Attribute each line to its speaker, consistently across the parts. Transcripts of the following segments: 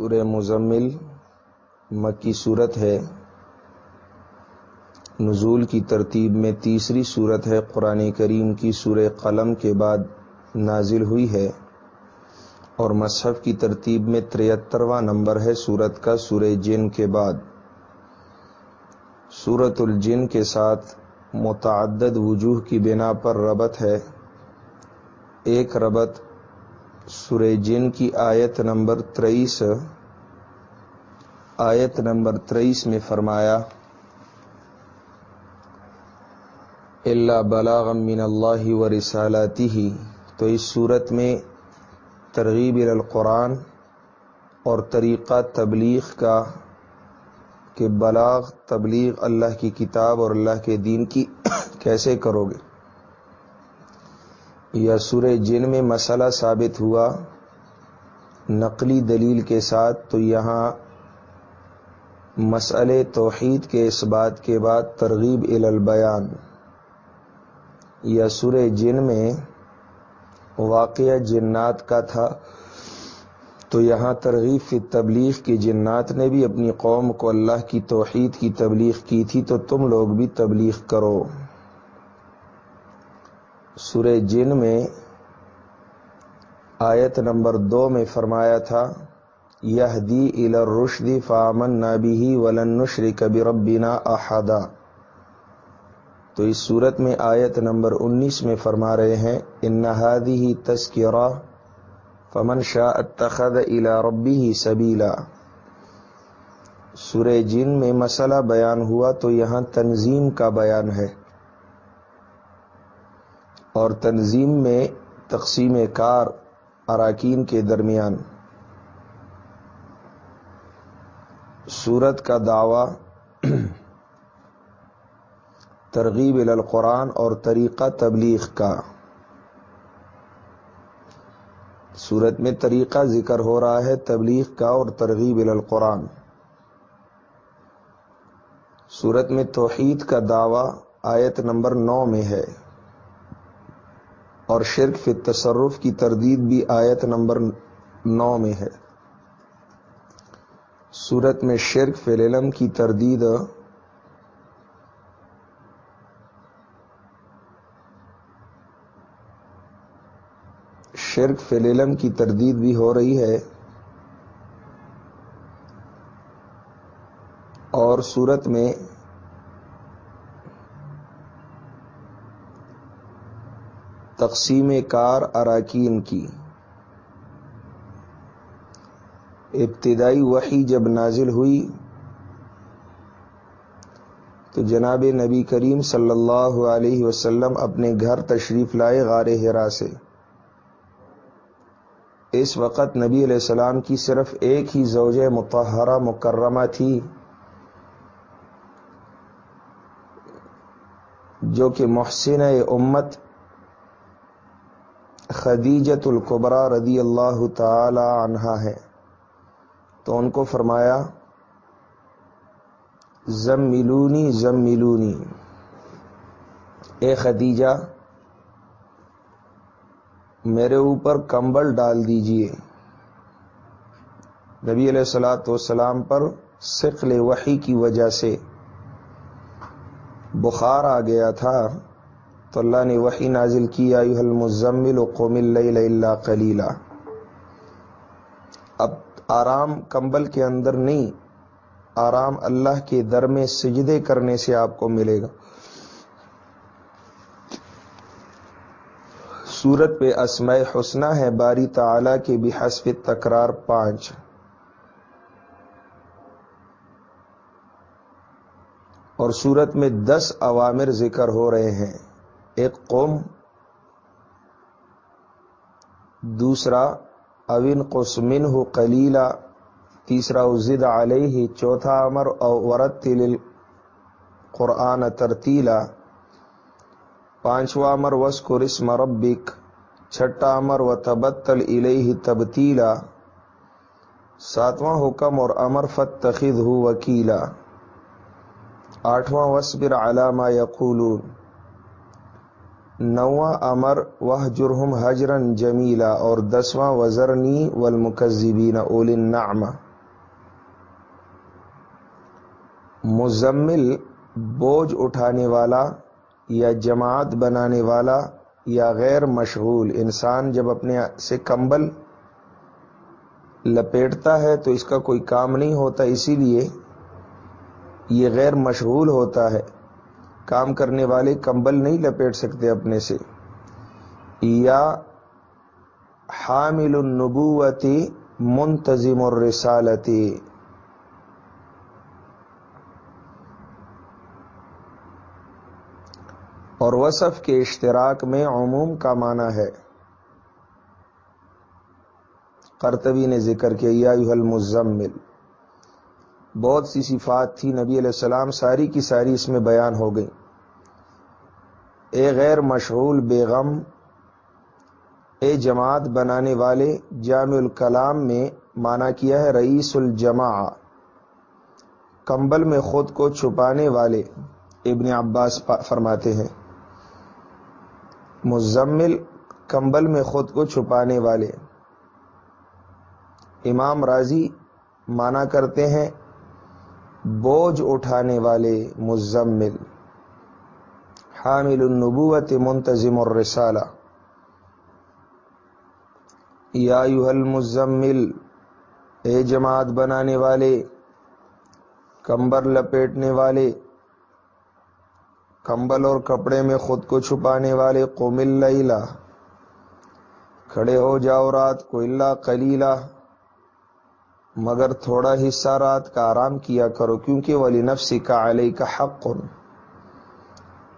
Speaker 1: سورہ مزمل مکی صورت ہے۔ نزول کی ترتیب میں تیسری صورت ہے۔ قرآن کریم کی سورہ قلم کے بعد نازل ہوئی ہے۔ اور مصحف کی ترتیب میں تریہترواں نمبر ہے سورت کا سورہ جن کے بعد۔ سورت الجن کے ساتھ متعدد وجوہ کی بنا پر ربط ہے۔ ایک ربط سورہ جن کی آیت نمبر تریس آیت نمبر تریس میں فرمایا اللہ بلاغ من اللہ و رسالاتی ہی تو اس صورت میں ترغیب القرآن اور طریقہ تبلیغ کا، کہ بلاغ، تبلیغ اللہ کی کتاب اور اللہ کے دین کی کیسے کرو گے؟ یا سورہ جن میں مسئلہ ثابت ہوا، نقلی دلیل کے ساتھ تو یہاں مسئلے توحید کے اس بات کے بعد ترغیب البیان یا سورہ جن میں واقعہ جنات کا تھا۔ تو یہاں ترغیب فی تبلیغ کی جنات نے بھی اپنی قوم کو اللہ کی توحید کی تبلیغ کی تھی، تو تم لوگ بھی تبلیغ کرو۔ سورہ جن میں آیت نمبر دو میں فرمایا تھا یہ دی الر رشدی فامن نبی ولن نشری کبھی ربینا احدا تو اس صورت میں آیت نمبر انیس میں فرما رہے ہیں ان ہی تذکرہ فمن شاہ اتخذ الا ربی ہی سبیلا سورہ جن میں مسئلہ بیان ہوا تو یہاں تنظیم کا بیان ہے۔ اور تنظیم میں تقسیم کار، اراکین کے درمیان۔ سورت کا دعوی ترغیب القرآن اور طریقہ تبلیغ کا۔ سورت میں طریقہ ذکر ہو رہا ہے، تبلیغ کا اور ترغیب القرآن۔ سورت میں توحید کا دعوی آیت نمبر نو میں ہے۔ اور شرک فی تصرف کی تردید بھی آیت نمبر نو میں ہے۔ صورت میں شرک فی کی تردید شرک فی کی تردید بھی ہو رہی ہے اور صورت میں تقسیم کار اراکین کی ابتدائی وحی جب نازل ہوئی تو جناب نبی کریم صلی اللہ علیہ وسلم اپنے گھر تشریف لائے غار ہرا سے۔ اس وقت نبی علیہ السلام کی صرف ایک ہی زوج متحرہ مکرمہ تھی، جو کہ محسن امت خدیجت القبرا رضی اللہ تعالی عنہا ہے۔ تو ان کو فرمایا، زم ملونی زم ملونی۔ اے خدیجہ، میرے اوپر کمبل ڈال دیجیے۔ نبی علیہ السلاۃ والسلام پر سقل وحی کی وجہ سے بخار آ گیا تھا۔ تو اللہ نے وہی نازل کیا المزمل و قوم اللہ کلیلہ اب آرام کمبل کے اندر نہیں، آرام اللہ کے در میں سجدے کرنے سے آپ کو ملے گا۔ سورت پہ اسماء حسنہ ہے، باری تعالی کے بھی حسف تکرار پانچ۔ اور سورت میں دس عوامر ذکر ہو رہے ہیں۔ ایک قوم، دوسرا اوین قسمن ہو کلیلہ تیسرا، ازد علیہ، چوتھا، امر ورت تل قرآن ترتیلا۔ پانچواں امر وس کو رسم ربک۔ چھٹا امر و تبتل الہ تبتیلا۔ ساتواں حکم اور امر فت تخذ ہو وکیلا۔ آٹھواں وصبر علامہ یقولون۔ نواں امر وہ جرہم حجرن جمیلا، اور دسواں، وزرنی والمکذبین اول النعم مزمل، بوجھ اٹھانے والا یا جماعت بنانے والا یا غیر مشغول۔ انسان جب اپنے سے کمبل لپیٹتا ہے تو اس کا کوئی کام نہیں ہوتا، اسی لیے یہ غیر مشغول ہوتا ہے۔ کام کرنے والے کمبل نہیں لپیٹ سکتے اپنے سے۔ یا حامل النبوتی منتظم الرسالتی اور وصف کے اشتراک میں عموم کا معنی ہے۔ کرتوی نے ذکر کیا، یا المزمل۔ بہت سی صفات تھی نبی علیہ السلام، ساری کی ساری اس میں بیان ہو گئی۔ اے غیر مشغول بیغم، اے جماعت بنانے والے، جامع الکلام میں مانا کیا ہے رئیس الجماع، کمبل میں خود کو چھپانے والے، ابن عباس فرماتے ہیں۔ مزمل، کمبل میں خود کو چھپانے والے۔ امام راضی مانا کرتے ہیں بوجھ اٹھانے والے مزمل۔ حامل النبوت منتظم الرسالہ۔ یا المزمل، اے جماعت بنانے والے، کمبر لپیٹنے والے، کمبل اور کپڑے میں خود کو چھپانے والے قوم اللیلہ۔ کھڑے ہو جاؤ رات کو اللہ کلیلہ مگر تھوڑا حصہ رات کا آرام کیا کرو، کیونکہ ولی نفسی کا علیہ کا حق۔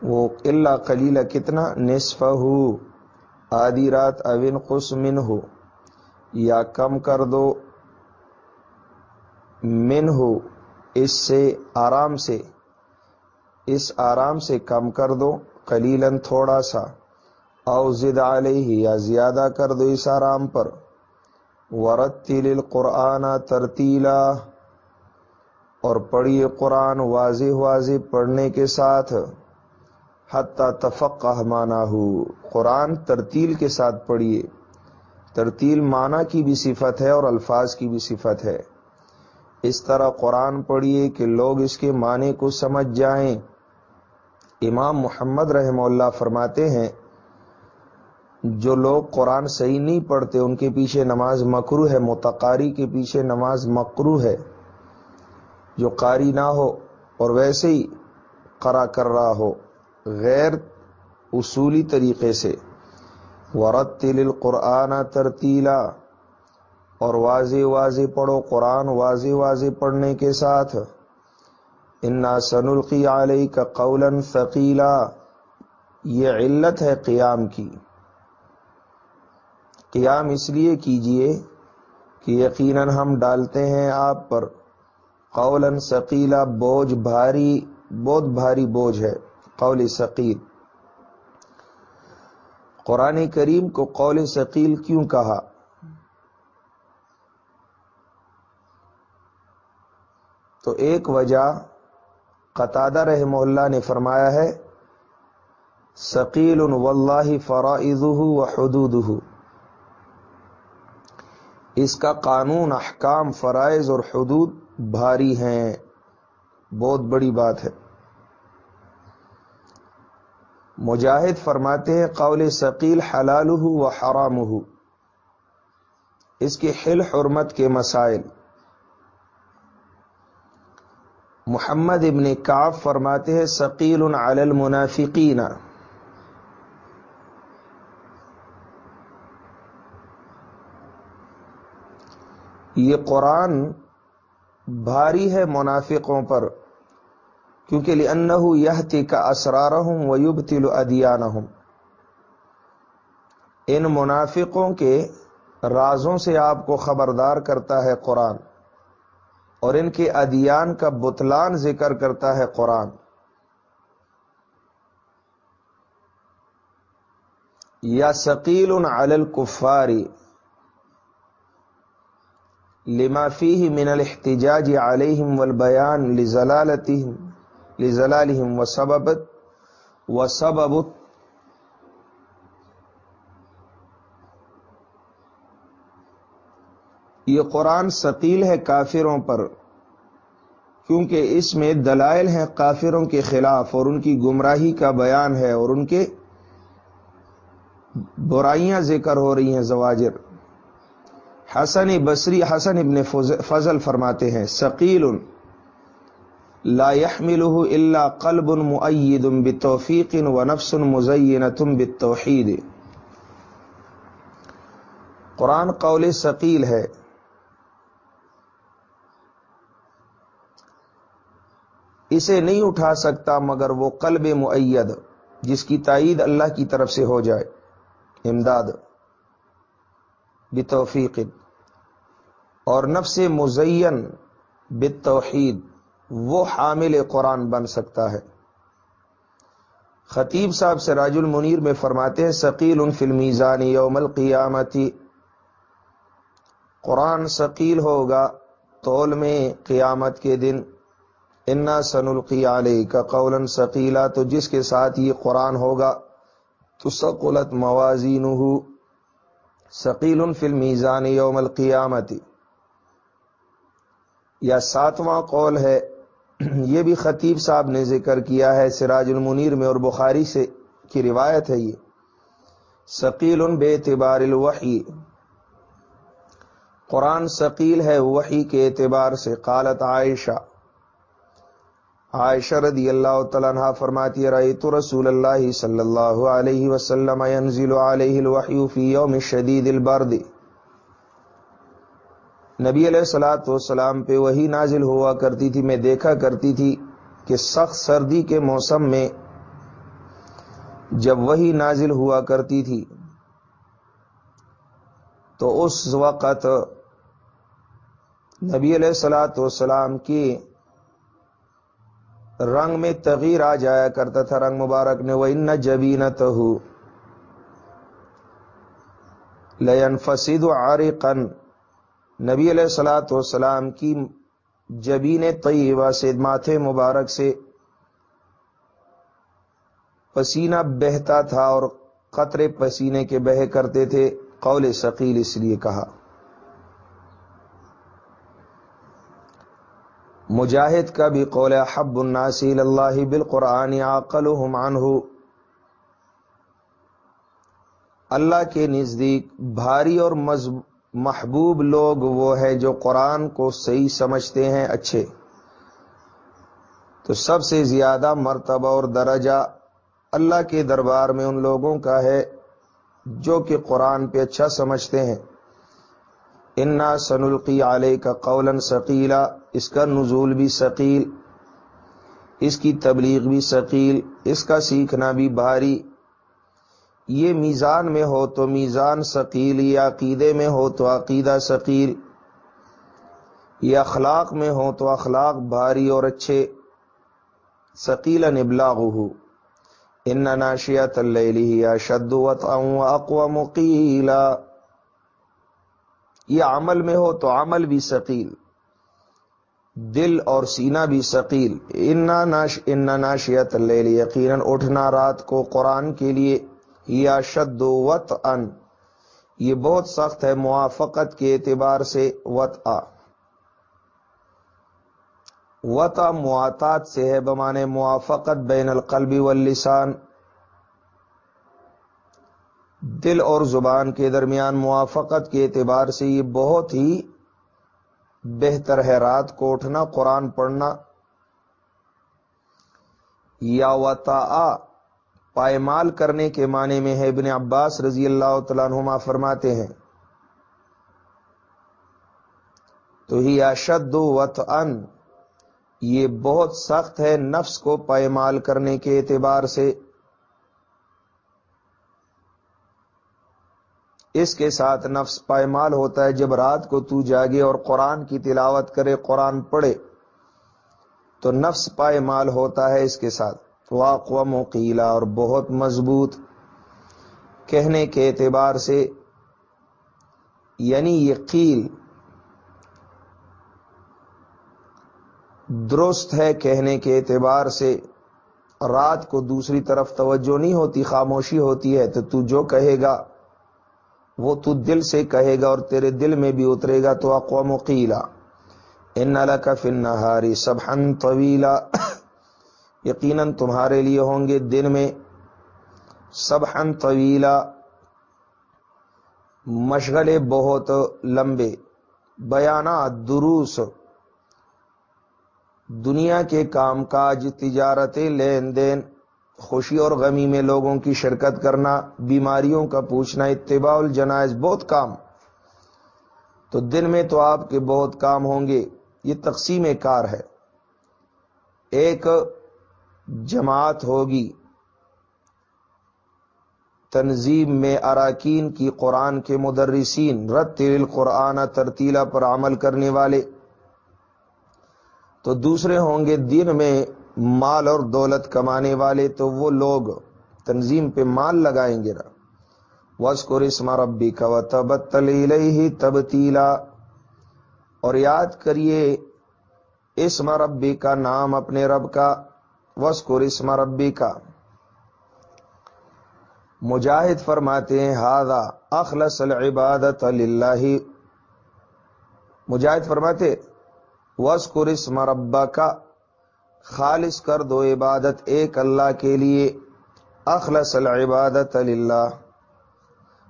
Speaker 1: وہ اللہ کلیلہ کتنا نصف ہو آدھی رات اوین قسمن ہو یا کم کر دو من ہو اس سے آرام سے۔ اس آرام سے کم کر دو کلیلن تھوڑا سا، او زد علیہ، یا زیادہ کر دو اس آرام پر۔ ورتل القرآن ترتیلا اور پڑھیے قرآن واضح واضح پڑھنے کے ساتھ حتی تفقہ مانا ہو قرآن ترتیل کے ساتھ پڑھیے۔ ترتیل معنی کی بھی صفت ہے اور الفاظ کی بھی صفت ہے۔ اس طرح قرآن پڑھیے کہ لوگ اس کے معنی کو سمجھ جائیں۔ امام محمد رحم اللہ فرماتے ہیں جو لوگ قرآن صحیح نہیں پڑھتے، ان کے پیچھے نماز مکرو ہے، متقاری کے پیچھے نماز مکرو ہے۔ جو قاری نہ ہو اور ویسے ہی قرا کر رہا ہو، غیر اصولی طریقے سے۔ ورت تل قرآن ترتیلا اور واضح واضح پڑھو قرآن واضح واضح پڑھنے کے ساتھ۔ انا سنلقی علیہ کا قول ثقیلا یہ علت ہے قیام کی۔ قیام اس لیے کیجیے کہ یقیناً ہم ڈالتے ہیں آپ پر قول ثقیلا بوجھ بھاری، بہت بھاری بوجھ ہے، قول ثقیل۔ قرآن کریم کو قول ثقیل کیوں کہا؟ تو ایک وجہ قطادہ رحم اللہ نے فرمایا ہے، ثقیل واللہ فرائضہ و حدود اس کا قانون، احکام، فرائض اور حدود بھاری ہیں۔ بہت بڑی بات ہے۔ مجاہد فرماتے ہیں، قول ثقیل حلال و حرام اس کے حل حرمت کے مسائل۔ محمد ابن کاف فرماتے ہیں، ثقیل علی المنافقین۔ یہ قرآن بھاری ہے منافقوں پر، کیونکہ لنحو یہ کا اسرار ہوں ویوب تل ادیان ہوں ان منافقوں کے رازوں سے آپ کو خبردار کرتا ہے قرآن، اور ان کے ادیان کا بتلان ذکر کرتا ہے قرآن۔ یا ثقیل علی الکفاری لما فيه من الاحتجاج عليهم والبيان لزلالتهم لزلالهم وسبب وسبب یہ قرآن ثقیل ہے کافروں پر، کیونکہ اس میں دلائل ہیں کافروں کے خلاف اور ان کی گمراہی کا بیان ہے اور ان کے برائیاں ذکر ہو رہی ہیں زواجر۔ حسن بصری، حسن ابن فضل فرماتے ہیں، ثقیل لا يحمله الا قلب مؤید بتوفیق و نفس مزینۃ بالتوحید۔ قرآن قول ثقیل ہے۔ اسے نہیں اٹھا سکتا مگر وہ قلب معید جس کی تائید اللہ کی طرف سے ہو جائے۔ امداد۔ بتوفیق۔ اور نفس مزین بالتوحید، وہ حامل قرآن بن سکتا ہے۔ خطیب صاحب سے راج المنیر میں فرماتے ہیں، ثقیل ان فلمیزانی یوم القیامتی قرآن ثقیل ہوگا تول میں قیامت کے دن۔ انا سن القیال کا قول ثقیلا، تو جس کے ساتھ یہ قرآن ہوگا تو سقلت موازین ثقیل فل میزان یوم القیامتی یا ساتواں قول ہے، یہ بھی خطیب صاحب نے ذکر کیا ہے سراج المنیر میں اور بخاری سے کی روایت ہے یہ۔ ثقیل بے اعتبار الوحی۔ قرآن ثقیل ہے وحی کے اعتبار سے۔ قالت عائشہ۔ عائشہ رضی اللہ تعالیٰ عنہ فرماتی رأیت رسول اللہ صلی اللہ علیہ وسلم ينزل علیہ الوحی فی یوم شدید البرد۔ نبی علیہ السلاۃ والسلام پہ وہی نازل ہوا کرتی تھی، میں دیکھا کرتی تھی کہ سخت سردی کے موسم میں جب وہی نازل ہوا کرتی تھی، تو اس وقت نبی علیہ السلاۃ والسلام کی رنگ میں تغیر آ جایا کرتا تھا، رنگ مبارک نے وہ ان جبینت ہو لین فسید عارقن نبی علیہ السلاۃ والسلام کی جبین طیبہ سے، ماتھے مبارک سے پسینہ بہتا تھا اور قطرے پسینے کے بہ کرتے تھے، قول ثقیل اس لیے کہا۔ مجاہد کا بھی قول حب الناسی اللہ بالقرآن عقلهم عنہ۔ اللہ کے نزدیک بھاری اور مضبوط محبوب لوگ وہ ہے جو قرآن کو صحیح سمجھتے ہیں اچھے۔ تو سب سے زیادہ مرتبہ اور درجہ اللہ کے دربار میں ان لوگوں کا ہے جو کہ قرآن پہ اچھا سمجھتے ہیں۔ انا سنلقی علیہ کا قولن ثقیلا اس کا نزول بھی ثقیل۔ اس کی تبلیغ بھی ثقیل۔ اس کا سیکھنا بھی بھاری۔ یہ میزان میں ہو تو میزان ثقیل یا عقیدے میں ہو تو عقیدہ ثقیل، یہ اخلاق میں ہو تو اخلاق بھاری اور اچھے۔ ثقیلا نبلاغ ہو ان ناشیت اللہ شد اقوا مقیلا۔ یہ عمل میں ہو تو عمل بھی ثقیل، دل اور سینہ بھی ثقیل۔ انا ناش، ان ناشیت اللہ یقیناً اٹھنا رات کو قرآن کے لیے۔ یا شد وط ان یہ بہت سخت ہے موافقت کے اعتبار سے وط آ وطا معطات سے ہے بمانے موافقت بین القلبی واللسان۔ دل اور زبان کے درمیان موافقت کے اعتبار سے یہ بہت ہی بہتر ہے۔ رات کو اٹھنا، قرآن پڑھنا۔ یا وطا پائمال کرنے کے معنی میں ہے، ابن عباس رضی اللہ تعالیٰ عنہما فرماتے ہیں، تو ہی اشد وط ان یہ بہت سخت ہے نفس کو پائمال کرنے کے اعتبار سے۔ اس کے ساتھ نفس پائمال ہوتا ہے جب رات کو تو جاگے اور قرآن کی تلاوت کرے، قرآن پڑھے، تو نفس پائمال ہوتا ہے اس کے ساتھ۔ واقع مقیلا اور بہت مضبوط کہنے کے اعتبار سے یعنی یہ قیل درست ہے کہنے کے اعتبار سے رات کو دوسری طرف توجہ نہیں ہوتی، خاموشی ہوتی ہے تو تو جو کہے گا، وہ تو دل سے کہے گا اور تیرے دل میں بھی اترے گا تو اقوام قیلا ان کا فن نہاری سب طویلا۔ یقیناً تمہارے لیے ہوں گے دن میں سب طویلا مشغلے بہت لمبے، بیانات دروس، دنیا کے کام کاج تجارتیں، لین دین، خوشی اور غمی میں لوگوں کی شرکت کرنا، بیماریوں کا پوچھنا، اتباع الجنائز، بہت کام۔ تو دن میں تو آپ کے بہت کام ہوں گے، یہ تقسیم کار ہے۔ ایک جماعت ہوگی۔ تنظیم میں اراکین کی قرآن کے مدرسین رت تل قرآن ترتیلا پر عمل کرنے والے۔ تو دوسرے ہوں گے دن میں مال اور دولت کمانے والے، تو وہ لوگ تنظیم پہ مال لگائیں گے۔ وسکر اسم ربی کا و تب ہی تبتیلا۔ اور یاد کریے، اسم ربی کا نام اپنے رب کا وسکر اسم ربی کا مجاہد فرماتے ہیں ہاضا اخلص العبادت اللہ مجاہد فرماتے وسکر اسم ربا کا خالص کر دو عبادت ایک اللہ کے لیے۔ اخلص العبادت اللہ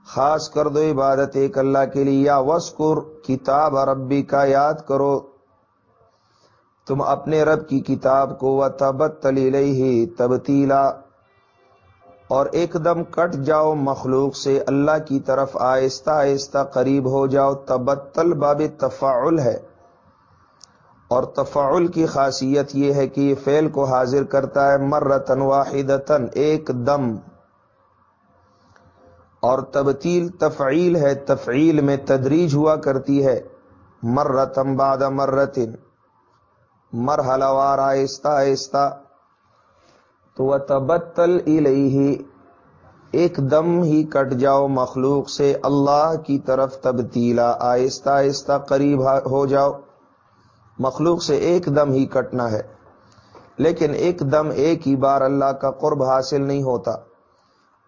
Speaker 1: خاص کر دو عبادت ایک اللہ کے لیے۔ یا وسکر کتاب ربی کا یاد کرو۔ تم اپنے رب کی کتاب کو و تبت ہی تبتیلا اور ایک دم کٹ جاؤ مخلوق سے اللہ کی طرف آہستہ آہستہ قریب ہو جاؤ۔ تبتل باب تفاعل ہے۔ اور تفاعل کی خاصیت یہ ہے کہ یہ فعل کو حاضر کرتا ہے مرتن واحدتن ایک دم۔ اور تبتیل تفعیل ہے، تفعیل میں تدریج ہوا کرتی ہے۔ مرتم بعد مرتن مرحلہ وار آہستہ آہستہ۔ تو وہ تبتل ایک دم ہی کٹ جاؤ مخلوق سے اللہ کی طرف تبتیلا آہستہ آہستہ قریب ہو جاؤ۔ مخلوق سے ایک دم ہی کٹنا ہے۔ لیکن ایک دم ایک ہی بار اللہ کا قرب حاصل نہیں ہوتا۔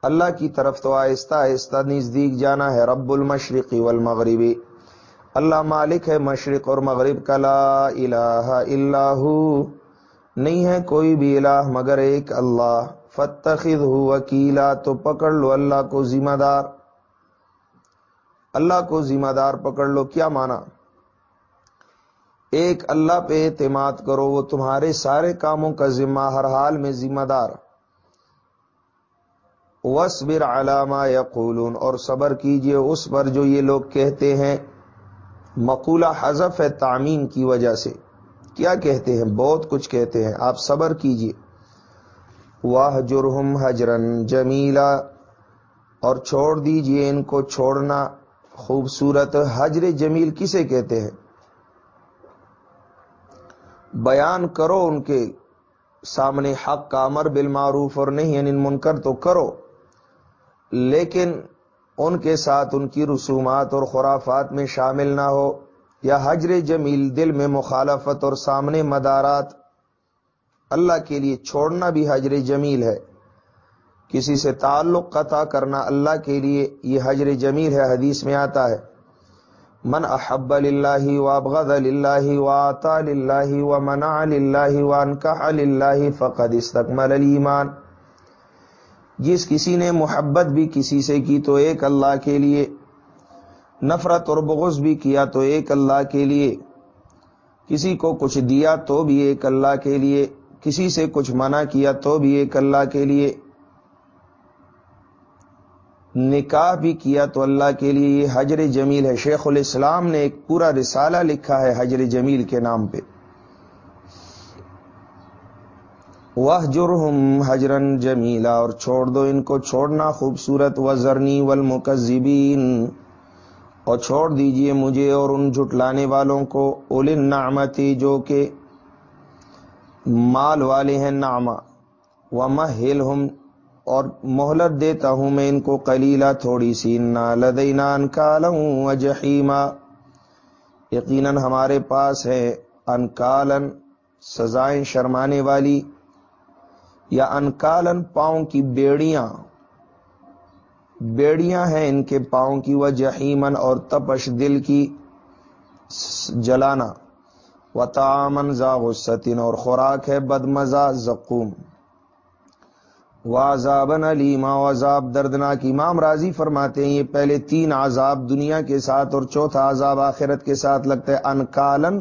Speaker 1: اللہ کی طرف تو آہستہ آہستہ نزدیک جانا ہے، رب المشرقی والمغربی۔ اللہ مالک ہے مشرق اور مغرب کا لا الہ الا ہو۔ نہیں ہے کوئی بھی الہ مگر ایک اللہ۔ فتخذ ہو وکیلا، تو پکڑ لو اللہ کو ذمہ دار۔ اللہ کو ذمہ دار پکڑ لو، کیا مانا؟ ایک اللہ پہ اعتماد کرو، وہ تمہارے سارے کاموں کا ذمہ، ہر حال میں ذمہ دار۔ وصبر علامہ یا اور صبر کیجیے اس پر جو یہ لوگ کہتے ہیں۔ مقولہ حذف ہے تعمین کی وجہ سے۔ کیا کہتے ہیں؟ بہت کچھ کہتے ہیں۔ آپ صبر کیجیے۔ واہ جرہم حجرن جمیلا۔ اور چھوڑ دیجیے ان کو چھوڑنا۔ خوبصورت حجر جمیل کسے کہتے ہیں؟ بیان کرو ان کے سامنے حق کا امر بالمعروف اور نہیں یعنی منکر تو کرو۔ لیکن ان کے ساتھ ان کی رسومات اور خرافات میں شامل نہ ہو، یا حجر جمیل، دل میں مخالفت اور سامنے مدارات۔ اللہ کے لیے چھوڑنا بھی حجر جمیل ہے۔ کسی سے تعلق قطع کرنا اللہ کے لیے یہ حجر جمیل ہے، حدیث میں آتا ہے۔ من احب للہ وابغض للہ واطا للہ ومنع للہ وانکح للہ فقد استکمل الایمان۔ جس کسی نے محبت بھی کسی سے کی تو ایک اللہ کے لیے، نفرت اور بغض بھی کیا تو ایک اللہ کے لیے، کسی کو کچھ دیا تو بھی ایک اللہ کے لیے، کسی سے کچھ منع کیا تو بھی ایک اللہ کے لیے۔ نکاح بھی کیا تو اللہ کے لیے، یہ حجر جمیل ہے۔ شیخ الاسلام نے ایک پورا رسالہ لکھا ہے حجر جمیل کے نام پہ۔ وہ جرم حجرن جمیلا اور چھوڑ دو ان کو چھوڑنا خوبصورت و زرنی والمکذبین اور چھوڑ دیجیے مجھے اور ان جھٹلانے والوں کو اول نعمتی جو کہ مال والے ہیں نامہ و محل اور مہلت دیتا ہوں میں ان کو کلیلہ تھوڑی سی نا لدینان کالم و جہیما یقیناً ہمارے پاس ہے انکالن سزائیں شرمانے والی یا انکالن پاؤں کی بیڑیاں۔ بیڑیاں ہیں ان کے پاؤں کی وہ جہیمن اور تپش دل کی جلانا۔ و تامن ذا غصتین اور خوراک ہے بد مزہ زقوم۔ و علیما و عذاب دردناک امام راضی فرماتے ہیں، یہ پہلے تین عذاب دنیا کے ساتھ اور چوتھا عذاب آخرت کے ساتھ لگتا ہے۔ انکالن،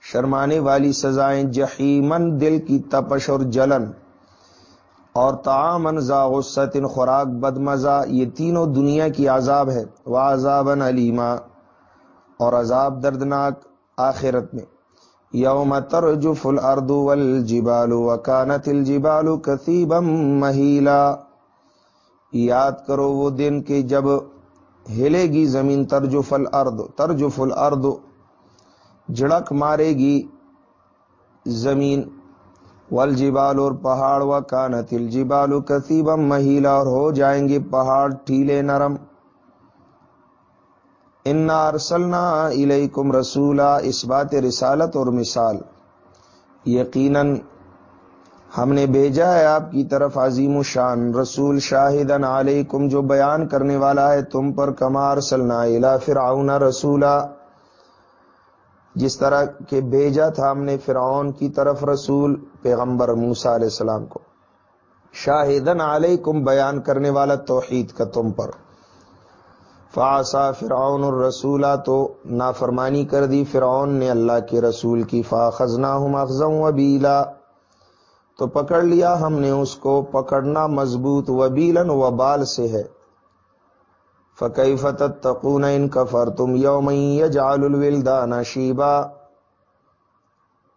Speaker 1: شرمانے والی سزائیں، جہیمن دل کی تپش اور جلن۔ اور تعامن ذا غصتن خوراک بد مزہ یہ تینوں دنیا کی عذاب ہے۔ وہ عذابن علیما، اور عذاب دردناک آخرت میں۔ یوم ترجف الارض والجبال وکانت الجبال کثیبا مہیلا۔ یاد کرو وہ دن کہ جب ہلے گی زمین ترجف الارض ترجف الارض جڑک مارے گی زمین۔ والجبال اور پہاڑ، وکانت الجبال کثیبا مہیلا اور ہو جائیں گے پہاڑ ٹھیلے نرم۔ انا ارسلنا الیکم رسولا، اس بات رسالت اور مثال۔ یقیناً ہم نے بھیجا ہے آپ کی طرف عظیم شان۔ رسول شاہدن علیکم، جو بیان کرنے والا ہے، تم پر کما ارسلنا الا فرعون رسولا۔ جس طرح کے بھیجا تھا ہم نے فرعون کی طرف رسول پیغمبر موسا علیہ السلام کو۔ شاہدن علیکم بیان کرنے والا توحید کا تم پر۔ فاسا فرعون الرسولہ تو نافرمانی کر دی۔ فرعون نے اللہ کے رسول کی فا خزنا وبیلا۔ تو پکڑ لیا ہم نے اس کو۔ پکڑنا مضبوط وبیلن وبال سے ہے۔ فقی فتت تقون ان کفر تم یوم جال الولدان شیبا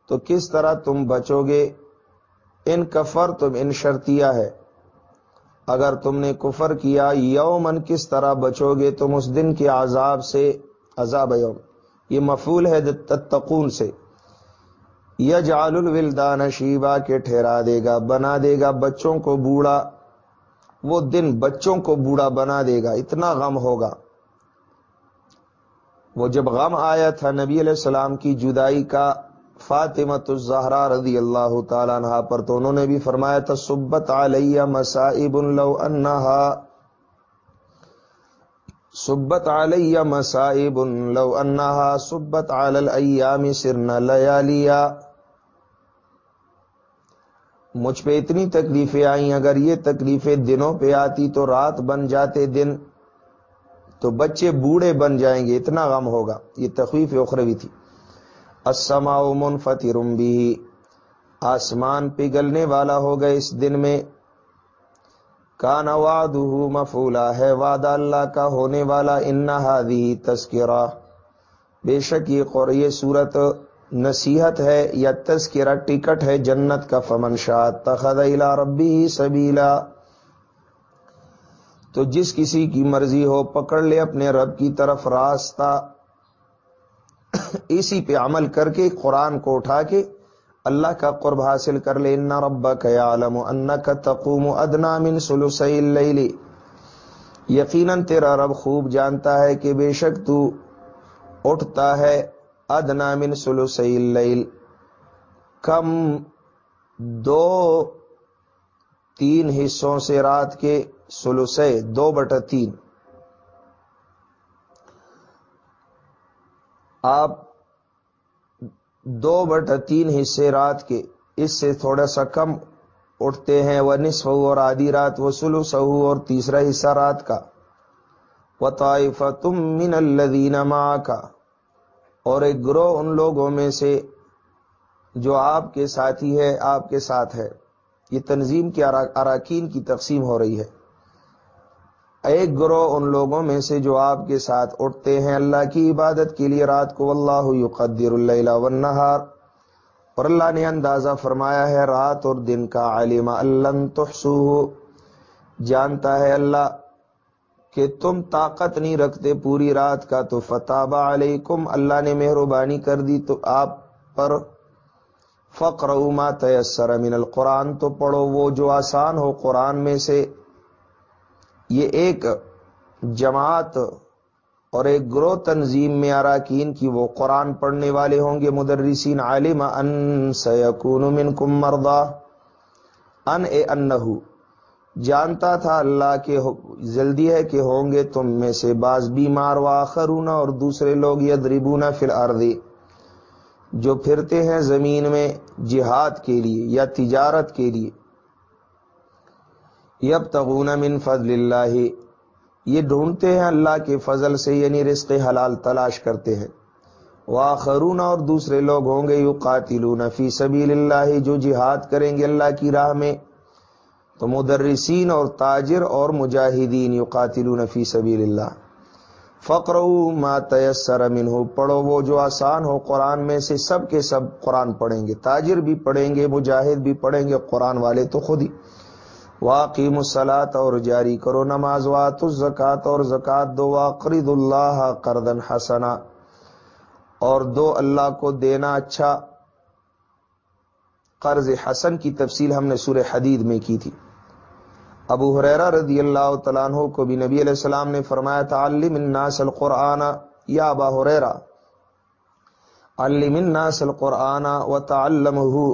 Speaker 1: تو کس طرح تم بچو گے؟ ان کفر تم، ان شرطیہ ہے۔ اگر تم نے کفر کیا، یومن کس طرح بچو گے؟ تم اس دن کے عذاب سے، عذاب یوم۔ یہ مفول ہے تتقون سے۔ یجعل الولدان شیبا کے ٹھہرا دے گا، بنا دے گا بچوں کو بوڑھا۔ وہ دن بچوں کو بوڑھا بنا دے گا، اتنا غم ہوگا۔ وہ جب غم آیا تھا، نبی علیہ السلام کی جدائی کا فاطمت الزہرا رضی اللہ تعالیٰ عنہ پر تو انہوں نے بھی فرمایا تھا، سبت علیہ مسائب لو انہا۔ سبت علیہ مسائب لو انہا، سبت علی الایام سرن لیالیا مجھ پہ اتنی تکلیفیں آئیں، اگر یہ تکلیفیں دنوں پہ آتی تو رات بن جاتے دن، تو بچے بوڑھے بن جائیں گے، اتنا غم ہوگا۔ یہ تخویف اخروی تھی۔ اسما منفطر بھی آسمان پگھلنے والا ہوگا اس دن میں۔ کا نواد مفولا ہے وعدہ اللہ کا ہونے والا۔ انہادی تذکرہ۔ بے شک یہ قور یہ صورت نصیحت ہے یا تذکرہ ٹکٹ ہے جنت کا فمن شاہ تخد الا ربی سبیلا۔ تو جس کسی کی مرضی ہو پکڑ لے اپنے رب کی طرف راستہ۔ اسی پہ عمل کر کے قرآن کو اٹھا کے اللہ کا قرب حاصل کر لے۔ ان ربا کا عالم ان کا تقوم ادنا من سلوسل یقیناً تیرا رب خوب جانتا ہے کہ بے شک تو اٹھتا ہے۔ ادنا من سلوسل کم دو تین حصوں سے رات کے سلوسے دو بٹا تین۔ آپ دو بٹ تین حصے رات کے، اس سے تھوڑا سا کم اٹھتے ہیں۔ وہ نصف اور آدھی رات، وہ سلو سہو اور تیسرا حصہ رات کا۔ وہ طائف تم من الدین کا اور ایک گروہ ان لوگوں میں سے جو آپ کے ساتھی ہے، آپ کے ساتھ ہے۔ یہ تنظیم کے اراکین کی تقسیم ہو رہی ہے۔ ایک گروہ ان لوگوں میں سے جو آپ کے ساتھ اٹھتے ہیں۔ اللہ کی عبادت کے لیے رات کو اللہ یقدر اللیل والنہار۔ اور اللہ نے اندازہ فرمایا ہے، رات اور دن کا علم اللہ تحسو جانتا ہے اللہ کہ تم طاقت نہیں رکھتے پوری رات کا، تو فتح علیکم، اللہ نے مہربانی کر دی تو آپ پر فقر ما تیسر من القرآن، تو پڑھو وہ جو آسان ہو قرآن میں سے۔ یہ ایک جماعت اور ایک گروہ تنظیم میں اراکین کی وہ قرآن پڑھنے والے ہوں گے۔ مدرسین عالم ان سیکون منکم مرضا، ان اے انہو جانتا تھا اللہ کے جلدی ہے کہ ہوں گے تم میں سے بعض بیمار و آخرون اور دوسرے لوگ یدربون فی الارض، جو پھرتے ہیں زمین میں جہاد کے لیے یا تجارت کے لیے۔ یب تغون من فضل اللہ، یہ ڈھونڈتے ہیں اللہ کے فضل سے یعنی رزق حلال تلاش کرتے ہیں۔ واخرون اور دوسرے لوگ ہوں گے یو قاتلون فی سبیل اللہ، جو جہاد کریں گے اللہ کی راہ میں۔ تو مدرسین اور تاجر اور مجاہدین یو قاتلون فی سبیل اللہ. فقر ما تیسر منہ پڑھو وہ جو آسان ہو قرآن میں سے، سب کے سب قرآن پڑھیں گے۔ تاجر بھی پڑھیں گے، مجاہد بھی پڑھیں گے، قرآن والے تو خود ہی۔ واقعی مسلات اور جاری کرو نماز وات الزکات اور زکات دو واقرد اللہ کردن حسنا۔ اور دو، اللہ کو دینا اچھا۔ قرض حسن کی تفصیل ہم نے سورہ حدید میں کی تھی۔ ابو حریرہ رضی اللہ تعالیٰ عنہ کو بھی نبی علیہ السلام نے فرمایا تھا، علم الناس القرآن، یا ابا حریرہ علم الناس القرآن وتعلمه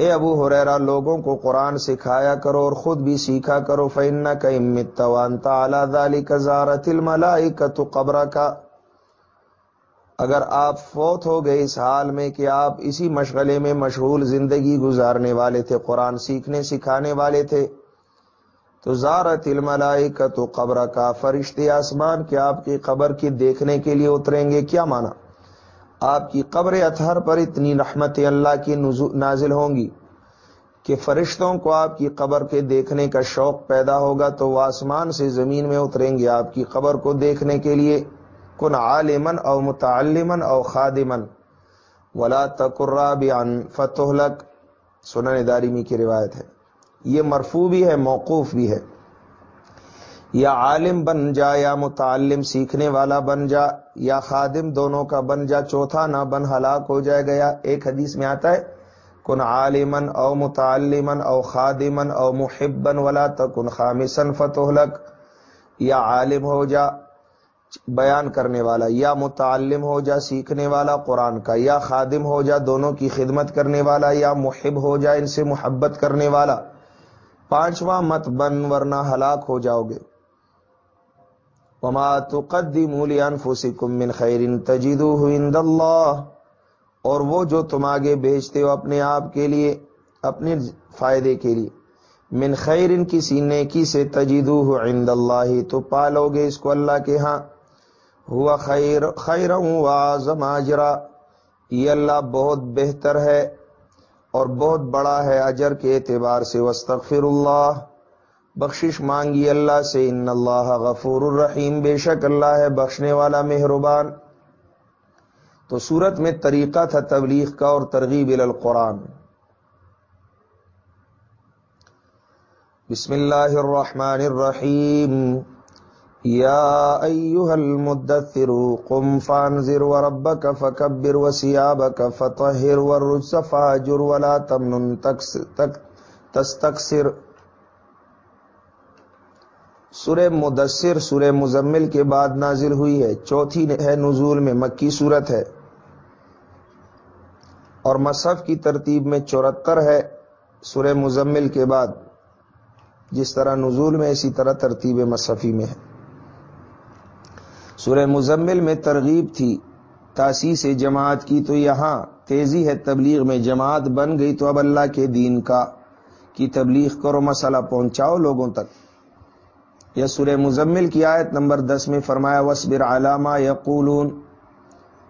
Speaker 1: اے ابو حریرہ لوگوں کو قرآن سکھایا کرو اور خود بھی سیکھا کرو۔ فن کا امت تعالی ذالی کا زارت الملائی کا تو قبر کا اگر آپ فوت ہو گئے اس حال میں کہ آپ اسی مشغلے میں مشغول زندگی گزارنے والے تھے، قرآن سیکھنے سکھانے والے تھے تو زارت الملائی کا تو قبر کا فرشتے آسمان کے آپ کی قبر کی دیکھنے کے لیے اتریں گے، کیا مانا؟ آپ کی قبر اطہر پر اتنی رحمت اللہ کی نازل ہوں گی کہ فرشتوں کو آپ کی قبر کے دیکھنے کا شوق پیدا ہوگا تو وہ آسمان سے زمین میں اتریں گے آپ کی قبر کو دیکھنے کے لیے۔ کن عالمن او متعلمن او خادمن ولا تقرا بیان فتح سنن داریمی کی روایت ہے۔ یہ مرفو بھی ہے، موقوف بھی ہے۔ یا عالم بن جا، یا متعلم، سیکھنے والا بن جا، یا خادم دونوں کا بن جا، چوتھا نہ بن، ہلاک ہو جائے گیا ایک حدیث میں آتا ہے، کن عالمن او متعلمن او خادمن او محبن ولا تکن خامسن فتح یا عالم ہو جا، بیان کرنے والا۔ یا متعلم ہو جا، سیکھنے والا قرآن کا۔ یا خادم ہو جا، دونوں کی خدمت کرنے والا۔ یا محب ہو جا، ان سے محبت کرنے والا۔ پانچواں مت بن ورنہ ہلاک ہو جاؤ گے۔ وما تقدموا لانفسکم من خیر تجدوه عند اللہ اور وہ جو تم آگے بھیجتے ہو اپنے آپ کے لیے، اپنے فائدے کے لیے۔ من خیر کسی نیکی سے تجدوه عند اللہ تو پالو گے اس کو اللہ کے ہاں۔ ہوا خیر خیر واعظم اجرا یہ اللہ بہت بہتر ہے۔ اور بہت بڑا ہے اجر کے اعتبار سے۔ وستغفر اللہ، بخشش مانگی اللہ سے۔ ان اللہ غفور الرحیم، بے شک اللہ ہے بخشنے والا مہربان۔ تو صورت میں طریقہ تھا تبلیغ کا اور ترغیب القرآن۔ بسم اللہ الرحمن الرحیم۔ یا ایوہ المدثر قم فانذر وربک فکبر وسیابک فطہر والرجس فاجر ولا تمنن تستکسر سورہ مدثر، سورہ مزمل کے بعد نازل ہوئی ہے۔ چوتھی ہے نزول میں، مکی صورت ہے۔ اور مصحف کی ترتیب میں چورہتر ہے سورہ مزمل کے بعد، جس طرح نزول میں اسی طرح ترتیب مصحفی میں ہے۔ سورہ مزمل میں ترغیب تھی۔ تاسیس جماعت کی تو یہاں تیزی ہے، تبلیغ میں جماعت بن گئی تو اب اللہ کے دین کا، کی تبلیغ کرو، مسئلہ پہنچاؤ لوگوں تک۔ یا سورہ مزمل کی آیت نمبر دس میں فرمایا وسبر علامہ یا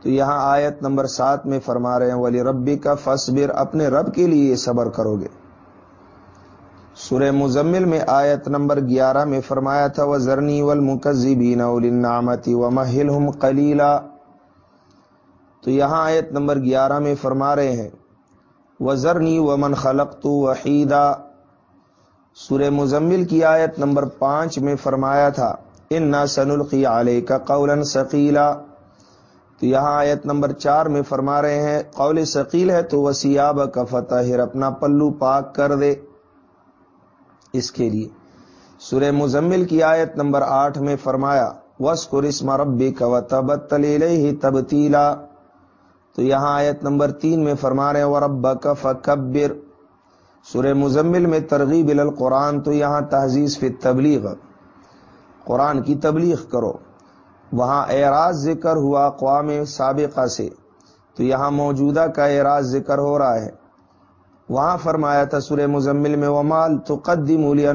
Speaker 1: تو یہاں آیت نمبر سات میں فرما رہے ہیں ولی ربی کا فصبر اپنے رب کے لیے صبر کرو گے۔ سورہ مزمل میں آیت نمبر گیارہ میں فرمایا تھا وہ زرنی ول مکزی و محل کلیلا تو یہاں آیت نمبر گیارہ میں فرما رہے ہیں وزرنی ومن خلق تو وحیدہ سور مزمل کی آیت نمبر پانچ میں فرمایا تھا ان نہ سن القی علیہ کا قول ثقیلا تو یہاں آیت نمبر چار میں فرما رہے ہیں، قول ثقیل ہے تو وسیاب کا فتح اپنا پلو پاک کر دے۔ اس کے لیے۔ سورہ مزمل کی آیت نمبر آٹھ میں فرمایا وس قرسم ربی کا تب تبتیلا تو یہاں آیت نمبر تین میں فرما رہے و رب کا فکبر سورہ مزمل میں ترغیب القرآن، تو یہاں تہذیب فی تبلیغ قرآن کی تبلیغ کرو۔ وہاں اعراض ذکر ہوا اقوام سابقہ سے، تو یہاں موجودہ کا اعراض ذکر ہو رہا ہے۔ وہاں فرمایا تھا سورہ مزمل میں ومال تو قدی مولی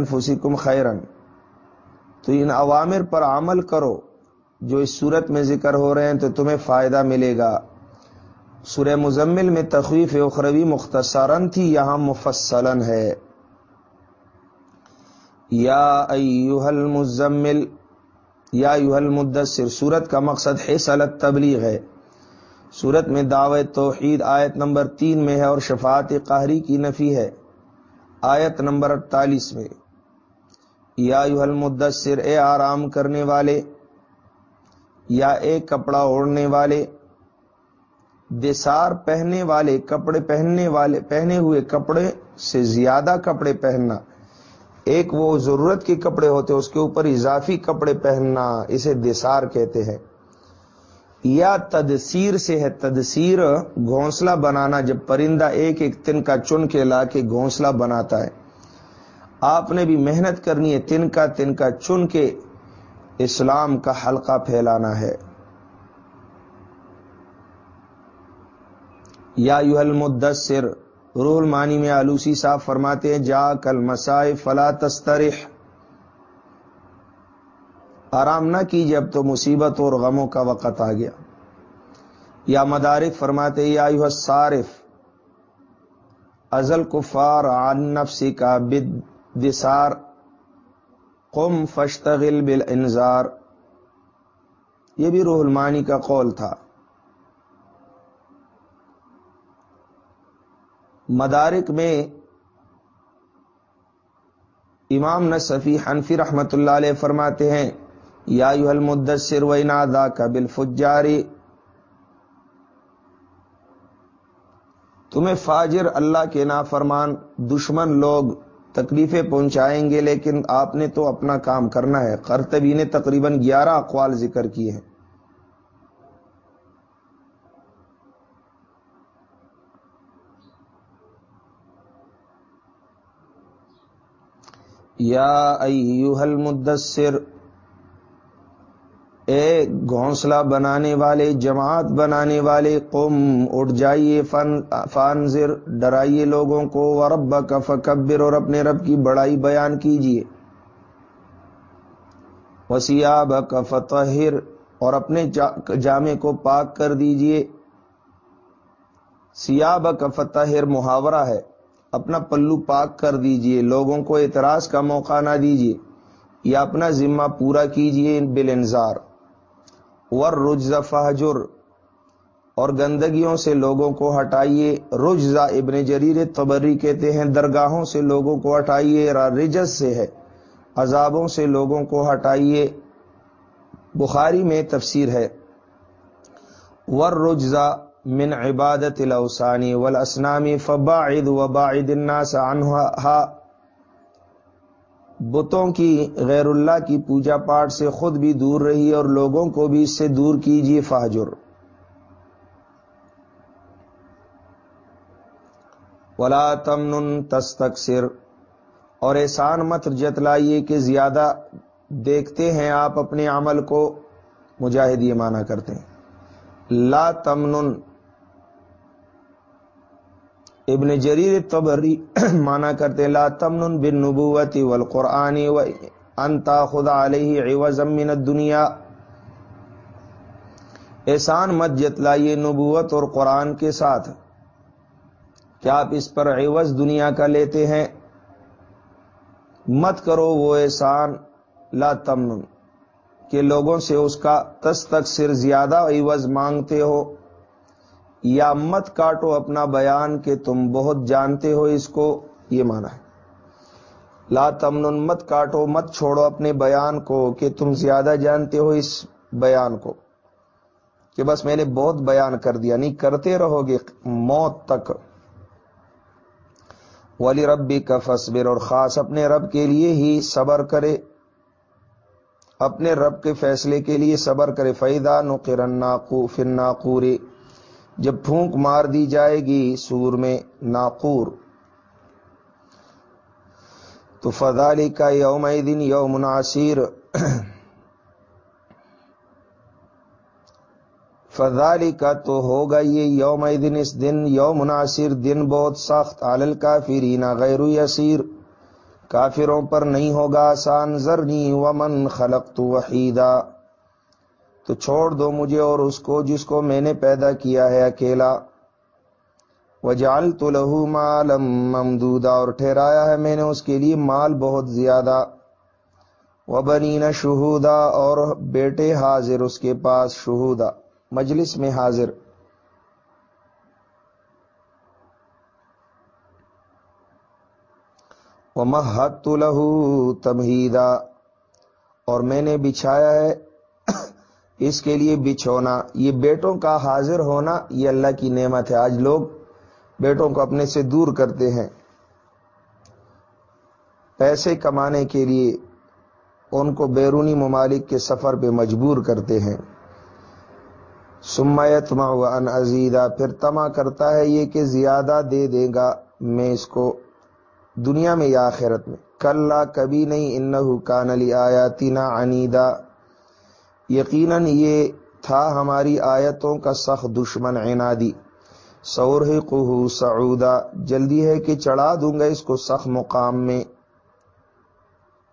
Speaker 1: کم خیرن تو ان عوامر پر عمل کرو جو اس صورت میں ذکر ہو رہے ہیں تو تمہیں فائدہ ملے گا۔ سورہ مزمل میں تخویف اخروی مختصراً تھی، یہاں مفصلاً ہے۔ یا ایوہ المزمل، یا ایوہ المدثر سورت کا مقصد ہے تبلیغ ہے۔ سورت میں دعوت توحید آیت نمبر تین میں ہے اور شفاعت قہری کی نفی ہے۔ آیت نمبر اڑتالیس میں۔ یا ایوہ المدثر، اے آرام کرنے والے، یا ایک کپڑا اوڑھنے والے، دسار پہننے والے کپڑے پہننے والے، پہنے ہوئے کپڑے سے زیادہ کپڑے پہننا۔ ایک وہ ضرورت کے کپڑے ہوتے اس کے اوپر اضافی کپڑے پہننا، اسے دسار کہتے ہیں۔ یا تدسیر سے ہے تدسیر گھونسلہ بنانا جب پرندہ ایک ایک تن کا چن کے لا کے گھونسلہ بناتا ہے۔ آپ نے بھی محنت کرنی ہے تن کا تن کا چن کے اسلام کا حلقہ پھیلانا ہے۔ یا یو المدثر، روح المانی میں آلوسی صاحب فرماتے ہیں جا کل مسائے فلا تسترح۔ آرام نہ کیجیے، اب تو مصیبت اور غموں کا وقت آ گیا۔ یا مدارک فرماتے یا یو صارف ازل کفار عن نفسی کا بد دسار قم فشتغل بل انزار یہ بھی روح المانی کا قول تھا۔ مدارک میں امام نصفی حنفی رحمت اللہ علیہ فرماتے ہیں یا المدثر وینا دا کا بل تمہیں فاجر اللہ کے نافرمان دشمن لوگ تکلیفیں پہنچائیں گے، لیکن آپ نے تو اپنا کام کرنا ہے۔ کرتبی نے تقریباً گیارہ اقوال ذکر کیے ہیں۔ یا ایوہ المدثر اے گھونسلہ بنانے والے، جماعت بنانے والے، قم، اٹھ جائیے، فن فانزر ڈرائیے لوگوں کو ورب کا فکبر، اور اپنے رب کی بڑائی بیان کیجیے۔ وسیاب کا فتحر اور اپنے جامع کو پاک کر دیجیے۔ سیاب کا فتحر محاورہ ہے۔ اپنا پلو پاک کر دیجیے لوگوں کو اعتراض کا موقع نہ دیجیے یا اپنا ذمہ پورا کیجیے بل انزار ور رجز فہجر اور گندگیوں سے لوگوں کو ہٹائیے۔ رجزا ابن جریر تبری کہتے ہیں، درگاہوں سے لوگوں کو ہٹائیے رجز سے ہے۔ عذابوں سے لوگوں کو ہٹائیے۔ بخاری میں تفسیر ہے۔ ور رجزا من عبادت الاوسانی والاسنامی فباعد وباعد الناس عنها بتوں کی غیر اللہ کی پوجا پاٹ سے خود بھی دور رہی اور لوگوں کو بھی اس سے دور کیجیے فاجر۔ ولا تمن تستکثر اور احسان مت جتلائیے کہ زیادہ دیکھتے ہیں آپ اپنے عمل کو، مجاہد یہ مانا کرتے ہیں۔ لا تمن ابن جریر تبری مانا کرتے لا تمن بن نبوتی و قرآنی و انتا خدا علیہ عوض من الدنیا۔ احسان مت جتلائیے نبوت اور قرآن کے ساتھ۔ کیا آپ اس پر عوض دنیا کا لیتے ہیں؟ مت کرو وہ احسان، لا تمن کہ لوگوں سے اس کا تس تک سر زیادہ عوض مانگتے ہو۔ یا مت کاٹو اپنا بیان کہ تم بہت جانتے ہو اس کو، یہ مانا ہے۔ لا تمن مت کاٹو، مت چھوڑو اپنے بیان کو کہ تم زیادہ جانتے ہو اس بیان کو۔ کہ بس میں نے بہت بیان کر دیا، نہیں، کرتے رہو گے موت تک۔ ولی ربی کا فصبر اور خاص اپنے رب کے لیے ہی صبر کرے۔ اپنے رب کے فیصلے کے لیے صبر کرے۔ فیدا نقرن ناقو فن جب پھونک مار دی جائے گی سور میں ناقور۔ تو فضالی کا یوم دن یوم ناصیر فضالی کا تو ہوگا یہ یوم دن اس دن، یوم ناصر دن بہت سخت۔ عالل کافرین غیر یسیر۔ کافروں پر نہیں ہوگا آسان۔ زرنی ومن خلق تو وحیدہ تو چھوڑ دو مجھے اور اس کو جس کو میں نے پیدا کیا ہے اکیلا۔ وجال تو لہو مالم ممدودا، اور ٹھہرایا ہے میں نے اس کے لیے مال بہت زیادہ۔ و بنی شہودا اور بیٹے حاضر اس کے پاس شہودا مجلس میں حاضر۔ وہ محت لہو تمہیدا اور میں نے بچھایا ہے اس کے لیے بچھونا، یہ بیٹوں کا حاضر ہونا، یہ اللہ کی نعمت ہے۔ آج لوگ بیٹوں کو اپنے سے دور کرتے ہیں۔ پیسے کمانے کے لیے ان کو بیرونی ممالک کے سفر پہ مجبور کرتے ہیں۔ سمیت ان عزیدہ پھر تما کرتا ہے یہ کہ زیادہ دے دے گا میں اس کو دنیا میں یا آخرت میں۔ کل کبھی نہیں ان کان علی آیا تینا انیدا یقیناً یہ تھا ہماری آیتوں کا سخت دشمن عنادی. سور قہو سعودا. جلدی ہے کہ چڑھا دوں گا اس کو سخت مقام میں.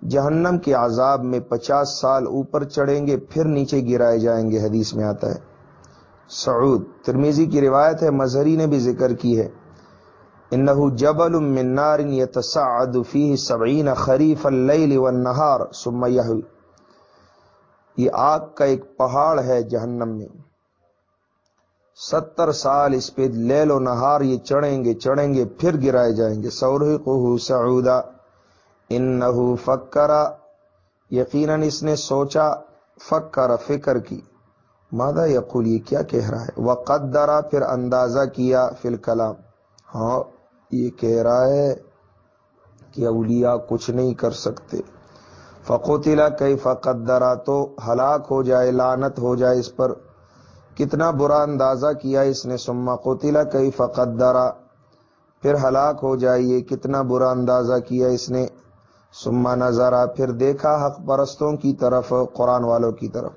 Speaker 1: جہنم کے عذاب میں پچاس سال اوپر چڑھیں گے، پھر نیچے گرائے جائیں گے، حدیث میں آتا ہے. سعود. ترمیزی کی روایت ہے، مظہری نے بھی ذکر کی ہے. انہو جبل من نار يتسعد فيه سبعین خریف اللیل والنہار، ثم یہ آگ کا ایک پہاڑ ہے جہنم میں۔ ستر سال اس پہ لیل و نہار یہ چڑھیں گے چڑھیں گے، پھر گرائے جائیں گے۔ سور کو سعودا۔ ان فکرا یقیناً اس نے سوچا، فکر فکر کی۔ مادہ یقول؟ یہ کیا کہہ رہا ہے؟ وہ قدرا پھر اندازہ کیا فل کلام ہاں یہ کہہ رہا ہے کہ اولیاء کچھ نہیں کر سکتے۔ فقوتلا کئی فقدرا تو ہلاک ہو جائے لانت ہو جائے اس پر۔ کتنا برا اندازہ کیا اس نے۔ سما قتلا کئی فقدرا پھر ہلاک ہو جائیے کتنا برا اندازہ کیا اس نے۔ سما نظارہ پھر دیکھا حق پرستوں کی طرف، قرآن والوں کی طرف۔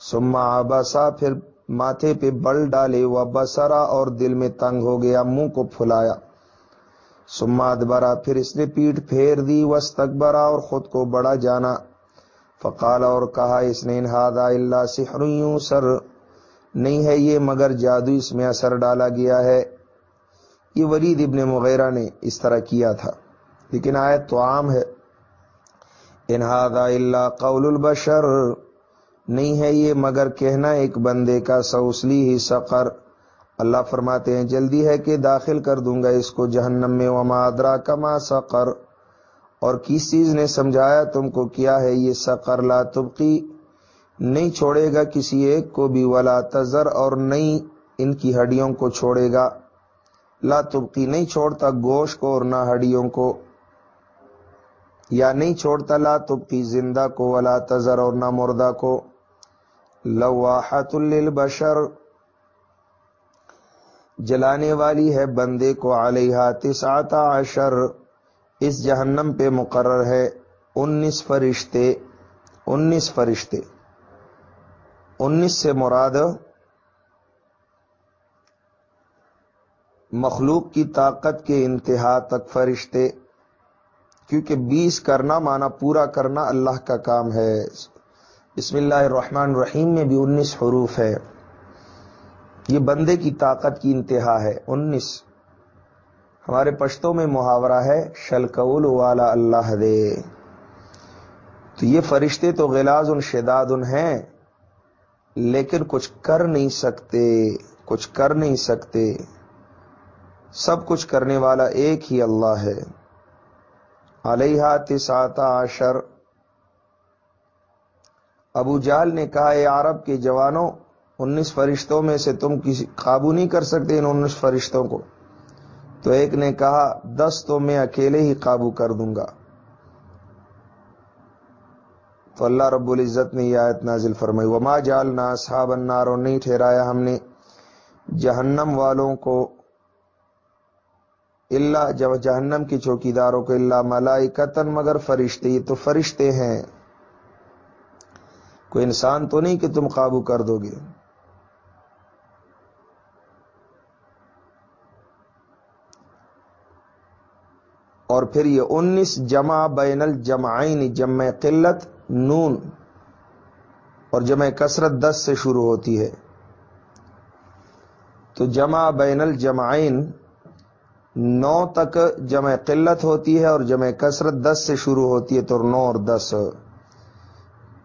Speaker 1: سما آباسا پھر ماتھے پہ بل ڈالے۔ وہ بسرا اور دل میں تنگ ہو گیا، منہ کو پھلایا۔ سما ادبرا، پھر اس نے پیٹ پھیر دی وس تکبرا اور خود کو بڑا جانا۔ فقال، اور کہا، اس نے انہادا اللہ سحر سر نہیں ہے یہ، مگر جادو اس میں اثر ڈالا گیا ہے۔ یہ ولید ابن مغیرہ نے اس طرح کیا تھا۔ لیکن آیت تو عام ہے۔ انہادا اللہ قول البشر۔ نہیں ہے یہ، مگر کہنا ایک بندے کا سوسلی ہی سقر۔ اللہ فرماتے ہیں، جلدی ہے کہ داخل کر دوں گا اس کو جہنم میں، وما ادرا کما سقر۔ اور کس چیز نے سمجھایا تم کو کیا ہے یہ سقر؟ لا تبقی۔ نہیں چھوڑے گا کسی ایک کو بھی، ولا تذر۔ اور نہیں ان کی ہڈیوں کو چھوڑے گا۔ لا تبقی۔ نہیں چھوڑتا گوشت کو اور نہ ہڈیوں کو۔ یا نہیں چھوڑتا لا تبقی زندہ کو، ولا تذر اور نہ مردہ کو۔ لواحت للبشر۔ جلانے والی ہے بندے کو علیہ تسعت عشر۔ اس جہنم پہ مقرر ہے انیس فرشتے انیس فرشتے۔ انیس سے مراد مخلوق کی طاقت کے انتہا تک فرشتے، کیونکہ بیس کرنا مانا پورا کرنا اللہ کا کام ہے۔ بسم اللہ الرحمن الرحیم میں بھی انیس حروف ہے یہ بندے کی طاقت کی انتہا ہے۔ انیس۔ ہمارے پشتوں میں محاورہ ہے شلکول والا اللہ دے تو یہ فرشتے تو غلاز ان، شداد ان ہیں، لیکن کچھ کر نہیں سکتے، کچھ کر نہیں سکتے۔ سب کچھ کرنے والا ایک ہی اللہ ہے۔ علیہ تسعت عشر۔ ابو جال نے کہا، اے عرب کے جوانوں انیس فرشتوں میں سے تم کسی قابو نہیں کر سکتے ان انیس فرشتوں کو۔ تو ایک نے کہا، دس تو میں اکیلے ہی قابو کر دوں گا۔ تو اللہ رب العزت نے یہ آیت نازل فرمائی، وما جالنا صحاب النار، نہیں ٹھہرایا ہم نے جہنم والوں کو اللہ جب جہنم کی چوکی داروں کو اللہ ملائی مگر فرشتے یہ تو فرشتے ہیں۔ کوئی انسان تو نہیں کہ تم قابو کر دو گے۔ اور پھر یہ انیس جمع بین الجمعین جمع قلت نون اور جمع کثرت دس سے شروع ہوتی ہے۔ تو جمع بین الجمعین نو تک جمع قلت ہوتی ہے اور جمع کثرت دس سے شروع ہوتی ہے تو نو اور دس۔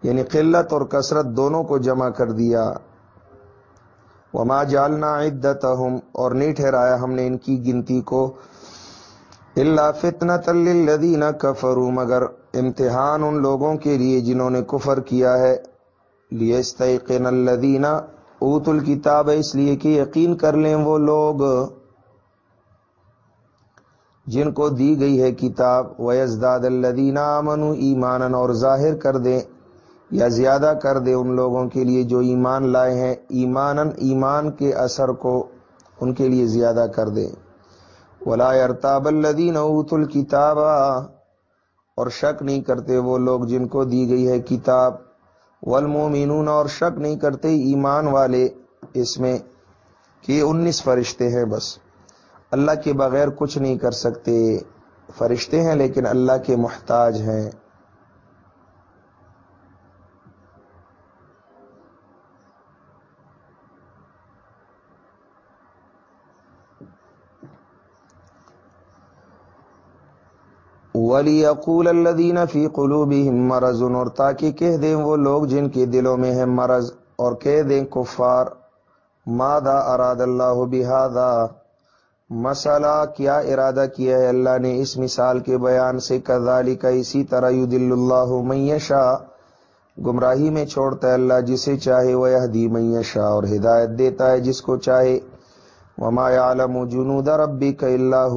Speaker 1: یعنی قلت اور کثرت دونوں کو جمع کر دیا۔ وما جالنا عدت اور نہیں ٹھہرایا ہم نے ان کی گنتی کو۔ اللہ فتنا تلدین کفرو مگر امتحان ان لوگوں کے لیے جنہوں نے کفر کیا ہے۔ لیستیقن الذین اوت الکتاب، اس لیے کہ یقین کر لیں وہ لوگ جن کو دی گئی ہے کتاب۔ ویزداد الذین آمنوا ایمانا، اور ظاہر کر دیں یا زیادہ کر دے ان لوگوں کے لیے جو ایمان لائے ہیں۔ ایمان ایمان کے اثر کو ان کے لیے زیادہ کر دیں۔ ولا ارتاب الدین اوت الکتاب اور شک نہیں کرتے وہ لوگ جن کو دی گئی ہے کتاب۔ والمومنون اور شک نہیں کرتے ایمان والے اس میں کہ انیس فرشتے ہیں بس۔ اللہ کے بغیر کچھ نہیں کر سکتے۔ فرشتے ہیں لیکن اللہ کے محتاج ہیں۔ ولی اقول فی قلوبہم مرض، اور تاکہ کہہ دیں وہ لوگ جن کے دلوں میں ہے مرض، اور کہہ دیں کفار مادا اراد اللہ بہذا؟ مسئلہ، کیا ارادہ کیا ہے اللہ نے اس مثال کے بیان سے؟ کذالک کا اسی طرح یدل اللہ میشا گمراہی میں چھوڑتا ہے اللہ جسے چاہے وہ یہدی میشا اور ہدایت دیتا ہے جس کو چاہے۔ وما یعلم جنود ربک اللہ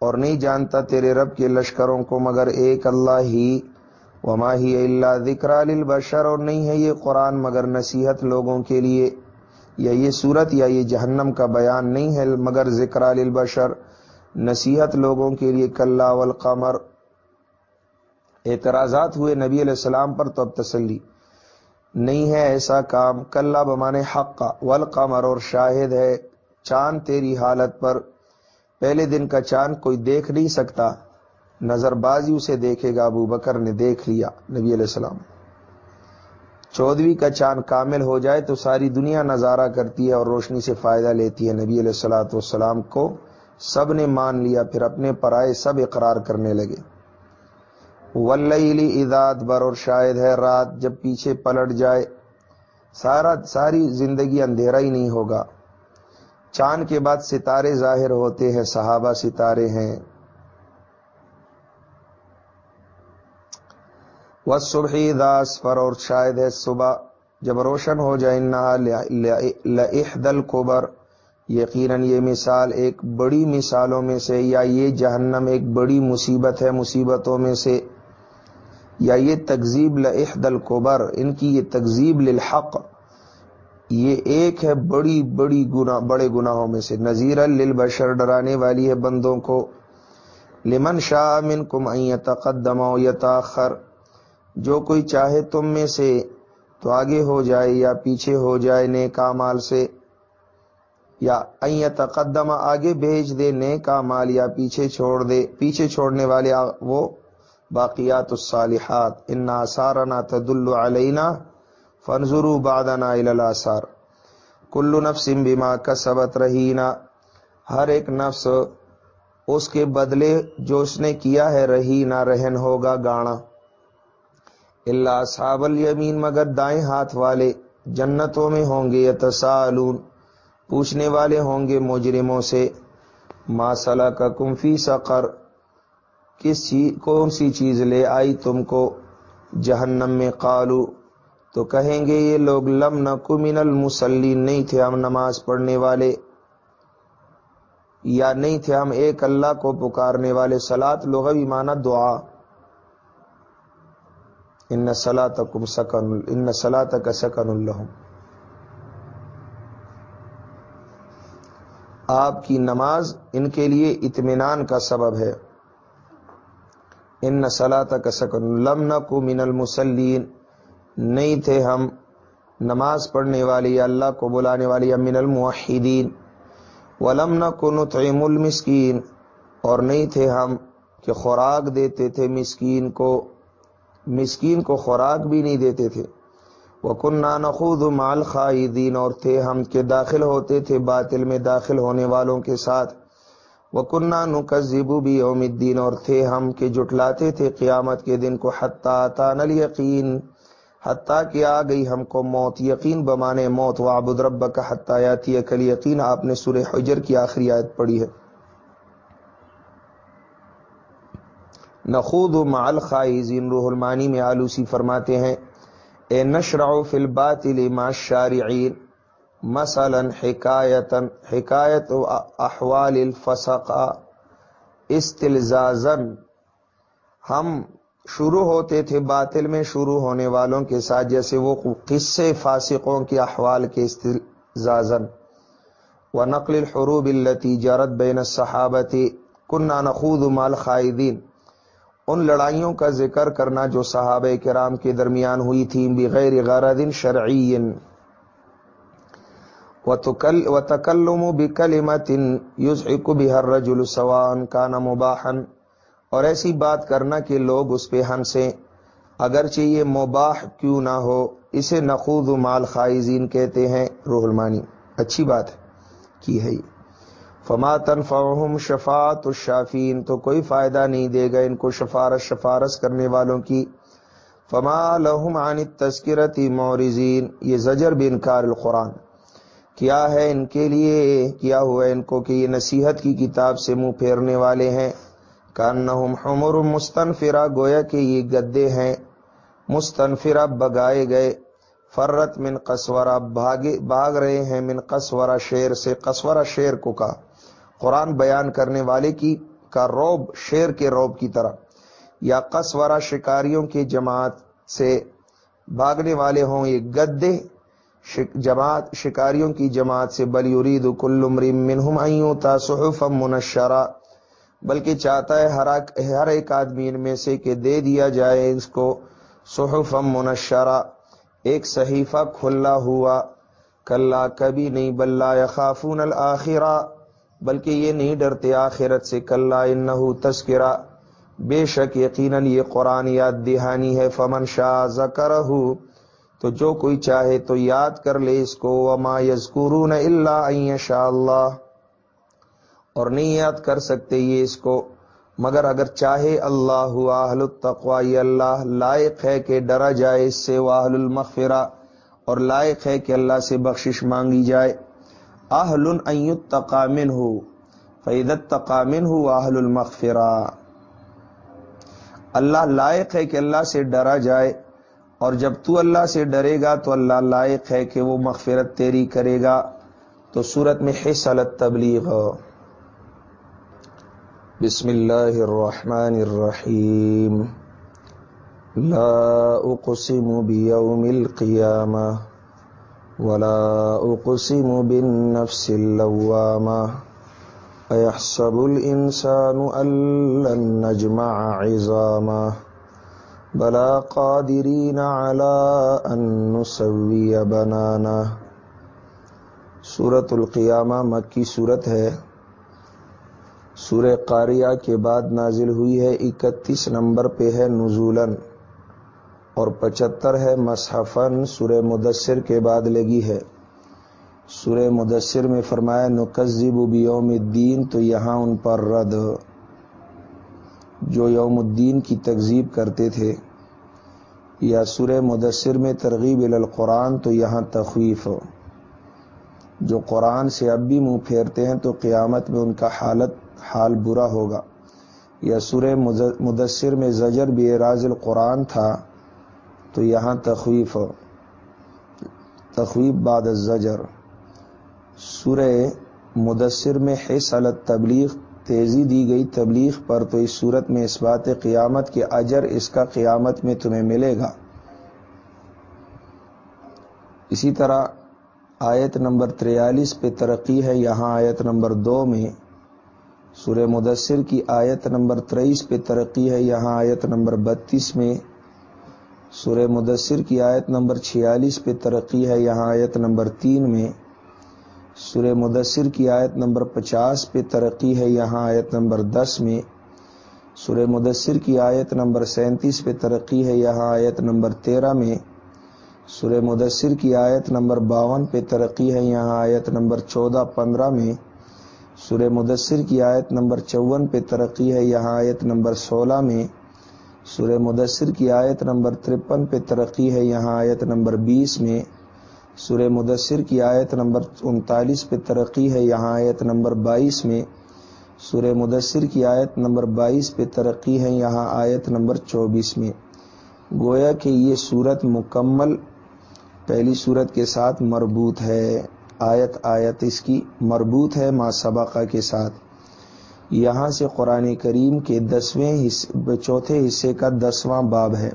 Speaker 1: اور نہیں جانتا تیرے رب کے لشکروں کو مگر ایک اللہ ہی۔ وما ہی اللہ ذکر للبشر اور نہیں ہے یہ قرآن مگر نصیحت لوگوں کے لیے۔ یا یہ صورت یا یہ جہنم کا بیان نہیں ہے مگر ذکر للبشر۔ نصیحت لوگوں کے لیے کلّا والقمر۔ اعتراضات ہوئے نبی علیہ السلام پر تو اب تسلی۔ نہیں ہے ایسا کام کلّا بمانے حق کا۔ والقمر اور شاہد ہے چاند تیری حالت پر۔ پہلے دن کا چاند کوئی دیکھ نہیں سکتا۔ نظر بازی اسے دیکھے گا، ابو بکر نے دیکھ لیا نبی علیہ السلام۔ چودویں کا چاند کامل ہو جائے تو ساری دنیا نظارہ کرتی ہے اور روشنی سے فائدہ لیتی ہے۔ نبی علیہ السلاۃ والسلام کو سب نے مان لیا، پھر اپنے پرائے سب اقرار کرنے لگے۔ ولی اداد بر اور شاید ہے رات جب پیچھے پلٹ جائے۔ سارا، ساری زندگی اندھیرا ہی نہیں ہوگا۔ چاند کے بعد ستارے ظاہر ہوتے ہیں، صحابہ ستارے ہیں۔ وہ صبح داس پر اور شاید ہے صبح، جب روشن ہو جائے دل کوبر یقیناً یہ مثال ایک بڑی مثالوں میں سے، یا یہ جہنم ایک بڑی مصیبت ہے مصیبتوں میں سے، یا یہ تقزیب دل کوبر ان کی یہ تقزیب للحق یہ ایک ہے بڑی بڑی گنا بڑے گناہوں میں سے۔ نذیر للبشر ڈرانے والی ہے بندوں کو۔ لمن شاہ من کم تقدم یتاخر۔ جو کوئی چاہے تم میں سے تو آگے ہو جائے یا پیچھے ہو جائے نیک مال سے۔ یا تقدم آگے بھیج دے نیک مال یا پیچھے چھوڑ دے۔ پیچھے چھوڑنے والے وہ باقیات الصالحات۔ ان سارنا تدل علینا فنظرو بادنا الاثار کلو نفس بیما کا سبت رہینا. ہر ایک نفس اس کے بدلے جو اس نے کیا ہے رہی نہ رہن ہوگا، گانا. اللہ صحاب الیمین مگر دائیں ہاتھ والے جنتوں میں ہوں گے یتسالون پوچھنے والے ہوں گے مجرموں سے ماسلہ کا کمفی سقر. کس چیز کون سی چیز لے آئی تم کو؟ جہنم میں قالو. تو کہیں گے یہ لوگ لم نہ کمن المسلین نہیں تھے ہم نماز پڑھنے والے، یا نہیں تھے ہم ایک اللہ کو پکارنے والے۔ سلاد لغوی مانا دعا۔ ان سلا تکم سکن، ان سلا تک سکن اللہ آپ کی نماز ان کے لیے اطمینان کا سبب ہے۔ ان سلا تک سکن، لم نہ من المسلین نہیں تھے ہم۔ نماز پڑھنے والی، اللہ کو بلانے والی امین الموحدین۔ ولم نہ کو نطعم المسکین۔ اور نہیں تھے ہم کہ خوراک دیتے تھے مسکین کو۔ مسکین کو خوراک بھی نہیں دیتے تھے۔ وہ کنہ نخود مال خائدین اور تھے ہم کے داخل ہوتے تھے باطل میں داخل ہونے والوں کے ساتھ۔ وہ کنہ نقزبو بھی اوم الدین اور تھے ہم کے جٹلاتے تھے قیامت کے دن کو۔ حتیٰ تانل یقین حتیٰ کہ آ گئی ہم کو موت، یقین بمانے موت وعبد رب کا حتیاتی کل یقین آپ نے سورہ حجر کی آخری آیت پڑھی ہے۔ نخود و مع الخائزین، روح المانی میں آلوسی فرماتے ہیں، اے نشرع فی الباطل ما الشارعین، مثلا حکایتا، حکایت احوال الفسقہ استلزازن ہم شروع ہوتے تھے باطل میں، شروع ہونے والوں کے ساتھ، جیسے وہ قصے فاسقوں کے احوال کے استلزازن و نقل الحروب التی جرت بین صحابتی کنہ نخود مال خائدین ان لڑائیوں کا ذکر کرنا جو صحابہ کرام کے درمیان ہوئی تھی، بغیر غرض شرعی۔ و تکلم بکلمت یزعق بها الرجل سواء كان مباحا۔ اور ایسی بات کرنا کہ لوگ اس پہ ہنسیں اگرچہ یہ مباح کیوں نہ ہو، اسے نخوض مال خائزین کہتے ہیں۔ روح المانی، اچھی بات کی ہے فما تنفعهم شفاعت الشافین، تو کوئی فائدہ نہیں دے گا ان کو شفارش شفارس کرنے والوں کی۔ فما لهم عن التذکرتی مورزین یہ زجر بنکار القرآن۔ کیا ہے ان کے لیے؟ کیا ہوا ان کو کہ یہ نصیحت کی کتاب سے منہ پھیرنے والے ہیں؟ کانہم حمر مستنفرہ، گویا کہ یہ گدے ہیں، مستنفرہ بگائے گئے، فرت من قصورہ بھاگ رہے ہیں من قصورہ شیر سے، قصورہ شیر کو کا قرآن بیان کرنے والے کی، کا روب، شیر کے روب کی طرح۔ یا قصورہ شکاریوں کی جماعت سے بھاگنے والے ہوں یہ گدے جماعت، شکاریوں کی جماعت سے، بل یرید کل مریم منہم ایوں تا صحفا منشرہ۔ بلکہ چاہتا ہے ہر ہر ایک آدمی ان میں سے کہ دے دیا جائے اس کو صحف منشرہ، ایک صحیفہ کھلا ہوا کل کبھی نہیں بلّہ خافون الآخرہ، بلکہ یہ نہیں ڈرتے آخرت سے کل انہو تذکرہ۔ بے شک یقیناً یہ قرآن یاد دہانی ہے، فمن شاہ ذکر تو جو کوئی چاہے تو یاد کر لے اس کو، وما یذکرون الا ان شاء اللہ۔ اور نہیں یاد کر سکتے یہ اس کو۔ مگر اگر چاہے اللہ واہل التقوی اللہ لائق ہے کہ ڈرا جائے اس سے واہل المغفرہ، اور لائق ہے کہ اللہ سے بخشش مانگی جائے۔ آہل تقامن ہو فیدت تقامن ہو آہل المغفرہ۔ اللہ لائق ہے کہ اللہ سے ڈرا جائے، اور جب تو اللہ سے ڈرے گا تو اللہ لائق ہے کہ وہ مغفرت تیری کرے گا۔ تو صورت میں حصلت تبلیغ بسم اللہ الرحمن الرحیم. لا اقسم بیوم القیامة ولا اقسم بالنفس اللوامة ايحسب الانسان ان لن نجمع عظاما بلا قادرین على ان نسوی بنانا. سورة القیامہ مکی صورت ہے. سورہ قاریہ کے بعد نازل ہوئی ہے، اکتیس نمبر پہ ہے نزولن اور پچہتر ہے مصحفن سورہ مدثر کے بعد لگی ہے۔ سورہ مدثر میں فرمایا نقزب بیوم الدین، تو یہاں ان پر رد۔ جو یوم الدین کی تکذیب کرتے تھے، یا سورہ مدثر میں ترغیب القرآن، تو یہاں تخویف۔ جو قرآن سے اب بھی منہ پھیرتے ہیں، تو قیامت میں ان کا حالت حال برا ہوگا۔ یا سورہ مدثر میں زجر بھی راز القرآن تھا، تو یہاں تخویف تخویف بعد الزجر۔ سورہ مدثر میں حص تبلیغ، تیزی دی گئی تبلیغ پر تو اس صورت میں اس بات قیامت کے اجر اس کا قیامت میں تمہیں ملے گا۔ اسی طرح آیت نمبر تریالیس پہ ترقی ہے، یہاں آیت نمبر دو میں سورہ مدثر کی آیت نمبر تریئیس پہ ترقی ہے یہاں آیت نمبر بتیس میں سورہ مدثر کی آیت نمبر چھیالیس پہ ترقی ہے یہاں آیت نمبر تین میں سورہ مدثر کی آیت نمبر پچاس پہ ترقی ہے یہاں آیت نمبر دس میں سورہ مدثر کی آیت نمبر سینتیس پہ ترقی ہے یہاں آیت نمبر تیرہ میں سورہ مدثر کی آیت نمبر باون پہ ترقی ہے یہاں آیت نمبر چودہ پندرہ میں سورہ مدثر کی آیت نمبر چون پہ ترقی ہے، یہاں آیت نمبر سولہ میں سورہ مدثر کی آیت نمبر ترپن پہ ترقی ہے، یہاں آیت نمبر بیس میں سورہ مدثر کی آیت نمبر انتالیس پہ ترقی ہے، یہاں آیت نمبر بائیس میں سورہ مدثر کی آیت نمبر بائیس پہ ترقی ہے، یہاں آیت نمبر چوبیس میں۔ گویا کہ یہ صورت مکمل پہلی صورت کے ساتھ مربوط ہے۔ آیت آیت اس کی مربوط ہے ما سبقہ کے ساتھ۔ یہاں سے قرآن کریم کے دسویں حصے چوتھے حصے کا دسواں باب ہے۔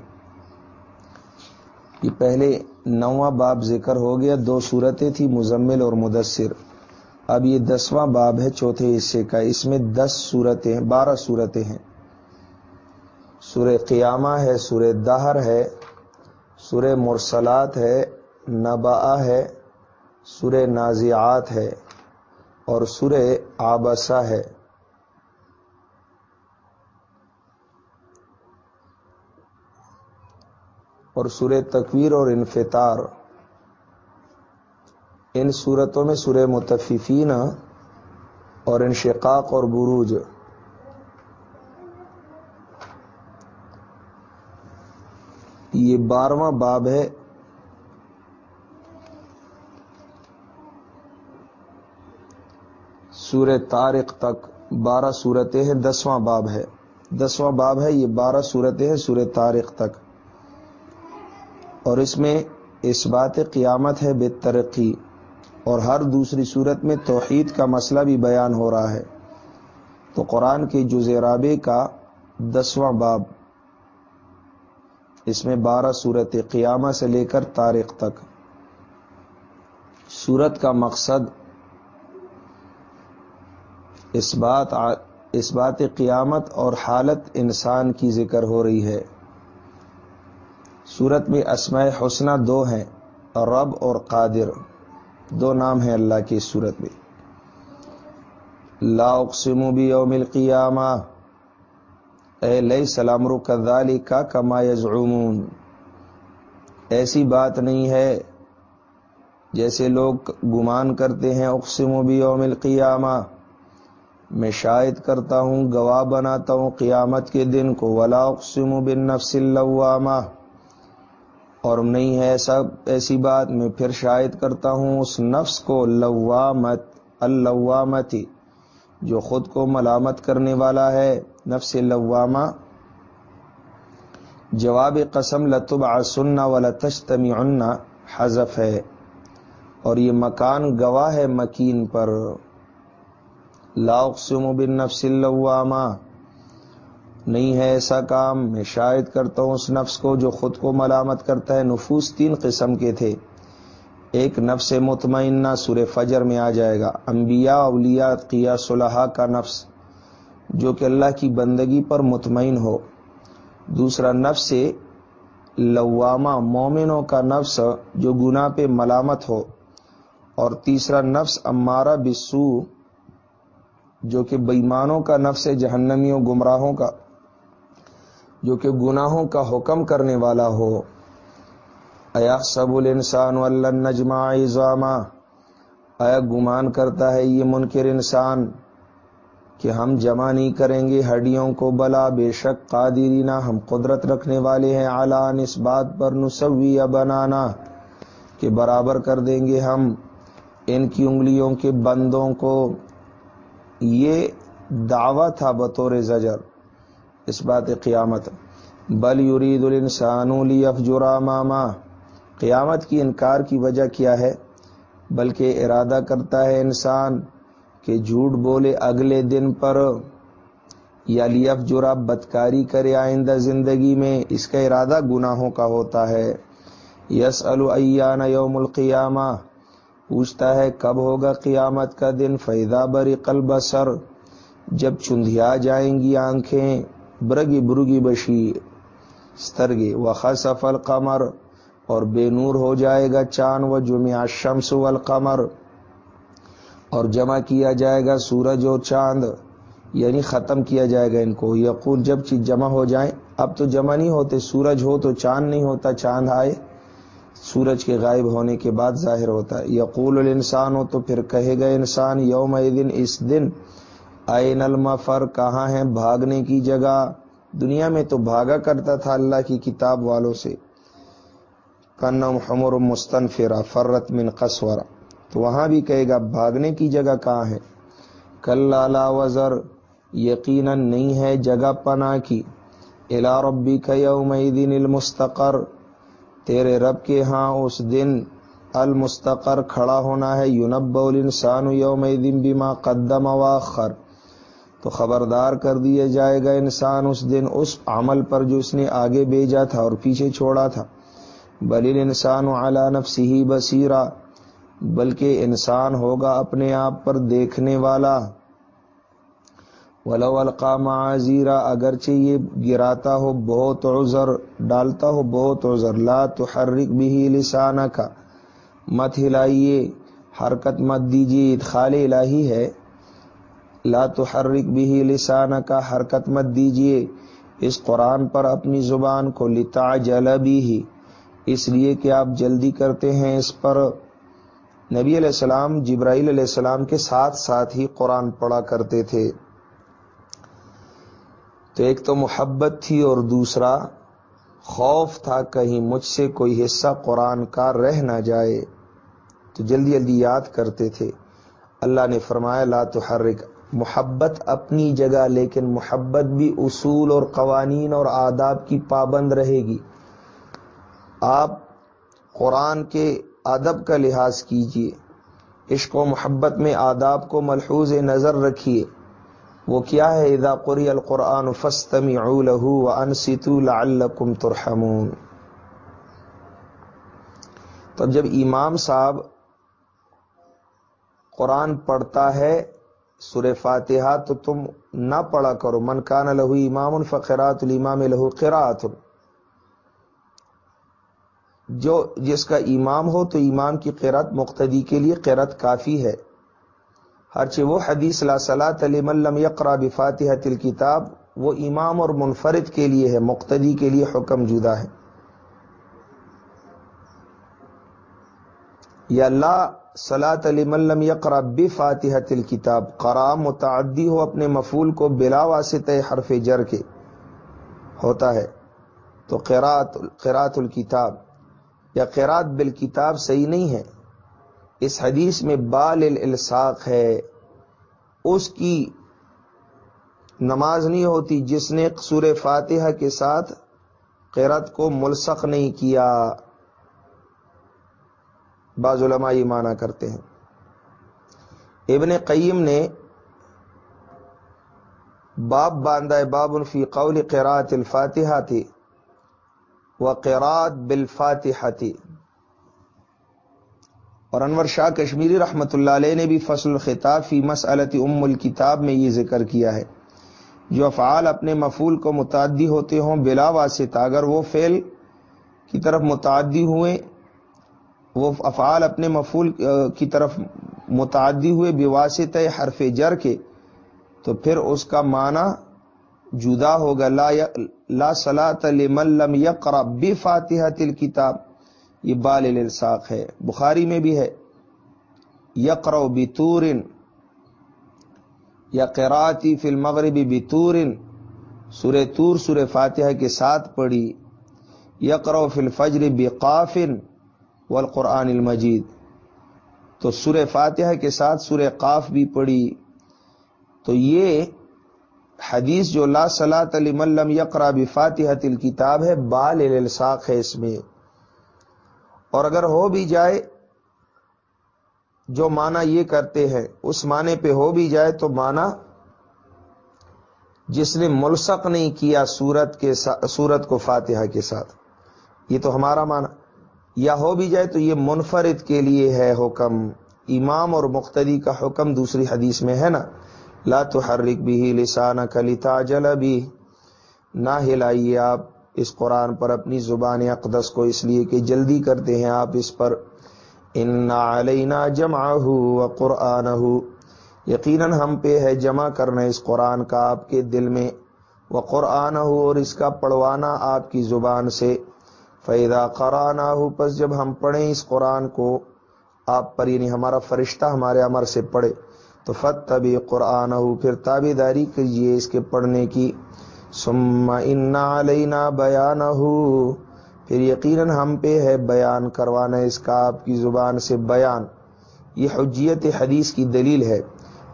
Speaker 1: یہ پہلے نواں باب ذکر ہو گیا، دو صورتیں تھی مزمل اور مدثر۔ اب یہ دسواں باب ہے چوتھے حصے کا۔ اس میں دس صورتیں، بارہ صورتیں ہیں۔ سور قیامہ ہے سور دہر ہے سور مرسلات ہے نبا ہے سور نازیات ہے اور سور آبسا ہے۔ اور سور تکویر اور انفطار۔ ان صورتوں میں سور متففین اور انشقاق اور بروج۔ یہ بارہواں باب ہے۔ سور تارق تک بارہ صورتیں ہیں، دسواں باب ہے۔ دسواں باب ہے، یہ بارہ صورتیں ہیں سور تارق تک۔ اور اس میں اس بات قیامت ہے بے ترقی۔ اور ہر دوسری صورت میں توحید کا مسئلہ بھی بیان ہو رہا ہے۔ تو قرآن کے جزیرابے کا دسواں باب۔ اس میں بارہ صورت قیامہ سے لے کر تاریخ تک۔ صورت کا مقصد اس بات اس بات قیامت اور حالت انسان کی ذکر ہو رہی ہے۔ صورت میں اسماء حسنہ دو ہیں، رب اور قادر۔ دو نام ہیں اللہ کی صورت میں۔ لا اقسم بھی یوم القیامہ۔ اے لئی سلام رکالی کا کما یزعمون۔ ایسی بات نہیں ہے جیسے لوگ گمان کرتے ہیں اقسم بھی یوم القیامہ۔ میں شاید کرتا ہوں، گواہ بناتا ہوں قیامت کے دن کو۔ ولا اقسم بن نفس اللوامہ اور نہیں ہے ایسا، ایسی بات، میں پھر شاید کرتا ہوں اس نفس کو لوامت اللوامتی جو خود کو ملامت کرنے والا ہے۔ نفس لوامہ جواب قسم لطب آسن و لتشتمی حذف ہے۔ اور یہ مکان گواہ ہے مکین پر۔ لاقسم بن نفس اللوامہ۔ نہیں ہے ایسا کام، میں شاید کرتا ہوں اس نفس کو جو خود کو ملامت کرتا ہے۔ نفوس تین قسم کے تھے۔ ایک نفس مطمئنہ سور فجر میں آ جائے گا۔ انبیاء، اولیاء قیا صلاح کا نفس، جو کہ اللہ کی بندگی پر مطمئن ہو۔ دوسرا نفس لوامہ، مومنوں کا نفس جو گناہ پہ ملامت ہو۔ اور تیسرا نفس امارہ بسو جو کہ بےمانوں کا نفس جہنمیوں، گمراہوں کا، جو کہ گناہوں کا حکم کرنے والا ہو۔ ایا سب الانسان نجمع ایا گمان کرتا ہے یہ منکر انسان کہ ہم جمع نہیں کریں گے، ہڈیوں کو بلا بے شک قادرینا ہم قدرت رکھنے والے ہیں۔ اعلان اس بات پر نسوی یا بنانا کہ برابر کر دیں گے ہم ان کی انگلیوں کے بندوں کو۔ یہ دعویٰ تھا بطور زجر، اس بات قیامت۔ بل یرید الانسان لیفجر ماما قیامت کی انکار کی وجہ کیا ہے؟ بلکہ ارادہ کرتا ہے انسان کہ جھوٹ بولے اگلے دن پر، یا لیف جرا بدکاری کرے آئندہ زندگی میں، اس کا ارادہ گناہوں کا ہوتا ہے۔ یس العین یوم القیامہ پوچھتا ہے کب ہوگا قیامت کا دن فیضا بری قلب سر جب چندیا جائیں گی آنکھیں، برگی برگی بشی سترگے و خصف القمر، اور بے نور ہو جائے گا چاند و جمعہ شمس والقمر، اور جمع کیا جائے گا سورج اور چاند یعنی ختم کیا جائے گا ان کو۔ یقول جب چیز جمع ہو جائیں، اب تو جمع نہیں ہوتے، سورج ہو تو چاند نہیں ہوتا، چاند آئے سورج کے غائب ہونے کے بعد ظاہر ہوتا ہے۔ یقول الانسان ہو تو پھر کہے گا انسان یوم دن اس دن این المفر، کہاں ہے بھاگنے کی جگہ۔ دنیا میں تو بھاگا کرتا تھا اللہ کی کتاب والوں سے۔ کنم حمر مستنفرا فرت من قصورا تو وہاں بھی کہے گا، بھاگنے کی جگہ کہاں ہے؟ کل لالا وزر، یقیناً نہیں ہے جگہ پناہ کی۔ الا ربی کا یوم دن المستقر۔ تیرے رب کے ہاں اس دن المستقر کھڑا ہونا ہے یونب الانسان یوم دن بیما قدم واخر تو خبردار کر دیا جائے گا انسان اس دن اس عمل پر جو اس نے آگے بھیجا تھا اور پیچھے چھوڑا تھا۔ بل انسان اعلی نفسی ہی بصیرہ بلکہ انسان ہوگا اپنے آپ پر دیکھنے والا۔ ولو القام عزیرا اگرچہ یہ گراتا ہو بہت عذر، ڈالتا ہو بہت عذر، لا تحرک بھی لسانہ کا مت ہلائیے، حرکت مت دیجیے، ادخال الہی ہے۔ لا تحرک بھی لسانہ کا حرکت مت دیجیے۔ اس قرآن پر اپنی زبان کو لتا جل بھی اس لیے کہ آپ جلدی کرتے ہیں اس پر۔ نبی علیہ السلام، جبرائیل علیہ السلام کے ساتھ ساتھ ہی قرآن پڑھا کرتے تھے۔ تو ایک تو محبت تھی اور دوسرا خوف تھا کہیں مجھ سے کوئی حصہ قرآن کا رہ نہ جائے۔ تو جلدی جلدی یاد کرتے تھے۔ اللہ نے فرمایا، لا تحرک۔ محبت اپنی جگہ، لیکن محبت بھی اصول اور قوانین اور آداب کی پابند رہے گی۔ آپ قرآن کے ادب کا لحاظ کیجیے۔ عشق و محبت میں آداب کو ملحوظ نظر رکھیے۔ وہ کیا ہے؟ اذا قری القرآن فستمی له وانصتوا لعلکم ترحمون۔ تو جب امام صاحب قرآن پڑھتا ہے سورہ فاتحہ، تو تم نہ پڑھا کرو۔ من کان لہو امام فقرات الامام لہو قرات جو جس کا امام ہو، تو امام کی قرت مقتدی کے لیے قرت کافی ہے۔ ہرچہ وہ حدیث لا صلاۃ لم یقرا بفاتحہ تل کتاب وہ امام اور منفرد کے لیے ہے، مقتدی کے لیے حکم جدا ہے۔ یا اللہ صلاۃ علی ملم یقرا بفاتحہ تل کتاب قرا متعدی ہو اپنے مفول کو بلا واسطہ حرف جر کے ہوتا ہے۔ تو قرات قرات الکتاب یا قرات بالکتاب صحیح نہیں ہے۔ اس حدیث میں بال الساق ہے، اس کی نماز نہیں ہوتی جس نے سور فاتحہ کے ساتھ قیرت کو ملسق نہیں کیا۔ بعض علماء یہ مانا کرتے ہیں۔ ابن قیم نے باب باندھا باب فی قول قرات الفاتحہ تھی وہ قیرات بالفاتحہ تھی اور انور شاہ کشمیری رحمۃ اللہ علیہ نے بھی فصل الخطاب فی مسلط ام الکتاب میں یہ ذکر کیا ہے۔ جو افعال اپنے مفول کو متعدی ہوتے ہوں بلا واسطہ، اگر وہ فعل کی طرف متعدی ہوئے، وہ افعال اپنے مفول کی طرف متعدی ہوئے بواسط حرف جر کے، تو پھر اس کا معنی جدا ہوگا۔ لا لا صلاۃ لمن لم یقرا بفاتحہ الکتاب۔ یہ بال الساق ہے۔ بخاری میں بھی ہے۔ یقر بطور، یا قراتی فل مغربی بطور۔ سور تور سور فاتحہ کے ساتھ پڑھی۔ یقرو فل فجر بقافن والقرآن المجید۔ تو سور فاتحہ کے ساتھ سور قاف بھی پڑھی۔ تو یہ حدیث جو لا صلاۃ علی ملم یقرا بفاتحہ تل کتاب ہے، بال الساق ہے اس میں۔ اور اگر ہو بھی جائے جو مانا یہ کرتے ہیں، اس معنی پہ ہو بھی جائے تو مانا جس نے ملسق نہیں کیا سورت کے سورت کو فاتحہ کے ساتھ۔ یہ تو ہمارا مانا یا ہو بھی جائے تو یہ منفرد کے لیے ہے حکم۔ امام اور مختدی کا حکم دوسری حدیث میں ہے نا۔ لا تحرک بھی لسان کلی تاجل بھی نہ ہلائیے آپ۔ اس قرآن پر اپنی زبان اقدس کو اس لیے کہ جلدی کرتے ہیں آپ اس پر۔ ان علینا جمع و قرآن یقیناً ہم پہ ہے جمع کرنا اس قرآن کا آپ کے دل میں۔ وہ قرآن ہو اور اس کا پڑھوانا آپ کی زبان سے۔ فیدا قرآن ہو پس جب ہم پڑھیں اس قرآن کو، آپ پر یعنی ہمارا فرشتہ ہمارے امر سے پڑھے۔ تو فت تبھی قرآن ہو پھر تابے داری کیجیے اس کے پڑھنے کی۔ سما انا علینا بیان ہو پھر یقیناً ہم پہ ہے بیان کروانا اس کا آپ کی زبان سے بیان۔ یہ حجیت حدیث کی دلیل ہے۔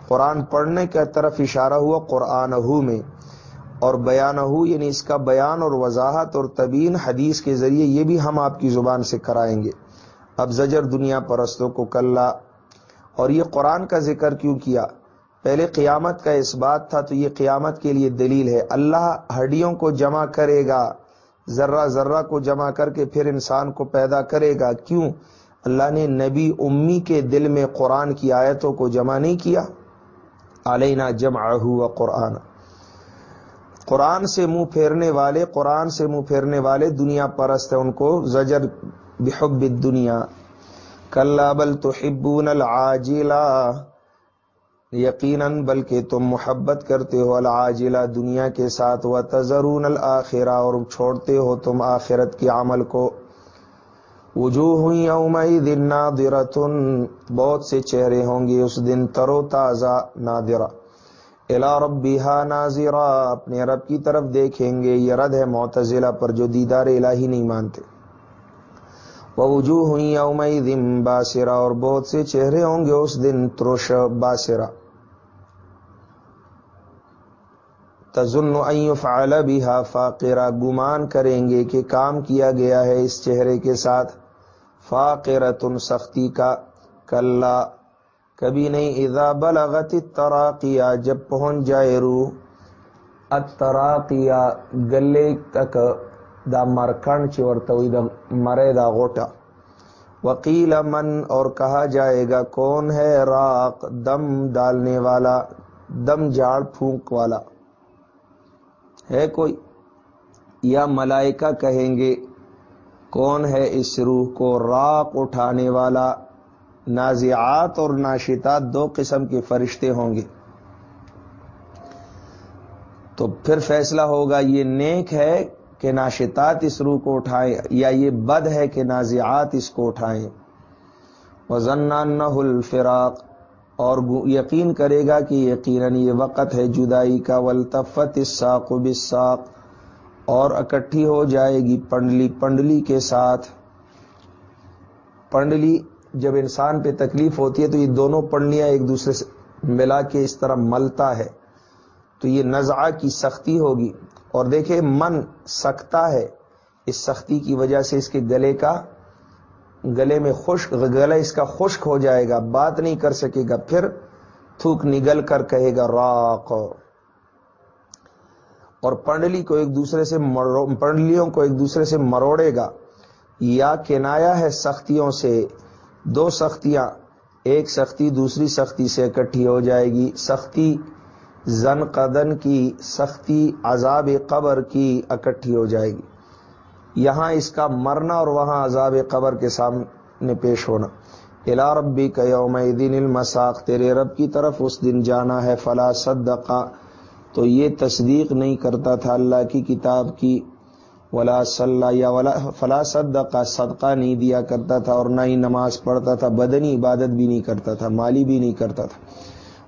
Speaker 1: قرآن پڑھنے کی طرف اشارہ ہوا قرآن ہو میں۔ اور بیان ہو یعنی اس کا بیان اور وضاحت اور طبین حدیث کے ذریعے یہ بھی ہم آپ کی زبان سے کرائیں گے۔ اب زجر دنیا پرستوں کو کل اور یہ قرآن کا ذکر کیوں کیا؟ پہلے قیامت کا اس بات تھا تو یہ قیامت کے لیے دلیل ہے۔ اللہ ہڈیوں کو جمع کرے گا، ذرہ ذرہ کو جمع کر کے پھر انسان کو پیدا کرے گا۔ کیوں؟ اللہ نے نبی امی کے دل میں قرآن کی آیتوں کو جمع نہیں کیا۔ علینا جمع ہوا قرآن۔ قرآن سے منہ پھیرنے والے، قرآن سے منہ پھیرنے والے دنیا پرست ہیں، ان کو زجر بحب دنیا کل بل تو ہبون یقیناً بلکہ تم محبت کرتے ہو العاجلا دنیا کے ساتھ و تذرون الآخرہ اور چھوڑتے ہو تم آخرت کے عمل کو۔ وجوہ یوم دن نادرتن بہت سے چہرے ہوں گے اس دن ترو تازہ نادرہ۔ الا ربها ناظرا اپنے رب کی طرف دیکھیں گے، یہ رد ہے معتزلہ پر جو دیدار الہی نہیں مانتے۔ وہ وجوہ ہوئی اومئی دم باسرا اور بہت سے چہرے ہوں گے اس دن تروش باسرا تزن فعل بها فاقرا، گمان کریں گے کہ کام کیا گیا ہے اس چہرے کے ساتھ۔ فاقرتن، سختی کا۔ کلّا، کبھی نہیں، اذا بلغت التراقیہ جب پہنچ جائے روح۔ التراقیہ گلے تک دا مرکن چورتوی دا مرے دا غوٹا وکیل من، اور کہا جائے گا، کون ہے راق؟ دم ڈالنے والا، دم جاڑ پھونک والا۔ ہے کوئی؟ یا ملائکہ کہیں گے، کون ہے اس روح کو راق اٹھانے والا؟ نازعات اور ناشتات دو قسم کے فرشتے ہوں گے۔ تو پھر فیصلہ ہوگا، یہ نیک ہے کہ ناشتات اس روح کو اٹھائیں، یا یہ بد ہے کہ نازعات اس کو اٹھائیں۔ وزن الفراق۔ اور یقین کرے گا کہ یقیناً یہ وقت ہے جدائی کا ولطفت اساق و اور اکٹھی ہو جائے گی پنڈلی پنڈلی کے ساتھ۔ پنڈلی جب انسان پہ تکلیف ہوتی ہے تو یہ دونوں پڑھنیاں ایک دوسرے سے ملا کے اس طرح ملتا ہے۔ تو یہ نزعہ کی سختی ہوگی۔ اور دیکھیں، من سکتا ہے اس سختی کی وجہ سے اس کے گلے کا گلے میں خشک گلا اس کا خشک ہو جائے گا، بات نہیں کر سکے گا، پھر تھوک نگل کر کہے گا، راق. اور پنڈلی کو ایک دوسرے سے پنڈلیوں کو ایک دوسرے سے مروڑے گا۔ یا کنایا ہے سختیوں سے، دو سختیاں، ایک سختی دوسری سختی سے اکٹھی ہو جائے گی۔ سختی زن قدن کی، سختی عذاب قبر کی اکٹھی ہو جائے گی۔ یہاں اس کا مرنا اور وہاں عذاب قبر کے سامنے پیش ہونا۔ الا ربی کا یوم دن المساق، تیرے رب کی طرف اس دن جانا ہے، فلا صدقہ تو یہ تصدیق نہیں کرتا تھا اللہ کی کتاب کی۔ ولا صلاح یا ولا، فلا صدقہ صدقہ نہیں دیا کرتا تھا اور نہ ہی نماز پڑھتا تھا، بدنی عبادت بھی نہیں کرتا تھا، مالی بھی نہیں کرتا تھا۔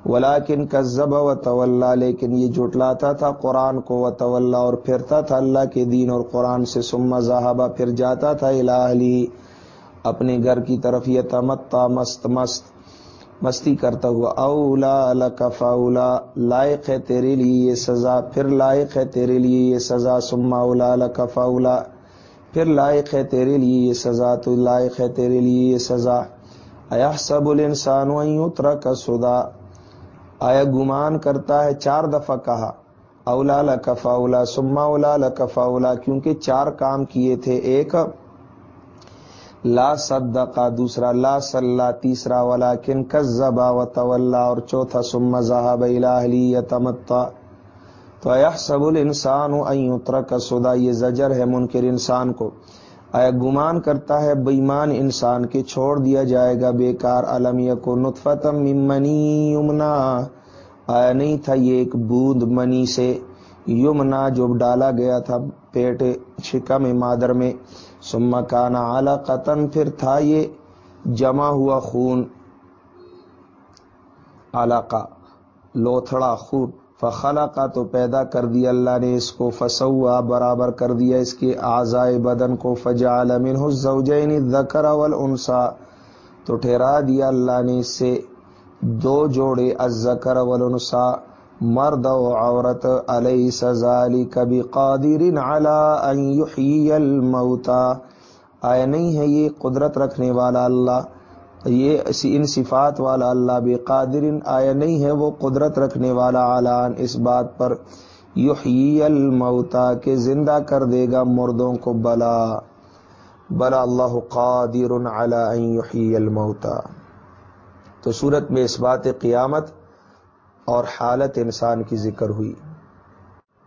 Speaker 1: ولاکن کذب و طول لیکن یہ جٹلاتا تھا قرآن کو، و طول اور پھرتا تھا اللہ کے دین اور قرآن سے سما ذہبہ پھر جاتا تھا الہلی اپنے گھر کی طرف یہ تمتا مست مست، مستی کرتا ہوا، اولا لکف اولا لائق ہے تیرے لیے یہ سزا، پھر لائق ہے تیرے لیے یہ سزا سما اولا لکف اولا پھر لائق ہے تیرے لیے یہ سزا، تو لائق ہے تیرے لیے یہ سزا۔ ایا سب الانسان اترا سدا آیا گمان کرتا ہے چار دفعہ کہا، اولا لکف اولا سما اولا لکف اولا کیونکہ چار کام کیے تھے، ایک لا صدقا، دوسرا لا صلاح تیسرا والا کذبا و اور چوتھا سم ذہب الہلی یتمتا تو یحسب الانسان ان یترک سدا یہ زجر ہے منکر انسان کو۔ اے گمان کرتا ہے بےمان انسان کے چھوڑ دیا جائے گا؟ بیکار علم یکو نطفتم من منی یمنا۔ آیا نہیں تھا یہ ایک بوند منی سے یمنا جو ڈالا گیا تھا پیٹ شکم مادر میں؟ سما کانا اعلی قطن پھر تھا یہ جمع ہوا خون علاقہ لوتھڑا خون۔ فخلا کا تو پیدا کر دیا، اللہ نے اس کو، فسوا برابر کر دیا اس کے آزائے بدن کو فجا علمن حسین ذکر اول انسا تو ٹھہرا دیا، اللہ نے اس سے دو جوڑے ازکر اول انسا مرد و عورت علیہ سزالی کبھی قادر الموتا۔ آیا نہیں ہے یہ قدرت رکھنے والا اللہ؟ یہ ان صفات والا اللہ بے قادر آیا نہیں ہے وہ قدرت رکھنے والا اعلان اس بات پر یحیی الموتا کہ زندہ کر دے گا مردوں کو بلا بلا اللہ قادر علی ان یحیی الموتا تو صورت میں اس بات قیامت اور حالت انسان کی ذکر ہوئی۔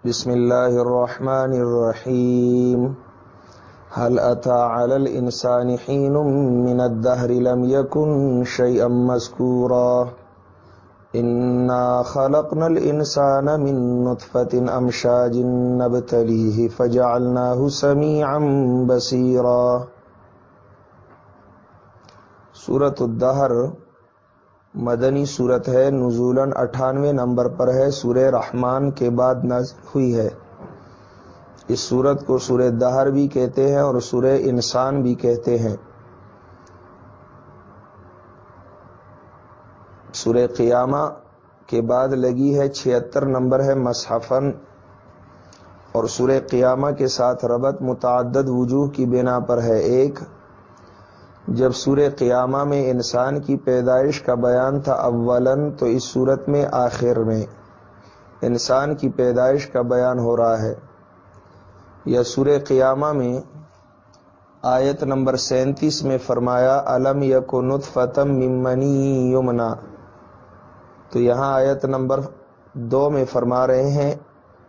Speaker 1: بسم اللہ الرحمن الرحیم۔ هل اتى على الانسان حين من الدهر لم يكن شيئا مذكورا؟ انا خلقنا الانسان من نطفه امشاج نبتليه فجعلناه سميعا بصيرا. سورة الدهر مدنی صورت ہے نزولن اٹھانوے نمبر پر ہے، سورہ رحمان کے بعد نازل ہوئی ہے۔ اس صورت کو سورہ دہر بھی کہتے ہیں اور سورہ انسان بھی کہتے ہیں۔ سورہ قیامہ کے بعد لگی ہے چھہتر نمبر ہے مصحفن اور سورہ قیامہ کے ساتھ ربط متعدد وجوہ کی بنا پر ہے۔ ایک، جب سور قیامہ میں انسان کی پیدائش کا بیان تھا اولن تو اس صورت میں آخر میں انسان کی پیدائش کا بیان ہو رہا ہے۔ یا سور قیامہ میں آیت نمبر سینتیس میں فرمایا علم یکو نطفتم ممنی یمنا تو یہاں آیت نمبر دو میں فرما رہے ہیں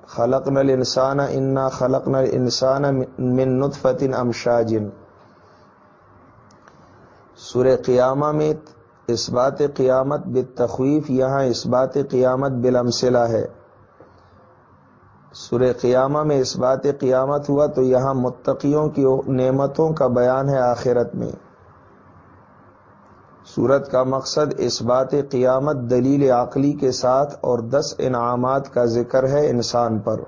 Speaker 1: خلق نل انسان انا خلق نل انسان من نطفتن امشاجن سورہ قیامہ میں اس بات قیامت بالتخویف، یہاں اس بات قیامت بلمسلہ ہے۔ سورہ قیامہ میں اس بات قیامت ہوا تو یہاں متقیوں کی نعمتوں کا بیان ہے آخرت میں۔ سورت کا مقصد اس بات قیامت دلیل عقلی کے ساتھ اور دس انعامات کا ذکر ہے انسان پر۔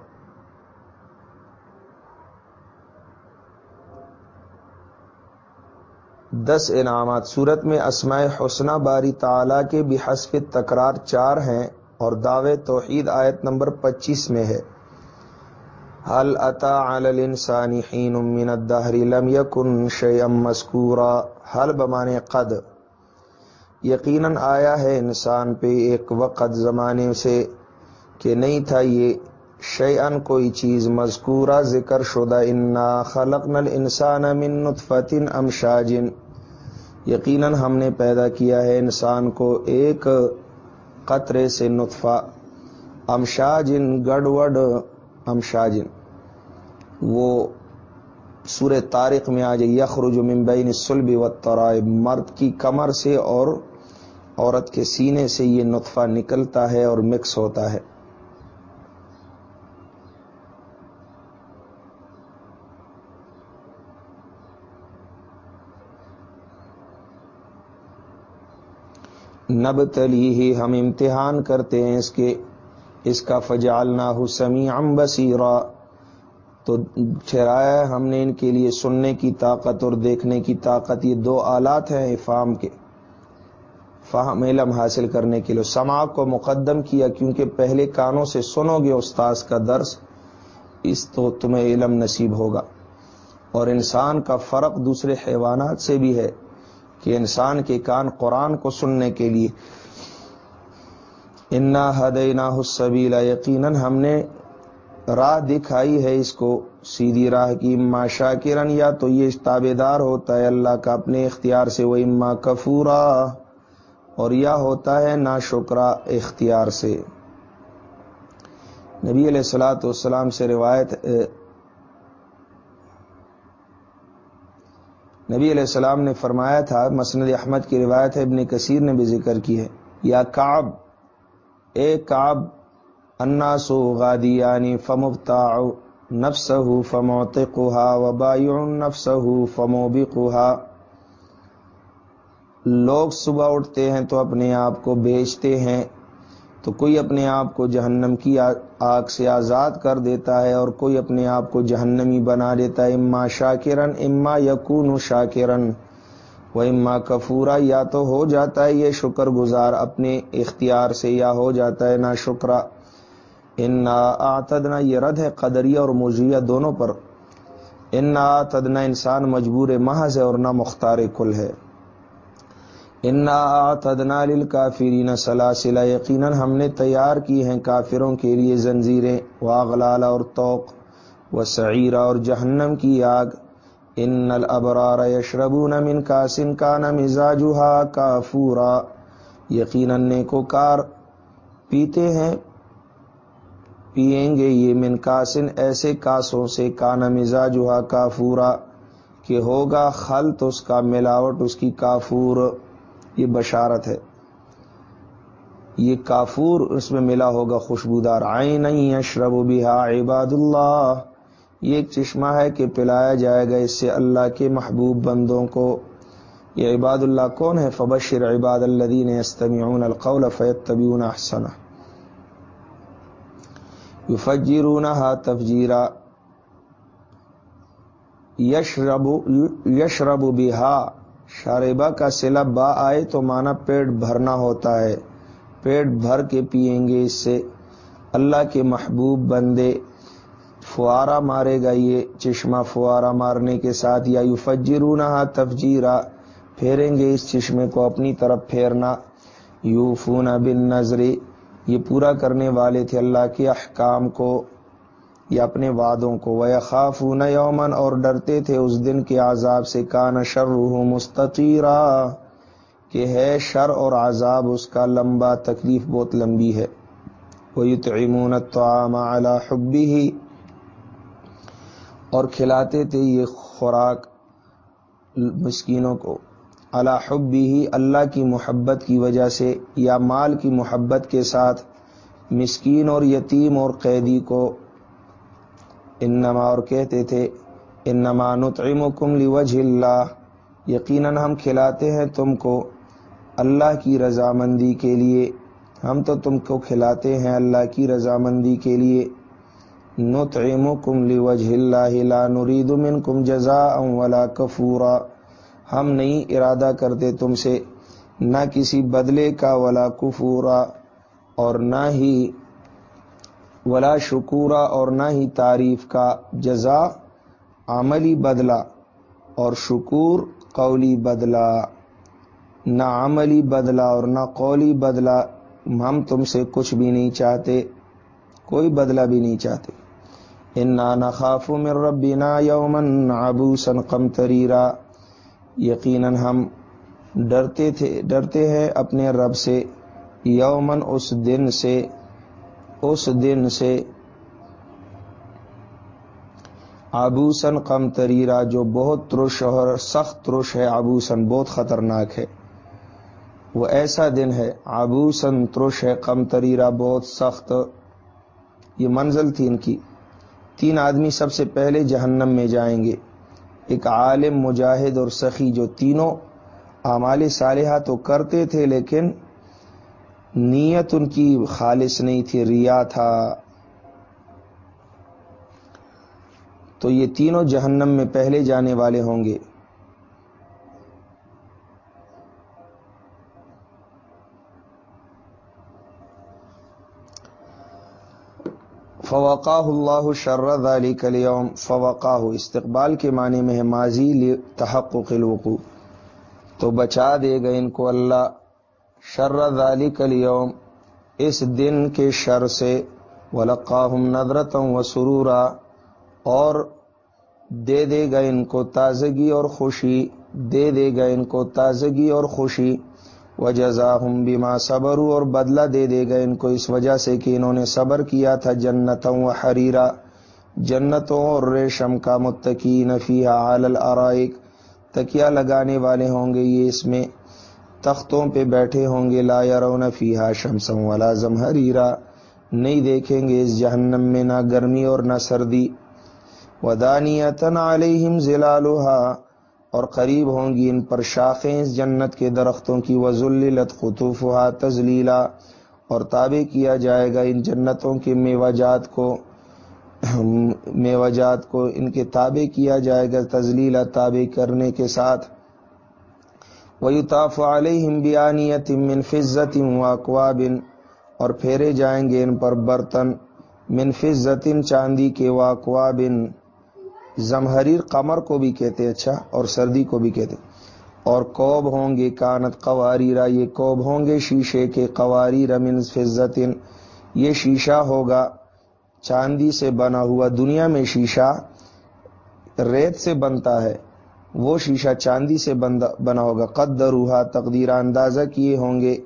Speaker 1: دس انعامات صورت میں اسماء حسنہ باری تعالی کے بھی حسف تکرار چار ہیں اور دعوے توحید آیت نمبر پچیس میں ہے۔ حل عطا الانسانی حین من الدہر لم یکن شیئم مذکورا حل بمانے قد؟ یقیناً آیا ہے انسان پہ ایک وقت زمانے سے کہ نہیں تھا یہ شیئن کوئی چیز مذکورہ ذکر شدہ؟ انا خلقنا الانسان من نطفت امشاجن یقیناً ہم نے پیدا کیا ہے انسان کو ایک قطرے سے نطفہ امشاجن گڑوڈ امشاجن وہ سور تاریخ میں آج یخرج من بین سلبی و ترائب مرد کی کمر سے اور عورت کے سینے سے یہ نطفہ نکلتا ہے اور مکس ہوتا ہے۔ نب تلی ہی ہم امتحان کرتے ہیں اس کے، اس کا فجالنا حسمی ام بصیرا۔ تو ٹھہرایا ہم نے ان کے لیے سننے کی طاقت اور دیکھنے کی طاقت، یہ دو آلات ہیں افام کے۔ فہم علم حاصل کرنے کے لیے۔ سما کو مقدم کیا، کیونکہ پہلے کانوں سے سنو گے استاذ کا درس، اس تو تمہیں علم نصیب ہوگا۔ اور انسان کا فرق دوسرے حیوانات سے بھی ہے کہ انسان کے کان قرآن کو سننے کے لیے۔ انا حدینا حسبیلا یقیناً ہم نے راہ دکھائی ہے اس کو، سیدھی راہ کی، اما شاکرن، یا تو یہ تابے دار ہوتا ہے اللہ کا اپنے اختیار سے، وہ اما کفورا۔ اور یا ہوتا ہے نا شکرا اختیار سے۔ نبی علیہ السلاۃ والسلام سے روایت نبی علیہ السلام نے فرمایا تھا، مسند احمد کی روایت ہے، ابن کثیر نے بھی ذکر کی ہے۔ یا کاب اے کاب انا سو غادی یعنی فمبتا نفس ہو فموت کوہا و نفس ہو فموبی کوہا لوگ صبح اٹھتے ہیں تو اپنے آپ کو بیچتے ہیں، تو کوئی اپنے آپ کو جہنم کی آگ سے آزاد کر دیتا ہے اور کوئی اپنے آپ کو جہنمی بنا دیتا ہے۔ اما شاکرن، اما یقون شاکرن۔ وہ اما کفورا، یا تو ہو جاتا ہے یہ شکر گزار اپنے اختیار سے، یا ہو جاتا ہے نا شکرا ان آتدنا یہ رد ہے قدریہ اور مجریہ دونوں پر۔ ان آتدنا انسان مجبور محض ہے اور نہ مختار کل ہے۔ انا تدنا کافرین سلاسلا یقیناً ہم نے تیار کی ہیں کافروں کے لیے زنجیریں واغلال اور توق و سعیرہ اور جہنم کی آگ۔ ان الابرار یشربون من کاسن کا مزاجها کافورا۔ یقیناً نیکو کار پیتے ہیں پیئیں گے یہ من کاسن، ایسے کاسوں سے کانا مزاجها کافورا، کہ ہوگا خلط اس کا، ملاوٹ اس کی کافور. یہ بشارت ہے۔ یہ کافور، اس میں ملا ہوگا خوشبودار آئی نہیں اشرب بہا عباد اللہ. یہ ایک چشمہ ہے کہ پلایا جائے گا اس سے اللہ کے محبوب بندوں کو۔ یہ عباد اللہ کون ہے؟ فبشر عباد الدین استمیعون القول فیتبیون احسن یفجرونها تفجیرا یشرب یشرب بها شاربہ کا سلا با آئے تو مانا پیٹ بھرنا ہوتا ہے۔ پیٹ بھر کے پیئیں گے اس سے۔ اللہ کے محبوب بندے فوارا مارے گا یہ چشمہ فوارا مارنے کے ساتھ۔ یا یو تفجیرا، پھیریں گے اس چشمے کو اپنی طرف پھیرنا۔ یوفون بن نظری یہ پورا کرنے والے تھے اللہ کے احکام کو یا اپنے وعدوں کو۔ وہ خاف یومن اور ڈرتے تھے اس دن کے عذاب سے۔ کان شر مستقیرا کہ ہے شر اور عذاب اس کا لمبا تکلیف بہت لمبی ہے۔ وہ یتعمون الطعام على حبه۔ اور کھلاتے تھے یہ خوراک مسکینوں کو۔ اللہ حبی ہی اللہ کی محبت کی وجہ سے یا مال کی محبت کے ساتھ مسکین اور یتیم اور قیدی کو انما اور کہتے تھے، انما نطعمکم لوجہ اللہ، یقیناً ہم کھلاتے ہیں تم کو اللہ کی رضامندی کے لیے۔ ہم تو تم کو کھلاتے ہیں اللہ کی رضامندی کے لیے۔ نطعمکم لوجہ اللہ لا نريد منکم جزاء ولا کفورا۔ ہم نہیں ارادہ کرتے تم سے، نہ کسی بدلے کا ولا کفورا اور نہ ہی ولا شکورا اور نہ ہی تعریف کا جزا، عملی بدلہ اور شکور، قولی بدلہ۔ نہ عملی بدلہ اور نہ قولی بدلہ، ہم تم سے کچھ بھی نہیں چاہتے، کوئی بدلہ بھی نہیں چاہتے۔ انا نخاف من ربنا یومن عبوسا قمطریرا۔ یقیناً ہم ڈرتے تھے، ڈرتے ہیں اپنے رب سے۔ یومن اس دن سے، اس دن سے۔ آبوسن کم تریرا جو بہت ترش اور سخت ترش ہے آبوسن بہت خطرناک ہے۔ وہ ایسا دن ہے آبوسن ترش ہے کم تریرا بہت سخت۔ یہ منزل تھی ان کی۔ تین آدمی سب سے پہلے جہنم میں جائیں گے۔ ایک عالم، مجاہد اور سخی جو تینوں اعمال صالحہ تو کرتے تھے لیکن نیت ان کی خالص نہیں تھی، ریا تھا۔ تو یہ تینوں جہنم میں پہلے جانے والے ہوں گے۔ فوقاہ اللہ شرد علی کلیوم فوقاہ استقبال کے معنی میں ہے ماضی تحقق الوقوع۔ تو بچا دے گا ان کو اللہ شرد علی کلیوم اس دن کے شر سے۔ ولقاہم ندرتم و سرورا اور دے دے گا ان کو تازگی اور خوشی، دے دے گا ان کو تازگی اور خوشی۔ و جزا ہم بیما صبر اور بدلہ دے دے گا ان کو اس وجہ سے کہ انہوں نے صبر کیا تھا جنتوں و حریرا جنتوں اور ریشم کا متقی نفیہ عال الرائق تکیا لگانے والے ہوں گے یہ اس میں، تختوں پہ بیٹھے ہوں گے، لا یرون فیہا شمسم ولا زمہریرا نہیں دیکھیں گے اس جہنم میں نہ گرمی اور نہ سردی۔ ودانیتن علیہم زلالوہا اور قریب ہوں گی ان پر شاخیں اس جنت کے درختوں کی وزلت خطوفہ تزلیلا اور تابع کیا جائے گا ان جنتوں کے میوہ جات کو میوہ جات کو، ان کے تابع کیا جائے گا تزلیلا تابع کرنے کے ساتھ۔ ویطاف علیہم بیانیت من فزت و اقوابن اور پھیرے جائیں گے ان پر برتن، من فزت چاندی کے واقوابن زمہریر قمر کو بھی کہتے اچھا اور سردی کو بھی کہتے اور کوب ہوں گے کانت قواری را یہ کوب ہوں گے شیشے کے قواری رمن فضت یہ شیشہ ہوگا چاندی سے بنا ہوا، دنیا میں شیشہ ریت سے بنتا ہے۔ وہ شیشہ چاندی سے بنا ہوگا۔ قد روحا تقدیر اندازہ کیے ہوں گے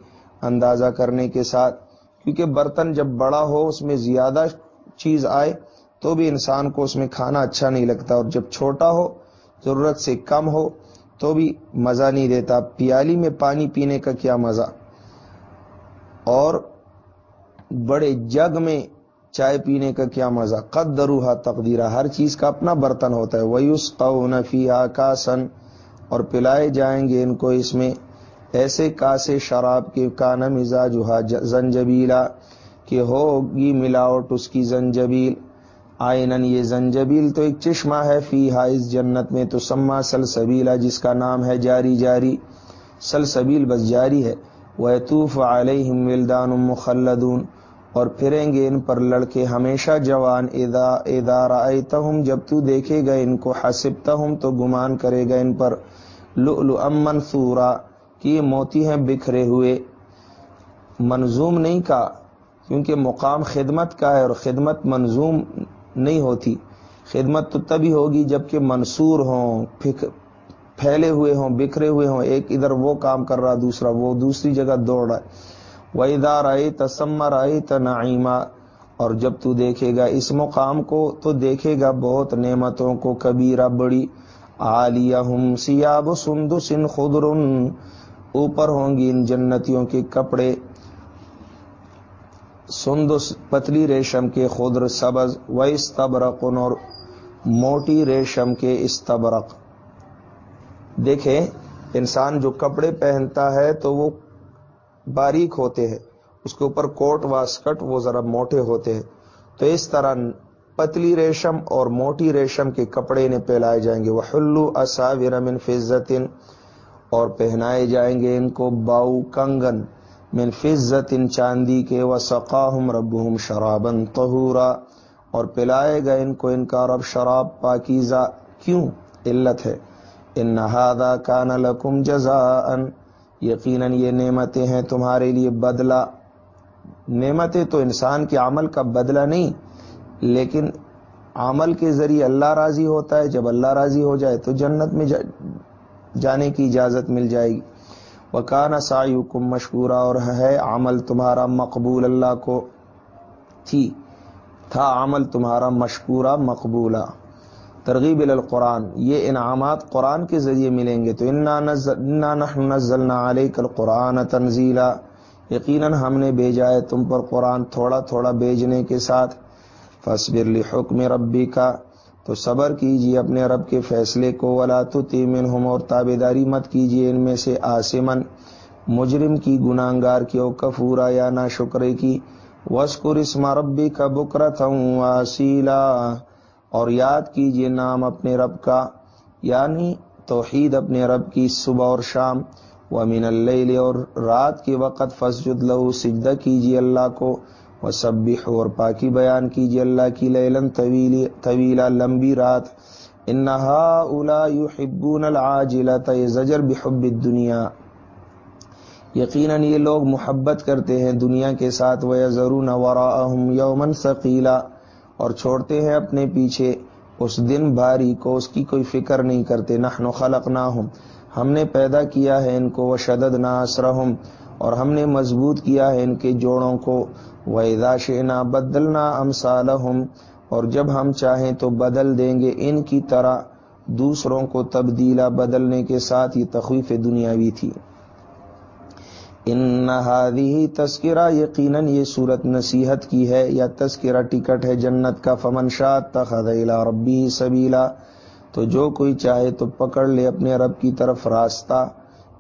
Speaker 1: اندازہ کرنے کے ساتھ۔ کیونکہ برتن جب بڑا ہو، اس میں زیادہ چیز آئے تو بھی انسان کو اس میں کھانا اچھا نہیں لگتا اور جب چھوٹا ہو، ضرورت سے کم ہو، تو بھی مزہ نہیں دیتا۔ پیالی میں پانی پینے کا کیا مزہ؟ اور بڑے جگ میں چائے پینے کا کیا مزہ؟ قد دروہا تقدیرہ ہر چیز کا اپنا برتن ہوتا ہے۔ ویوس قفی آکاسن اور پلائے جائیں گے ان کو اس میں۔ ایسے کاسے شراب کے کانا مزاج زنجبیلا کہ ہوگی ملاوٹ اس کی زنجبیل۔ آئینن یہ زنجبیل تو ایک چشمہ ہے فی ہا اس جنت میں تو سما سلسبیلا، جس کا نام ہے جاری جاری۔ سلسبیل بس جاری ہے۔ وہ طوف علیہم ولدان مخلدون۔ اور پھریں گے ان پر لڑکے ہمیشہ جوان۔ ادا ادار جب تو دیکھے گا ان کو حسبتا ہوں تو گمان کرے گا ان پر۔ لؤلؤ منصورا کہ یہ موتی ہیں بکھرے ہوئے۔ منظوم نہیں کا کیونکہ مقام خدمت کا ہے اور خدمت منظوم نہیں ہوتی۔ خدمت تو تبھی ہوگی جبکہ منصور ہوں پھیلے ہوئے ہوں، بکھرے ہوئے ہوں، ایک ادھر وہ کام کر رہا، دوسرا وہ، دوسری جگہ دوڑ رہا ہے۔ وہ ادار آئی تسمر آئی تنعیمہ اور جب تو دیکھے گا اس مقام کو، تو دیکھے گا بہت نعمتوں کو، کبیرہ بڑی عالیہ ہم سیاب سندس ان خدر اوپر ہوں گی ان جنتیوں کے کپڑے۔ سندس پتلی ریشم کے خدر سبز و استبرق اور موٹی ریشم کے استبرق۔ دیکھیں، انسان جو کپڑے پہنتا ہے تو وہ باریک ہوتے ہیں، اس کے اوپر کوٹ واسکٹ وہ ذرا موٹے ہوتے ہیں۔ تو اس طرح پتلی ریشم اور موٹی ریشم کے کپڑے انہیں پہلائے جائیں گے۔ وہ ہلو اصا ورمن فزتن اور پہنائے جائیں گے ان کو باؤ کنگن۔ من فزت ان چاندی کے و سقاہم رب ہم شرابن تہورا اور پلائے گا ان کو ان کا رب شراب پاکیزہ کیوں علت ہے؟ ان نہادا کان لکم جزا یقیناً یہ نعمتیں ہیں تمہارے لیے بدلہ۔ نعمتیں تو انسان کے عمل کا بدلہ نہیں، لیکن عمل کے ذریعے اللہ راضی ہوتا ہے۔ جب اللہ راضی ہو جائے تو جنت میں جانے کی اجازت مل جائے گی۔ وکان سایو کم مشکورہ اور ہے عمل تمہارا مقبول اللہ کو۔ تھی تھا عمل تمہارا مشکورہ مقبولہ ترغیب القرآن۔ یہ انعامات قرآن کے ذریعے ملیں گے۔ تو انا نزلنا علیک القرآن تنزیلا۔ یقیناً ہم نے بھیجا ہے تم پر قرآن تھوڑا تھوڑا بھیجنے کے ساتھ۔ فصبر حکم ربی کا تو صبر کیجیے اپنے رب کے فیصلے کو، ولا تیمن ہم اور تابے داری مت کیجیے ان میں سے آسمن مجرم کی گناہگار کی او کفورا یا نا شکرے کی۔ وسکر اسم ربی کا بکرت واسیلا۔ اور یاد کیجیے نام اپنے رب کا یعنی توحید اپنے رب کی صبح اور شام۔ ومن اللہ اور رات کے وقت فسجد لہو، سجدہ کیجیے اللہ کو۔ وہ اور پاکی بیان کیجیے اللہ کی لیلن طویل طویلا لمبی رات۔ انہا اولا یحبون العاجلت زجر بحب الدنیا۔ یقیناً یہ لوگ محبت کرتے ہیں دنیا کے ساتھ وہ ضرور نورا یومن ثقیلا۔ اور چھوڑتے ہیں اپنے پیچھے۔ اس دن بھاری کو اس کی کوئی فکر نہیں کرتے۔ نحن خلق نہ ہم نے پیدا کیا ہے ان کو وہ شدد نہ اور ہم نے مضبوط کیا ہے ان کے جوڑوں کو۔ وہ اداش نہ بدلنا امسالحم اور جب ہم چاہیں تو بدل دیں گے ان کی طرح۔ دوسروں کو تبدیلا بدلنے کے ساتھ یہ تخویف دنیاوی تھی۔ ان ہی تذکرہ یقیناً یہ صورت نصیحت کی ہے، یا تذکرہ ٹکٹ ہے جنت کا، فمن شاد تخذ ربی سبیلا تو جو کوئی چاہے تو پکڑ لے اپنے رب کی طرف راستہ۔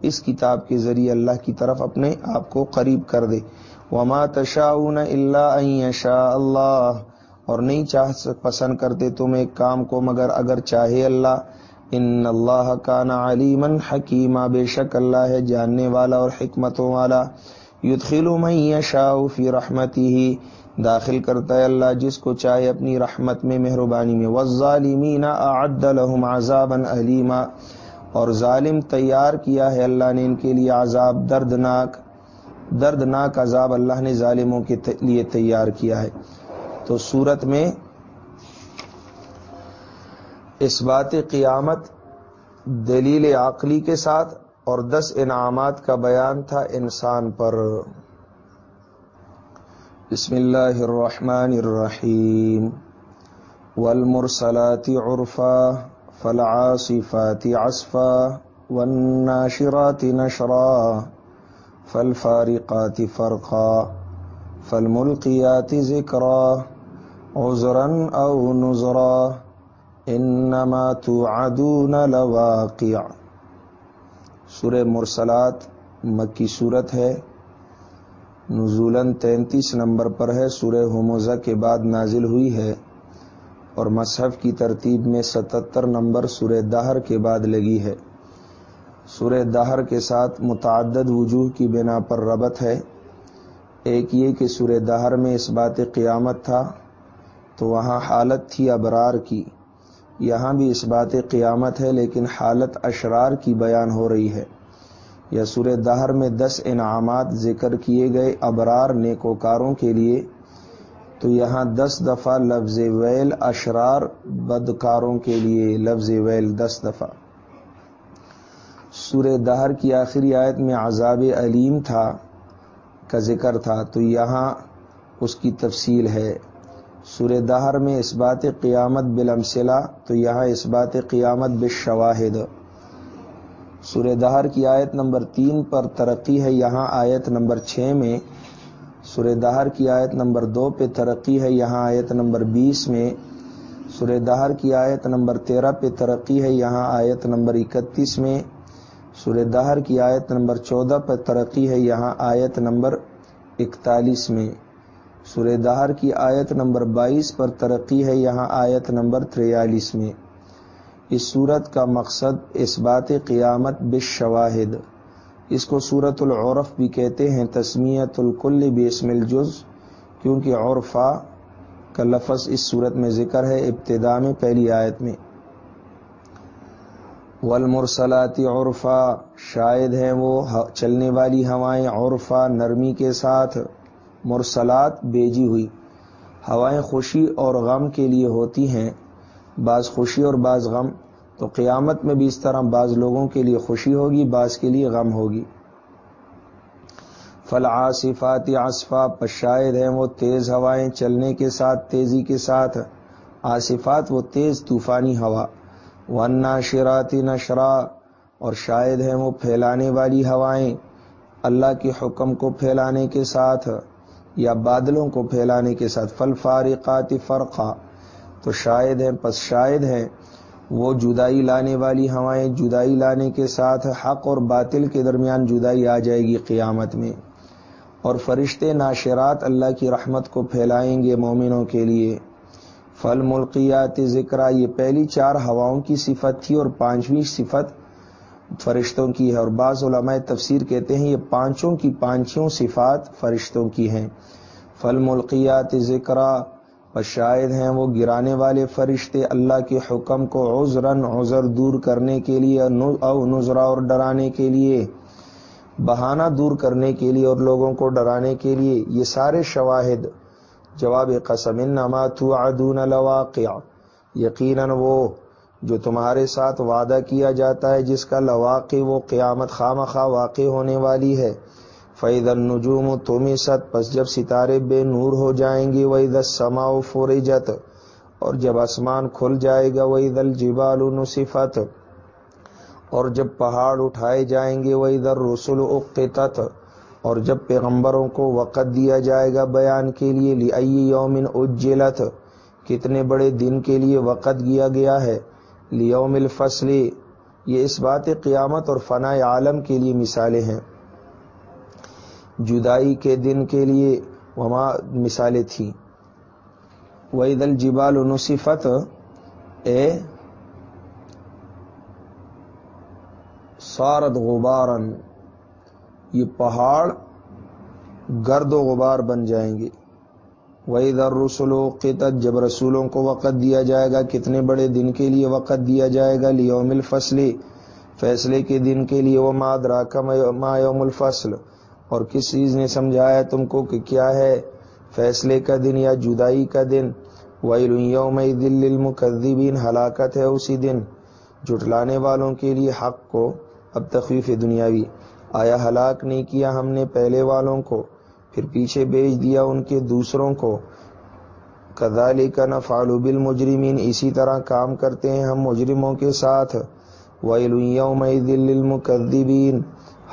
Speaker 1: اس کتاب کے ذریعے اللہ کی طرف اپنے آپ کو قریب کر دے۔ وما تشاؤن اللہ شاء اللہ اور نہیں چاہ پسند کرتے تم ایک کام کو، مگر اگر چاہے اللہ۔ ان اللہ کا نا علیمن حکیمہ بے شک اللہ ہے جاننے والا اور حکمتوں والا۔ یدخل من یشاء فی رحمتی ہی داخل کرتا ہے اللہ جس کو چاہے اپنی رحمت میں، مہربانی میں۔ والظالمین اعد لهم عذابا علیما اور ظالم تیار کیا ہے اللہ نے ان کے لیے عذاب دردناک۔ دردناک عذاب اللہ نے ظالموں کے لیے تیار کیا ہے۔ تو صورت میں اس بات قیامت دلیل عقلی کے ساتھ اور دس انعامات کا بیان تھا انسان پر۔ بسم اللہ الرحمن الرحیم۔ والمرسلات عرفا، فالعاصفات عصفا، والناشرات نشرا۔ فالفارقات فرقا فالملقیات ذکرا عذرا او نذرا انما توعدون لواقع. سورہ مرسلات مکی صورت ہے نزولن تینتیس نمبر پر ہے، سورہ حموزہ کے بعد نازل ہوئی ہے، اور مصحف کی ترتیب میں ستتر نمبر سورہ دہر کے بعد لگی ہے۔ سورہ دہر کے ساتھ متعدد وجوہ کی بنا پر ربط ہے۔ ایک یہ کہ سورہ دہر میں اس بات قیامت تھا، تو وہاں حالت تھی ابرار کی۔ یہاں بھی اس بات قیامت ہے، لیکن حالت اشرار کی بیان ہو رہی ہے۔ یا سورہ دہر میں دس انعامات ذکر کیے گئے ابرار نیکوکاروں کے لیے، تو یہاں دس دفعہ لفظ ویل اشرار بدکاروں کے لیے، لفظ ویل دس دفعہ۔ سورہ دہر کی آخری آیت میں عذاب علیم تھا کا ذکر تھا، تو یہاں اس کی تفصیل ہے۔ سورہ دہر میں اس بات قیامت بالامثلہ، تو یہاں اس بات قیامت بالشواہد۔ سورہ دہر کی آیت نمبر تین پر ترقی ہے، یہاں آیت نمبر چھ میں۔ سورہ دہر کی آیت نمبر دو پہ ترقی ہے، یہاں آیت نمبر بیس میں۔ سورہ دہر کی آیت نمبر تیرہ پہ ترقی ہے، یہاں آیت نمبر اکتیس میں۔ سورہ دہر کی آیت نمبر چودہ پہ ترقی ہے، یہاں آیت نمبر اکتالیس میں۔ سورہ دہر کی آیت نمبر بائیس پر ترقی ہے، یہاں آیت نمبر تریالیس میں۔ اس صورت کا مقصد اس بات قیامت بالشواہد۔ اس کو صورت العرف بھی کہتے ہیں تسمیت الکل بسم الجز، کیونکہ عرفا کا لفظ اس صورت میں ذکر ہے ابتدا میں پہلی آیت میں۔ والمرسلاتی عرفا، شاید ہیں وہ چلنے والی ہوائیں عرفا، نرمی کے ساتھ مرسلات بیجی ہوئی۔ ہوائیں خوشی اور غم کے لیے ہوتی ہیں۔ بعض خوشی اور بعض غم۔ تو قیامت میں بھی اس طرح بعض لوگوں کے لیے خوشی ہوگی، بعض کے لیے غم ہوگی۔ فل آصفات آصفا پشائد ہیں وہ تیز ہوائیں چلنے کے ساتھ، تیزی کے ساتھ۔ آصفات وہ تیز طوفانی ہوا۔ ون شراتی نشرا اور شاید ہیں وہ پھیلانے والی ہوائیں۔ اللہ کے حکم کو پھیلانے کے ساتھ یا بادلوں کو پھیلانے کے ساتھ۔ فل فارقات فرقہ تو شاید ہیں، پس شاید ہیں وہ جدائی لانے والی ہوائیں۔ جدائی لانے کے ساتھ حق اور باطل کے درمیان جدائی آ جائے گی قیامت میں۔ اور فرشتے ناشرات اللہ کی رحمت کو پھیلائیں گے مومنوں کے لیے۔ فل ملکیات ذکر، یہ پہلی چار ہواؤں کی صفت تھی اور پانچویں صفت فرشتوں کی ہے۔ اور بعض علماء تفسیر کہتے ہیں یہ پانچوں کی پانچوں صفات فرشتوں کی ہیں۔ فل ملکیات ذکر شاید ہیں وہ گرانے والے فرشتے اللہ کے حکم کو عذرن عذر دور کرنے کے لیے او نظرا اور ڈرانے کے لیے، بہانہ دور کرنے کے لیے اور لوگوں کو ڈرانے کے لیے، یہ سارے شواہد جواب قسم، انما توعدون لواقع، یقیناً وہ جو تمہارے ساتھ وعدہ کیا جاتا ہے، جس کا لواقع وہ قیامت خام خواہ واقع ہونے والی ہے۔ فعید النجوم تمی ست پس جب ستارے بے نور ہو جائیں گے وہی دس سما فورجت اور جب آسمان کھل جائے گا وہی دل جبال نصفت اور جب پہاڑ اٹھائے جائیں گے وہ ادھر رسول اقتت اور جب پیغمبروں کو وقت دیا جائے گا بیان کے لیے لی یومن اجلت کتنے بڑے دن کے لیے وقت دیا گیا ہے؟ لیوم الفصل، یہ اس بات قیامت اور فنا عالم کے لیے مثالیں ہیں۔ جدائی کے دن کے لیے وہاں مثالیں تھیں۔ وہی دل جبال نصفت اے سارد غبارن یہ پہاڑ گرد و غبار بن جائیں گے۔ وہی در رسولو قطت جب رسولوں کو وقت دیا جائے گا، کتنے بڑے دن کے لیے وقت دیا جائے گا؟ لیوم الفصل، فیصلے کے دن کے لیے۔ وہ ماد راکا ما یوم الفصل۔ اور کس چیز نے سمجھایا تم کو کہ کیا ہے؟ فیصلے کا دن یا جدائی کا دن؟ وہی یوم دل المقدبین ہلاکت ہے اسی دن۔ جٹلانے والوں کے لیے حق کو اب تخفیف دنیاوی۔ آیا ہلاک نہیں کیا ہم نے پہلے والوں کو، پھر پیچھے بیچ دیا ان کے دوسروں کو۔ کدالی کا نفال بل مجرمین اسی طرح کام کرتے ہیں ہم مجرموں کے ساتھ۔ دل المقدبین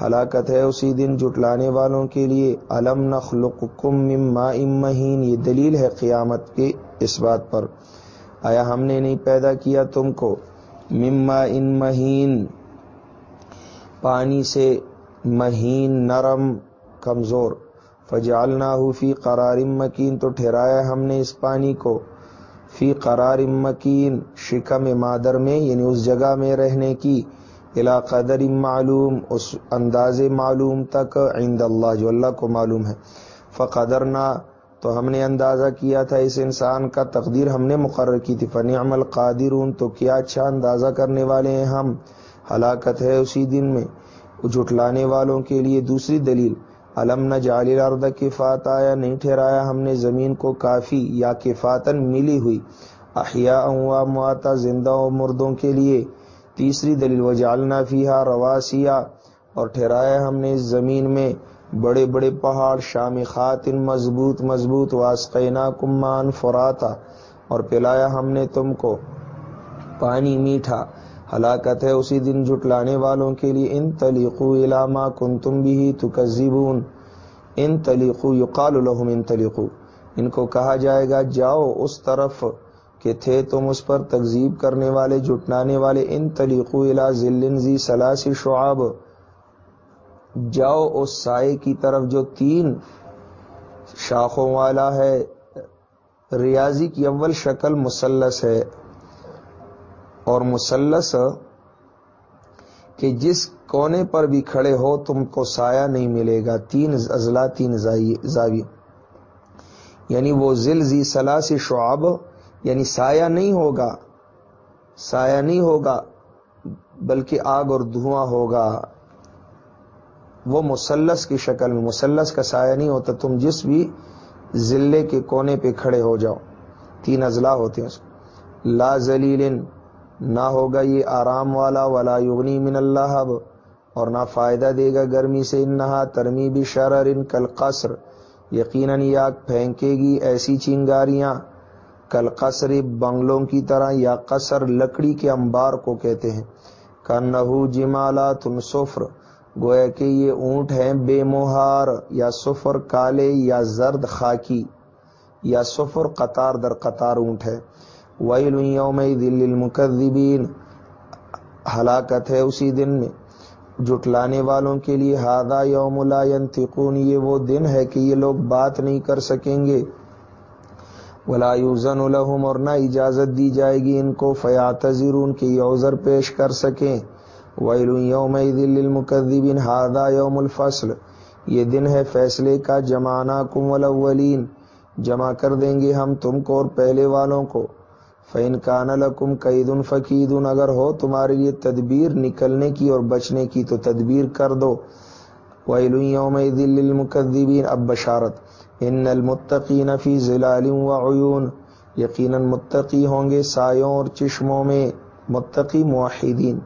Speaker 1: ہلاکت ہے اسی دن جٹلانے والوں کے لیے۔ علم نخلقکم مما امہین یہ دلیل ہے قیامت کے اس بات پر۔ آیا ہم نے نہیں پیدا کیا تم کو؟ مما ان مہین، پانی سے مہین نرم کمزور۔ فجالنا فی قرار مکین، تو ٹھہرایا ہم نے اس پانی کو۔ فی قرار مکین، شکم مادر میں یعنی اس جگہ میں رہنے کی۔ قدر معلوم، اس انداز معلوم تک عند اللہ، جو اللہ کو معلوم ہے۔ فقدرنا، تو ہم نے اندازہ کیا تھا اس انسان کا، تقدیر ہم نے مقرر کی تھی۔ فنی عمل قادرون تو کیا اچھا اندازہ کرنے والے ہیں ہم؟ ہلاکت ہے اسی دن میں۔ جھٹلانے والوں کے لیے دوسری دلیل علم نہ جال ارد کفات آیا نہیں ٹھہرایا ہم نے زمین کو کافی یا کفاتن ملی ہوئی، احیاء و مواتا زندہ و مردوں کے لیے۔ تیسری دلیل و جالنا فیحا رواسیا، اور ٹھہرایا ہم نے اس زمین میں بڑے بڑے پہاڑ، شام خاتن، مضبوط مضبوط واسقینا کمان فراتا، اور پلایا ہم نے تم کو پانی میٹھا۔ ہلاکت ہے اسی دن جٹلانے والوں کے لیے ان تلیقو علامہ کن تم بھی تکزیبون ان تلیقو یقال الحم ان تلیقو، ان کو کہا جائے گا، جاؤ اس طرف کہ تھے تم اس پر تکزیب کرنے والے جٹلانے والے، ان تلیقو الا ذلنزی سلاسی شعاب، جاؤ اس سائے کی طرف جو تین شاخوں والا ہے، ریاضی کی اول شکل مسلس ہے۔ اور مسلس کہ جس کونے پر بھی کھڑے ہو تم کو سایہ نہیں ملے گا، تین ازلا، تین زاوی یعنی وہ ذل زی سلاسی شعب یعنی سایہ نہیں ہوگا، سایہ نہیں ہوگا، بلکہ آگ اور دھواں ہوگا۔ وہ مسلس کی شکل میں، مسلس کا سایہ نہیں ہوتا، تم جس بھی ضلع کے کونے پہ کھڑے ہو جاؤ۔ تین اضلاع ہوتے ہیں اس۔ کو لا زلیل نہ ہوگا یہ آرام والا، ولا یغنی من اللہ اور نہ فائدہ دے گا گرمی سے، انہا ترمی بھی شرر ان کل قصر یقیناً یہ آگ پھینکے گی ایسی چنگاریاں۔ کل قصر بنگلوں کی طرح یا قصر لکڑی کے انبار کو کہتے ہیں۔ کنہو جمالا تم سفر، گویا کہ یہ اونٹ ہیں بے مہار یا سفر کالے یا زرد خاکی، یا سفر قطار در قطار اونٹ ہے ویل یوم دل المقدبین ہلاکت ہے اسی دن میں۔ جٹلانے والوں کے لیے ہادہ یوم لا ينتقون یہ وہ دن ہے کہ یہ لوگ بات نہیں کر سکیں گے۔ ولا یوزن الحم اور نہ اجازت دی جائے گی ان کو۔ فیاتذر ان کے عذر پیش کر سکیں۔ ویل یوم دل المقدبین ہادہ یوم الفصل۔ یہ دن ہے فیصلے کا۔ جمانا کم الاولین جمع کر دیں گے ہم تم کو اور پہلے والوں کو۔ فین کان لکم قید فقید اگر ہو تمہارے لیے تدبیر نکلنے کی اور بچنے کی، تو تدبیر کر دو۔ ویل یوم اب بشارت۔ ان المتقین فی ظلال و عیون یقیناً متقی ہوں گے سایوں اور چشموں میں متقی معاہدین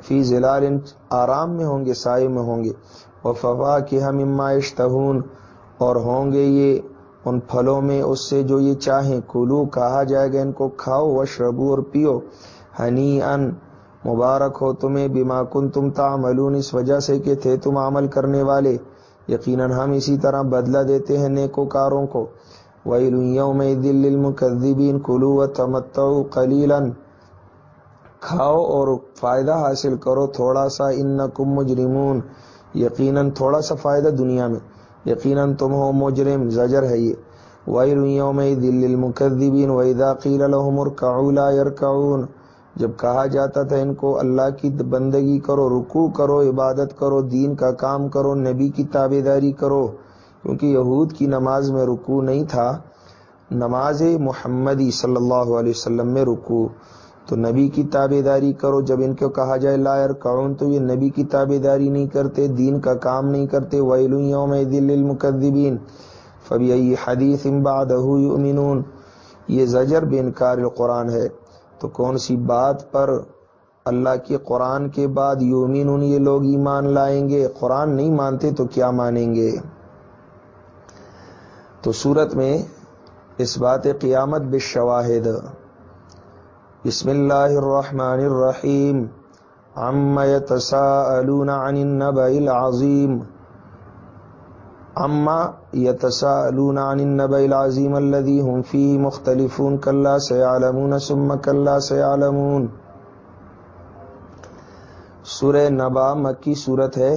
Speaker 1: فی ظلال آرام میں ہوں گے سائے میں ہوں گے۔ وہ فوا کے ہم اشتہون اور ہوں گے یہ ان پھلوں میں اس سے جو یہ چاہیں کلو کہا جائے گا، ان کو کھاؤ و شربو اور پیو۔ ہنی ان مبارک ہو تمہیں بیما کن تم تعملون۔ اس وجہ سے کہ تھے تم عمل کرنے والے۔ یقیناً ہم اسی طرح بدلہ دیتے ہیں نیکو کاروں کو۔ ویل یوم دل المکذبین کلو و تمتو قلیلا۔ کھاؤ اور فائدہ حاصل کرو تھوڑا سا ان مجرمون۔ یقیناً تھوڑا سا فائدہ دنیا میں۔ یقیناً تم ہو مجرم، زجر ہے یہ۔ وَيْلٌ يَوْمَئِذٍ لِّلْمُكَذِّبِينَ وَإِذَا قِيلَ لَهُمُ ارْكَعُوا لَا يَرْكَعُونَ جب کہا جاتا تھا ان کو، اللہ کی بندگی کرو، رکوع کرو، عبادت کرو، دین کا کام کرو، نبی کی تابے داری کرو۔ کیونکہ یہود کی نماز میں رکوع نہیں تھا، نماز محمدی صلی اللہ علیہ وسلم میں رکوع۔ تو نبی کی تابے داری کرو۔ جب ان کو کہا جائے لائر کون تو یہ نبی کی تابے داری نہیں کرتے، دین کا کام نہیں کرتے۔ ویل یوم دل المقدبین فبی حدیث یؤمنون۔ یہ زجر بے انکار القرآن ہے۔ تو کون سی بات پر اللہ کے قرآن کے بعد یومین یہ لوگ ایمان لائیں گے؟ قرآن نہیں مانتے تو کیا مانیں گے؟ تو صورت میں اس بات قیامت بشواہد بسم اللہ الرحمن الرحیم۔ عم يتساءلون عن النبأ العظیم۔ عما يتساءلون عن النبأ العظیم الذي هم فيه مختلفون كلا سيعلمون ثم كلا سيعلمون سورہ نبا مکی صورت ہے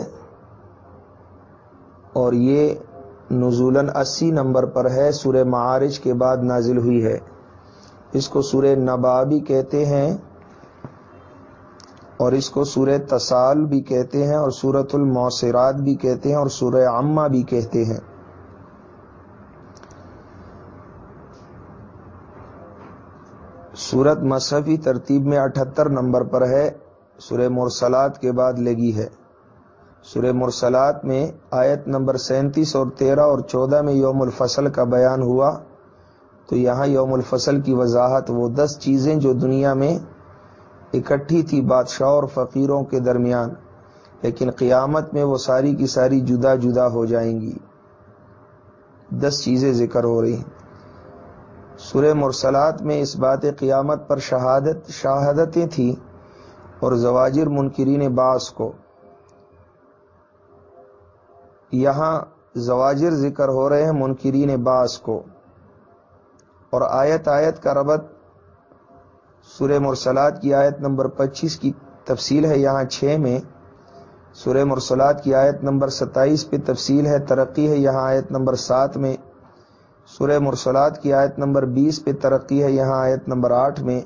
Speaker 1: اور یہ نزولاً اسی نمبر پر ہے، سورہ معارج کے بعد نازل ہوئی ہے۔ اس کو سورہ نبا بھی کہتے ہیں اور اس کو سورہ تسال بھی کہتے ہیں اور سورت الموسرات بھی کہتے ہیں اور سورہ عامہ بھی کہتے ہیں۔ سورت مصحفی ترتیب میں اٹھتر نمبر پر ہے، سورہ مرسلات کے بعد لگی ہے۔ سورہ مرسلات میں آیت نمبر سینتیس اور تیرہ اور چودہ میں یوم الفصل کا بیان ہوا۔ تو یہاں یوم الفصل کی وضاحت وہ دس چیزیں جو دنیا میں اکٹھی تھی بادشاہ اور فقیروں کے درمیان، لیکن قیامت میں وہ ساری کی ساری جدا جدا ہو جائیں گی۔ دس چیزیں ذکر ہو رہی ہیں۔ سورہ مرسلات میں اس بات قیامت پر شہادت، شہادتیں تھیں اور زواجر منکرین باس کو۔ یہاں زواجر ذکر ہو رہے ہیں، منکرین باس کو۔ اور آیت آیت کا ربط سورہ مرسلات کی آیت نمبر پچیس کی تفصیل ہے۔ یہاں چھ میں سورہ مرسلات کی آیت نمبر ستائیس پہ تفصیل ہے، ترقی ہے۔ یہاں آیت نمبر سات میں سورہ مرسلات کی آیت نمبر بیس پہ ترقی ہے۔ یہاں آیت نمبر آٹھ میں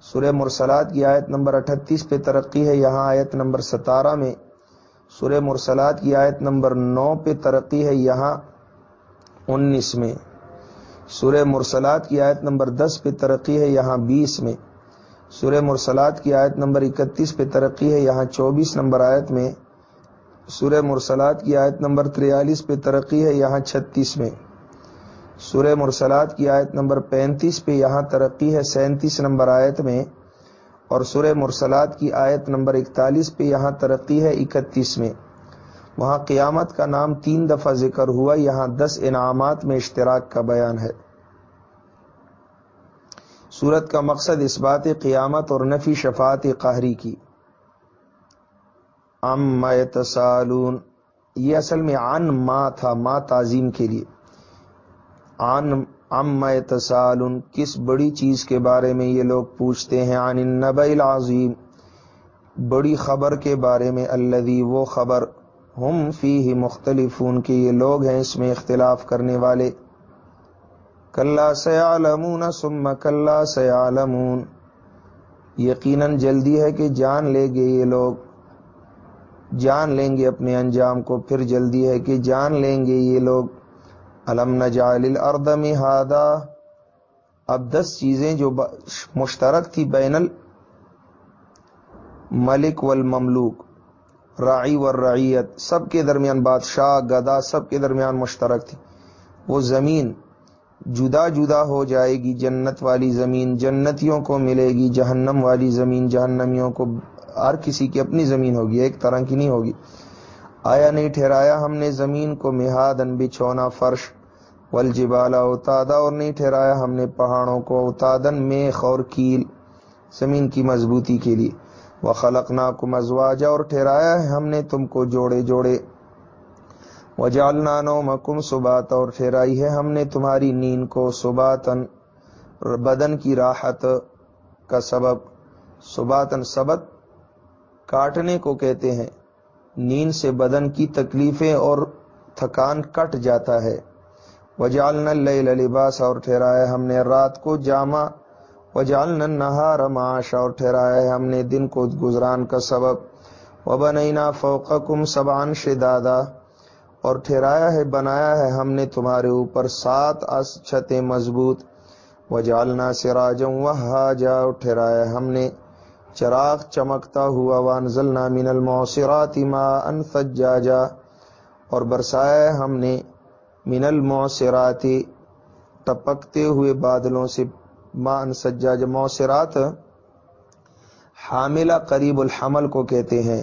Speaker 1: سورہ مرسلات کی آیت نمبر اٹھتیس پہ ترقی ہے۔ یہاں آیت نمبر ستارہ میں سورہ مرسلات کی آیت نمبر نو پہ ترقی ہے۔ یہاں انیس میں سورہ مرسلات کی آیت نمبر دس پہ ترقی ہے، یہاں بیس میں۔ سورہ مرسلات کی آیت نمبر اکتیس پہ ترقی ہے، یہاں چوبیس نمبر آیت میں۔ سورہ مرسلات کی آیت نمبر تریالیس پہ ترقی ہے، یہاں چھتیس میں۔ سورہ مرسلات کی آیت نمبر پینتیس پہ یہاں ترقی ہے، سینتیس نمبر آیت میں۔ اور سورہ مرسلات کی آیت نمبر اکتالیس پہ یہاں ترقی ہے، اکتیس میں۔ وہاں قیامت کا نام تین دفعہ ذکر ہوا، یہاں دس انعامات میں اشتراک کا بیان ہے۔ سورت کا مقصد اس بات قیامت اور نفی شفاعت قہری کی۔ ام تسالون یہ اصل میں ان ما تھا، ما تعظیم کے لیے۔ ام تسالن کس بڑی چیز کے بارے میں یہ لوگ پوچھتے ہیں؟ عن النبع العظیم بڑی خبر کے بارے میں، الذي وہ خبر ہم فی ہی مختلف ان کے یہ لوگ ہیں اس میں اختلاف کرنے والے۔ کلّا سیالمون سم کلّا سیالمون یقیناً جلدی ہے کہ جان لے گے یہ لوگ۔ جان لیں گے اپنے انجام کو، پھر جلدی ہے کہ جان لیں گے یہ لوگ۔ علم نجعل الارض مہادا۔ اب دس چیزیں جو مشترک تھی بین الملک والمملوک۔ راعی والرعیت سب کے درمیان بادشاہ گدا سب کے درمیان مشترک تھی۔ وہ زمین جدا جدا ہو جائے گی، جنت والی زمین جنتیوں کو ملے گی، جہنم والی زمین جہنمیوں کو ہر کسی کی اپنی زمین ہوگی، ایک طرح کی نہیں ہوگی۔ آیا نہیں ٹھہرایا ہم نے زمین کو؟ مہادن بچھونا فرش، والجبال اتادا اور نہیں ٹھہرایا ہم نے پہاڑوں کو؟ اتادن میخ اور کیل، زمین کی مضبوطی کے لیے۔ وہ خلقنا کو مزواجا اور ٹھہرایا ہے ہم نے تم کو جوڑے جوڑے۔ وجالنا نو مکم سبات اور ٹھہرائی ہے ہم نے تمہاری نیند کو سباتن بدن کی راحت کا سبب سباتن سبت کاٹنے کو کہتے ہیں۔ نیند سے بدن کی تکلیفیں اور تھکان کٹ جاتا ہے۔ وجالن اللیل لباس اور ٹھہرایا ہم نے رات کو جامع وجالن النہار معاش اور ٹھہرایا ہم نے دن کو گزران کا سبب۔ وبنینا فوقکم سبعن شدادا، اور ٹھہرایا ہے، بنایا ہے ہم نے تمہارے اوپر سات چھتیں مضبوط۔ و جالنا سراجوں وہاجا ٹھہرایا ہم نے چراغ چمکتا ہوا۔ وانزلنا من المعصرات ماء ثجاجا، اور برسایا ہم نے من المعصرات ٹپکتے ہوئے بادلوں سے ماء سجاج معصرات، حاملہ قریب الحمل کو کہتے ہیں،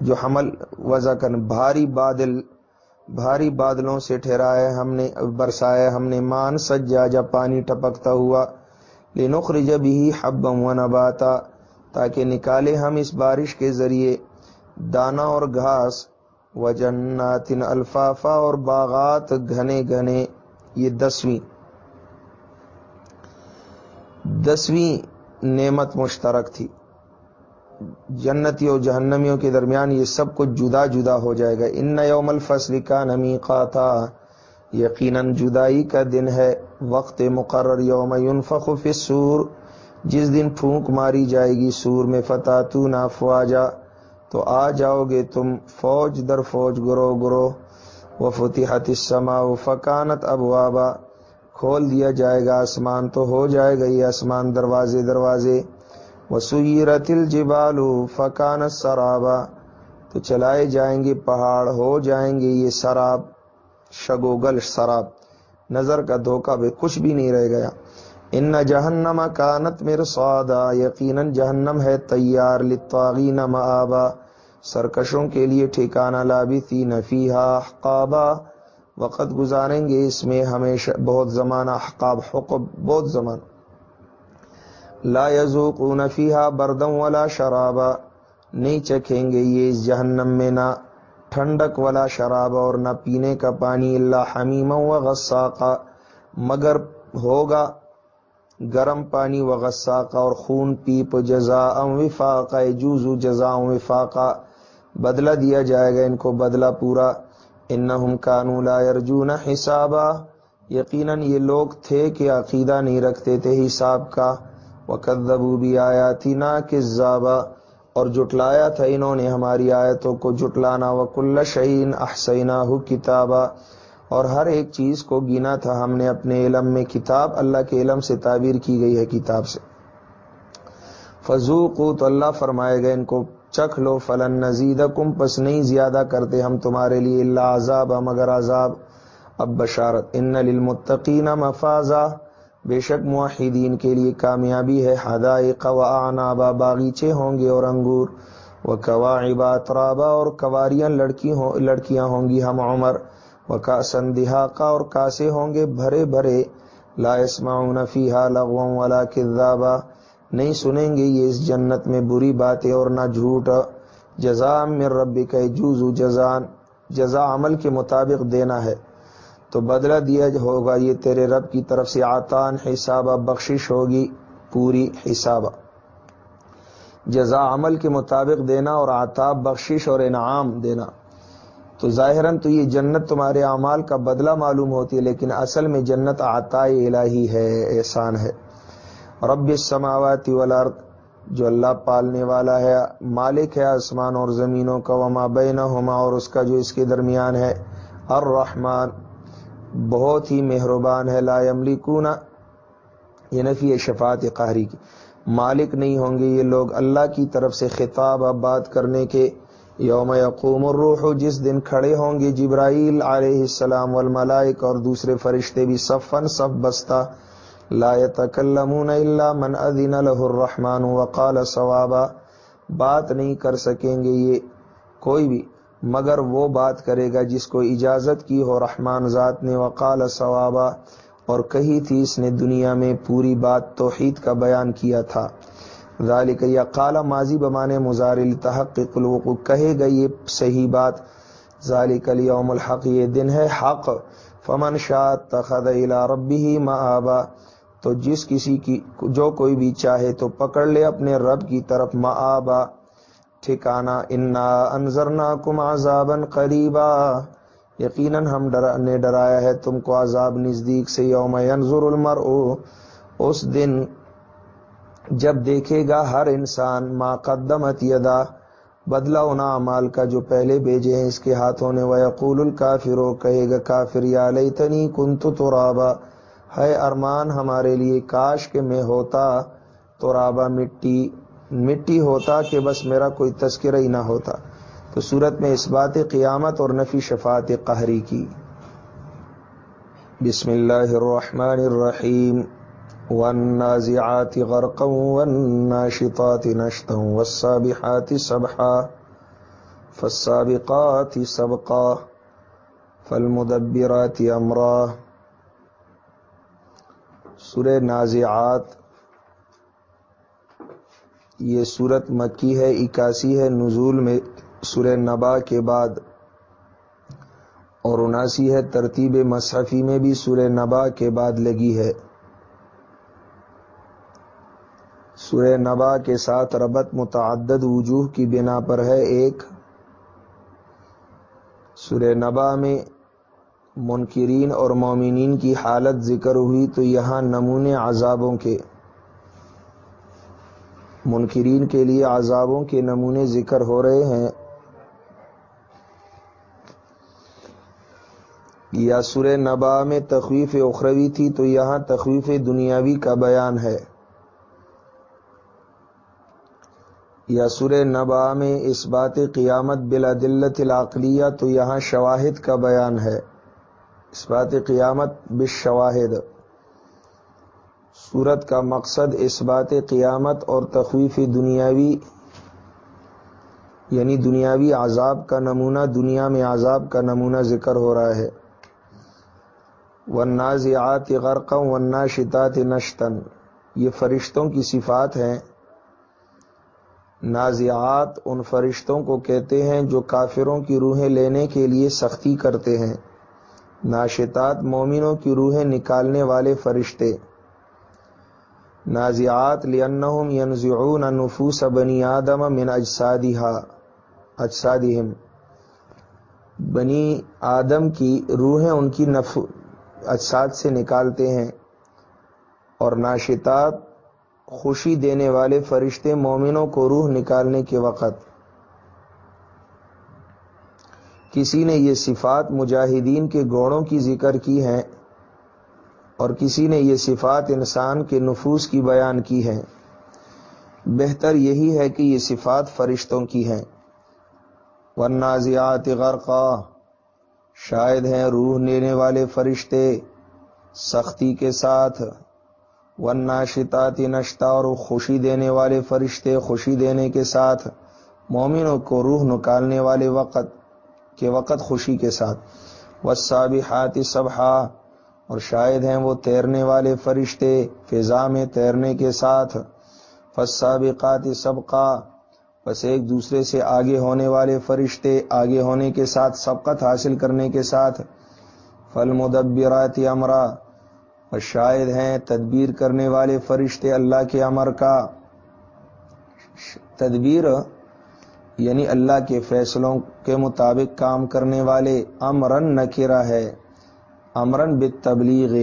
Speaker 1: جو حمل وضع کر بھاری بادل، بھاری بادلوں سے ٹھہرایا ہم نے برسایا ہم نے مان سجا جب پانی ٹپکتا ہوا، لنخرج بھی حب و نباتا، تاکہ نکالے ہم اس بارش کے ذریعے دانا اور گھاس و جنات الفافا اور باغات گھنے گھنے، یہ دسویں دسویں نعمت مشترک تھی۔ جنتی اور جہنمیوں کے درمیان یہ سب کچھ جدا جدا ہو جائے گا۔ ان یوم الفصل کا نمی تھا یقیناً جدائی کا دن ہے۔ وقت مقرر یوم ينفخ فی السور، جس دن پھونک ماری جائے گی سور میں۔ فتح تو نافواجا تو آ جاؤ گے تم فوج در فوج گرو گرو و فتحت السماء و فکانت ابوابا کھول دیا جائے گا، آسمان تو ہو جائے گا یہ آسمان دروازے دروازے۔ وسیرت الجبال فکان سرابا تو چلائے جائیں گے، پہاڑ ہو جائیں گے، یہ سراب شگوگل سراب۔ نظر کا دھوکہ بھی کچھ بھی نہیں رہ گیا۔ ان جہنم کانت میرے سودا یقیناً جہنم ہے تیار لطاغین مآبا۔ سرکشوں کے لیے ٹھکانہ لابی تھی نفیحا حقابا وقت گزاریں گے، اس میں ہمیشہ بہت زمانہ حقاب حقب، بہت زمانہ۔ لا یذوقون فیہا بردم ولا شرابا۔ نہیں چکھیں گے یہ اس جہنم میں نہ ٹھنڈک والا شراب اور نہ پینے کا پانی اللہ حمیم و غساقا۔ مگر ہوگا گرم پانی و غساقا اور خون پیپ جزا وفاق جوزو جزا وفاقا۔ بدلہ دیا جائے گا ان کو، بدلہ پورا۔ انہم کانو لا یرجون حسابا۔ یقیناً یہ لوگ تھے کہ عقیدہ نہیں رکھتے، تھے حساب کا۔ وکذبوا بھی آیا تھی نا اور جٹلایا تھا انہوں نے ہماری آیتوں کو جٹلانا وکل شعین احسینہ کتابا۔ اور ہر ایک چیز کو گینا تھا۔ ہم نے اپنے علم میں کتاب، اللہ کے علم سے تعبیر کی گئی ہے کتاب سے۔ فضو کو تو اللہ فرمائے گا ان کو چکھ لو، فلن نزید کم پس نہیں زیادہ کرتے ہم تمہارے لیے اللہ عذاب، مگر عذاب اب بشارت۔ ان للمتقین مفازہ بے شک معاہدین کے لیے کامیابی ہے ہدائق و آنابا باغیچے ہوں گے اور انگور۔ و قواعبا ترابا اور کواریاں لڑکی ہوں، لڑکیاں ہوں گی ہم عمر۔ و کا سندہاقا اور کاسے ہوں گے بھرے بھرے۔ لا اسمعون فیہا لغوا ولا کذابا۔ نہیں سنیں گے یہ اس جنت میں بری باتیں اور نہ جھوٹ۔ جزا من ربک جوزو جزان جزا عمل کے مطابق دینا ہے۔ تو بدلہ دیا ہوگا، یہ تیرے رب کی طرف سے آتان حسابہ بخشش ہوگی، پوری حسابہ جزا عمل کے مطابق دینا اور آتاب بخشش اور انعام دینا۔ تو ظاہراً تو یہ جنت تمہارے اعمال کا بدلہ معلوم ہوتی ہے، لیکن اصل میں جنت آتا الہی ہے، احسان ہے۔ رب السماواتی والارض، جو اللہ پالنے والا ہے، مالک ہے آسمان اور زمینوں کا، وما بینہما اور اس کا جو اس کے درمیان ہے۔ الرحمن، بہت ہی مہربان ہے، لا یملکونا یہ نفی شفاعت قہری کی۔ مالک نہیں ہوں گے یہ لوگ اللہ کی طرف سے خطاب اب بات کرنے کے۔ یوم یقوم الروح، جس دن کھڑے ہوں گے جبرائیل علیہ السلام والملائک اور دوسرے فرشتے بھی صفن صف بستہ۔ لا يتكلمون الا من اذن له الرحمن وقال صوابا بات نہیں کر سکیں گے یہ کوئی بھی، مگر وہ بات کرے گا جس کو اجازت کی ہو رحمان ذات نے، وقال ثوابا، اور کہی تھی اس نے دنیا میں پوری بات توحید کا بیان کیا تھا۔ ذالک یا قال ماضی بمانے مزار التحقق الوقوع، کہے گا یہ صحیح بات۔ ذالک الیوم الحق، یہ دن ہے حق۔ فمن شاء اتخذ الى ربه مآبا تو جس کسی کی جو کوئی بھی چاہے تو پکڑ لے اپنے رب کی طرف مآبا ٹھکانا انا انضرنا کم عذابن قریبا یقیناً ہم نے ڈرایا ہے تم کو عذاب نزدیک سے، یوم ینظر المرء۔ اس دن جب دیکھے گا ہر انسان ما قدمت یدا بدلہ ان اعمال کا جو پہلے بھیجے ہیں اس کے ہاتھوں نے۔ ویقول الکافر، کہے گا کافر، یا لیتنی کنت ترابا۔ ہے ارمان، ہمارے لیے کاش کے میں ہوتا ترابا مٹی مٹی ہوتا کہ بس میرا کوئی تذکرہ ہی نہ ہوتا۔ تو صورت میں اس بات قیامت اور نفی شفاعت قہری کی۔ بسم اللہ الرحمن الرحیم۔ والنازعات غرقا والناشطات نشطا والسابحات سبحا۔ فالسابقات سبقا۔ فالمدبرات امرا۔ سورہ نازعات، یہ صورت مکی ہے، اکاسی ہے، نزول میں سورہ نبا کے بعد، اور اناسی ہے، ترتیب مصحفی میں بھی سورہ نبا کے بعد لگی ہے۔ سورہ نبا کے ساتھ ربط متعدد وجوہ کی بنا پر ہے، ایک، سورہ نبا میں منکرین اور مومنین کی حالت ذکر ہوئی تو یہاں نمونے عذابوں کے منکرین کے لیے عذابوں کے نمونے ذکر ہو رہے ہیں۔ یا سر نبا میں تخویف اخروی تھی تو یہاں تخویف دنیاوی کا بیان ہے۔ یا سر نبا میں اس بات قیامت بلا دلت العقلیہ تو یہاں شواہد کا بیان ہے۔ اس بات قیامت بشواہد صورت کا مقصد اس بات قیامت اور تخویف دنیاوی یعنی دنیاوی عذاب کا نمونہ، دنیا میں عذاب کا نمونہ ذکر ہو رہا ہے۔ ونازعات غرقا وناشطات نشتن یہ فرشتوں کی صفات ہیں۔ نازعات ان فرشتوں کو کہتے ہیں جو کافروں کی روحیں لینے کے لیے سختی کرتے ہیں۔ ناشطات مومنوں کی روحیں نکالنے والے فرشتے۔ نازعات لأنهم ينزعون نفوس بنی آدم من اجسادها اجسادهم بنی آدم کی روحیں ان کی نف، اجساد سے نکالتے ہیں۔ اور ناشتات خوشی دینے والے فرشتے مومنوں کو روح نکالنے کے وقت۔ کسی نے یہ صفات مجاہدین کے گوڑوں کی ذکر کی ہیں اور کسی نے یہ صفات انسان کے نفوس کی بیان کی ہے بہتر یہی ہے کہ یہ صفات فرشتوں کی ہیں۔ ورنازیات غرقہ شاید ہیں روح لینے والے فرشتے سختی کے ساتھ۔ ورنہ شتاتی نشتا اور خوشی دینے والے فرشتے خوشی دینے کے ساتھ۔ مومنوں کو روح نکالنے والے وقت۔ کے وقت خوشی کے ساتھ۔ وسابی ہاتھی اور شاید ہیں وہ تیرنے والے فرشتے فضا میں تیرنے کے ساتھ۔ فسابقات سبقہ بس ایک دوسرے سے آگے ہونے والے فرشتے آگے ہونے کے ساتھ سبقت حاصل کرنے کے ساتھ۔ فل مدبرات امرا اور شاید ہیں تدبیر کرنے والے فرشتے اللہ کے امر کا۔ تدبیر یعنی اللہ کے فیصلوں کے مطابق کام کرنے والے امرن نکرا ہے، امرن بت تبلیغ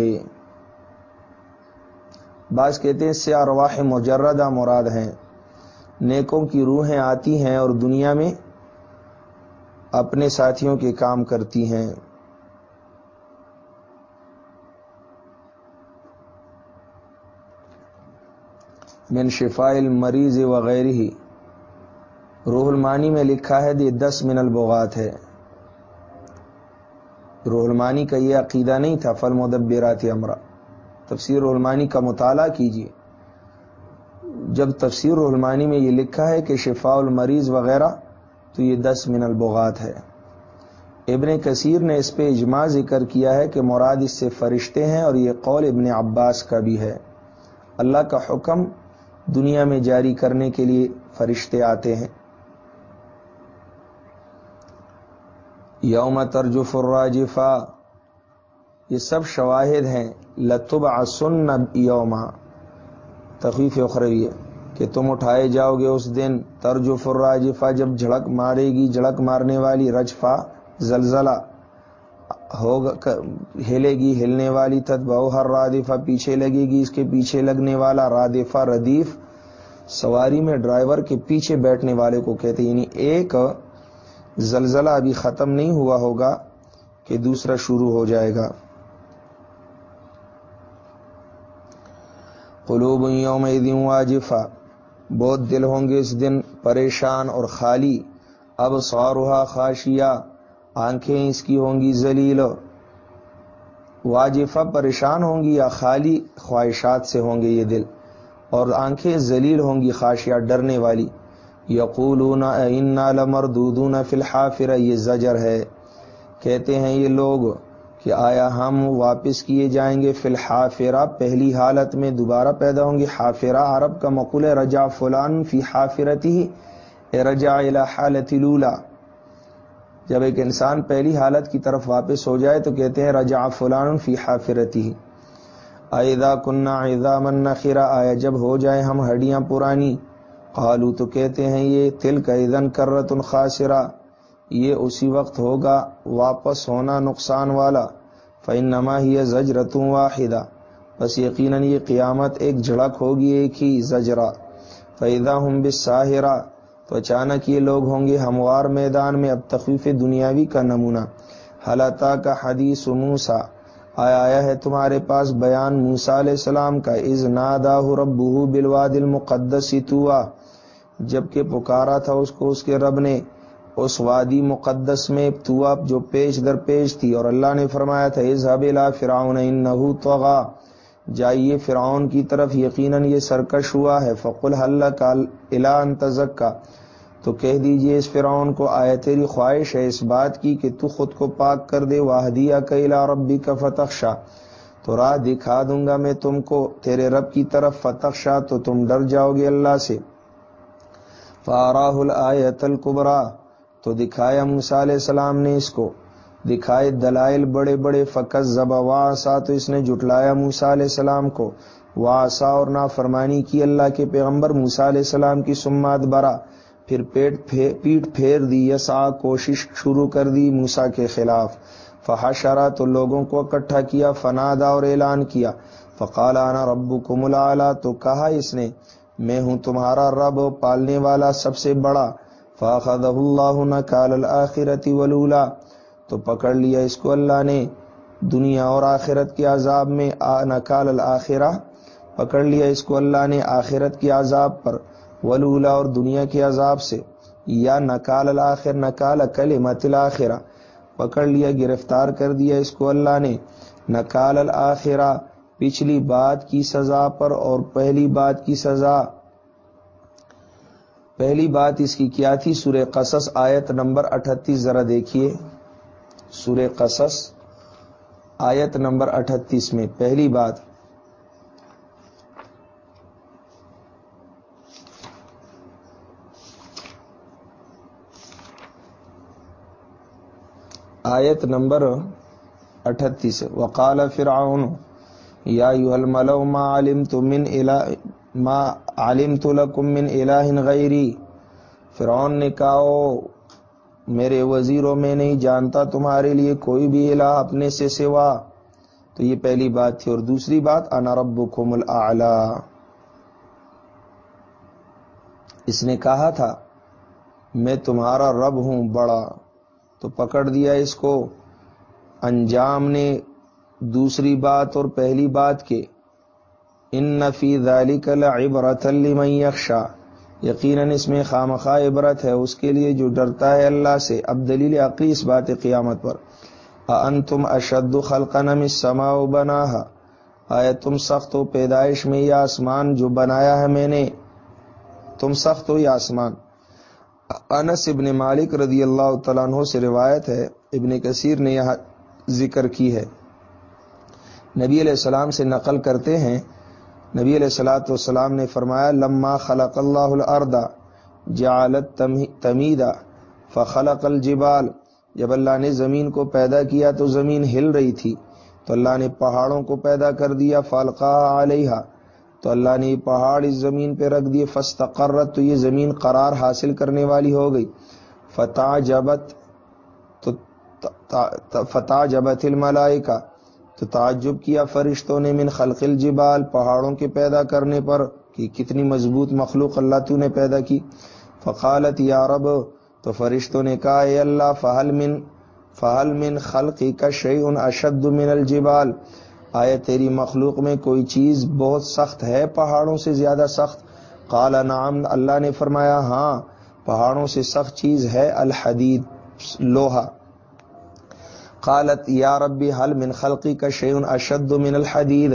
Speaker 1: بعض کہتے ہیں سے ارواح مجردہ مراد ہیں۔ نیکوں کی روحیں آتی ہیں اور دنیا میں اپنے ساتھیوں کے کام کرتی ہیں۔ من شفا المریض وغیرہ ہی روح المانی میں لکھا ہے یہ دس من البغات ہے۔ روح المانی کا یہ عقیدہ نہیں تھا فل مدبرات امرا۔ تفسیر روح المانی کا مطالعہ کیجیے جب تفسیر روح المانی میں یہ لکھا ہے کہ شفا المریض وغیرہ، تو یہ دس من البغات ہے۔ ابن کثیر نے اس پہ اجماع ذکر کیا ہے کہ مراد اس سے فرشتے ہیں اور یہ قول ابن عباس کا بھی ہے۔ اللہ کا حکم دنیا میں جاری کرنے کے لیے فرشتے آتے ہیں۔ یوم ترجف الراجفا یہ سب شواہد ہیں. لطب آسن یوما تخیف اخروی کہ تم اٹھائے جاؤ گے اس دن ترجف الراجفا جب جھڑک مارے گی، جھڑک مارنے والی رجفا زلزلہ ہوگا ہلے گی، ہلنے والی تت بہو ہر رادفہ پیچھے لگے گی، اس کے پیچھے لگنے والا رادفہ ردیف سواری میں ڈرائیور کے پیچھے بیٹھنے والے کو کہتے یعنی ایک زلزلہ ابھی ختم نہیں ہوا ہوگا کہ دوسرا شروع ہو جائے گا۔ قلوب یوم دن واجفہ۔ بہت دل ہوں گے اس دن، پریشان اور خالی۔ اب سوارا خاشیا آنکھیں اس کی ہوں گی ذلیل۔ واجفہ پریشان ہوں گی یا خالی؟ خواہشات سے ہوں گے یہ دل۔ اور آنکھیں ذلیل ہوں گی خاشیا ڈرنے والی۔ یقولون انا لمردودون فی الحافر، یہ زجر ہے۔ کہتے ہیں یہ لوگ کہ آیا ہم واپس کیے جائیں گے فی الحافرہ، پہلی حالت میں دوبارہ پیدا ہوں گے۔ حافرہ عرب کا مقول رجا فلان فی حافرتی رجا حالت لولا جب ایک انسان پہلی حالت کی طرف واپس ہو جائے تو کہتے ہیں رجا فلان فی حافرتی ایدا کنہ ایدا من خیرا آیا جب ہو جائے ہم ہڈیاں پرانی۔ قالو تو کہتے ہیں یہ تل کا ادن کرت الخاصرا یہ اسی وقت ہوگا، واپس ہونا نقصان والا فن نما ہی زجرتوں واحدہ۔ بس یقیناً یہ قیامت ایک جھڑک ہوگی، ایک ہی زجرا فیدا ہوں بساہرا تو اچانک یہ لوگ ہوں گے ہموار میدان میں اب تخفیف دنیاوی کا نمونہ۔ حلتا کا حدیث موسا آیا آیا ہے تمہارے پاس بیان موسا علیہ السلام کا از نادا رب بلواد المقدس توا جبکہ پکارا تھا اس کو اس کے رب نے، اس وادی مقدس میں توا جو پیش در پیش تھی۔ اور اللہ نے فرمایا تھا از حبلا فراؤن انہو توغا جائیے فرعون کی طرف، یقیناً یہ سرکش ہوا ہے۔ فقل حل کا الا انتظک کا تو کہہ دیجیے اس فرعون کو آئے تیری خواہش ہے اس بات کی کہ تو خود کو پاک کر دے؟ واہدیا کلا ربی کا فتح شاہ تو راہ دکھا دوں گا میں تم کو، تیرے رب کی طرف فتح شاہ تو تم ڈر جاؤ گے اللہ سے۔ فاراہ الآیت القبرا تو دکھایا موسیٰ علیہ السلام نے اس کو۔ دکھائے دلائل بڑے بڑے فقص زبا واسا تو اس نے جٹلایا موسیٰ علیہ السلام کو۔ واسا اور نہ فرمانی کی اللہ کے پیغمبر موسیٰ علیہ السلام کی سمات برا۔ پھر پیٹ پیٹ پھیر دی یسا کوشش شروع کر دی موسا کے خلاف۔ فحشرا تو لوگوں کو اکٹھا کیا فنادا اور اعلان کیا۔ فقال انا کو تو کہا اس نے میں ہوں تمہارا رب، پالنے والا سب سے بڑا۔ فاخذ اللہ نکال الآخرت ولولا تو پکڑ لیا اس کو اللہ نے۔ دنیا اور آخرت کے عذاب میں نکال الآخرہ۔ پکڑ لیا اس کو اللہ نے آخرت کے عذاب پر۔ ولولا اور دنیا کے عذاب سے۔ یا نکال الآخر، نکال کلمت الآخرہ۔ پکڑ لیا، گرفتار کر دیا اس کو اللہ نے۔ نکال الآخرہ۔ پچھلی بات کی سزا پر اور پہلی بات کی سزا۔ پہلی بات اس کی کیا تھی؟ سورہ قصص آیت نمبر اٹھتیس، ذرا دیکھیے۔ سورہ قصص آیت نمبر اٹھتیس میں پہلی بات۔ آیت نمبر اٹھتیس، وقال فرعون یا الملو ما علمت من الہ ما علمت لکم من الہ غیری فرعون نے کہا میرے وزیروں، میں نہیں جانتا تمہارے لیے کوئی بھی الہ اپنے سے سوا۔ تو یہ پہلی بات تھی۔ اور دوسری بات، انا ربکم الاعلی اس نے کہا تھا، میں تمہارا رب ہوں، بڑا۔ تو پکڑ دیا اس کو۔ انجام نے دوسری بات اور پہلی بات کے ان نفی ذالک لعبرت لمن یخشا۔ یقیناً اس میں خامخواہ عبرت ہے اس کے لیے جو ڈرتا ہے اللہ سے۔ اب دلیل عقلی اس بات قیامت پر۔ انتم اشد خلقا ام السماء بناها آیا تم سخت ہو پیدائش میں یہ آسمان جو بنایا ہے میں نے؟ تم سخت ہو یہ آسمان؟ انس ابن مالک رضی اللہ تعالیٰ عنہ سے روایت ہے۔ ابن کثیر نے یہاں ذکر کی ہے۔ نبی علیہ السلام سے نقل کرتے ہیں۔ نبی علیہ السلاۃ والسلام نے فرمایا، لما خلق اللہ الارض جعلت تمیدا، فخلق الجبال۔ جب اللہ نے زمین کو پیدا کیا تو زمین ہل رہی تھی، تو اللہ نے پہاڑوں کو پیدا کر دیا، فالقا علیہ تو اللہ نے یہ پہاڑ اس زمین پہ رکھ دیے فستقرت تو یہ زمین قرار حاصل کرنے والی ہو گئی۔ فتح جبت تو فتح جبت الملائکہ۔ تو تعجب کیا فرشتوں نے من خلق الجبال، پہاڑوں کے پیدا کرنے پر، کہ کتنی مضبوط مخلوق اللہ تو نے پیدا کی۔ فقالت، یا رب، تو فرشتوں نے کہا، اے اللہ، فہل من فہل من خلقی کا شعیع اشد من الجبال۔ آئے، تیری مخلوق میں کوئی چیز بہت سخت ہے، پہاڑوں سے زیادہ سخت؟ قال، نعم، اللہ نے فرمایا ہاں پہاڑوں سے سخت چیز ہے الحدید، لوہا۔ قالت، یا ربی حل من خلقی کا شیون اشد من الحدید?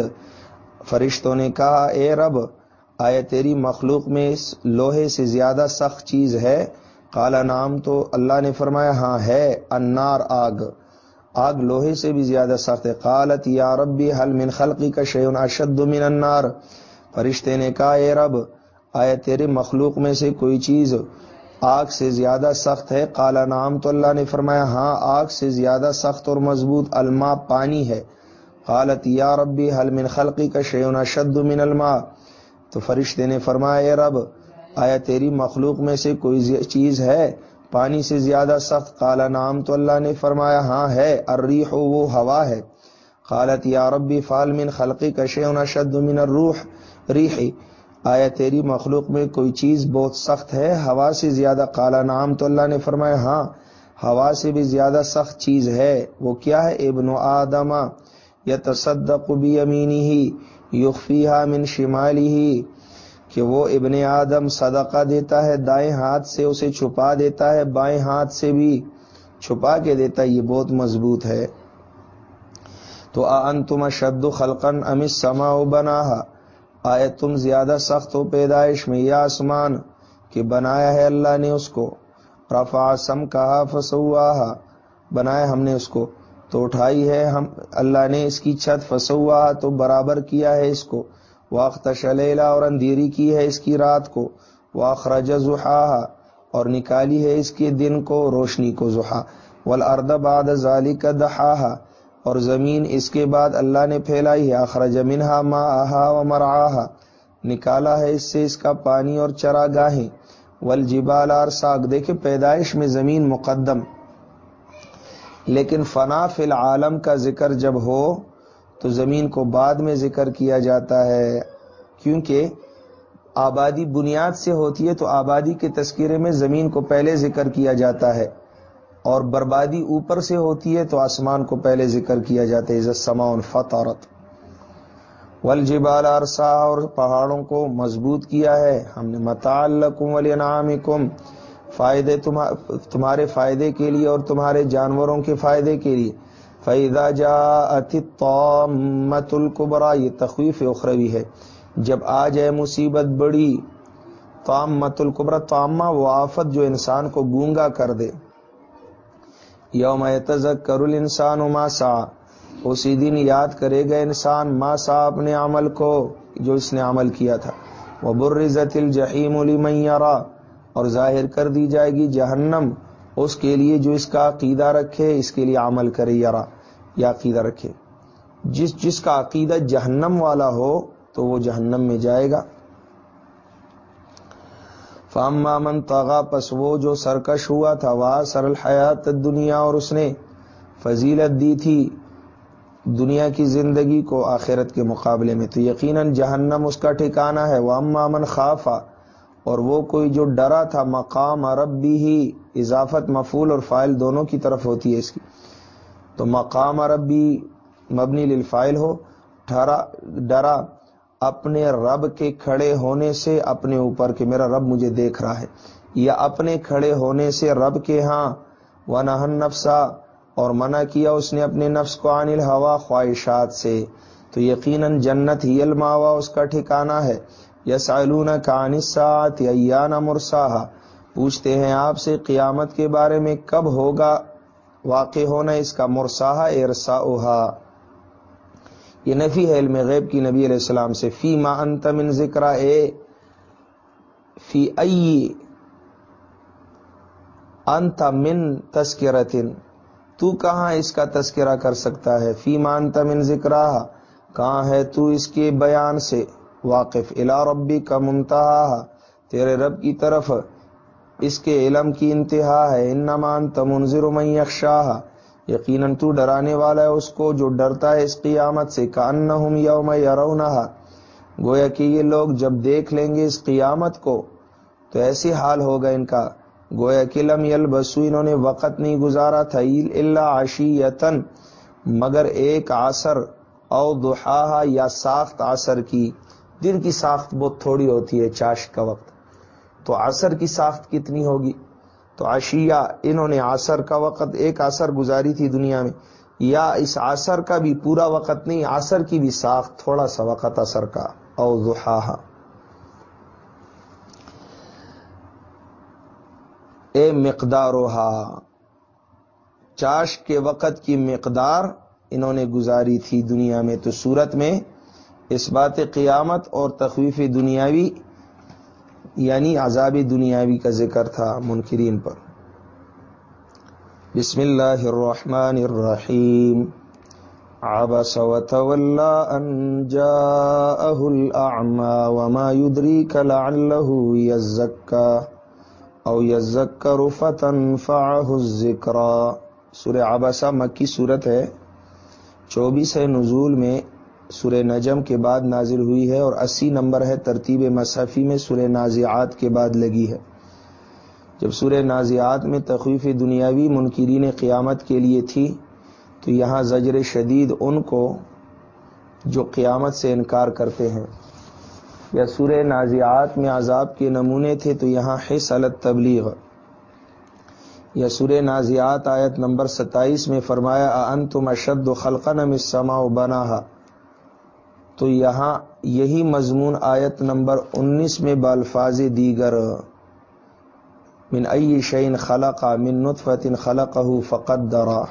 Speaker 1: فرشتوں نے کہا، اے رب، آئے تیری مخلوق میں اس لوہے سے زیادہ سخت چیز ہے؟ کالا نام تو اللہ نے فرمایا ہاں ہے انار آگ آگ لوہے سے بھی زیادہ سخت ہے. قالت، یا ربی حل من خلقی کا شیون اشد من النار؟ فرشتے نے کہا، اے رب، آئے تیرے مخلوق میں سے کوئی چیز آگ سے زیادہ سخت ہے۔ کالا نام تو اللہ نے فرمایا ہاں آگ سے زیادہ سخت اور مضبوط الما پانی ہے۔ قالت، یا ربی حل من خلقی کا شیون اشد من الما تو فرشتے نے فرمایا، اے رب، آیا تیری مخلوق میں سے کوئی چیز ہے پانی سے زیادہ سخت؟ کالا نام تو اللہ نے فرمایا ہاں ہے۔ الریح وہ ہوا ہے۔ قالت، یا ربی فال من خلقی کا شیون اشد من الروح۔ ریحی آیا تیری مخلوق میں کوئی چیز بہت سخت ہے؟ ہوا سے زیادہ کالا نام تو اللہ نے فرمایا ہاں ہوا سے بھی زیادہ سخت چیز ہے۔ وہ کیا ہے؟ ابن آدم یا تصدق بھی امینی ہی یوفی من شمالی ہی کہ وہ ابن آدم صدقہ دیتا ہے، دائیں ہاتھ سے اسے چھپا دیتا ہے، بائیں ہاتھ سے بھی چھپا کے دیتا ہے۔ یہ بہت مضبوط ہے۔ تو ان تم شد خلقن ام سما بنا آئے تم زیادہ سخت ہو پیدائش میں، یا آسمان، کہ بنایا ہے اللہ نے اس کو۔ رفا سم کہا فسوا بنایا ہم نے اس کو۔ تو اٹھائی ہے ہم، اللہ نے اس کی چھت فسوا تو برابر کیا ہے اس کو۔ واخت شلیلا اور اندھیری کی ہے اس کی رات کو۔ واخرج زحا اور نکالی ہے اس کے دن کو، روشنی کو زحا والارض بعد ذالک دحاها اور زمین اس کے بعد اللہ نے پھیلائی ہے۔ اخرج منہا ما آہا و مرعاہا۔ نکالا ہے اس سے اس کا پانی اور چرا گاہیں۔ والجبال ارساق دیکھیں پیدائش میں زمین مقدم۔ لیکن فنا فی العالم کا ذکر جب ہو تو زمین کو بعد میں ذکر کیا جاتا ہے۔ کیونکہ آبادی بنیاد سے ہوتی ہے تو آبادی کے تذکرے میں زمین کو پہلے ذکر کیا جاتا ہے۔ اور بربادی اوپر سے ہوتی ہے تو آسمان کو پہلے ذکر کیا جاتا ہے، عزت سما فطورت والجبال ارسا اور پہاڑوں کو مضبوط کیا ہے۔ ہم نے متعلقم ولینعامکم فائدے تمہارے فائدے کے لیے اور تمہارے جانوروں کے فائدے کے لیے۔ فیدا جا اتمت القبرا یہ تخویف اخروی ہے۔ جب آ جائے مصیبت بڑی توام مت القبرا توامہ وہ آفت جو انسان کو گونگا کر دے۔ یوم تذکر الانسان ما سا اسی دن یاد کرے گا انسان ما سا اپنے عمل کو، جو اس نے عمل کیا تھا۔ وہ برزت الجحیم لمن یرا۔ اور ظاہر کر دی جائے گی جہنم، اس کے لیے جو اس کا عقیدہ رکھے، اس کے لیے عمل کرے یرا۔ یہ عقیدہ رکھے۔ جس جس کا عقیدہ جہنم والا ہو، تو وہ جہنم میں جائے گا۔ فام مامن تغا پس وہ جو سرکش ہوا تھا وہ سرل حیات دنیا اور اس نے فضیلت دی تھی دنیا کی زندگی کو آخرت کے مقابلے میں۔ تو یقیناً جہنم اس کا ٹھکانہ ہے۔ وہ امامن خافا اور وہ کوئی جو ڈرا تھا، مقام عرب بھی ہی، اضافت مفول اور فائل دونوں کی طرف ہوتی ہے اس کی۔ تو مقام عرب بھی مبنی للفائل ہو ڈرا اپنے رب کے کھڑے ہونے سے اپنے اوپر کہ میرا رب مجھے دیکھ رہا ہے، یا اپنے کھڑے ہونے سے رب کے ہاں و نہن نفسا اور منع کیا اس نے اپنے نفس کو عن الحوا خواہشات سے۔ تو یقیناً جنت ہی الماوا اس کا ٹھکانہ ہے۔ یس کا انسات یا مرسا پوچھتے ہیں آپ سے قیامت کے بارے میں کب ہوگا واقع ہونا اس کا مرساہ ارسا یہ نفی ہے علم غیب کی نبی علیہ السلام سے، فی ما انت من ذکر اے، فی ای انت من تذکرتن، تو کہاں اس کا تذکرہ کر سکتا ہے؟ فی ما انت من ذکر کہاں ہے تو اس کے بیان سے؟ واقف الا ربی کا منتہا تیرے رب کی طرف اس کے علم کی انتہا ہے انمان تمنظر من یخشاہ یقیناً تو ڈرانے والا ہے اس کو جو ڈرتا ہے اس قیامت سے، کانہم یوم یرونہا۔ گویا کہ یہ لوگ جب دیکھ لیں گے اس قیامت کو، تو ایسی حال ہوگا ان کا۔ گویا کہ لم یلبسو، انہوں نے وقت نہیں گزارا تھا، الا عشیتن مگر ایک عصر او دحاہا یا ساخت عصر کی۔ دن کی ساخت بہت تھوڑی ہوتی ہے چاش کا وقت۔ تو عصر کی ساخت کتنی ہوگی؟ تو اشیا انہوں نے آسر کا وقت، ایک آسر گزاری تھی دنیا میں، یا اس آسر کا بھی پورا وقت نہیں آسر کی بھی ساخت، تھوڑا سا وقت اثر کا، او ضحاہا۔ اے مقدار چاش کے وقت کی مقدار انہوں نے گزاری تھی دنیا میں تو صورت میں، اس بات قیامت اور تخویف دنیاوی یعنی عذاب دنیاوی کا ذکر تھا منکرین پر۔ بسم اللہ الرحمن الرحیم۔ عبس وتولى ان جاءه الاعمى وما يدريك لعله يزكى او يذكر فتنفعه الذكرى۔ سورہ عبسہ مکی صورت ہے۔ چوبیس نزول میں سورہ نجم کے بعد نازل ہوئی ہے اور اسی نمبر ہے ترتیب مصحفی میں سورہ نازعات کے بعد لگی ہے۔ جب سورہ نازعات میں تخویف دنیاوی منکرین قیامت کے لیے تھی، تو یہاں زجر شدید ان کو جو قیامت سے انکار کرتے ہیں۔ یا سورہ نازعات میں عذاب کے نمونے تھے، تو یہاں حص الت تبلیغ یا سورہ نازیات آیت نمبر ستائیس میں فرمایا ان تم اشد و خلقن سما بنا تو یہاں یہی مضمون آیت نمبر انیس میں بالفاظ دیگر، من ای شعین خلق من نطفت خلق فقت درا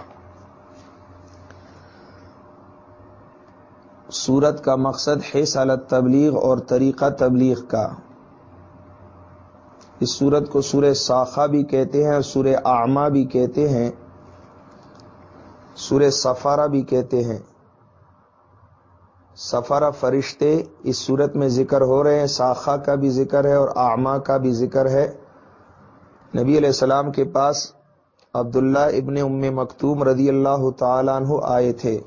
Speaker 1: سورت کا مقصد ہے سالت تبلیغ اور طریقہ تبلیغ کا۔ اس سورت کو سورہ ساخا بھی کہتے ہیں اور سورہ آما بھی کہتے ہیں، سورہ سفارہ بھی کہتے ہیں۔ سفارہ فرشتے اس صورت میں ذکر ہو رہے ہیں۔ ساخا کا بھی ذکر ہے اور آما کا بھی ذکر ہے۔ نبی علیہ السلام کے پاس عبداللہ ابن ام مکتوم رضی اللہ تعالیٰ عنہ آئے تھے۔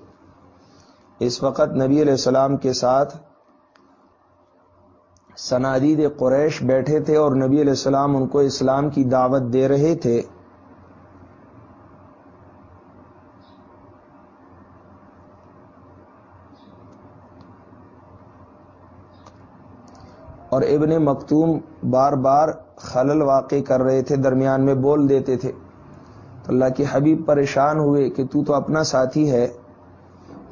Speaker 1: اس وقت نبی علیہ السلام کے ساتھ سنادید قریش بیٹھے تھے اور نبی علیہ السلام ان کو اسلام کی دعوت دے رہے تھے۔ اور ابن مکتوم بار بار خلل واقع کر رہے تھے، درمیان میں بول دیتے تھے۔ تو اللہ کے حبیب پریشان ہوئے کہ تو تو اپنا ساتھی ہے،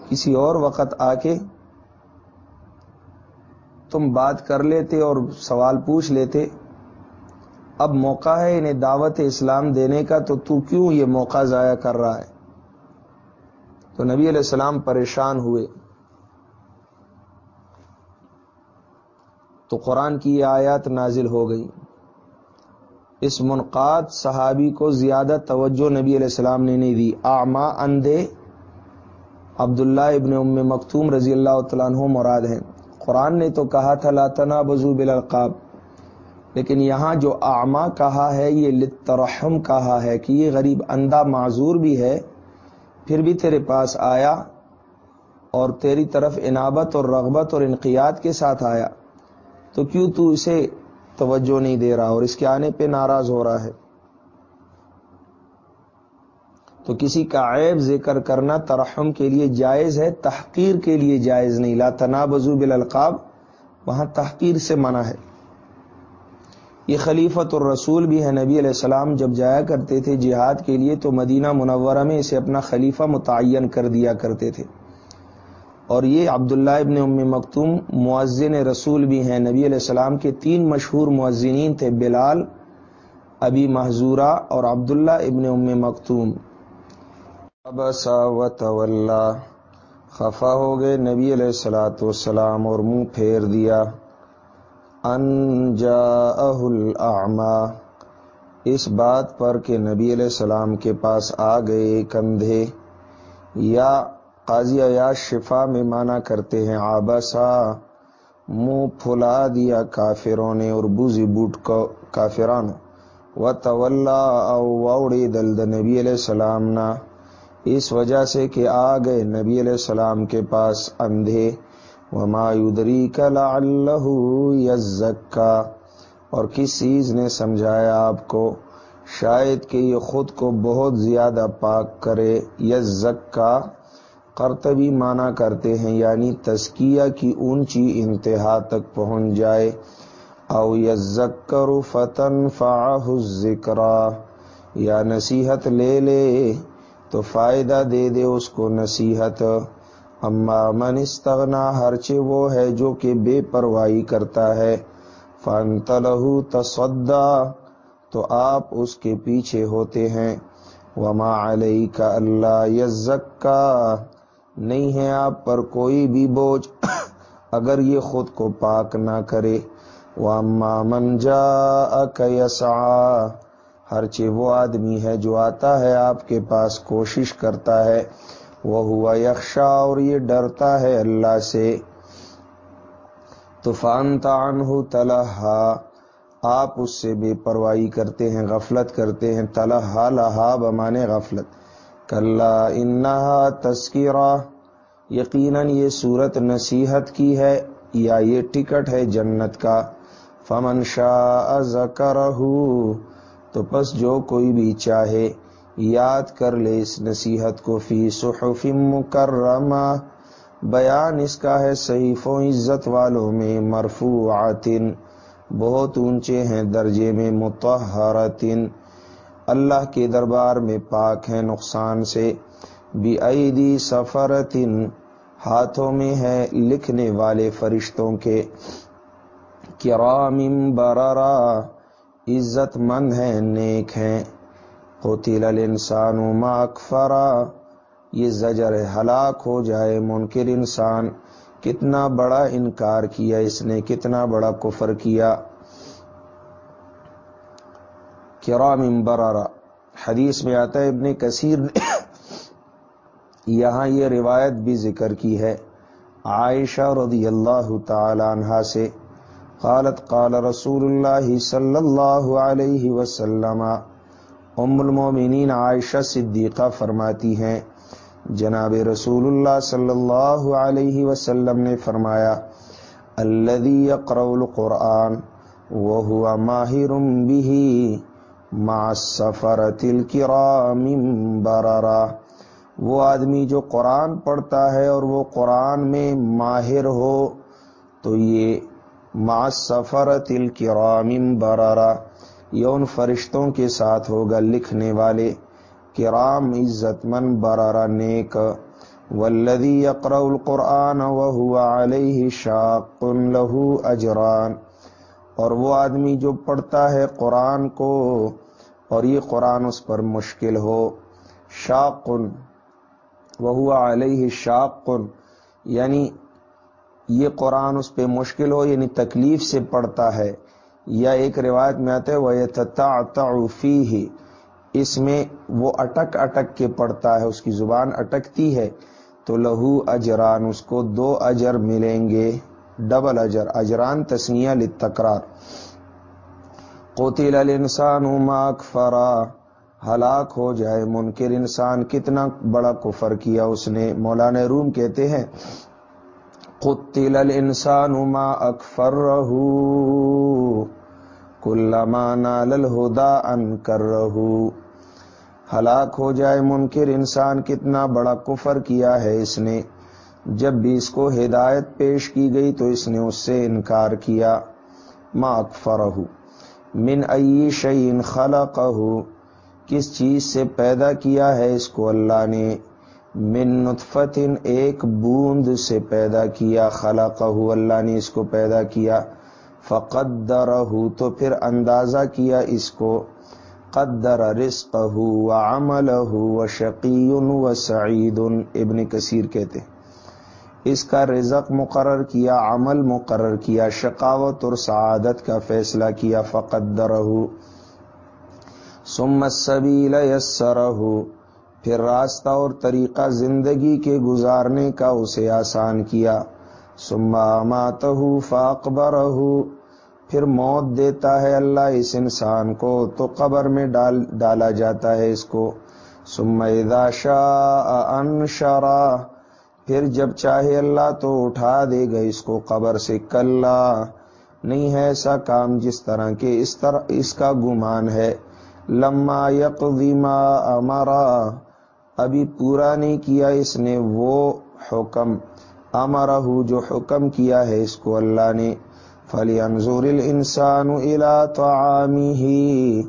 Speaker 1: کسی اور وقت آ کے تم بات کر لیتے اور سوال پوچھ لیتے۔ اب موقع ہے انہیں دعوت اسلام دینے کا، تو تو کیوں یہ موقع ضائع کر رہا ہے؟ تو نبی علیہ السلام پریشان ہوئے۔ تو قرآن کی یہ آیات نازل ہو گئی۔ اس منقاد صحابی کو زیادہ توجہ نبی علیہ السلام نے نہیں دی۔ آما اندھے عبداللہ ابن ام مکتوم رضی اللہ تعالیٰ عنہ مراد ہیں۔ قرآن نے تو کہا تھا لاتنا بزو بالالقاب۔ لیکن یہاں جو اعما کہا ہے، یہ لترحم کہا ہے کہ یہ غریب اندھا معذور بھی ہے، پھر بھی تیرے پاس آیا اور تیری طرف انابت اور رغبت اور انقیات کے ساتھ آیا۔ تو کیوں تو اسے توجہ نہیں دے رہا اور اس کے آنے پہ ناراض ہو رہا ہے؟ تو کسی کا عیب ذکر کرنا ترحم کے لیے جائز ہے، تحقیر کے لیے جائز نہیں۔ لا تنابزو بالالقاب، وہاں تحقیر سے منع ہے۔ یہ خلیفت الرسول بھی ہے، نبی علیہ السلام جب جایا کرتے تھے جہاد کے لیے تو مدینہ منورہ میں اسے اپنا خلیفہ متعین کر دیا کرتے تھے۔ اور یہ عبداللہ ابن ام مکتوم معذن رسول بھی ہیں۔ نبی علیہ السلام کے تین مشہور معذنین تھے، بلال، ابی محضورہ اور عبداللہ ابن ام مکتوم۔ ابسا و خفا ہو گئے نبی علیہ السلاۃ والسلام اور منہ پھیر دیا۔ انجا الاعما اس بات پر کہ نبی علیہ السلام کے پاس آ گئے کندھے یا قاضی عیاش شفا میں مانا کرتے ہیں آبسا منہ پھلا دیا کافروں نے اور بوزی بوٹ کو کافران۔ و توڑی دلد نبی علیہ السلام نا۔ اس وجہ سے کہ آ گئے نبی علیہ السلام کے پاس اندھے۔ وما یدری کلا اللہ یزکا۔ اور کس چیز نے سمجھایا آپ کو؟ شاید کہ یہ خود کو بہت زیادہ پاک کرے، یزکا۔ کرتبی مانا کرتے ہیں یعنی تزکیہ کی اونچی انتہا تک پہنچ جائے۔ او یزکر فتن فاہ ذکرا یا نصیحت لے لے، تو فائدہ دے دے اس کو نصیحت۔ اما من استغنا ہرچے وہ ہے جو کہ بے پرواہی کرتا ہے۔ فن تلہو تصدا، تو آپ اس کے پیچھے ہوتے ہیں۔ وما علیہ کا اللہ یزکا نہیں ہے آپ پر کوئی بھی بوجھ۔ اگر یہ خود کو پاک نہ کرے۔ وہ من جا یسا ہر چی وہ آدمی ہے جو آتا ہے آپ کے پاس کوشش کرتا ہے۔ وہ ہوا یکشا اور یہ ڈرتا ہے اللہ سے۔ طوفان تان ہو تلحا۔ آپ اس سے بے پرواہی کرتے ہیں، غفلت کرتے ہیں۔ تلحا لہا بمانے غفلت۔ کل انہا تذکرہ، یقیناً یہ صورت نصیحت کی ہے یا یہ ٹکٹ ہے جنت کا۔ فمن شاہ تو پس جو کوئی بھی چاہے یاد کر لے اس نصیحت کو۔ فی صحف مکرمہ، بیان اس کا ہے صحیح و عزت والوں میں مرفوعاتن بہت اونچے ہیں درجے میں متحرتن اللہ کے دربار میں پاک ہے نقصان سے۔ بھی عیدی سفرتن ہاتھوں میں ہے لکھنے والے فرشتوں کے۔ کرام برارا عزت مند ہیں، نیک ہیں۔ قتل الانسان ما اکفرا یہ زجر ہلاک ہو جائے منکر انسان۔ کتنا بڑا انکار کیا اس نے، کتنا بڑا کفر کیا۔ کرام برارا۔ حدیث میں آتا ہے، ابن کثیر نے یہاں یہ روایت بھی ذکر کی ہے۔ عائشہ رضی اللہ تعالی عنہ سے، قالت، قال رسول اللہ صلی اللہ علیہ وسلم، ام المومنین عائشہ صدیقہ فرماتی ہیں۔ جناب رسول اللہ صلی اللہ علیہ وسلم نے فرمایا الذي يقرأ القرآن وهو ماہر به۔ مع السفرة الكرام بررا۔ وہ آدمی جو قرآن پڑھتا ہے اور وہ قرآن میں ماہر ہو، تو یہ ما سفر تل کرام برارا یہ ان فرشتوں کے ساتھ ہوگا لکھنے والے۔ کرام عزت من برارا نیک۔ ولدی اقرا القرآن وہ علیہ شاق لہو اجران۔ اور وہ آدمی جو پڑھتا ہے قرآن کو اور یہ قرآن اس پر مشکل ہو۔ شاقن وہ علیہ شاق یعنی یہ قرآن اس پہ مشکل ہو یعنی تکلیف سے پڑھتا ہے۔ یا ایک روایت میں آتا ہے وہ اس میں وہ اٹک اٹک کے پڑھتا ہے، اس کی زبان اٹکتی ہے۔ تو لہو اجران، اس کو دو اجر ملیں گے، ڈبل اجر، اجران تسنیہ لتکرار قتل الانسان ما اکفرا ہلاک ہو جائے منکر انسان۔ کتنا بڑا کفر کیا اس نے۔ مولانا روم کہتے ہیں، قتل الانسان ما اکفر رہو کلما نال الہدا ان کر رہو ہلاک ہو جائے منکر انسان۔ کتنا بڑا کفر کیا ہے اس نے۔ جب بھی اس کو ہدایت پیش کی گئی تو اس نے اس سے انکار کیا۔ ما اکفرہ من ای شعین خلق کس چیز سے پیدا کیا ہے اس کو اللہ نے؟ من نطفت، ایک بوند سے پیدا کیا خلق اللہ نے اس کو پیدا کیا۔ فقدر تو پھر اندازہ کیا اس کو۔ قدر رزق و عمل و و ابن کثیر کہتے ہیں۔ اس کا رزق مقرر کیا، عمل مقرر کیا، شقاوت اور سعادت کا فیصلہ کیا فقدر سم السبیل یسرہ پھر راستہ اور طریقہ زندگی کے گزارنے کا اسے آسان کیا سما مات فاقبر پھر موت دیتا ہے اللہ اس انسان کو، تو قبر میں ڈال، ڈالا جاتا ہے اس کو سما شاء انشرا پھر جب چاہے اللہ تو اٹھا دے گا اس کو قبر سے کلا۔ نہیں ہے ایسا کام جس طرح کے اس طرح اس کا گمان ہے۔ لما یقضی ما امرا۔ ابھی پورا نہیں کیا اس نے وہ حکم۔ امرہ جو حکم کیا ہے اس کو اللہ نے۔ فلی انضور انسان الا تو ہی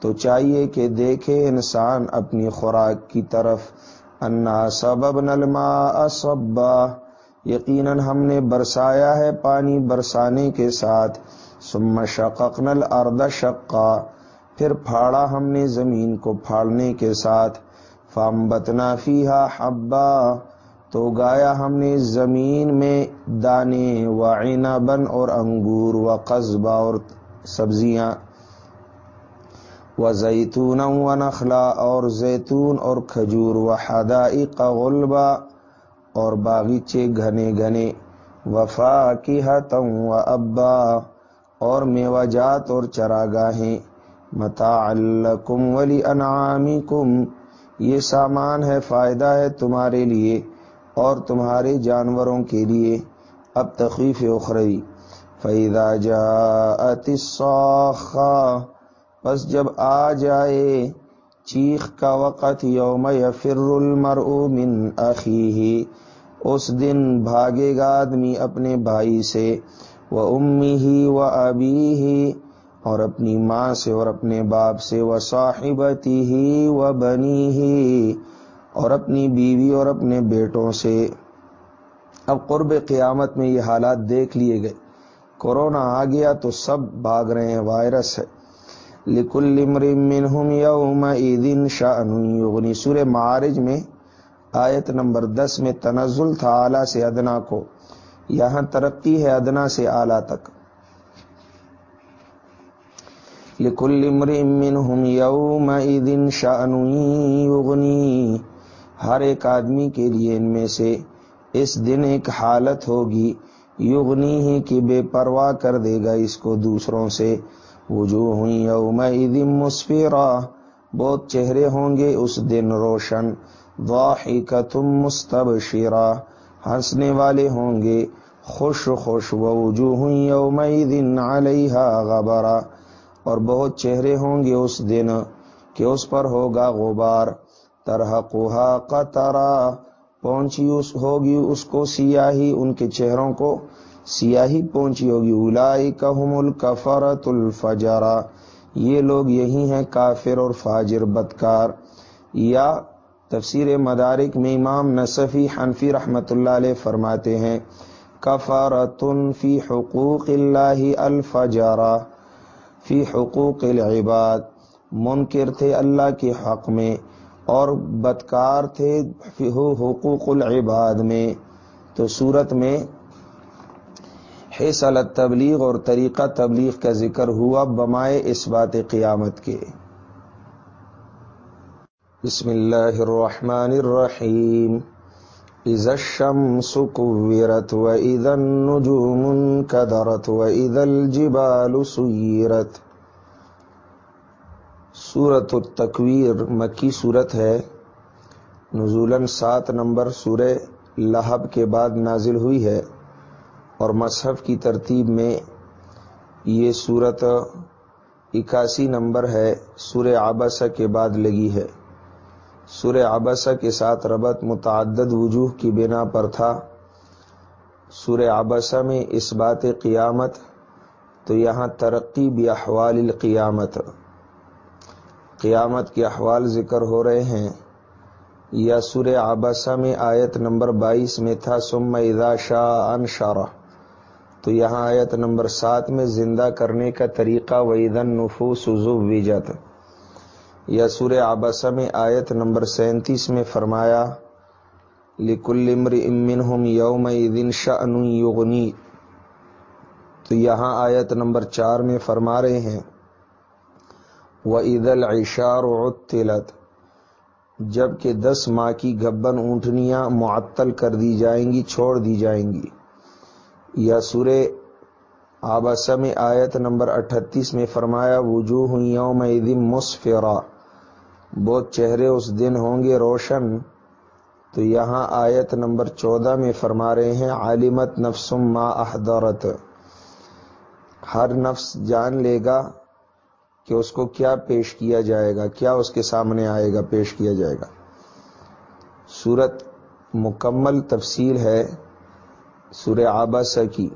Speaker 1: تو چاہیے کہ دیکھے انسان اپنی خوراک کی طرف۔ انا سبب نلما اسبا یقیناً ہم نے برسایا ہے پانی برسانے کے ساتھ۔ سم شقق نل ارد شقا۔ پھر پھاڑا ہم نے زمین کو پھاڑنے کے ساتھ۔ فام بتنا فیحا حبا۔ تو گایا ہم نے زمین میں دانے و بن اور انگور و قصبہ اور سبزیاں۔ و زیتون و نخلا اور زیتون اور کھجور و حدائی غلبا اور باغیچے گھنے گھنے وفا کی و ابا اور میوہ جات اور چراگاہیں۔ متا الکم ولی انعامی کم یہ سامان ہے، فائدہ ہے تمہارے لیے اور تمہارے جانوروں کے لیے۔ اب تخیف اخروی فیدا جا بس جب آ جائے، چیخ کا وقت یوم یفر المرء من اخیہ، اس دن بھاگے گا آدمی اپنے بھائی سے وہ امی ہی و ابی ہی اور اپنی ماں سے اور اپنے باپ سے وہ صاحبتی ہی و بنی ہی اور اپنی بیوی اور اپنے بیٹوں سے۔ اب قرب قیامت میں یہ حالات دیکھ لیے گئے۔ کورونا آ گیا تو سب بھاگ رہے ہیں، وائرس ہے۔ لکل منہم یوم عیدن شاہ سور معارج میں آیت نمبر دس میں تنزل تھا اعلیٰ سے ادنا کو۔ یہاں ترقی ہے ادنا سے اعلیٰ تک۔ لکل منہم یوم عیدن شاہ ہر ایک آدمی کے لیے ان میں سے اس دن ایک حالت ہوگی۔ یغنی ہی کہ بے پرواہ کر دے گا اس کو دوسروں سے۔ وجوہ ہوئی یوم مسفرا بہت چہرے ہوں گے اس دن روشن۔ ضاحکتم مستبشرا ہنسنے والے ہوں گے۔ خوش خوش وجوہ یوم علیہا غبرا اور بہت چہرے ہوں گے اس دن کہ اس پر ہوگا غبار۔ طرح کوہا قطرا پہنچی اس ہوگی اس کو سیاہی ان کے چہروں کو۔ سیاہی پہنچی ہوگی۔ الائی کہم الکفرت الفجرا یہ لوگ یہی ہیں کافر اور فاجر بدکار۔ یا تفسیر مدارک میں امام نصفی حنفی رحمت اللہ علیہ فرماتے ہیں کفارتن فی حقوق اللہ الفجارا فی حقوق العباد۔ منکر تھے اللہ کے حق میں اور بدکار تھے حقوق العباد میں۔ تو صورت میں حصل تبلیغ اور طریقہ تبلیغ کا ذکر ہوا بمائے اس بات قیامت کے۔ بسم اللہ الرحمن الرحیم۔ إذا الشمس كورت وإذا النجوم انكدرت وإذا الجبال سيرت۔ سورت التکویر مکی صورت ہے۔ نزولاً سات نمبر سورہ لہب کے بعد نازل ہوئی ہے۔ اور مصحف کی ترتیب میں یہ صورت اکاسی نمبر ہے، سورہ آبسہ کے بعد لگی ہے۔ سورہ آبسہ کے ساتھ ربط متعدد وجوہ کی بنا پر تھا۔ سورہ آبسہ میں اس بات قیامت، تو یہاں ترقی بھی احوال القیامت۔ قیامت کے احوال ذکر ہو رہے ہیں۔ یا سورہ آبسہ میں آیت نمبر بائیس میں تھا سم اذا شاہ انشارہ تو یہاں آیت نمبر سات میں زندہ کرنے کا طریقہ ویدن نفوس وجت یا سورہ آبسہ میں آیت نمبر سینتیس میں فرمایا لکل امر امن ہم یوم دن شن یغنی تو یہاں آیت نمبر چار میں فرما رہے ہیں وہ عید العشار تلت جبکہ دس ماہ کی گبن اونٹنیاں معطل کر دی جائیں گی، چھوڑ دی جائیں گی۔ یا سورہ آباسہ میں آیت نمبر اٹھتیس میں فرمایا، وجوہ یوم مسفرا بہت چہرے اس دن ہوں گے روشن۔ تو یہاں آیت نمبر چودہ میں فرما رہے ہیں عالمت نفسم ما احدارت ہر نفس جان لے گا کہ اس کو کیا پیش کیا جائے گا، کیا اس کے سامنے آئے گا، پیش کیا جائے گا۔ صورت مکمل تفصیل ہے۔ سورہ آبس کی۔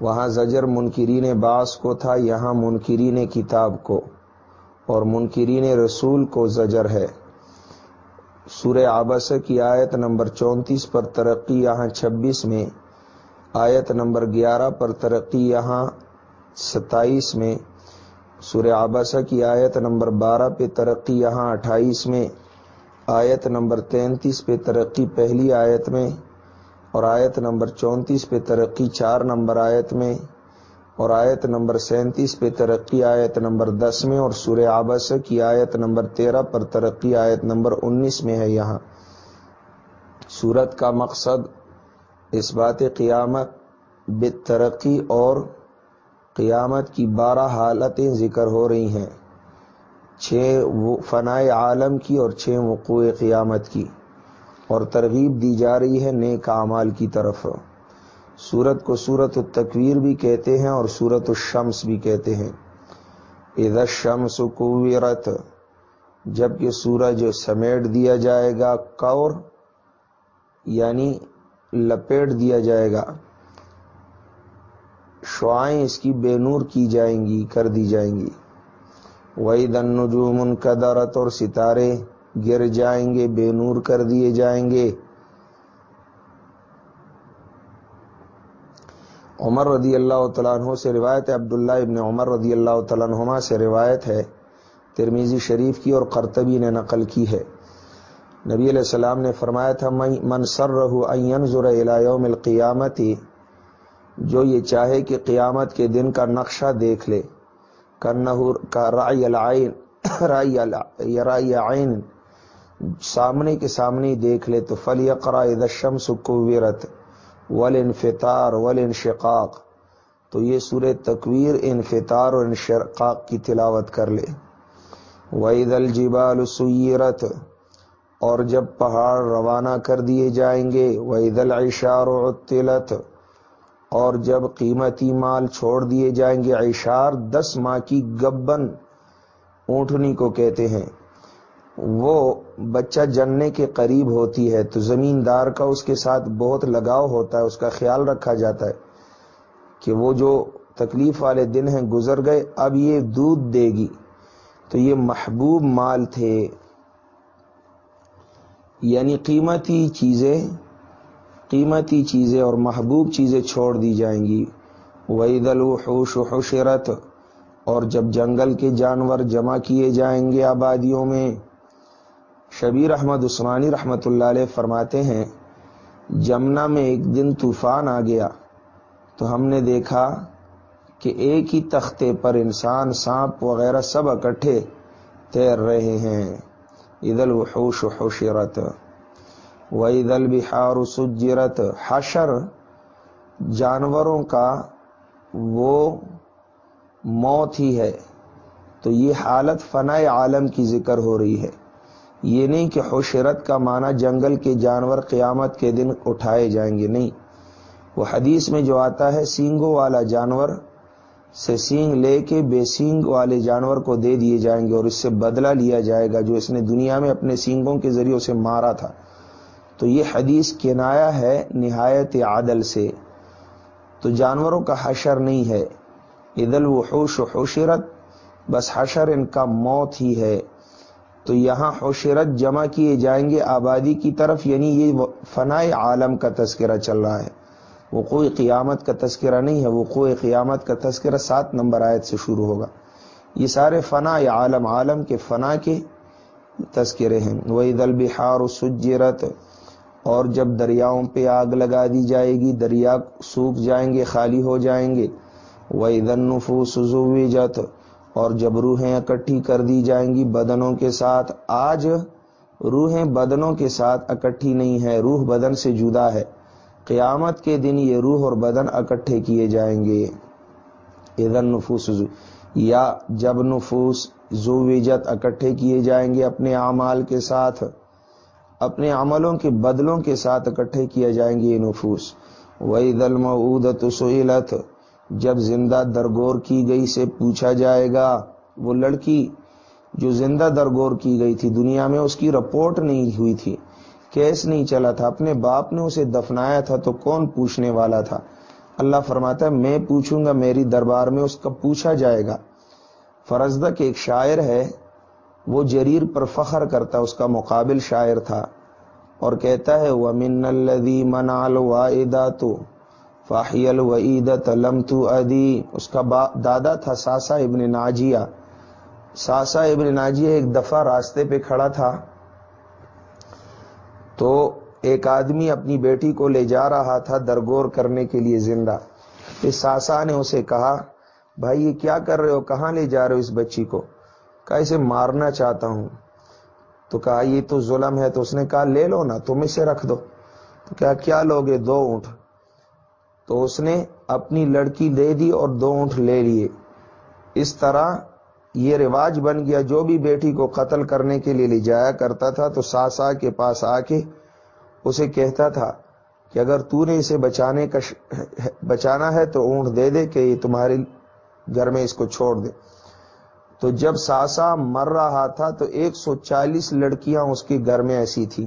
Speaker 1: وہاں زجر منکرین باس کو تھا، یہاں منکرین کتاب کو۔ اور منکرین رسول کو زجر ہے۔ سورہ آبس کی آیت نمبر چونتیس پر ترقی، یہاں چھبیس میں۔ آیت نمبر گیارہ پر ترقی، یہاں ستائیس میں۔ سورہ آبسہ کی آیت نمبر بارہ پہ ترقی، یہاں اٹھائیس میں۔ آیت نمبر تینتیس پہ ترقی، پہلی آیت میں۔ اور آیت نمبر چونتیس پہ ترقی چار نمبر آیت میں، اور آیت نمبر سینتیس پہ ترقی آیت نمبر دس میں، اور سورہ آبس کی آیت نمبر تیرہ پر ترقی آیت نمبر انیس میں ہے یہاں۔ سورت کا مقصد اس بات قیامت بے ترقی اور قیامت کی بارہ حالتیں ذکر ہو رہی ہیں، چھ فنائے عالم کی اور چھ وقوع قیامت کی۔ اور ترغیب دی جا رہی ہے نیک اعمال کی طرف۔ سورت کو سورت التکویر بھی کہتے ہیں اور سورت الشمس بھی کہتے ہیں۔ ادھر شمس کویرت جبکہ سورج سمیٹ دیا جائے گا، کور یعنی لپیٹ دیا جائے گا۔ شعائیں اس کی بے نور کی جائیں گی، کر دی جائیں گی۔ وہی دن نجوم کا اور ستارے گر جائیں گے، بے نور کر دیے جائیں گے۔ عمر رضی اللہ تعالیٰ عنہ سے روایت ہے، عبداللہ ابن عمر رضی اللہ تعالیٰ عنہما سے روایت ہے۔ ترمیزی شریف کی اور قرطبی نے نقل کی ہے۔ نبی علیہ السلام نے فرمایا تھا منصر رہو یوم القیامت جو یہ چاہے کہ قیامت کے دن کا نقشہ دیکھ لے۔ کا رائی العین رائی عین سامنے کے سامنے دیکھ لے تو فل یقرا ادشم سکویرت ول انفطار ول انشقاق تو یہ سورہ تکویر انفطار اور انشقاق کی تلاوت کر لے۔ وعید الجبال سیرت اور جب پہاڑ روانہ کر دیے جائیں گے وعید العشار عطلت اور جب قیمتی مال چھوڑ دیے جائیں گے، عشار دس ماہ کی گبن اونٹنی کو کہتے ہیں۔ وہ بچہ جننے کے قریب ہوتی ہے تو زمیندار کا اس کے ساتھ بہت لگاؤ ہوتا ہے، اس کا خیال رکھا جاتا ہے کہ وہ جو تکلیف والے دن ہیں، گزر گئے، اب یہ دودھ دے گی۔ تو یہ محبوب مال تھے۔ یعنی قیمتی چیزیں قیمتی چیزیں اور محبوب چیزیں چھوڑ دی جائیں گی۔ وہی دل حشرت اور جب جنگل کے جانور جمع کیے جائیں گے آبادیوں میں شبیر احمد عثمانی رحمت اللہ علیہ فرماتے ہیں، جمنا میں ایک دن طوفان آ گیا، تو ہم نے دیکھا کہ ایک ہی تختے پر انسان سانپ وغیرہ سب اکٹھے تیر رہے ہیں۔ عید الوحوش حوشرت وہی دل بہار سجرت، حشر جانوروں کا وہ موت ہی ہے۔ تو یہ حالت فنا عالم کی ذکر ہو رہی ہے۔ یہ نہیں کہ حشرت کا معنی جنگل کے جانور قیامت کے دن اٹھائے جائیں گے، نہیں۔ وہ حدیث میں جو آتا ہے، سینگوں والا جانور سے سینگ لے کے بے سینگ والے جانور کو دے دیے جائیں گے اور اس سے بدلہ لیا جائے گا جو اس نے دنیا میں اپنے سینگوں کے ذریعے سے مارا تھا۔ تو یہ حدیث کنایا ہے نہایت عادل سے۔ تو جانوروں کا حشر نہیں ہے۔ عدل وحوش و حشرت، بس حشر ان کا موت ہی ہے۔ تو یہاں حشرت جمع کیے جائیں گے آبادی کی طرف یعنی یہ فنائے عالم کا تذکرہ چل رہا ہے۔ وقوع قیامت کا تذکرہ نہیں ہے، وقوع قیامت کا تذکرہ سات نمبر آیت سے شروع ہوگا۔ یہ سارے فنا یا عالم عالم کے فنا کے تذکرے ہیں۔ وہی دل بہار سجرت، اور جب دریاؤں پہ آگ لگا دی جائے گی، دریا سوکھ جائیں گے، خالی ہو جائیں گے۔ وہی دن نفوس جت اور جب روحیں اکٹھی کر دی جائیں گی بدنوں کے ساتھ، آج روحیں بدنوں کے ساتھ اکٹھی نہیں ہے روح بدن سے جدا ہے۔ قیامت کے دن یہ روح اور بدن اکٹھے کیے جائیں گے۔ ادن نفوس یا جب نفوس زو وجت اکٹھے کیے جائیں گے اپنے اعمال کے ساتھ، اپنے عملوں کے بدلوں کے ساتھ اکٹھے کیے جائیں گے یہ نفوس۔ وہی دل مودت سہیلت جب زندہ درگور کی گئی سے پوچھا جائے گا، وہ لڑکی جو زندہ درگور کی گئی تھی، دنیا میں اس کی رپورٹ نہیں ہوئی تھی، کیس نہیں چلا تھا، اپنے باپ نے اسے دفنایا تھا، تو کون پوچھنے والا تھا؟ اللہ فرماتا ہے، میں پوچھوں گا، میری دربار میں اس کا پوچھا جائے گا۔ فرزدک ایک شاعر ہے، وہ جریر پر فخر کرتا، اس کا مقابل شاعر تھا اور کہتا ہے وہ من الدی منال واحدہ تو فاحی الوعید تلم تو ادی اس کا دادا تھا ساسا ابن ناجیہ۔ ساسا ابن ناجیہ ایک دفعہ راستے پہ کھڑا تھا۔ تو ایک آدمی اپنی بیٹی کو لے جا رہا تھا درگور کرنے کے لیے زندہ۔ اس ساسا نے اسے کہا، بھائی، یہ کیا کر رہے ہو؟ کہاں لے جا رہے ہو اس بچی کو؟ کہا، اسے مارنا چاہتا ہوں۔ تو کہا، یہ تو ظلم ہے۔ تو اس نے کہا، لے لو نا، تم اسے رکھ دو۔ تو کیا کیا لوگے؟ دو اونٹ۔ تو اس نے اپنی لڑکی دے دی اور دو اونٹ لے لیے۔ اس طرح یہ رواج بن گیا۔ جو بھی بیٹی کو قتل کرنے کے لیے لے جایا کرتا تھا تو ساسا کے پاس آ کے اسے کہتا تھا کہ اگر تو نے اسے بچانے کا بچانا ہے تو اونٹ دے دے کہ یہ تمہارے گھر میں اس کو چھوڑ دے۔ تو جب ساسا مر رہا تھا تو ایک سو چالیس لڑکیاں اس کے گھر میں ایسی تھی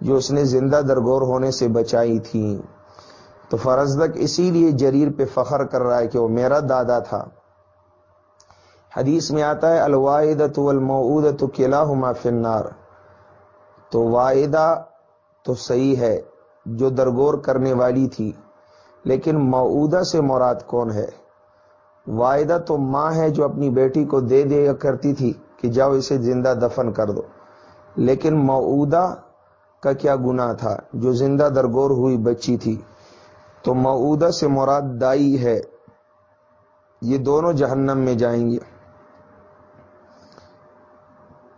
Speaker 1: جو اس نے زندہ درگور ہونے سے بچائی تھی تو فرزدک اسی لیے جریر پہ فخر کر رہا ہے کہ وہ میرا دادا تھا۔ حدیث میں آتا ہے الواحدت المعودت کلا ہما فنار تو واحدہ تو صحیح ہے، جو درگور کرنے والی تھی، لیکن معودہ سے مراد کون ہے؟ واحدہ تو ماں ہے جو اپنی بیٹی کو دے دیا کرتی تھی کہ جاؤ اسے زندہ دفن کر دو۔ لیکن معودہ کا کیا گنا تھا، جو زندہ درگور ہوئی بچی تھی۔ تو معودہ سے مراد دائی ہے۔ یہ دونوں جہنم میں جائیں گے۔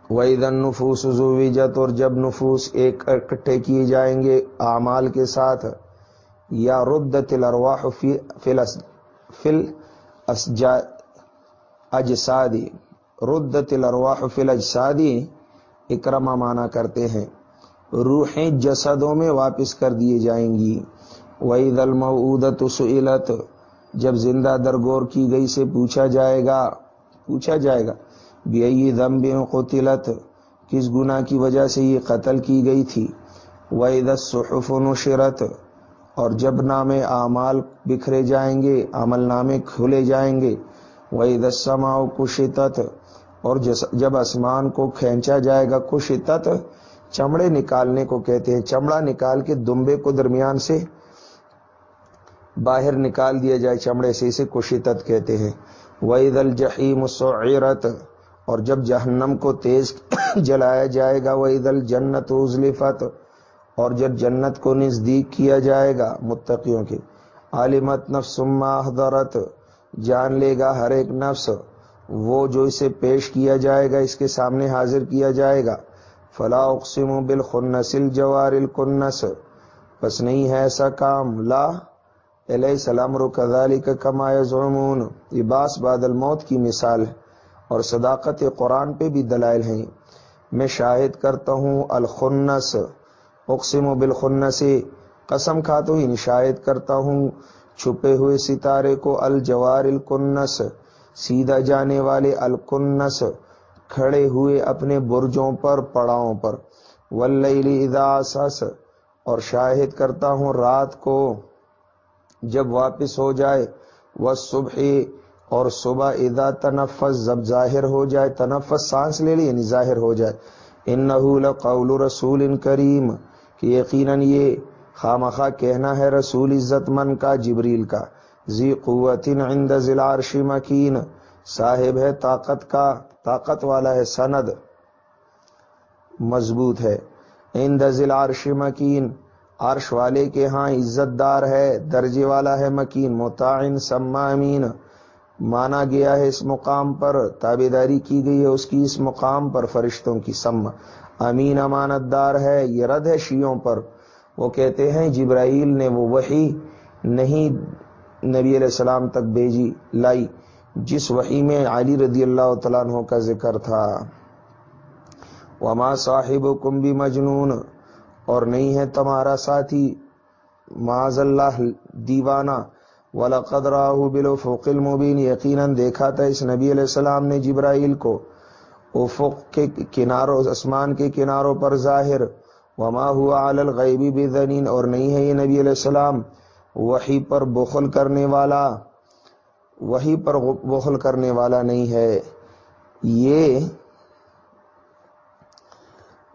Speaker 1: ویدن نفوس زویجت اور جب نفوس ایک اکٹھے کیے جائیں گے اعمال کے ساتھ، یا ردت الارواح فل اجسادی۔ ردت الارواح فل اجسادی اکرما مانا کرتے ہیں۔ روحیں جسدوں میں واپس کر دیے جائیں گی۔ وعید المعودت سئلت جب زندہ درگور کی گئی سے پوچھا جائے گا، پوچھا جائے گا بے دم بن قتلت؟ کس گنا کی وجہ سے یہ قتل کی گئی تھی؟ وید صحف نشرت؟ اور جب نام اعمال بکھرے جائیں گے، عمل نامے کھلے جائیں گے وید سما کشتت اور جب آسمان کو کھینچا جائے گا کشتت چمڑے نکالنے کو کہتے ہیں، چمڑا نکال کے دمبے کو درمیان سے باہر نکال دیا جائے چمڑے سے، اسے کشتت کہتے ہیں۔ وید الجحیم سعرت، اور جب جہنم کو تیز جلایا جائے گا وہ عید جنت ازلفت اور جب جنت کو نزدیک کیا جائے گا متقیوں کے۔ عالمت نفس حضرت جان لے گا ہر ایک نفس۔ وہ جو اسے پیش کیا جائے گا، اس کے سامنے حاضر کیا جائے گا۔ فلا اقسم بالخنس الجوار الکنس بس نہیں ہے ایسا کام۔ لا علیہ السلام رکالی کا کما یزعمون۔ یہ باس بعد الموت کی مثال ہے اور صداقت قرآن پہ بھی دلائل ہیں۔ میں شاہد کرتا ہوں الخنس، اقسم و بالخنس۔ قسم کھاتا ہوں یعنی شاہد کرتا ہوں۔ چھپے ہوئے ستارے کو الجوار الکنس، سیدھا جانے والے الکنس۔ کھڑے ہوئے اپنے برجوں پر، پڑاؤں پر۔ واللیل اذا سس، اور شاہد کرتا ہوں رات کو۔ جب واپس ہو جائے وہ صبح اور صبح ادا تنفس، جب ظاہر ہو جائے، تنفس سانس لے لی یعنی ظاہر ہو جائے۔ ان قول رسول ان کریم کہ یقیناً یہ خامخواہ کہنا ہے رسول عزت من کا، جبریل کا۔ زی قوت عند عرش مکین صاحب ہے طاقت کا، طاقت والا ہے، سند مضبوط ہے۔ عند عرش مکین عرش والے کے ہاں عزت دار ہے، درجے والا ہے مکین متعین سما امین مانا گیا ہے اس مقام پر تابے داری کی گئی ہے اس کی، اس مقام پر فرشتوں کی سم امین امانت دار ہے، یہ رد ہے شیوں پر۔ وہ کہتے ہیں جبرائیل نے وہ وہی نہیں نبی علیہ السلام تک بھیجی، لائی۔ جس وحی میں علی رضی اللہ تعالیٰ عنہ کا ذکر تھا۔ وما صاحب کم بھی مجنون اور نہیں ہے تمہارا ساتھی۔ معذ اللہ دیوانہ۔ والا قدرا بلو فوقل مبین یقیناً دیکھا تھا اس نبی علیہ السلام نے جبرائیل کو۔ افق کے کناروں، آسمان کے کناروں پر ظاہر۔ وما ہوا الغیبی بے اور نہیں ہے یہ نبی علیہ السلام وہی پر بخل کرنے والا۔ وہی پر بخل کرنے والا نہیں ہے۔ یہ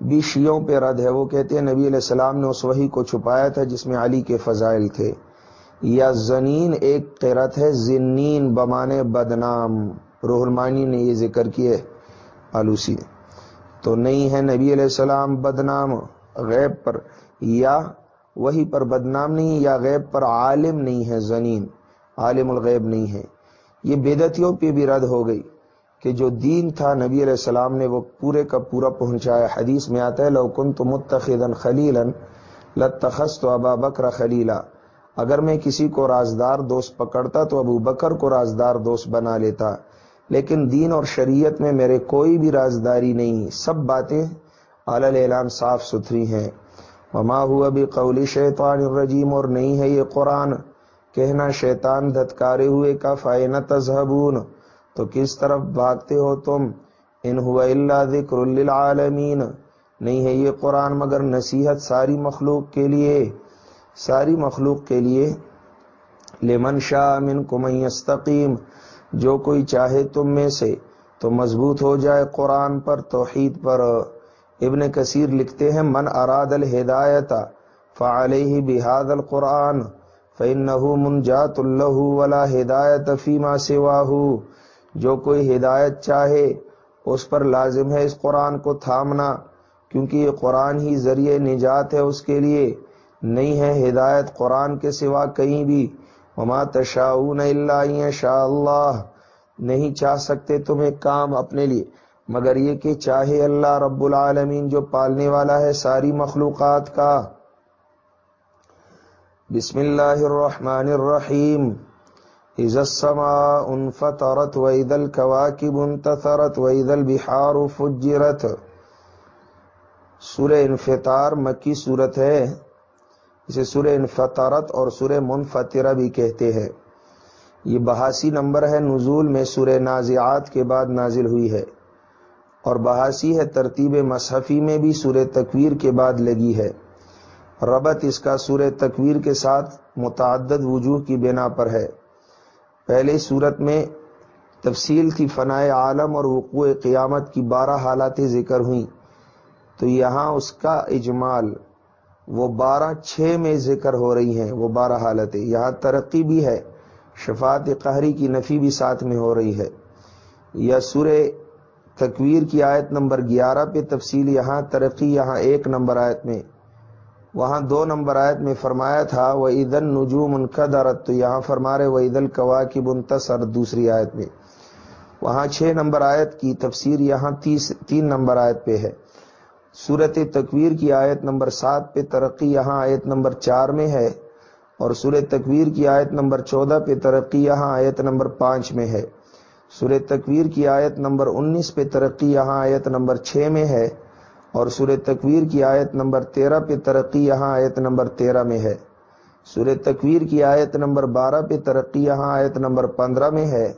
Speaker 1: بھی شیوں پہ رد ہے۔ وہ کہتے ہیں نبی علیہ السلام نے اس وحی کو چھپایا تھا جس میں علی کے فضائل تھے۔ یا زنین ایک قیرت ہے، زنین بمانے بدنام۔ روح المانی نے یہ ذکر کیے آلوسی۔ تو نہیں ہے نبی علیہ السلام بدنام، غیب پر، یا وہی پر بدنام نہیں، یا غیب پر عالم نہیں ہے، زنین۔ عالم الغیب نہیں ہے۔ یہ بےدتیوں پہ بھی رد ہو گئی۔ کہ جو دین تھا نبی علیہ السلام نے وہ پورے کا پورا پہنچایا۔ حدیث میں آتا ہے لوکن تو متخذ خلیلا لتخص تو ابا بکر خلیلا۔ اگر میں کسی کو رازدار دوست پکڑتا تو ابو بکر کو رازدار دوست بنا لیتا۔ لیکن دین اور شریعت میں میرے کوئی بھی رازداری نہیں۔ سب باتیں اعلی اعلان صاف ستھری ہیں۔ وما ہوا بھی قولی شیطان الرجیم اور نہیں ہے یہ قرآن۔ کہنا شیطان دھتکارے ہوئے کا فائن تذہبون۔ تو کس طرف بھاگتے ہو تم؟ ان ہوا اللہ ذکر للعالمین۔ نہیں ہے یہ قرآن مگر نصیحت ساری مخلوق کے لیے۔ ساری مخلوق کے لیے۔ لمن شاہ من کو میستقیم جو کوئی چاہے تم میں سے۔ تو مضبوط ہو جائے قرآن پر توحید پر۔ ابن کثیر لکھتے ہیں، من اراد الہدایت فعلیہ بحاد القرآن فإنه منجات اللہ ولا ہدایت فیما سواہ جو کوئی ہدایت چاہے، اس پر لازم ہے اس قرآن کو تھامنا، کیونکہ یہ قرآن ہی ذریعے نجات ہے اس کے لیے۔ نہیں ہے ہدایت قرآن کے سوا کہیں بھی۔ وما تشاؤون اللہ شاء اللہ۔ نہیں چاہ سکتے تم ایک کام اپنے لیے۔ مگر یہ کہ چاہے اللہ رب العالمین جو پالنے والا ہے ساری مخلوقات کا۔ بسم اللہ الرحمن الرحیم۔ اذا السماء انفطرت واذا الكواكب انتثرت واذا البحار فجرت۔ سورہ انفطار مکی صورت ہے۔ اسے سورہ انفطارت اور سورہ منفطرہ بھی کہتے ہیں۔ یہ بہاسی نمبر ہے نزول میں سورہ نازعات کے بعد نازل ہوئی ہے۔ اور بہاسی ہے ترتیب مصحفی میں بھی سورہ تکویر کے بعد لگی ہے۔ ربط اس کا سورہ تکویر کے ساتھ متعدد وجوہ کی بنا پر ہے۔ پہلے صورت میں تفصیل تھی فنائے عالم اور وقوع قیامت کی بارہ حالاتیں ذکر ہوئیں۔ تو یہاں اس کا اجمال وہ بارہ چھ میں ذکر ہو رہی ہیں، وہ بارہ حالتیں۔ یہاں ترقی بھی ہے، شفاعت قہری کی نفی بھی ساتھ میں ہو رہی ہے۔ یا سورہ تکویر کی آیت نمبر گیارہ پہ تفصیل یہاں ترقی، یہاں ایک نمبر آیت میں وہاں دو نمبر آیت میں فرمایا تھا وہ عید النجوم ان کا تو یہاں فرما رہے وہ عید القوا کی دوسری آیت میں۔ وہاں چھ نمبر آیت کی تفسیر یہاں تیس، تین نمبر آیت پہ ہے۔ صورت تکویر کی آیت نمبر سات پہ ترقی یہاں آیت نمبر چار میں ہے، اور سورہ تکویر کی آیت نمبر چودہ پہ ترقی یہاں آیت نمبر پانچ میں ہے۔ سورہ تکویر کی آیت نمبر انیس پہ ترقی یہاں آیت نمبر چھ میں ہے۔ اور سورہ تکویر کی آیت نمبر تیرہ پہ ترقی یہاں آیت نمبر تیرہ میں ہے۔ سورہ تکویر کی آیت نمبر بارہ پہ ترقی یہاں آیت نمبر پندرہ میں ہے۔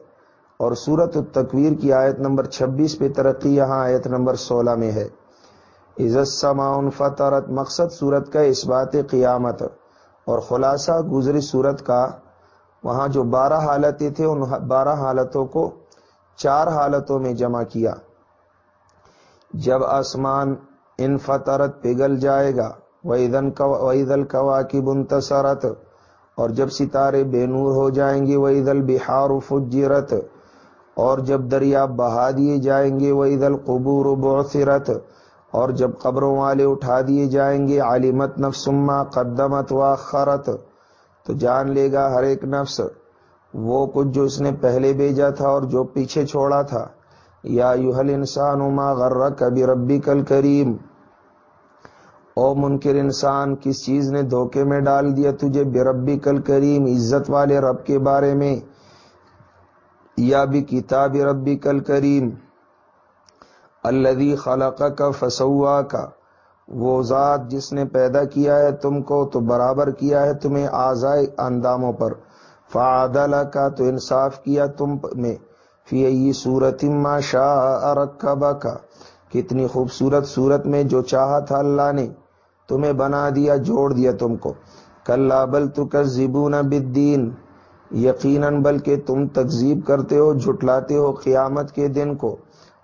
Speaker 1: اور سورت التکویر کی آیت نمبر چھبیس پہ ترقی یہاں آیت نمبر سولہ میں ہے۔ عزت سماؤن فطرت مقصد صورت کا اس بات قیامت اور خلاصہ گزری صورت کا۔ وہاں جو بارہ حالتیں تھے، ان بارہ حالتوں کو چار حالتوں میں جمع کیا۔ جب آسمان ان فطرت پگھل جائے گا وعید القوا کی بنتصرت اور جب ستارے بے نور ہو جائیں گے وعید البہار فجرت، اور جب دریا بہا دیے جائیں گے وعید القبور بعثرت، اور جب قبروں والے اٹھا دیے جائیں گے عالمت نفسما قدمت و خرت تو جان لے گا ہر ایک نفس، وہ کچھ جو اس نے پہلے بھیجا تھا اور جو پیچھے چھوڑا تھا۔ یا یوہل انسان ما غر کبھی ربی کل کریم او منکر انسان، کس چیز نے دھوکے میں ڈال دیا تجھے بے ربی کل کریم عزت والے رب کے بارے میں؟ یا بھی کتاب ربی کل کریم الدی خلق کا فسوا کا وہ ذات جس نے پیدا کیا ہے تم کو، تو برابر کیا ہے تمہیں آزائے انداموں پر۔ فعدل کا تو انصاف کیا تم میں۔ فی صورت ما شاء رکبا کا کتنی خوبصورت صورت میں جو چاہا تھا اللہ نے تمہیں بنا دیا، جوڑ دیا تم کو۔ کل بل تو کذبون بالدین۔ یقیناً بلکہ تم تکذیب کرتے ہو، جھٹلاتے ہو قیامت کے دن کو۔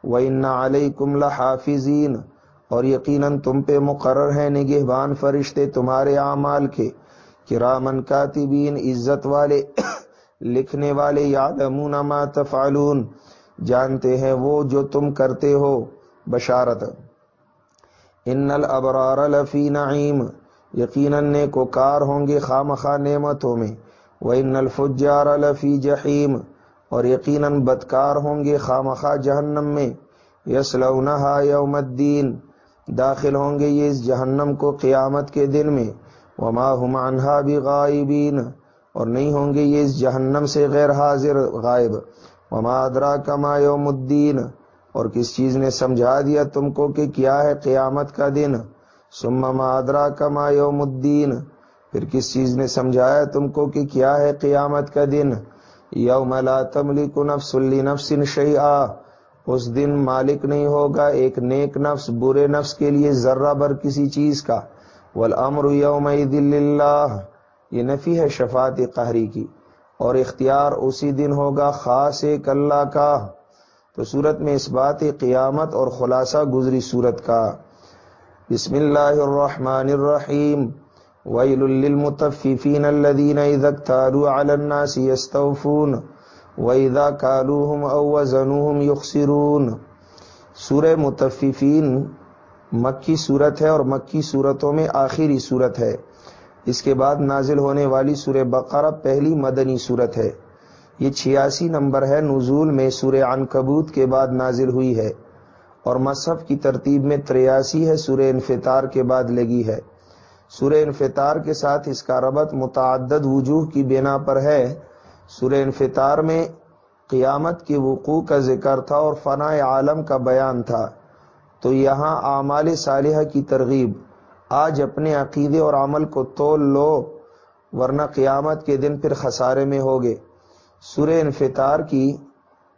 Speaker 1: وَإِنَّ عَلَيْكُمْ لَحَافِظِينَ اور یقیناً تم پہ مقرر ہے نگہبان فرشتے تمہارے اعمال کے۔ کرامن کاتبین، عزت والے۔ لکھنے والے یعلمون ما تفعلون، جانتے ہیں وہ جو تم کرتے ہو، بشارت۔ ان الابرار لفی نعیم، یقیناً نیکوکار ہوں گے خامخواہ نعمتوں میں۔ وَإِنَّ الْفُجَّارَ لَفِي جَحِيمٍ، اور یقیناً بدکار ہوں گے خامخواہ جہنم میں۔ یسلونہا یوم الدین، داخل ہوں گے یہ اس جہنم کو قیامت کے دن میں۔ وما هم عنها بغائبین اور نہیں ہوں گے یہ اس جہنم سے غیر حاضر، غائب۔ وما ادراک ما یوم الدین، اور کس چیز نے سمجھا دیا تم کو کہ کیا ہے قیامت کا دن؟ ثم ما ادراک ما یوم الدین، پھر کس چیز نے سمجھایا تم کو کہ کیا ہے قیامت کا دن؟ یوم لا تملک نفس لنفس شیئا، اس دن مالک نہیں ہوگا ایک نیک نفس، برے نفس کے لیے ذرہ بر کسی چیز کا۔ والامر یوم اللہ یہ نفی ہے شفاعت قہری کی اور اختیار اسی دن ہوگا خاص ایک اللہ کا۔ تو صورت میں اس بات قیامت اور خلاصہ گزری صورت کا۔ بسم اللہ الرحمن الرحیم۔ ویل للمتففین الذین اذا اکتالوا علی الناس یستوفون وَإِذَا كَالُوهُمْ أَوْ وَزَنُوهُمْ يُخْسِرُونَ سورہ متففین مکی صورت ہے اور مکی صورتوں میں آخری صورت ہے۔ اس کے بعد نازل ہونے والی سورہ بقرہ پہلی مدنی صورت ہے۔ یہ چھیاسی نمبر ہے نزول میں سورہ عنکبوت کے بعد نازل ہوئی ہے اور مصحف کی ترتیب میں تریاسی ہے سورہ انفطار کے بعد لگی ہے۔ سورہ انفطار کے ساتھ اس کا ربط متعدد وجوہ کی بنا پر ہے۔ سورہ انفطار میں قیامت کے وقوع کا ذکر تھا اور فنا عالم کا بیان تھا۔ تو یہاں اعمال صالحہ کی ترغیب آج اپنے عقیدے اور عمل کو تول لو، ورنہ قیامت کے دن پھر خسارے میں ہوگے۔ سورہ انفطار کی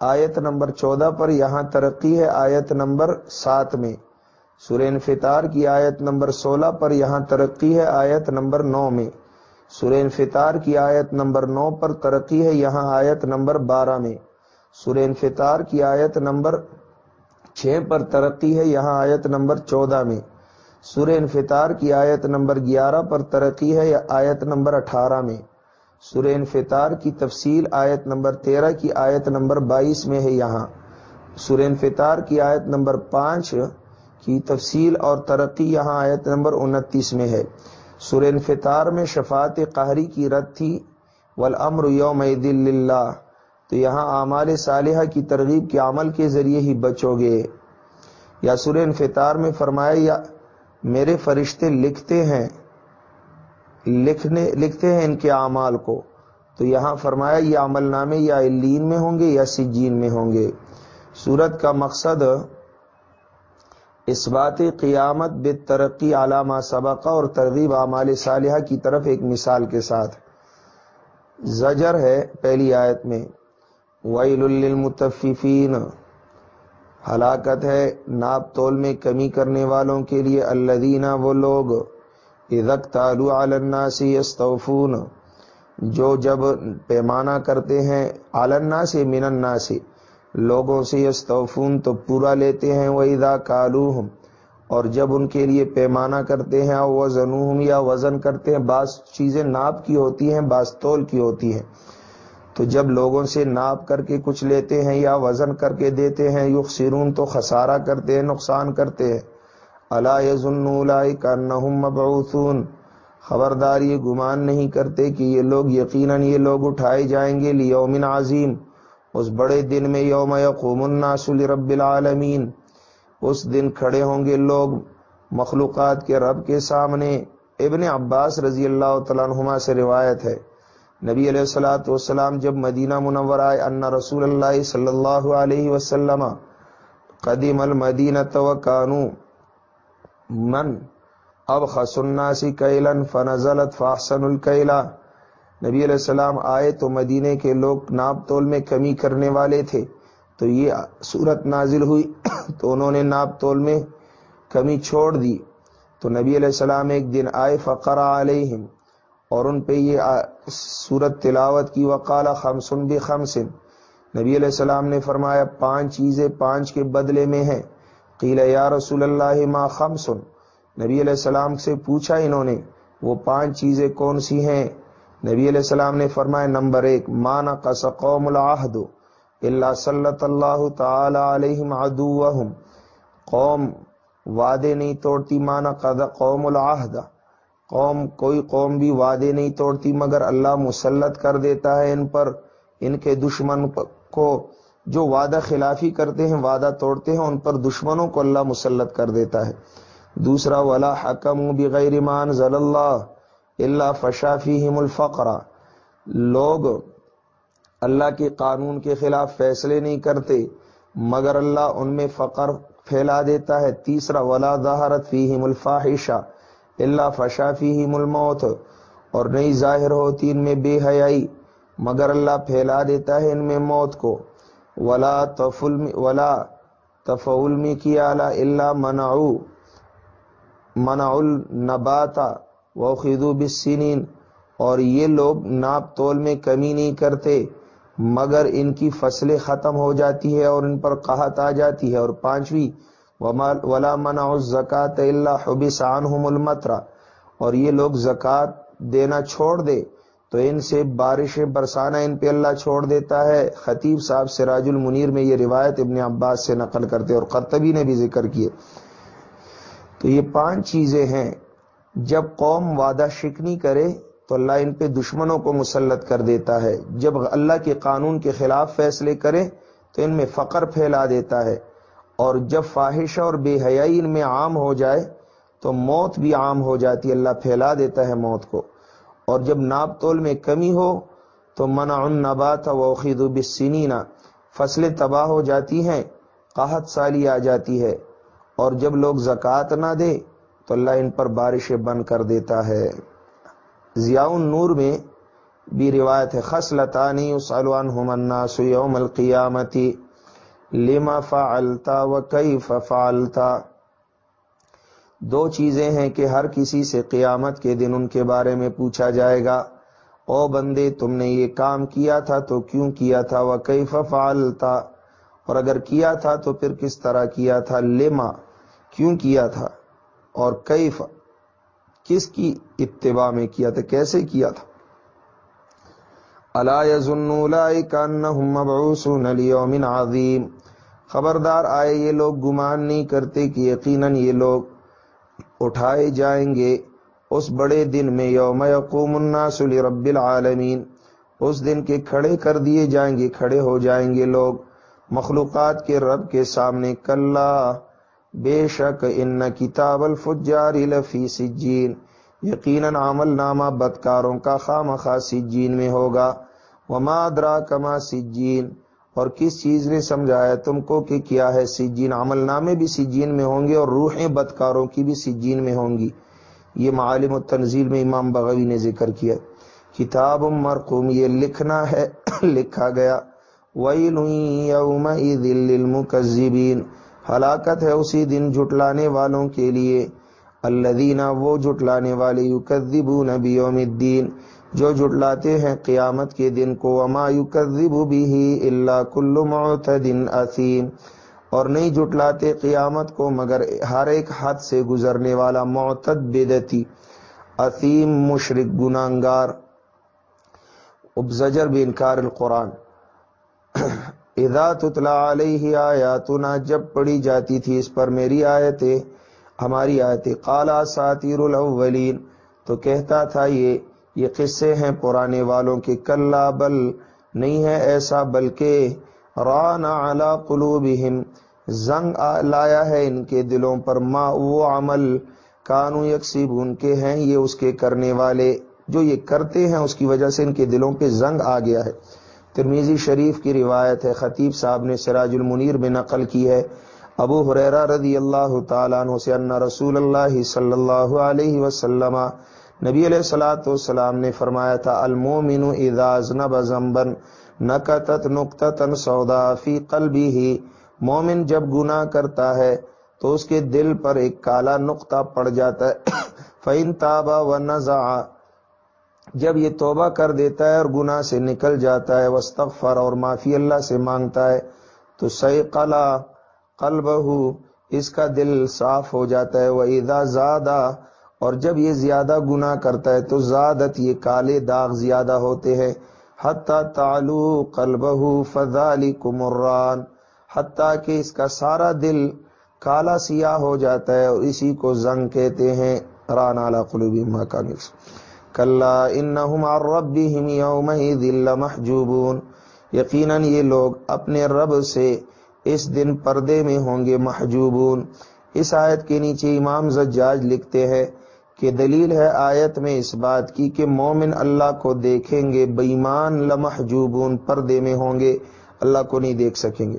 Speaker 1: آیت نمبر چودہ پر یہاں ترقی ہے آیت نمبر سات میں۔ سورہ انفطار کی آیت نمبر سولہ پر یہاں ترقی ہے آیت نمبر نو میں۔ سورہ انفطار کی آیت نمبر نو پر ترقی ہے یہاں آیت نمبر بارہ میں۔ سورہ انفطار کی آیت نمبر چھ پر ترقی ہے یہاں آیت نمبر چودہ میں۔ سورہ انفطار کی آیت نمبر گیارہ پر ترقی ہے یا آیت نمبر اٹھارہ میں؟ سورہ انفطار کی تفصیل آیت نمبر تیرہ کی آیت نمبر بائیس میں ہے یہاں۔ سورہ انفطار کی آیت نمبر پانچ کی تفصیل اور ترقی یہاں آیت نمبر انتیس میں ہے۔ سر انفطار میں شفاعت قہری کی رد تھی۔ والامر یوم دل اللہ تو یہاں اعمال صالحہ کی ترغیب کے عمل کے ذریعے ہی بچو گے۔ یا سورہ انفطار میں فرمایا، یا میرے فرشتے لکھتے ہیں، لکھنے، لکھتے ہیں ان کے اعمال کو۔ تو یہاں فرمایا، یہ عمل نامے یا الین میں ہوں گے یا سجین میں ہوں گے۔ سورت کا مقصد اس بات قیامت بے ترقی علامہ سبقہ اور ترغیب اعمال صالحہ کی طرف ایک مثال کے ساتھ۔ زجر ہے پہلی آیت میں۔ ویل للمتففین۔ ہلاکت ہے، ناپ تول میں کمی کرنے والوں کے لیے اللہ وہ لوگ ادک تالو الناسی یستوفون، جو جب پیمانہ کرتے ہیں علنا سے مننا سے لوگوں سے یستوفون تو پورا لیتے ہیں وہ ادا کالو اور جب ان کے لیے پیمانہ کرتے ہیں وزن یا وزن کرتے ہیں، بعض چیزیں ناپ کی ہوتی ہیں، بعض تول کی ہوتی ہیں۔ تو جب لوگوں سے ناپ کر کے کچھ لیتے ہیں یا وزن کر کے دیتے ہیں یو سرون تو خسارہ کرتے ہیں، نقصان کرتے ہیں۔ اللہ یزن کا مبعوثون۔ خبردار، یہ گمان نہیں کرتے کہ یہ لوگ یقیناً یہ لوگ اٹھائے جائیں گے لیومن عظیم۔ اس بڑے دن میں یوم یقوم الناس رب العالمین۔ اس دن کھڑے ہوں گے لوگ مخلوقات کے رب کے سامنے۔ ابن عباس رضی اللہ تعالیٰ عنہما سے روایت ہے۔ نبی علیہ السلاۃ والسلام جب مدینہ منور آئے، ان رسول اللہ صلی اللہ علیہ وسلم قدیم المدینہ تو کانو من اب خسناسی کیلن فنزلت فاحسن الکیلا نبی علیہ السلام آئے تو مدینے کے لوگ ناپ تول میں کمی کرنے والے تھے۔ تو یہ صورت نازل ہوئی۔ تو انہوں نے ناپ تول میں کمی چھوڑ دی۔ تو نبی علیہ السلام ایک دن آئے فقر علیہم۔ اور ان پہ یہ صورت تلاوت کی وقال خمسن بھی خمسن۔ نبی علیہ السلام نے فرمایا، پانچ چیزیں پانچ کے بدلے میں ہیں۔ قیل، یا رسول اللہ، ما خمسن۔ نبی علیہ السلام سے پوچھا انہوں نے، وہ پانچ چیزیں کون سی ہیں؟ نبی علیہ السلام نے فرمایا، نمبر ایک مانا قس قوم العہد اللہ صلی اللہ تعالی علیہ قوم وعدے نہیں توڑتی مانا قد قوم العہد۔ قوم، کوئی قوم بھی وعدے نہیں توڑتی، مگر اللہ مسلط کر دیتا ہے ان پر، ان کے دشمن کو جو وعدہ خلافی کرتے ہیں، وعدہ توڑتے ہیں، ان پر دشمنوں کو اللہ مسلط کر دیتا ہے۔ دوسرا، ولا حکم بغیر ایمان ضل اللہ اللہ فشافی الفقرا لوگ اللہ کے قانون کے خلاف فیصلے نہیں کرتے، مگر اللہ ان میں فقر پھیلا دیتا ہے۔ تیسرا، ولا دہرت فیم الفاحشہ اللہ فشافی ہی الموت اور نہیں ظاہر ہوتی ان میں بے حیائی، مگر اللہ پھیلا دیتا ہے ان میں موت کو۔ ولا تفل ولا تفلمی کی اعلی اللہ منعو منع النباتا و خدو بسنین اور یہ لوگ ناپ تول میں کمی نہیں کرتے، مگر ان کی فصلیں ختم ہو جاتی ہے اور ان پر قحط آ جاتی ہے۔ اور پانچویں ولا منع زکات اللہ حبس عنہم المترا اور یہ لوگ زکوٰۃ دینا چھوڑ دے، تو ان سے بارش برسانہ ان پہ اللہ چھوڑ دیتا ہے۔ خطیب صاحب سراج المنیر میں یہ روایت ابن عباس سے نقل کرتے اور قرطبی نے بھی ذکر کیے۔ تو یہ پانچ چیزیں ہیں۔ جب قوم وعدہ شکنی کرے، تو اللہ ان پہ دشمنوں کو مسلط کر دیتا ہے۔ جب اللہ کے قانون کے خلاف فیصلے کرے، تو ان میں فقر پھیلا دیتا ہے۔ اور جب فاحشہ اور بے حیائی ان میں عام ہو جائے تو موت بھی عام ہو جاتی اللہ پھیلا دیتا ہے موت کو۔ اور جب ناپ تول میں کمی ہو تو منع النبات وخید بسنینا فصلیں تباہ ہو جاتی ہیں، قحط سالی آ جاتی ہے۔ اور جب لوگ زکوٰۃ نہ دے تو اللہ ان پر بارشیں بند کر دیتا ہے۔ ضیاء نور میں بھی روایت ہے خس لطانی الناس یوم القیامتی۔ لما فعلتا و کئی فعلتا۔ دو چیزیں ہیں کہ ہر کسی سے قیامت کے دن ان کے بارے میں پوچھا جائے گا۔ او بندے، تم نے یہ کام کیا تھا تو کیوں کیا تھا؟ وہ کئی فعلتا۔ اور اگر کیا تھا تو پھر کس طرح کیا تھا؟ لما، کیوں کیا تھا؟ اور کیف، کس کی اتباع میں کیا تھا؟ کیسے کیا تھا؟ عظیم۔ خبردار آئے، یہ لوگ گمان نہیں کرتے کہ یقیناً یہ لوگ اٹھائے جائیں گے۔ اس بڑے دن میں یوم یقوم الناس لرب العالمین، اس دن کے کھڑے کر دیے جائیں گے، کھڑے ہو جائیں گے لوگ۔ مخلوقات کے رب کے سامنے، کلّا، بے شک ان کتاب الفجار لفی سجین۔ یقیناً عمل نامہ بدکاروں کا خام خا سجین میں ہوگا۔ وما ادرا کما سجین۔ اور کس چیز نے سمجھایا تم کو کہ کیا ہے سجین؟ عمل نامے بھی سجین میں ہوں گے اور روحیں بدکاروں کی بھی سجین میں ہوں گی۔ یہ معالم و تنزیل میں امام بغوی نے ذکر کیا۔ کتاب مرقوم، یہ لکھنا ہے، لکھا گیا۔ للمکذبین۔ ہلاکت ہے اسی دن جٹلانے والوں کے لیے۔ اللہ وہ جٹلانے والے، یکذبون بیوم الدین۔ جو جٹلاتے ہیں قیامت کے دن کو، وما یکذب به الا کل معتد اثیم اور نہیں جٹلاتے قیامت کو مگر ہر ایک حد سے گزرنے والا معتد بدتی اثیم مشرق گناہگار۔ ابزجر بینکار القرآن۔ اذا تتلا علیہ آیاتنا، جب پڑھی جاتی تھی اس پر میری آیتیں، ہماری آیتیں قالا ساتیر الاولین تو کہتا تھا یہ یہ قصے ہیں پرانے والوں کے، کلا بل نہیں ہے ایسا، بلکہ رانا علی قلوبہم، زنگ لایا ہے ان کے دلوں پر، ما وہ عمل کانو یکسیب، ان کے ہیں یہ اس کے کرنے والے۔ جو یہ کرتے ہیں اس کی وجہ سے ان کے دلوں پہ زنگ آ گیا ہے۔ ترمیزی شریف کی روایت ہے، خطیب صاحب نے سراج المنیر میں نقل کی ہے۔ ابو حریرہ رضی اللہ تعالیٰ عنہ سے ان رسول اللہ صلی اللہ علیہ وسلم نبی علیہ السلاۃ والسلام نے فرمایا تھا المومن اذا ازنب زنبن نکتت نقطتن سودا فی قلبی ہی مومن جب گناہ کرتا ہے تو اس کے دل پر ایک کالا نقطہ پڑ جاتا ہے۔ فَإِن تَابَ وَنَزَعَ۔ جب یہ توبہ کر دیتا ہے اور گناہ سے نکل جاتا ہے وستغفر اور معافی اللہ سے مانگتا ہے، تو سی قلا قلبہ اس کا دل صاف ہو جاتا ہے۔ وہ ادا زیادہ اور جب یہ زیادہ گناہ کرتا ہے تو زیادت یہ کالے داغ زیادہ ہوتے ہیں۔ حتیٰ تعلو قلبہ فضالی کمران حتیٰ کہ اس کا سارا دل کالا سیاہ ہو جاتا ہے اور اسی کو زنگ کہتے ہیں۔ ران اعلی قلوبی مکانکس کلا انہم ربہم یومئذ لمحجوبون۔ یقیناً یہ لوگ اپنے رب سے اس دن پردے میں ہوں گے محجوبون۔ اس آیت کے نیچے امام زجاج لکھتے ہیں کہ دلیل ہے آیت میں اس بات کی کہ مومن اللہ کو دیکھیں گے بےمان لمحجوبون پردے میں ہوں گے، اللہ کو نہیں دیکھ سکیں گے۔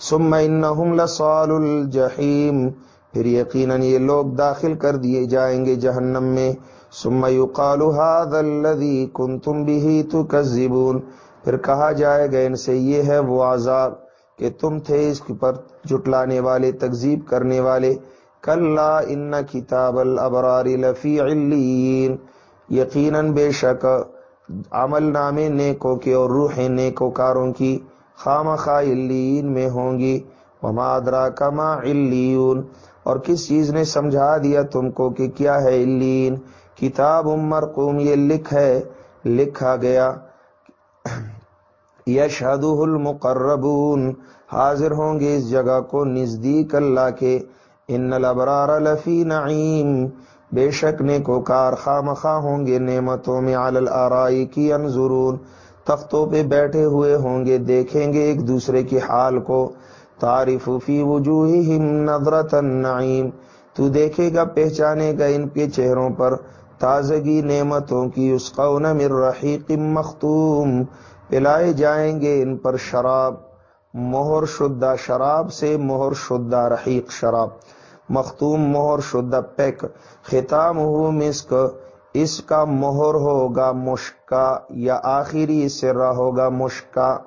Speaker 1: ثم انہم لصال الجحیم، پھر یقیناً یہ لوگ داخل کر دیے جائیں گے جہنم میں۔ ثم يقال هذا الذي كنتم به تكذبون پھر کہا جائے گا ان سے یہ ہے وہ عذاب کہ تم تھے اس پر جٹلانے والے، تکذیب کرنے والے۔ کلا ان کتاب الابرار لفی علین یقیناً بے شک عمل نامے نیکوں کے اور روح نیکو کاروں کی خام خاصین میں ہوں گی۔ وما ادرا کما علیون، اور کس چیز نے سمجھا دیا تم کو کہ کیا ہے علین کتاب مرقوم یہ لکھ ہے، لکھا گیا۔ یشہدہ المقربون، حاضر ہوں گے اس جگہ کو نزدیک اللہ کے۔ ان الابرار لفی نعیم۔ بے شک نے کو کار خواہ ہوں گے نعمتوں میں علی الارائی کی انظرون۔ تختوں پہ بیٹھے ہوئے ہوں گے، دیکھیں گے ایک دوسرے کی حال کو۔ تعریف فی وجوہہم نظرت النعیم۔ تو دیکھے گا، پہچانے گا ان کے چہروں پر تازگی نعمتوں کی۔ اس قون من رحیق مختوم۔ پلائے جائیں گے ان پر شراب۔ مہر شدہ شراب سے مہر شدہ رحیق شراب، مختوم مہر شدہ پیک ختام ہو مسک، اس کا مہر ہوگا مشکا یا آخری سرا ہوگا مشکا۔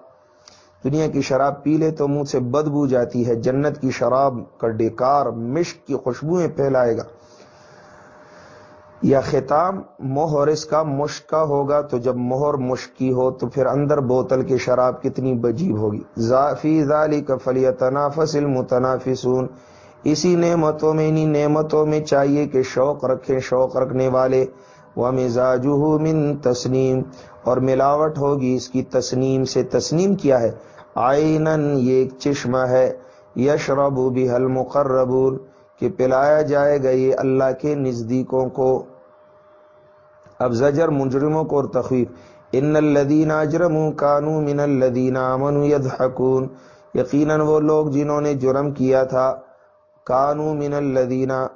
Speaker 1: دنیا کی شراب پی لے تو منہ سے بدبو جاتی ہے، جنت کی شراب کا ڈیکار مشک کی خوشبوئیں پھیلائے گا۔ یا ختام مہر اس کا مشکا ہوگا تو جب مہر مشکی ہو تو پھر اندر بوتل کی شراب کتنی بجیب ہوگی۔ ذافی ذالی کا فلی تنافس المتنافسون۔ اسی نعمتوں میں انہیں نعمتوں میں چاہیے کہ شوق رکھیں، شوق رکھنے والے۔ وہ مزاج من تسنیم۔ اور ملاوٹ ہوگی اس کی تسنیم سے۔ تسنیم کیا ہے؟ آئین یہ ایک چشمہ ہے۔ یشرب بھی حل مقربول کہ پلایا جائے گا یہ اللہ کے نزدیکوں کو۔ اب زجر مجرموں کو اور تخویف۔ ان الدین اجرم کانو من الدین امن یدحکون یقیناً وہ لوگ جنہوں نے جرم کیا تھا کانو من الدینہ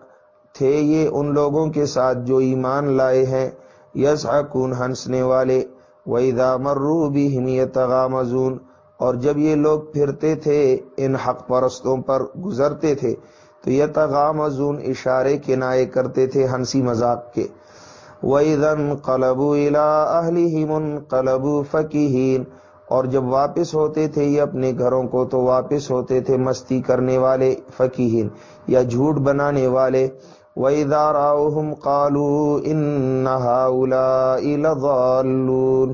Speaker 1: تھے یہ ان لوگوں کے ساتھ جو ایمان لائے ہیں۔ یس ہنسنے والے۔ ویدا مرو بھی ہمیت اور جب یہ لوگ پھرتے تھے، ان حق پرستوں پر گزرتے تھے۔ تو یہ تغام اشارے کے نائے کرتے تھے ہنسی مذاق کے. وَإِذَن قَلَبُوا إِلَىٰ أَهْلِهِمُ قَلَبُوا فَكِهِينَ. اور جب واپس ہوتے تھے یہ اپنے گھروں کو تو واپس ہوتے تھے مستی کرنے والے فقیہین یا جھوٹ بنانے والے. وَإِذَا رَأَوْهُمْ قَالُوا إِنَّ هَؤُلَاءِ لَضَالُّونَ.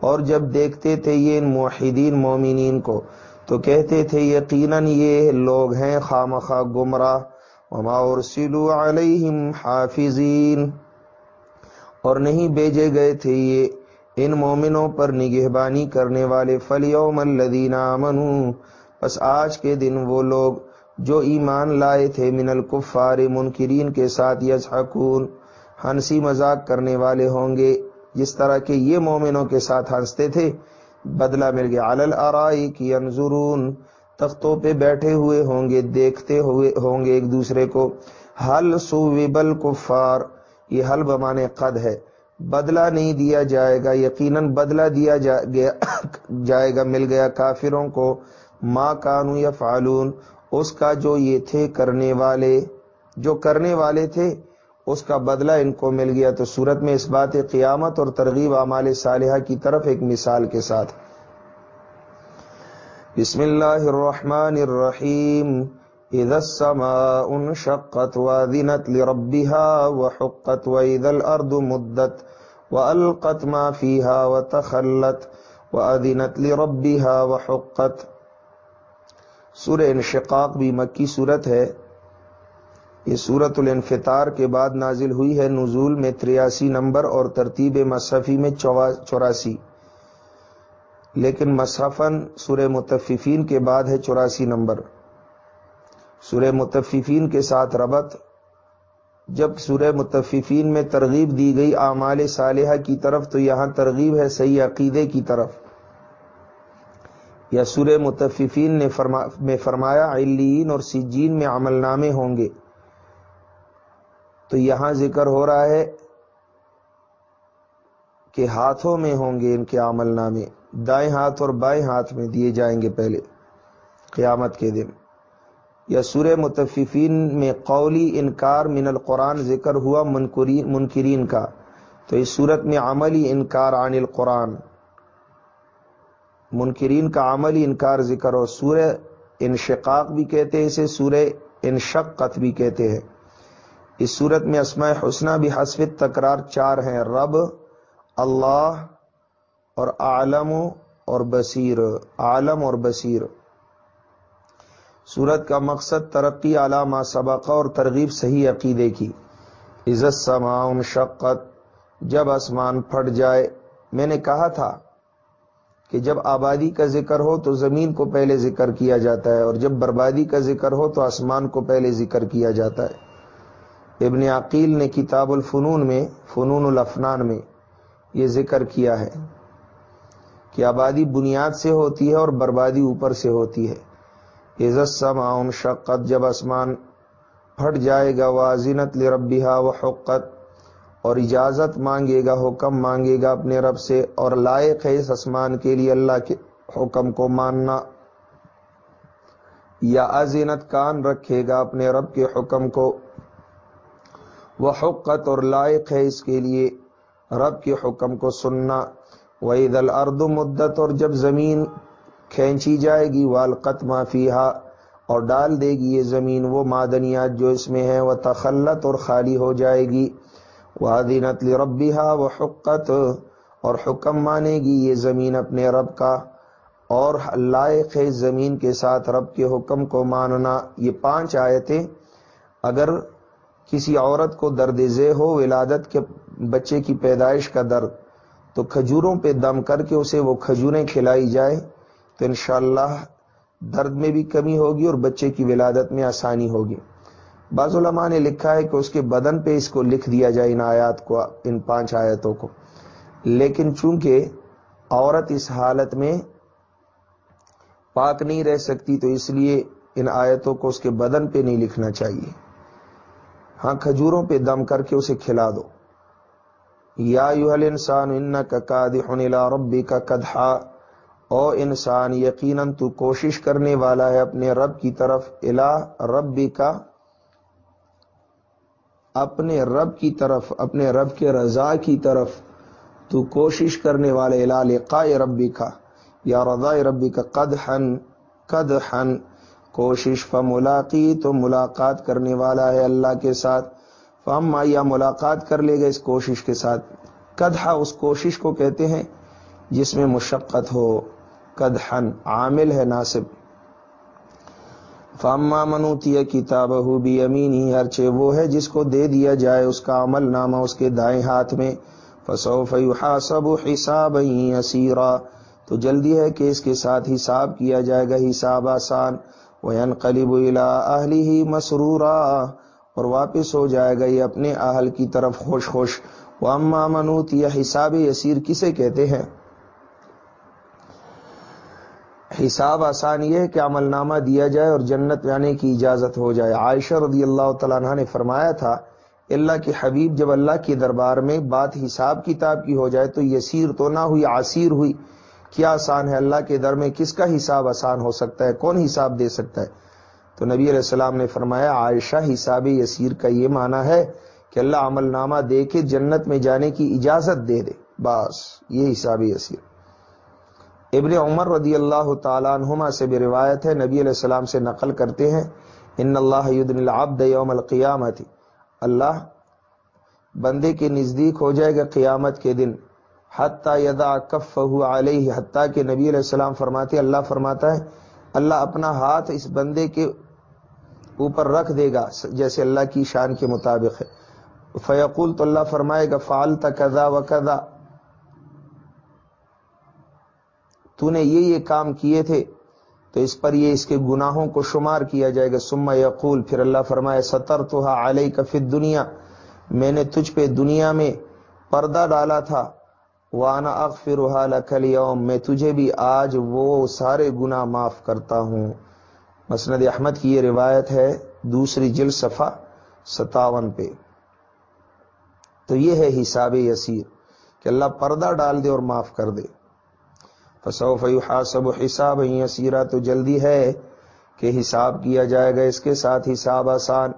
Speaker 1: اور جب دیکھتے تھے یہ ان موحدین مومنین کو تو کہتے تھے، یقیناً یہ لوگ ہیں خامخواہ گمراہ. وما ارسلوا علیہم حافظین اور نہیں بھیجے گئے تھے یہ ان مومنوں پر نگہبانی کرنے والے۔ فلیوم الذین آمنوا۔ بس آج کے دن وہ لوگ جو ایمان لائے تھے، من الکفار منکرین کے ساتھ یضحکون۔ ہنسی مذاق کرنے والے ہوں گے، جس طرح کے یہ مومنوں کے ساتھ ہنستے تھے۔ بدلہ مل گیا۔ علل آرائی کی انظرون تختوں پہ بیٹھے ہوئے ہوں گے، دیکھتے ہوئے ہوں گے ایک دوسرے کو۔ حل سوبل کفار یہ حل بمانے قد ہے۔ بدلہ نہیں دیا جائے گا، یقیناً بدلہ دیا جائے گا، مل گیا کافروں کو۔ ماں کانو یا فالون اس کا جو یہ تھے کرنے والے، جو کرنے والے تھے اس کا بدلہ ان کو مل گیا تو صورت میں اس بات قیامت اور ترغیب اعمال صالحہ کی طرف ایک مثال کے ساتھ۔ بسم اللہ الرحمن الرحیم۔ اذا السماء انشقت واذنت لربها وحقت واذا الارض مدت والقت ما فيها وتخلت واذنت لربها وحقت۔ سورہ انشقاق بھی مکی صورت ہے۔ یہ سورت الانفطار کے بعد نازل ہوئی ہے نزول میں تریاسی نمبر اور ترتیب مصحفی میں چوراسی۔ لیکن مصحفن سورہ متففین کے بعد ہے چوراسی نمبر۔ سورہ متففین کے ساتھ ربط۔ جب سورہ متففین میں ترغیب دی گئی اعمال صالحہ کی طرف، تو یہاں ترغیب ہے صحیح عقیدے کی طرف۔ یا سورہ متففین نے فرما میں فرمایا علین اور سجین میں عمل نامے ہوں گے۔ تو یہاں ذکر ہو رہا ہے کہ ہاتھوں میں ہوں گے ان کے عمل نامے، دائیں ہاتھ اور بائیں ہاتھ میں دیے جائیں گے پہلے قیامت کے دن۔ یا سورہ متففین میں قولی انکار من القرآن ذکر ہوا منکرین کا۔ تو اس صورت میں عملی انکار عن القرآن۔ منکرین کا عملی انکار ذکر ہو سورہ انشقاق بھی کہتے ہیں، اسے سورہ انشقت بھی کہتے ہیں۔ اس صورت میں اسماء حسنہ بھی حسف تکرار چار ہیں، رب، اللہ اور عالم اور بصیر عالم اور بصیر۔ سورت کا مقصد ترقی علامہ سبقہ اور ترغیب صحیح عقیدے کی۔ عزت سماؤن شقت جب آسمان پھٹ جائے۔ میں نے کہا تھا کہ جب آبادی کا ذکر ہو تو زمین کو پہلے ذکر کیا جاتا ہے اور جب بربادی کا ذکر ہو تو آسمان کو پہلے ذکر کیا جاتا ہے۔ ابن عقیل نے کتاب الفنون میں، فنون الافنان میں یہ ذکر کیا ہے کہ آبادی بنیاد سے ہوتی ہے اور بربادی اوپر سے ہوتی ہے۔ عزت سماؤن شقت جب آسمان پھٹ جائے گا واضنت لربیہ و حقت اور اجازت مانگے گا، حکم مانگے گا اپنے رب سے، اور لائق ہے اس آسمان کے لیے اللہ کے حکم کو ماننا۔ یا ازینت کان رکھے گا اپنے رب کے حکم کو۔ وہ حقت اور لائق ہے اس کے لیے رب کے حکم کو سننا۔ وہی دل ارد مدت اور جب زمین کھینچی جائے گی والقت معافیہ اور ڈال دے گی یہ زمین، وہ معدنیات جو اس میں ہیں وہ تخلت اور خالی ہو جائے گی۔ وہ دینت ربیہ وہ حقت اور حکم مانے گی یہ زمین اپنے رب کا۔ اور لائق ہے زمین کے ساتھ رب کے حکم کو ماننا۔ یہ پانچ آیتیں۔ اگر کسی عورت کو درد ذہ ہو، ولادت کے بچے کی پیدائش کا درد تو کھجوروں پہ دم کر کے اسے وہ کھجوریں کھلائی جائے، تو انشاءاللہ درد میں بھی کمی ہوگی اور بچے کی ولادت میں آسانی ہوگی۔ بعض علماء نے لکھا ہے کہ اس کے بدن پہ اس کو لکھ دیا جائے ان آیات کو، ان پانچ آیتوں کو۔ لیکن چونکہ عورت اس حالت میں پاک نہیں رہ سکتی، تو اس لیے ان آیتوں کو اس کے بدن پہ نہیں لکھنا چاہیے۔ ہاں کھجوروں پہ دم کر کے اسے کھلا دو۔ یا یوہل انسان ان کا کادن ربی کا کدھا او انسان، یقیناً تو کوشش کرنے والا ہے اپنے رب کی طرف الا ربی کا اپنے رب کی طرف، اپنے رب کے رضا کی طرف تو کوشش کرنے والے الا لقاء ربی کا یا رضا ربی کا قد ہن قد ہن کوشش ف ملاقی تو ملاقات کرنے والا ہے اللہ کے ساتھ۔ فم یا ملاقات کر لے گا اس کوشش کے ساتھ۔ کدھا اس کوشش کو کہتے ہیں جس میں مشقت ہو۔ کدہن عامل ہے، ناصب۔ فاما منوتی کتاب ہو بھی امینی ہرچے وہ ہے جس کو دے دیا جائے اس کا عمل نامہ اس کے دائیں ہاتھ میں۔ فسو فیوحا سب حساب اسیرا تو جلدی ہے کہ اس کے ساتھ حساب کیا جائے گا، حساب آسان۔ وین قلیب اہلی مسرورا اور واپس ہو جائے گا یہ اپنے اہل کی طرف خوش خوش۔ وہ اما منوت یا حساب یسیر کسے کہتے ہیں؟ حساب آسان یہ ہے کہ عمل نامہ دیا جائے اور جنت جانے کی اجازت ہو جائے۔ عائشہ رضی اللہ تعالیٰ عنہ نے فرمایا تھا، اللہ کے حبیب جب اللہ کے دربار میں بات حساب کتاب کی ہو جائے تو یسیر تو نہ ہوئی عصیر ہوئی۔ کیا آسان ہے؟ اللہ کے در میں کس کا حساب آسان ہو سکتا ہے؟ کون حساب دے سکتا ہے؟ تو نبی علیہ السلام نے فرمایا، عائشہ حساب یسیر کا یہ معنی ہے کہ اللہ عمل نامہ دے کے جنت میں جانے کی اجازت دے دے۔ بس، یہ حساب یسیر۔ ابن عمر رضی اللہ تعالیٰ عنہما سے بھی روایت ہے، نبی علیہ السلام سے نقل کرتے ہیں، ان اللہ العبد یوم القیامت۔ اللہ بندے کے نزدیک ہو جائے گا قیامت کے دن۔ حتیٰ یدا کف علیہ، حتیٰ کہ نبی علیہ السلام فرماتے اللہ فرماتا ہے، اللہ اپنا ہاتھ اس بندے کے اوپر رکھ دے گا، جیسے اللہ کی شان کے مطابق ہے۔ فیقول تو اللہ فرمائے گا فالتا کدا و کدا تو نے یہ یہ کام کیے تھے، تو اس پر یہ اس کے گناہوں کو شمار کیا جائے گا۔ سما یقول، پھر اللہ فرمائے ستر تو علیہ کفی دنیا میں نے تجھ پہ دنیا میں پردہ ڈالا تھا وانا اغفر لکل یوم میں تجھے بھی آج وہ سارے گناہ معاف کرتا ہوں۔ مسند احمد کی یہ روایت ہے دوسری جل صفا ستاون پہ۔ تو یہ ہے حساب یسیر کہ اللہ پردہ ڈال دے اور معاف کر دے۔ فسوف یحاسب حساب یسیرا، تو جلدی ہے کہ حساب کیا جائے گا، اس کے ساتھ حساب آسان۔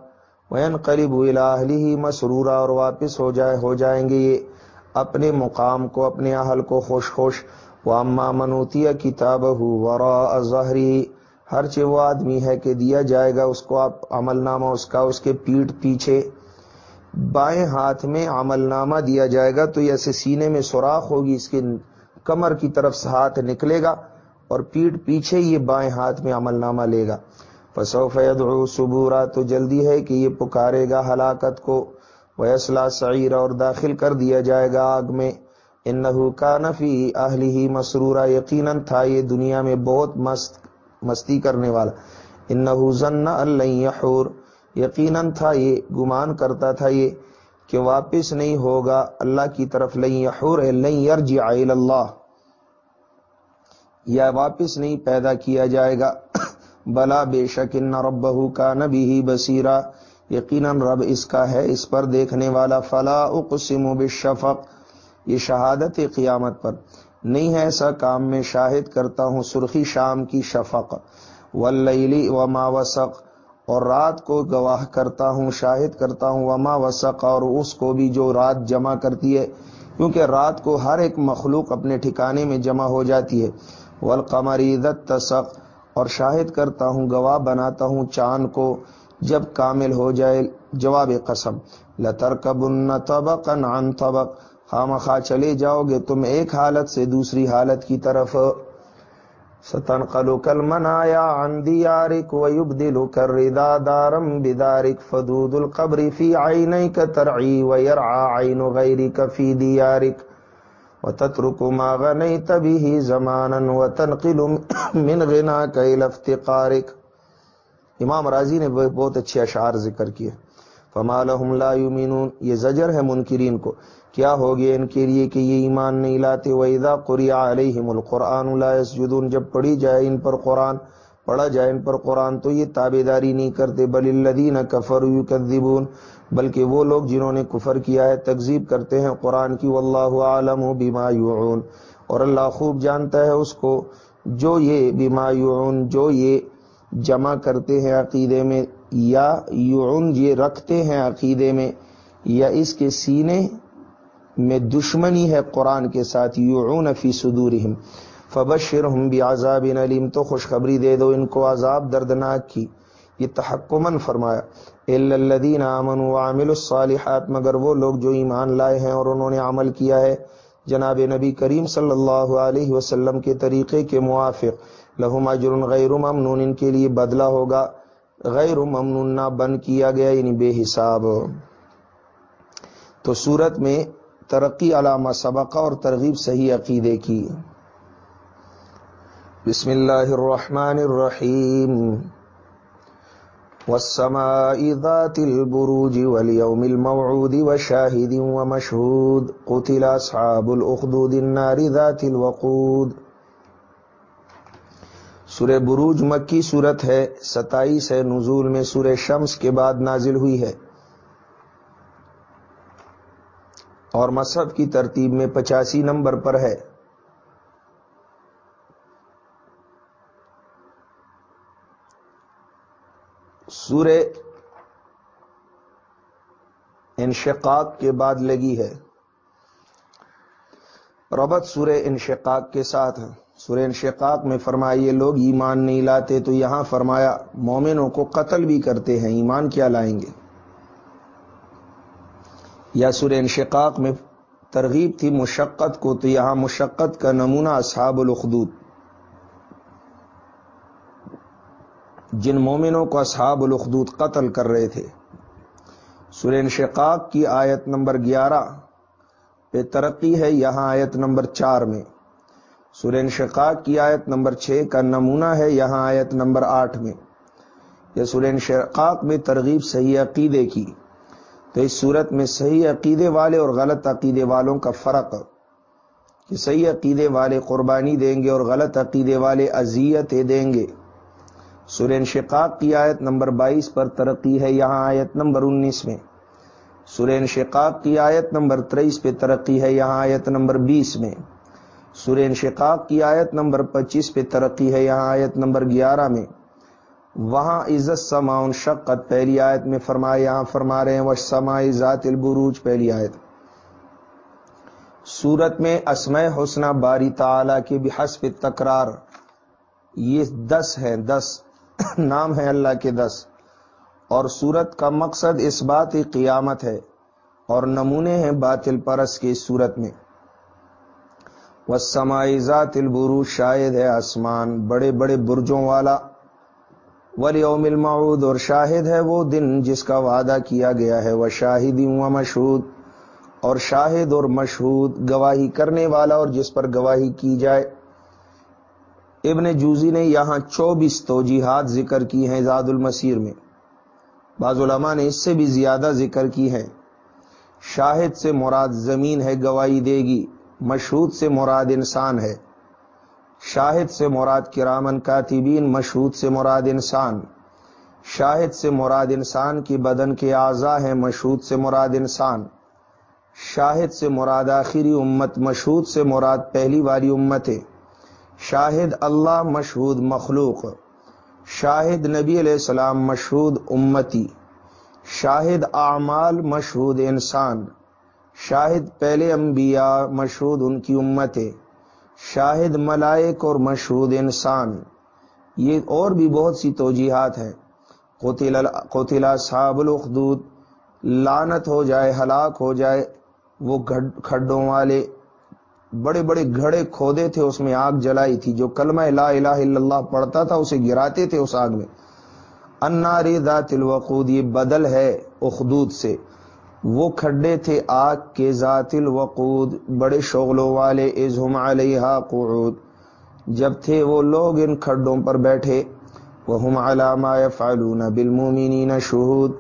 Speaker 1: وین قریب ہی مسرورا اور واپس ہو جائے، ہو جائیں گے یہ۔ اپنے مقام کو، اپنے اہل کو خوش خوش وہ اما منوتی کتاب ورا ظہری ہر چی وہ آدمی ہے کہ دیا جائے گا اس کو آپ عمل نامہ، اس کا اس کے پیٹ پیچھے بائیں ہاتھ میں عمل نامہ دیا جائے گا، تو ایسے سینے میں سوراخ ہوگی، اس کے کمر کی طرف سے ہاتھ نکلے گا اور پیٹ پیچھے یہ بائیں ہاتھ میں عمل نامہ لے گا۔ فسو فید سبورا تو جلدی ہے کہ یہ پکارے گا ہلاکت کو۔ ویسلا سعیر اور داخل کر دیا جائے گا آگ میں۔ ان کا نفی اہلی ہی مسرورا، یقیناً تھا یہ دنیا میں بہت مست، مستی کرنے والا۔ ان ضن اللہ یقیناً تھا یہ گمان کرتا تھا یہ کہ واپس نہیں ہوگا۔ اللہ کی طرف لئی یحور لئی یرجع اللہ یا واپس نہیں پیدا کیا جائے گا۔ بلا بے شک ان رب کا نبی ہی بصیرہ یقیناً رب اس کا ہے، اس پر دیکھنے والا، فلا اقسم بالشفق، یہ شہادت قیامت پر۔ نہیں ہے ایسا کام میں شاہد کرتا ہوں سرخی شام کی شفق۔ واللیلی وما وسق، اور رات کو گواہ کرتا ہوں، شاہد کرتا ہوں وما وسق، اور اس کو بھی جو رات جمع کرتی ہے۔ کیونکہ رات کو ہر ایک مخلوق اپنے ٹھکانے میں جمع ہو جاتی ہے۔ والقمری ذت تسق اور شاہد کرتا ہوں، گواہ بناتا ہوں چاند کو۔ جب کامل ہو جائے جواب قسم لتر کبن طبق عن طبق۔ خام خواہ چلے جاؤ گے تم ایک حالت سے دوسری حالت کی طرف۔ ستن قلو کل منایا عن دیارک ویبدلو کر ردا دارم بدارک۔ فدود القبر فی عینیک ترعی ویرعا عین غیرک فی دیارک۔ وتترك ما غنيت به زمانا وتنقل من غناك الى افتقارك امام راضی نے بہت اچھے اشعار ذکر کیے۔ فما لهم لا يؤمنون، یہ زجر ہے منکرین کو۔ کیا ہو گیا ان کے لیے کہ یہ ایمان نہیں لاتے؟ وَإِذَا قُرِيَ عَلَيْهِمُ الْقُرْآنُ لَا يَسْجُدُونَ، جب پڑھی جائے ان پر قرآن، پڑھا جائے ان پر قرآن، تو یہ تابے داری نہیں کرتے۔ بل الدین کفر یکذبون بلکہ وہ لوگ جنہوں نے کفر کیا ہے، تکذیب کرتے ہیں قرآن کی۔ واللہ عالم و بیما یعون اور اللہ خوب جانتا ہے اس کو، جو یہ بیما یعون جو یہ جمع کرتے ہیں عقیدے میں، یا یعون یہ رکھتے ہیں عقیدے میں، یا اس کے سینے میں دشمنی ہے قرآن کے ساتھ، یعون فی صدورہم، فبشرہم بعذاب علیم، تو خوشخبری دے دو ان کو عذاب دردناک کی۔ یہ تحکمن فرمایا الذین آمنوا وعملوا الصالحات، مگر وہ لوگ جو ایمان لائے ہیں اور انہوں نے عمل کیا ہے، جناب نبی کریم صلی اللہ علیہ وسلم کے طریقے کے موافق۔ لہم اجر غیر ممنون، ان کے لیے بدلہ ہوگا۔ غیر ممنون نہ بند کیا گیا یعنی بے حساب۔ تو صورت میں ترقی علامہ سبقہ اور ترغیب صحیح عقیدے کی۔ بسم اللہ الرحمن الرحیم۔ والسماء ذات البروج واليوم الموعود وشاهد ومشهود قتل اصحاب الاخدود النار ذات الوقود۔ سورہ بروج مکی صورت ہے، ستائیس ہے نزول میں سورہ شمس کے بعد نازل ہوئی ہے۔ اور مصحف کی ترتیب میں پچاسی نمبر پر ہے۔ سورہ انشقاق کے بعد لگی ہے۔ ربط سورہ انشقاق کے ساتھ سورہ انشقاق میں فرمایا یہ لوگ ایمان نہیں لاتے تو یہاں فرمایا، مومنوں کو قتل بھی کرتے ہیں، ایمان کیا لائیں گے؟ یا سورہ انشقاق میں ترغیب تھی مشقت کو، تو یہاں مشقت کا نمونہ اصحاب الخدود جن مومنوں کو اصحاب الخدود قتل کر رہے تھے۔ سورہ انشقاق کی آیت نمبر گیارہ پہ ترقی ہے، یہاں آیت نمبر چار میں۔ سورہ انشقاق کی آیت نمبر چھ کا نمونہ ہے، یہاں آیت نمبر آٹھ میں۔ یہ سورہ انشقاق میں ترغیب صحیح عقیدے کی۔ تو اس صورت میں صحیح عقیدے والے اور غلط عقیدے والوں کا فرق کہ صحیح عقیدے والے قربانی دیں گے اور غلط عقیدے والے اذیتیں دیں گے۔ سورہ انشقاق کی آیت نمبر بائیس پر ترقی ہے، یہاں آیت نمبر انیس میں۔ سورہ انشقاق کی آیت نمبر تیئیس پہ ترقی ہے، یہاں آیت نمبر بیس میں۔ سورہ انشقاق کی آیت نمبر پچیس پہ ترقی ہے، یہاں آیت نمبر گیارہ میں۔ وہاں عزت سماؤن شقت پہلی آیت میں فرمایا، یہاں فرما رہے ہیں وہ سما ذات البروج، پہلی آیت۔ سورت میں اسمع حسنہ، باری تعالی کے بحسب تکرار۔ یہ دس ہے دس نام ہے اللہ کے دس۔ اور سورت کا مقصد اس بات قیامت ہے، اور نمونے ہیں باطل پرس کی صورت میں۔ وہ سمائزات البرو شاید ہے آسمان، بڑے بڑے برجوں والا۔ ولی المعود، اور شاہد ہے وہ دن جس کا وعدہ کیا گیا ہے۔ وہ شاہدی و مشہود، اور شاہد اور مشہود گواہی کرنے والا اور جس پر گواہی کی جائے۔ ابن جوزی نے یہاں چوبیس توجیحات ذکر کی ہیں زاد المسیر میں۔ بعض علماء نے اس سے بھی زیادہ ذکر کی ہے شاہد سے مراد زمین ہے، گواہی دے گی۔ مشہود سے مراد انسان ہے۔ شاہد سے مراد کرامن کاتبین، مشہود سے مراد انسان۔ شاہد سے مراد انسان کی بدن کے اعضا ہیں، مشہود سے مراد انسان۔ شاہد سے مراد آخری امت، مشہود سے مراد پہلی والی امت ہے۔ شاہد اللہ، مشہود مخلوق۔ شاہد نبی علیہ السلام، مشہود امتی۔ شاہد اعمال، مشہود انسان۔ شاہد پہلے انبیاء مشہود ان کی امت شاہد ملائک اور مشہود انسان۔ یہ اور بھی بہت سی توجیحات ہیں۔ قطلا صحاب الخدود لانت ہو جائے، ہلاک ہو جائے، وہ کھڈوں والے۔ بڑے بڑے گھڑے کھودے تھے، اس میں آگ جلائی تھی۔ جو کلمہ لا الہ الا اللہ پڑھتا تھا، اسے گراتے تھے اس آگ میں۔ اناری ذات الوقود، یہ بدل ہے اخدود سے۔ وہ کھڈے تھے آگ کے ذات الوقود، بڑے شغلوں والے ازہم علیہ قعود۔ جب تھے وہ لوگ ان کھڈوں پر بیٹھے وہ ہم علامہ فالون بالمومنین شہود۔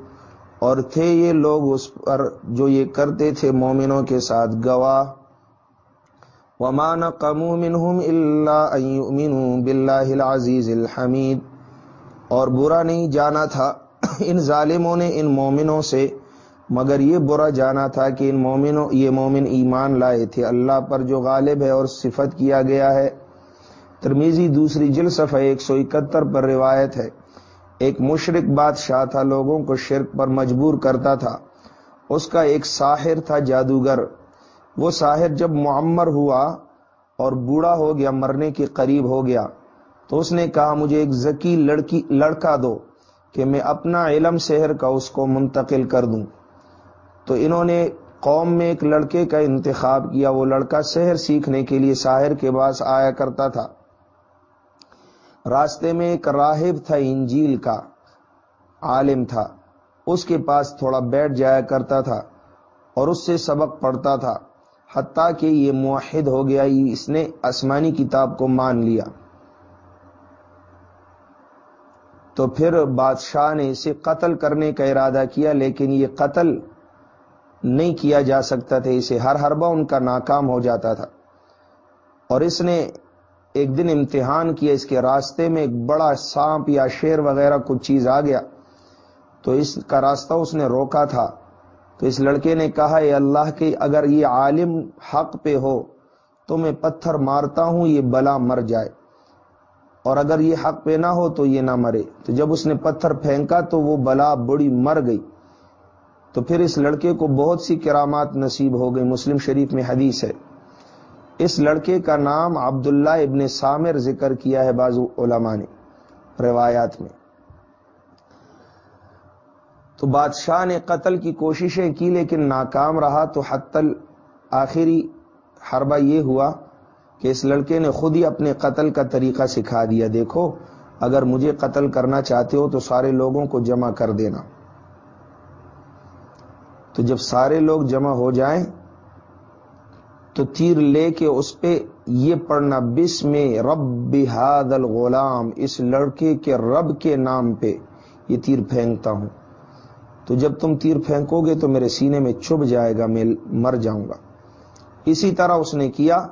Speaker 1: اور تھے یہ لوگ اس پر جو یہ کرتے تھے مومنوں کے ساتھ گواہ۔ وما نقموا منهم الا ان يؤمنوا بالله العزيز الحميد اور برا نہیں جانا تھا۔ ان ظالموں نے ان مومنوں سے مگر یہ برا جانا تھا کہ ان مومنوں یہ مومن ایمان لائے تھے۔ اللہ پر جو غالب ہے اور صفت کیا گیا ہے۔ ترمیزی دوسری جل صفحہ ایک سو اکہتر پر روایت ہے۔ ایک مشرق بادشاہ تھا، لوگوں کو شرک پر مجبور کرتا تھا۔ اس کا ایک ساحر تھا جادوگر۔ وہ ساحر جب معمر ہوا اور بوڑھا ہو گیا، مرنے کے قریب ہو گیا، تو اس نے کہا، مجھے ایک ذکی لڑکی لڑکا دو کہ میں اپنا علم سحر کا اس کو منتقل کر دوں۔ تو انہوں نے قوم میں ایک لڑکے کا انتخاب کیا۔ وہ لڑکا سحر سیکھنے کے لیے ساحر کے پاس آیا کرتا تھا۔ راستے میں ایک راہب تھا، انجیل کا عالم تھا۔ اس کے پاس تھوڑا بیٹھ جایا کرتا تھا اور اس سے سبق پڑھتا تھا۔ حتیٰ کہ یہ معاہد ہو گیا اس نے آسمانی کتاب کو مان لیا۔ تو پھر بادشاہ نے اسے قتل کرنے کا ارادہ کیا، لیکن یہ قتل نہیں کیا جا سکتا تھا، اسے ہر ہربا ان کا ناکام ہو جاتا تھا۔ اور اس نے ایک دن امتحان کیا، اس کے راستے میں ایک بڑا سانپ یا شیر وغیرہ کچھ چیز آ گیا۔ تو اس کا راستہ اس نے روکا تھا۔ تو اس لڑکے نے کہا، اے اللہ کہ اگر یہ عالم حق پہ ہو تو میں پتھر مارتا ہوں، یہ بلا مر جائے۔ اور اگر یہ حق پہ نہ ہو تو یہ نہ مرے۔ تو جب اس نے پتھر پھینکا تو وہ بلا بڑی مر گئی۔ تو پھر اس لڑکے کو بہت سی کرامات نصیب ہو گئی۔ مسلم شریف میں حدیث ہے۔ اس لڑکے کا نام عبداللہ ابن سامر ذکر کیا ہے بازو علماء نے روایات میں۔ تو بادشاہ نے قتل کی کوششیں کی لیکن ناکام رہا تو حتل آخری حربہ یہ ہوا کہ اس لڑکے نے خود ہی اپنے قتل کا طریقہ سکھا دیا۔ دیکھو، اگر مجھے قتل کرنا چاہتے ہو تو سارے لوگوں کو جمع کر دینا۔ تو جب سارے لوگ جمع ہو جائیں تو تیر لے کے اس پہ یہ پڑھنا، بسم رب بحاد الغلام، اس لڑکے کے رب کے نام پہ یہ تیر پھینکتا ہوں۔ تو جب تم تیر پھینکو گے تو میرے سینے میں چھپ جائے گا، میں مر جاؤں گا۔ اسی طرح اس نے کیا۔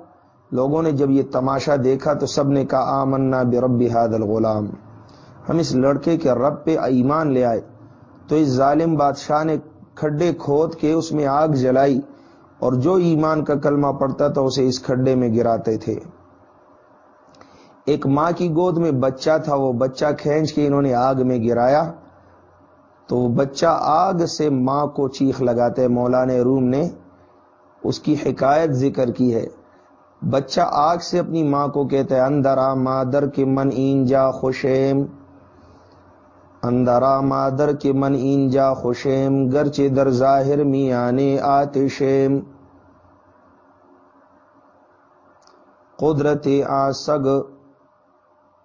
Speaker 1: لوگوں نے جب یہ تماشا دیکھا تو سب نے کہا، آمنا بے رب الغلام۔ ہم اس لڑکے کے رب پہ ایمان لے آئے۔ تو اس ظالم بادشاہ نے کھڈے کھود کے اس میں آگ جلائی اور جو ایمان کا کلمہ پڑتا تھا اسے اس کھڈے میں گراتے تھے۔ ایک ماں کی گود میں بچہ تھا، وہ بچہ کھینچ کے انہوں نے آگ میں گرایا۔ تو وہ بچہ آگ سے ماں کو چیخ لگاتے مولانا روم نے اس کی حکایت ذکر کی ہے۔ بچہ آگ سے اپنی ماں کو کہتے ہیں اندرا مادر کے من اینجا خوشیم۔ اندرا مادر کے من اینجا خوشیم گرچے در ظاہر میانے آتشیم. قدرت آسگ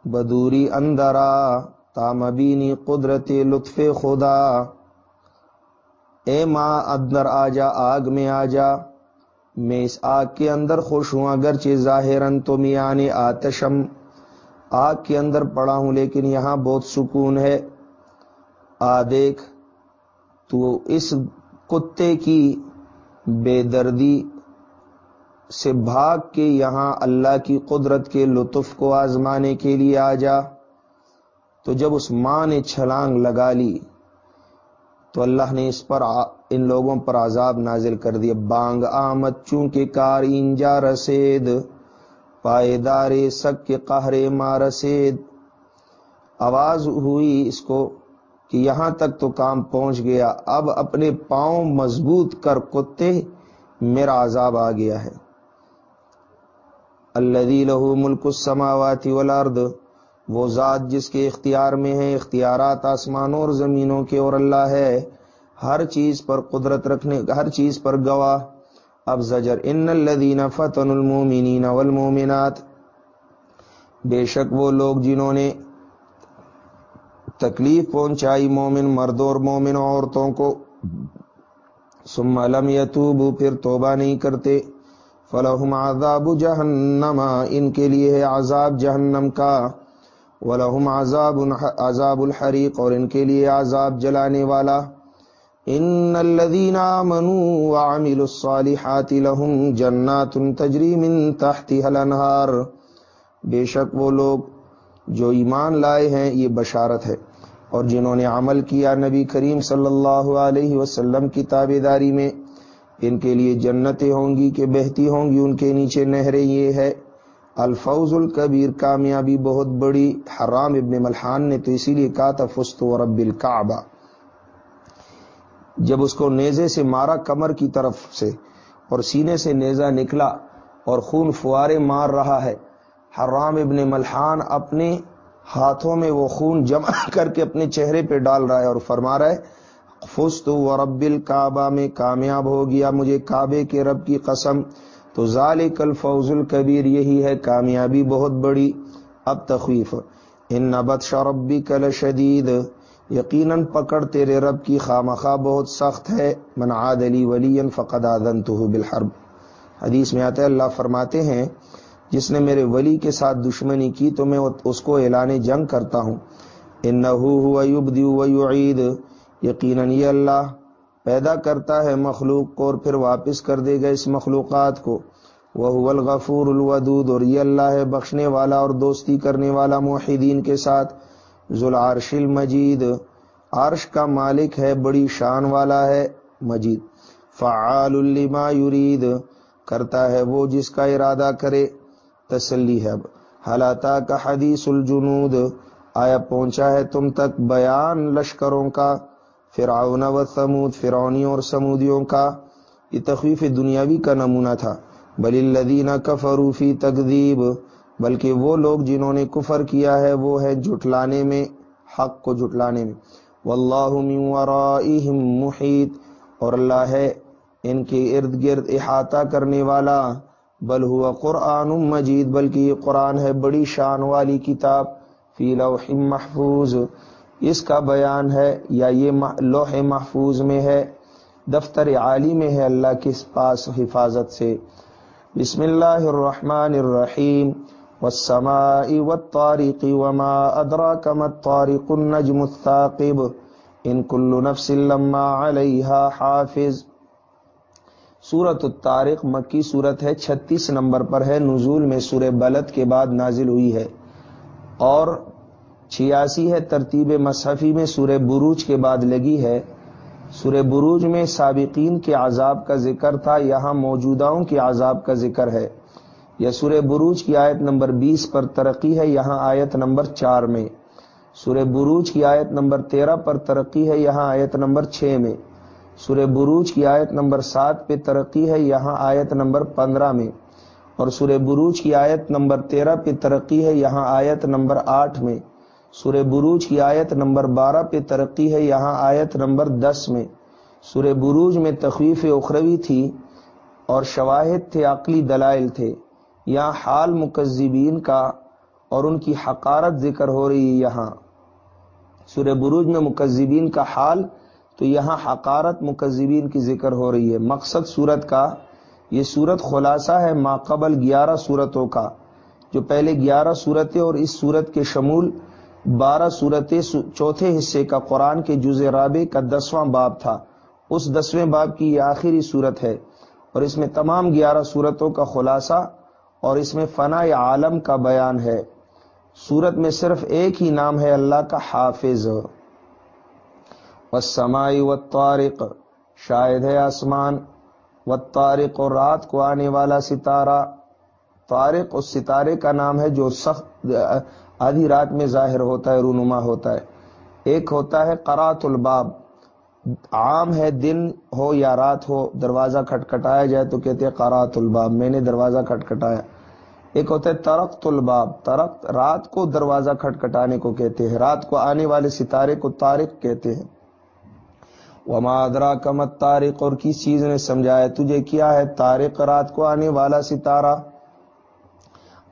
Speaker 1: بدوری اندرا تامبینی قدرت لطف خدا. اے ماں اندر آ جا آگ میں آ جا میں اس آگ کے اندر خوش ہوں اگرچہ ظاہر تو میانے آتشم. آگ کے اندر پڑا ہوں، لیکن یہاں بہت سکون ہے. آ دیکھ، تو اس کتے کی بے دردی سے بھاگ کے یہاں اللہ کی قدرت کے لطف کو آزمانے کے لیے آ جا۔ تو جب اس ماں نے چھلانگ لگا لی، تو اللہ نے اس پر ان لوگوں پر عذاب نازل کر دیا۔ بانگ آمد، چونکہ کار انجا رسید پائیدار سک کے قہرے ماں رسید۔ آواز ہوئی اس کو کہ یہاں تک تو کام پہنچ گیا، اب اپنے پاؤں مضبوط کر کتے، میرا عذاب آ گیا ہے۔ اللہ لہو ملک السماوات والارض، وہ ذات جس کے اختیار میں ہے، اختیارات آسمانوں اور زمینوں کے اور اللہ ہے۔ ہر چیز پر قدرت رکھنے، ہر چیز پر گواہ۔ اب زجر، ان الذین فتن المومنین والمومنات بے شک وہ لوگ جنہوں نے تکلیف پہنچائی مومن مردوں اور مومن عورتوں کو۔ ثم لم یتوبو پھر توبہ نہیں کرتے۔ فلہم عذاب جہنم، ان کے لیے ہے عذاب جہنم کا۔ ولہم عذاب عذاب الحریق، اور ان کے لیے عذاب جلانے والا۔ ان الذين امنوا وعملوا الصالحات لهم جنات تجري من تحتها الانهار بے شک وہ لوگ جو ایمان لائے ہیں، یہ بشارت ہے۔ اور جنہوں نے عمل کیا نبی کریم صلی اللہ علیہ وسلم کی تابے داری میں، ان کے لیے جنتیں ہوں گی کہ بہتی ہوں گی۔ ان کے نیچے نہریں یہ ہے۔ الفوز الکبیر کامیابی بہت بڑی، حرام ابن ملحان نے تو اسی لیے کہا تھا، فست و رب الکعبہ جب اس کو نیزے سے مارا کمر کی طرف سے، اور سینے سے نیزہ نکلا، اور خون فوارے مار رہا ہے حرام ابن ملحان اپنے ہاتھوں میں وہ خون جمع کر کے اپنے چہرے پہ ڈال رہا ہے اور فرما رہا ہے فست و رب الکعبہ میں کامیاب ہو گیا مجھے، کعبے کے رب کی قسم۔ تو ذالک الفوز الکبیر یہی ہے، کامیابی بہت بڑی۔ اب تخویف۔ ان نبت شربی کل شدید یقیناً پکڑ تیرے رب کی خامخواہ بہت سخت ہے۔ من عاد علی ولی فقد آدن تو بالحرب۔ حدیث میں آتا ہے، اللہ فرماتے ہیں جس نے میرے ولی کے ساتھ دشمنی کی تو میں اس کو اعلان جنگ کرتا ہوں۔ ان نہ یقیناً یہ اللہ پیدا کرتا ہے مخلوق کو اور پھر واپس کر دے گا اس مخلوقات کو۔ وہ الغفور الودود۔ اور یہ اللہ ہے بخشنے والا اور دوستی کرنے والا موحدین کے ساتھ۔ ذوالعرش المجید۔ عرش کا مالک ہے، بڑی شان والا ہے مجید۔ فعال لما یرید۔ کرتا ہے وہ جس کا ارادہ کرے۔ تسلی ہے۔ اب حالاتا کا حدیث الجنود؟ آیا پہنچا ہے تم تک بیان لشکروں کا، فرعون و سمود فرونی اور سمودیوں کا؟ یہ تخویف دنیاوی کا نمونہ تھا۔ بل الدین کفروفی تقدیب بلکہ وہ لوگ جنہوں نے کفر کیا ہے، وہ ہے جھٹلانے میں، حق کو جھٹلانے میں۔ واللہ من ورائہم محیط، اور اللہ ہے ان کے ارد گرد احاطہ کرنے والا۔ بل ہوا قرآن مجید، بلکہ یہ قرآن ہے بڑی شان والی کتاب، فی لوح محفوظ۔ اس کا بیان ہے، یا یہ لوح محفوظ میں ہے، دفتر عالی میں ہے اللہ کے پاس حفاظت سے۔ بسم اللہ الرحمن الرحیم۔ والسماء والطارق وما ادراك ما الطارق النجم الثاقب۔ ان كل نفس لما عليها حافظ۔ سورت الطارق مکی صورت ہے، چھتیس نمبر پر ہے۔ نزول میں سورہ بلد کے بعد نازل ہوئی ہے۔ اور چھیاسی ہے، ترتیب مصحفی میں سورہ بروج کے بعد لگی ہے۔ سورہ بروج میں سابقین کے عذاب کا ذکر تھا، یہاں موجوداؤں کے عذاب کا ذکر ہے۔ یہ سورہ بروج کی آیت نمبر بیس پر ترقی ہے، یہاں آیت نمبر چار میں۔ سورہ بروج کی آیت نمبر تیرہ پر ترقی ہے، یہاں آیت نمبر چھ میں۔ سورہ بروج کی آیت نمبر سات پہ ترقی ہے، یہاں آیت نمبر پندرہ میں۔ اور سورہ بروج کی آیت نمبر تیرہ پہ ترقی ہے، یہاں آیت نمبر آٹھ میں۔ سورہ بروج کی آیت نمبر بارہ پہ ترقی ہے، یہاں آیت نمبر دس میں۔ سورہ بروج میں تخویف اخروی تھی اور شواہد تھے، عقلی دلائل تھے۔ یہاں حال مکذبین کا اور ان کی حقارت ذکر ہو رہی ہے یہاں۔ سورہ بروج میں مکذبین کا حال تو یہاں حقارت مکذبین کی ذکر ہو رہی ہے۔ مقصد صورت کا، یہ صورت خلاصہ ہے ماقبل گیارہ صورتوں کا، جو پہلے گیارہ صورتیں اور اس صورت کے شمول بارہ صورتیں چوتھے حصے کا قرآن کے جز رابع کا دسواں باب تھا۔ اس دسویں باب کی یہ آخری صورت ہے۔ اور اس میں تمام گیارہ صورتوں کا خلاصہ اور اس میں فنا عالم کا بیان ہے۔ صورت میں صرف ایک ہی نام ہے، اللہ کا حافظ۔ والسمائی والطارق، شاید ہے آسمان، والطارق اور رات کو آنے والا ستارہ۔ طارق اس ستارے کا نام ہے جو سخت، آدھی رات میں ظاہر ہوتا ہے، رونما ہوتا ہے۔ ایک ہوتا ہے قرات الباب۔ عام ہے دن ہو یا رات ہو، دروازہ کھٹکھٹایا جائے تو کہتے ہیں قرات الباب۔ میں نے دروازہ کھٹکھٹایا۔ ایک ہوتا ہے ترقت الباب۔ ترقت رات کو دروازہ کھٹکھٹانے کو کہتے ہیں، رات کو آنے والے ستارے کو تارق کہتے ہیں۔ وما ادرا کمت تارق اور کس چیز نے سمجھایا تجھے کیا ہے تارق رات کو آنے والا ستارہ؟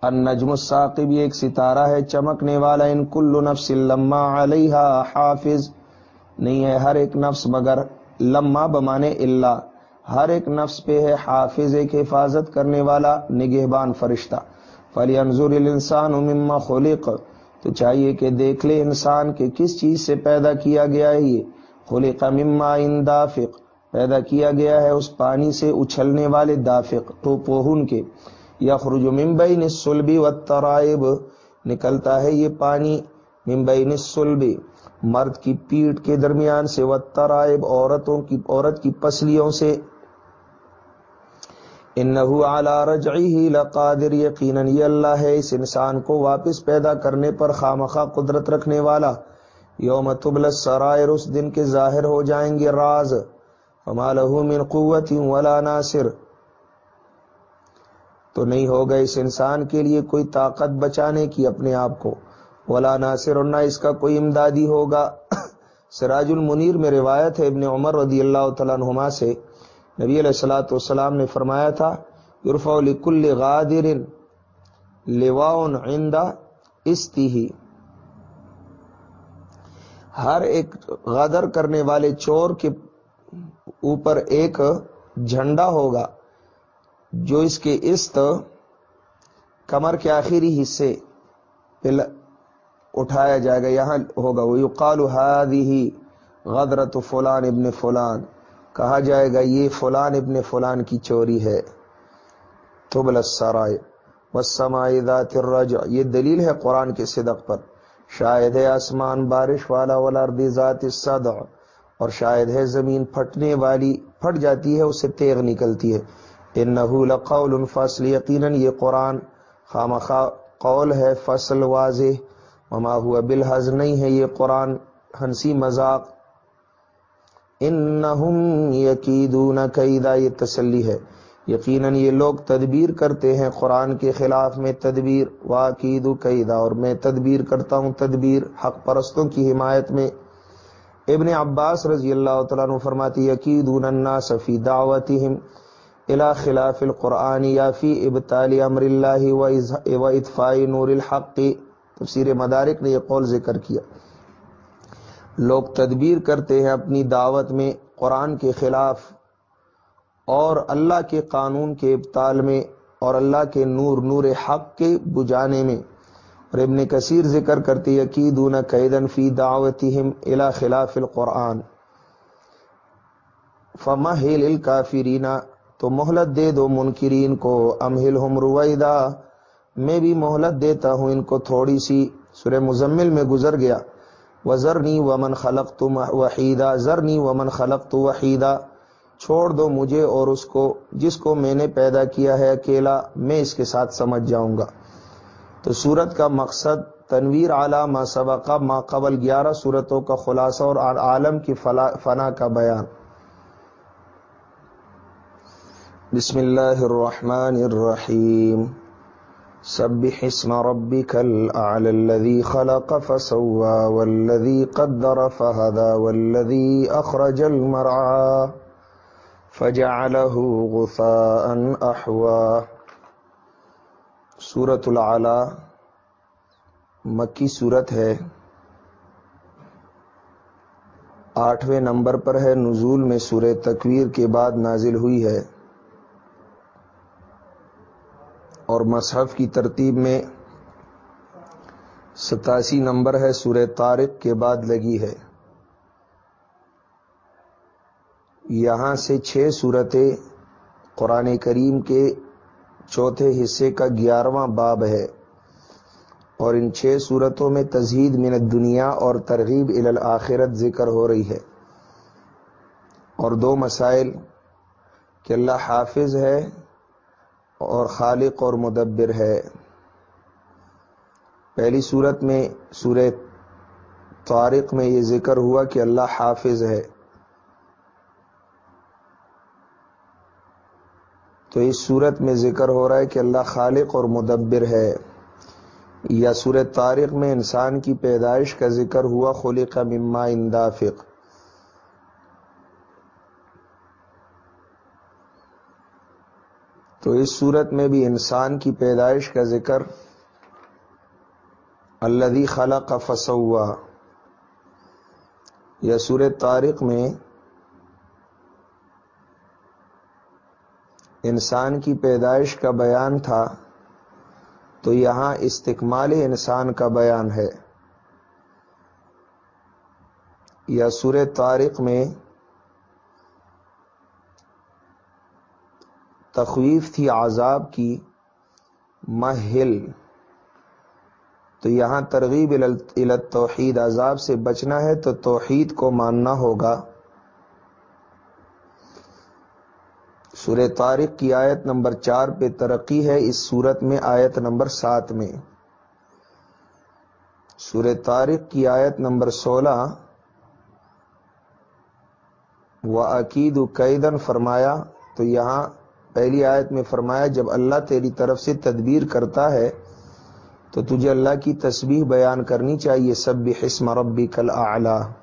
Speaker 1: النجم الساقب ایک ستارہ ہے، چمکنے والا، ان کل نفس لما علیہ حافظ۔ نہیں ہے ہر ایک نفس مگر لما بمانے اللہ ہر ایک نفس پہ ہے حافظ، ایک حفاظت کرنے والا، نگہبان فرشتہ۔ فلی انضر الانسان مما خلق۔ تو چاہیے کہ دیکھ لے انسان کے کس چیز سے پیدا کیا گیا ہے یہ۔ خلق مما ان دافق، پیدا کیا گیا ہے اس پانی سے اچھلنے والے دافق تو پوہن کے۔ یا خرج ممبئی نے سلبی و ترائب نکلتا ہے یہ پانی ممبئی سلبی مرد کی پیٹ کے درمیان سے۔ و ترائب عورتوں کی، عورت کی پسلیوں سے۔ انہو علی رجعی لقادر، یقیناً یہ اللہ ہے، اس انسان کو واپس پیدا کرنے پر خامخواہ قدرت رکھنے والا۔ یوم تبل السرائر، اس دن کے ظاہر ہو جائیں گے راز۔ فما له من قوت ولا ناصر۔ تو نہیں ہوگا اس انسان کے لیے کوئی طاقت بچانے کی اپنے آپ کو۔ ولا ناصر، اور نہ اس کا کوئی امدادی ہوگا۔ سراج المنیر میں روایت ہے، ابن عمر رضی اللہ تعالیٰ عنہما سے نبی علیہ السلاۃ والسلام نے فرمایا تھا عرف لکل غادر لواؤن عندہ استی ہر ایک غادر کرنے والے چور کے اوپر ایک جھنڈا ہوگا، جو اس کے است کمر کے آخری حصے پہ اٹھایا جائے گا، یہاں ہوگا۔ وہ یقال ہی غدرت فلان ابن فلان۔ کہا جائے گا، یہ فلان ابن فلان کی چوری ہے۔ تو بلسرائے ذات الرجع۔ یہ دلیل ہے قرآن کے صدق پر۔ شاید ہے آسمان بارش والا والا ذات الصدع، اور شاید ہے زمین پھٹنے والی، پھٹ جاتی ہے، اسے تیغ نکلتی ہے۔ انہو لقول فصل، یقیناً یہ قرآن خامخا قول ہے، فصل واضح۔ وما ہوا بالحض نہیں ہے یہ قرآن ہنسی مذاق۔ انہم یقیدون قیدا یہ تسلی ہے۔ یقیناً یہ لوگ تدبیر کرتے ہیں قرآن کے خلاف میں تدبیر واقید قیدا اور میں تدبیر کرتا ہوں تدبیر حق پرستوں کی حمایت میں۔ ابن عباس رضی اللہ تعالیٰ عنہ فرماتی یقیدون الناس فی دعوتهم الى خلاف القرآن یا فی ابتال امر اللہ و اطفاء نور الحق۔ تفسیر مدارک نے یہ قول ذکر کیا۔ لوگ تدبیر کرتے ہیں اپنی دعوت میں قرآن کے خلاف۔ اور اللہ کے قانون کے ابتال میں اور اللہ کے نور نور حق کے بجانے میں۔ اور ابن کثیر ذکر کرتی یقیدون قیدن فی دعوتہم الى خلاف القرآن فمہل الکافرین، تو مہلت دے دو منکرین کو۔ امہلہم رویدہ میں بھی مہلت دیتا ہوں ان کو تھوڑی سی۔ سورہ مزمل میں گزر گیا۔ وزرنی ومن خلق تو وحیدہ زرنی ومن خلق تو وحیدہ چھوڑ دو مجھے اور اس کو، جس کو میں نے پیدا کیا ہے اکیلا، میں اس کے ساتھ سمجھ جاؤں گا۔ تو سورت کا مقصد تنویر اعلیٰ ما سبقہ ما قبل گیارہ صورتوں کا خلاصہ اور عالم کی فنا کا بیان۔ بسم اللہ الرحمن الرحیم۔ سبح اسم ربك الأعلى الذي خلق فسوى والذي قدر فهدى والذي أخرج المرعى فجعله غثاء أحوى. سورة العلا مکی صورت ہے۔ آٹھویں نمبر پر ہے، نزول میں سورہ تکویر کے بعد نازل ہوئی ہے۔ اور مصحف کی ترتیب میں ستاسی نمبر ہے، سورہ طارق کے بعد لگی ہے۔ یہاں سے چھ صورتیں قرآن کریم کے چوتھے حصے کا گیارہواں باب ہے۔ اور ان چھ صورتوں میں تزہید من دنیا اور ترغیب الآخرت ذکر ہو رہی ہے۔ اور دو مسائل کہ اللہ حافظ ہے اور خالق اور مدبر ہے۔ پہلی صورت میں سورہ طارق میں یہ ذکر ہوا کہ اللہ حافظ ہے۔ تو اس صورت میں ذکر ہو رہا ہے کہ اللہ خالق اور مدبر ہے۔ یا سورہ طارق میں انسان کی پیدائش کا ذکر ہوا، خلق مما اندافق تو اس صورت میں بھی انسان کی پیدائش کا ذکر الدی خلا کا فسوا۔ یا سور تاریخ میں انسان کی پیدائش کا بیان تھا، تو یہاں استقمال انسان کا بیان ہے۔ یا سور تاریخ میں تخویف تھی عذاب کی محل تو یہاں ترغیب توحید عذاب سے بچنا ہے تو توحید کو ماننا ہوگا۔ سورہ طارق کی آیت نمبر چار پہ ترقی ہے، اس صورت میں آیت نمبر سات میں۔ سورہ طارق کی آیت نمبر سولہ۔ و عقید قیدن فرمایا، تو یہاں پہلی آیت میں فرمایا، جب اللہ تیری طرف سے تدبیر کرتا ہے، تو تجھے اللہ کی تسبیح بیان کرنی چاہیے سب حسم ربی کل اعلی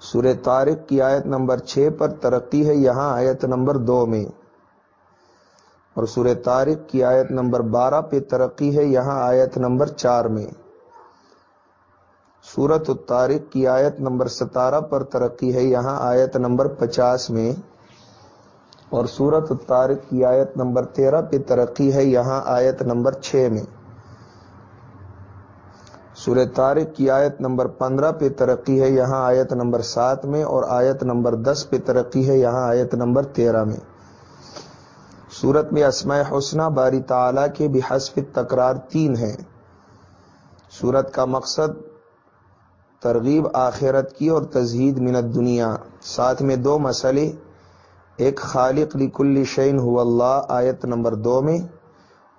Speaker 1: سور طارق کی آیت نمبر چھ پر ترقی ہے، یہاں آیت نمبر دو میں۔ اور سور طارق کی آیت نمبر بارہ پہ ترقی ہے، یہاں آیت نمبر چار میں۔ سورت الطارق کی آیت نمبر ستارہ پر ترقی ہے، یہاں آیت نمبر پچاس میں۔ اور سورت الطارق کی آیت نمبر تیرہ پہ ترقی ہے، یہاں آیت نمبر چھ میں۔ سورہ طارق کی آیت نمبر پندرہ پہ ترقی ہے، یہاں آیت نمبر سات میں اور آیت نمبر دس پہ ترقی ہے، یہاں آیت نمبر تیرہ میں۔ سورت میں اسماء حسنہ، باری تعالی کے بھی حسف تکرار تین ہیں۔ سورت کا مقصد ترغیب آخرت کی اور تزہید منت دنیا ساتھ میں دو مسئلے، ایک خالق لکل شعین ہو اللہ، آیت نمبر دو میں۔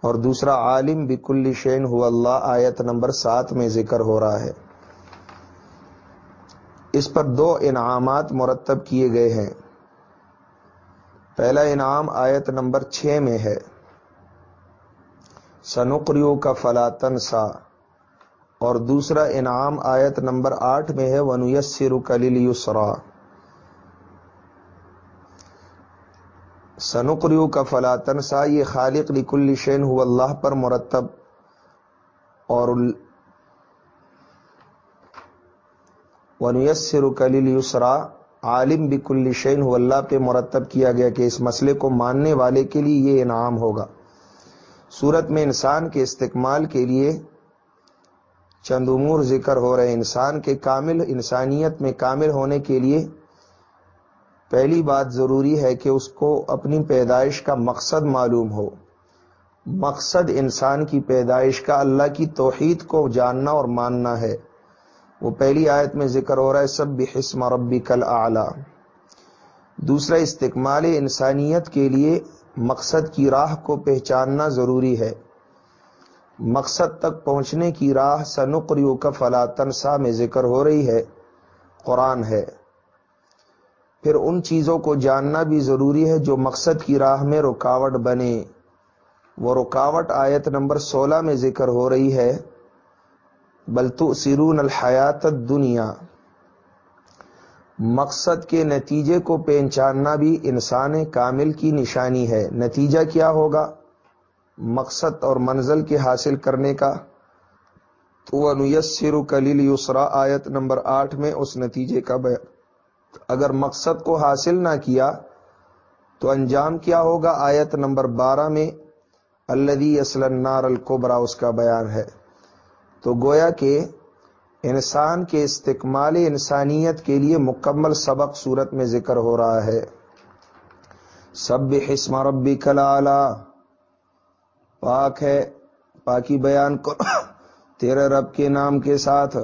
Speaker 1: اور دوسرا عالم بکل شین ہو اللہ آیت نمبر سات میں ذکر ہو رہا ہے۔ اس پر دو انعامات مرتب کیے گئے ہیں۔ پہلا انعام آیت نمبر چھ میں ہے۔ سنقریو کا فلاطن سا اور دوسرا انعام آیت نمبر آٹھ میں ہے۔ ونویسر کلیل یسرا سنقریو کا فلاطن سا یہ خالق لکل شین ہو اللہ پر مرتب۔ اور ونیسر کلیل یسرا عالم بکل شین ہو اللہ پہ مرتب کیا گیا کہ اس مسئلے کو ماننے والے کے لیے یہ انعام ہوگا۔ صورت میں انسان کے استقمال کے لیے چند امور ذکر ہو رہے انسان کے کامل، انسانیت میں کامل ہونے کے لیے پہلی بات ضروری ہے کہ اس کو اپنی پیدائش کا مقصد معلوم ہو۔ مقصد انسان کی پیدائش کا اللہ کی توحید کو جاننا اور ماننا ہے۔ وہ پہلی آیت میں ذکر ہو رہا ہے سب بھی حسم ربی کل اعلی دوسرا، استقمال انسانیت کے لیے مقصد کی راہ کو پہچاننا ضروری ہے۔ مقصد تک پہنچنے کی راہ سنقریو کا فلاطن سا میں ذکر ہو رہی ہے، قرآن ہے۔ پھر ان چیزوں کو جاننا بھی ضروری ہے جو مقصد کی راہ میں رکاوٹ بنے۔ وہ رکاوٹ آیت نمبر سولہ میں ذکر ہو رہی ہے۔ بلتو سرون الحیات دنیا مقصد کے نتیجے کو پہچاننا بھی انسان کامل کی نشانی ہے۔ نتیجہ کیا ہوگا؟ مقصد اور منزل کے حاصل کرنے کا۔ تو انیسر کلیل یسرا آیت نمبر آٹھ میں اس نتیجے کا بیان۔ اگر مقصد کو حاصل نہ کیا تو انجام کیا ہوگا؟ آیت نمبر بارہ میں الدی اسلن نار القبرا اس کا بیان ہے۔ تو گویا کہ انسان کے استقمال انسانیت کے لیے مکمل سبق صورت میں ذکر ہو رہا ہے۔ سب حسم ربی کلا پاک ہے، پاکی بیان کرو تیرے رب کے نام کے ساتھ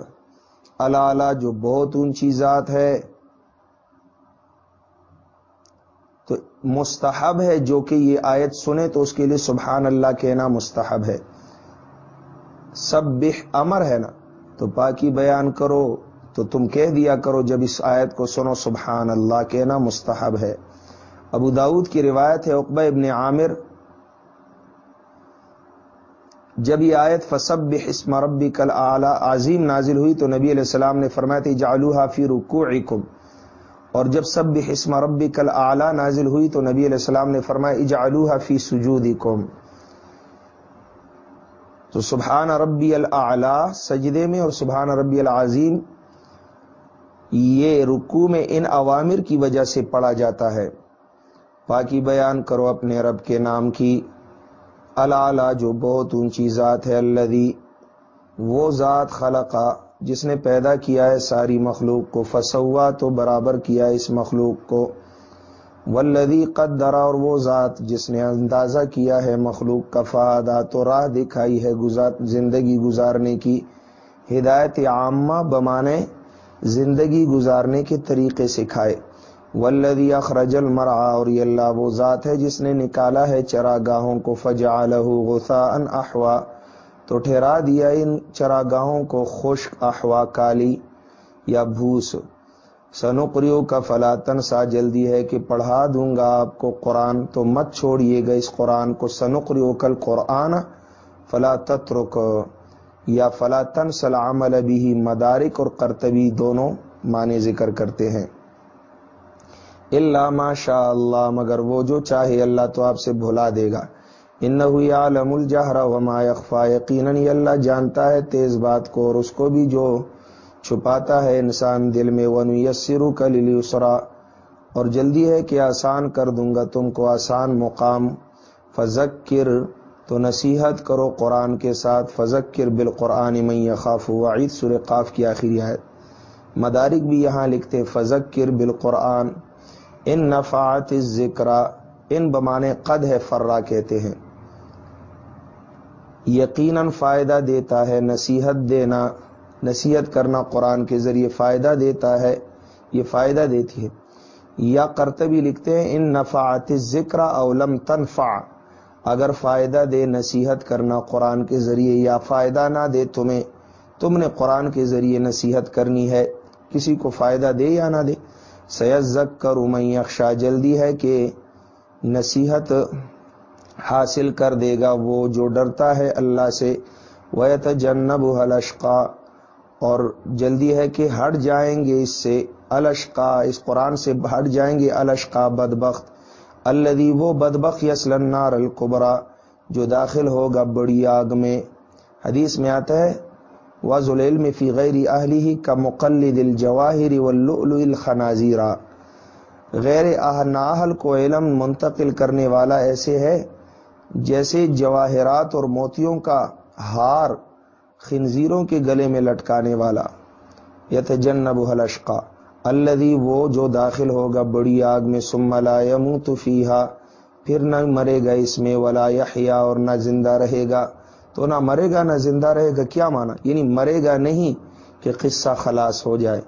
Speaker 1: اللہ جو بہت اونچی ذات ہے۔ مستحب ہے جو کہ یہ آیت سنے تو اس کے لیے سبحان اللہ کہنا مستحب ہے۔ سب امر ہے نا، تو پاکی بیان کرو، تو تم کہہ دیا کرو جب اس آیت کو سنو، سبحان اللہ کہنا مستحب ہے۔ ابو داود کی روایت ہے اقبا ابن عامر، جب یہ آیت فسب اسم ربی کل اعلی عظیم نازل ہوئی تو نبی علیہ السلام نے فرمایا تھی جالو حافی رکو اور جب سب بھی حسم ربی کل اعلیٰ نازل ہوئی تو نبی علیہ السلام نے فرمایا، اجعلوها فی سجودی تو سبحان ربی العلیٰ سجدے میں اور سبحان ربی العظیم، یہ رکو میں ان عوامر کی وجہ سے پڑھا جاتا ہے۔ پاکی بیان کرو اپنے رب کے نام کی۔ اللہ جو بہت اونچی ذات ہے اللہ وہ ذات خلقہ۔ جس نے پیدا کیا ہے ساری مخلوق کو، فسوا تو برابر کیا اس مخلوق کو۔ ولدی قدرا اور وہ ذات جس نے اندازہ کیا ہے مخلوق کا فادہ تو راہ دکھائی ہے زندگی گزارنے کی۔ ہدایت عامہ بمانے زندگی گزارنے کے طریقے سکھائے۔ ولدی اخرج المرا اور یہ اللہ وہ ذات ہے جس نے نکالا ہے چراگاہوں کو۔ فجا غسا ان احوا تو ٹھہرا دیا ان چراگاہوں کو خشک احوا کالی یا بھوس۔ سنقریو کا فلاطن سا جلدی ہے کہ پڑھا دوں گا آپ کو قرآن۔ تو مت چھوڑیے گا اس قرآن کو۔ سنقریو کل قرآن فلا تترک یا فلاطن سلام البی مدارک اور کرتبی دونوں معنی ذکر کرتے ہیں۔ اللہ ماشاء اللہ، مگر وہ جو چاہے اللہ تو آپ سے بھلا دے گا۔ ان عالم الجہرا وما یخفا یقیناً فائدہ دیتا ہے، نصیحت دینا، نصیحت کرنا قرآن کے ذریعے فائدہ دیتا ہے، یہ فائدہ دیتی ہے۔ یا کرتبی لکھتے ہیں، ان نفعات ذکر اولم تنفع۔ اگر فائدہ دے، نصیحت کرنا قرآن کے ذریعے، یا فائدہ نہ دے تمہیں، تم نے قرآن کے ذریعے نصیحت کرنی ہے، کسی کو فائدہ دے یا نہ دے۔ سید ذک کر جلدی ہے کہ نصیحت حاصل کر دے گا وہ جو ڈرتا ہے اللہ سے۔ وہ جنب الشقا اور جلدی ہے کہ ہٹ جائیں گے اس سے۔ الشقا اس قرآن سے ہٹ جائیں گے۔ الشقا بدبخت۔ الدی وہ بدبخ یسل النار القبرا جو داخل ہوگا بڑی آگ میں۔ حدیث میں آتا ہے وز العلم فی غیر اہلی کا مقلد الجواہر واللؤلؤ الخنازیرا غیر ناہل کو علم منتقل کرنے والا ایسے ہے جیسے جواہرات اور موتیوں کا ہار خنزیروں کے گلے میں لٹکانے والا۔ یت جنب حلشقا الدی وہ جو داخل ہوگا بڑی آگ میں سملا یم فیحا پھر نہ مرے گا اس میں، ولا یا اور نہ زندہ رہے گا۔ تو نہ مرے گا، نہ زندہ رہے گا، کیا مانا یعنی مرے گا نہیں کہ قصہ خلاص ہو جائے،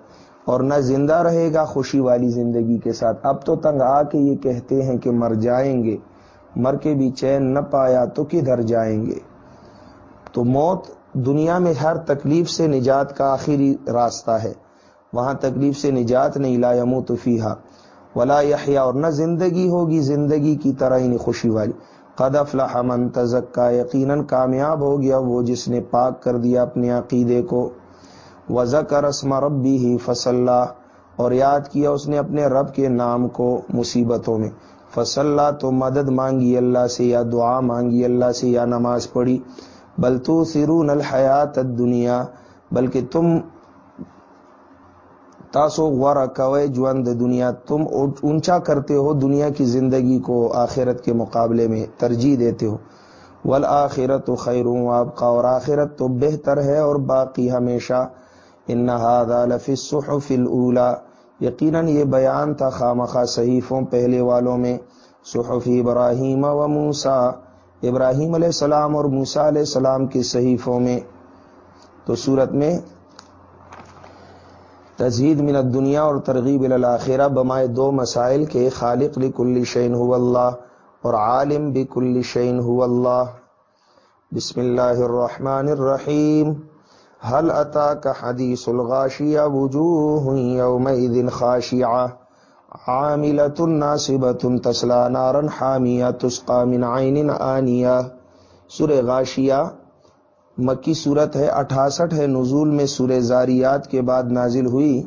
Speaker 1: اور نہ زندہ رہے گا خوشی والی زندگی کے ساتھ۔ اب تو تنگ آ کے یہ کہتے ہیں کہ مر جائیں گے۔ مر کے بھی چین نہ پایا تو کدھر جائیں گے؟ تو موت دنیا میں ہر تکلیف سے نجات کا آخری راستہ ہے۔ وہاں تکلیف سے نجات نہیں، لا تو فیحا ولا یحیا اور نہ زندگی ہوگی، زندگی کی طرح ہی خوشی والی۔ قد افلح من تزکا، یقیناً کامیاب ہو گیا وہ جس نے پاک کر دیا اپنے عقیدے کو۔ وزا کا رسم ربی ہی فصل اور یاد کیا اس نے اپنے رب کے نام کو مصیبتوں میں۔ فصل تو مدد مانگی، اللہ سے یا دعا مانگی، اللہ سے یا نماز پڑھی۔ بل تو سرون الحیات دنیا بلکہ تم تاسو غور کوئے جوند دنیا۔ تم اونچا کرتے ہو دنیا کی زندگی کو، آخرت کے مقابلے میں ترجیح دیتے ہو۔ ول آخرت خیر آپ کا اور آخرت تو بہتر ہے اور باقی ہمیشہ۔ ان لفی صحف الاولا یقیناً یہ بیان تھا خامخواہ صحیفوں پہلے والوں میں، صحف ابراہیم و موسا ابراہیم علیہ السلام اور موسا علیہ السلام کی صحیفوں میں۔ تو صورت میں تزہید من الدنیا اور ترغیب الاخرہ بمائے دو مسائل کے خالق لکل شعین ہو اللہ اور عالم بکل شعین ہو اللہ۔ بسم اللہ الرحمن الرحیم۔ حل عطا کا حدیث الغاشیہ وجوہ یومئذ خاشعہ عاملة ناصبة تسلا نارا حامیہ تسقى من عین آنیہ سورہ غاشیہ، مکی صورت ہے، اٹھاسٹھ ہے، نزول میں سورہ زاریات کے بعد نازل ہوئی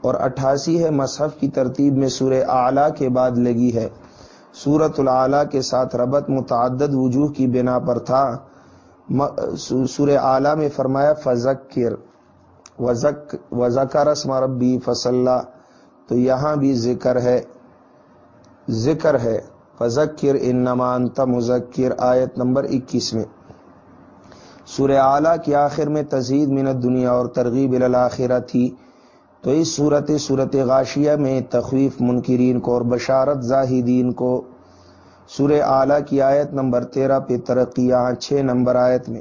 Speaker 1: اور اٹھاسی ہے، مصحف کی ترتیب میں سورہ اعلیٰ کے بعد لگی ہے۔ سورت العلیٰ کے ساتھ ربط متعدد وجوہ کی بنا پر تھا۔ سورہ اعلیٰ میں فرمایا، فذکر وزکر رسم ربی فصلہ تو یہاں بھی ذکر ہے ذکر ہے، فذکر انمان مذکر۔ آیت نمبر اکیس میں۔ سورہ اعلیٰ کی آخر میں تزید منت دنیا اور ترغیب الاخرہ تھی تو اس صورت صورت غاشیہ میں تخویف منکرین کو اور بشارت زاہدین کو سور اعلیٰ کی آیت نمبر تیرہ پہ ترقی یہاں چھ نمبر آیت میں۔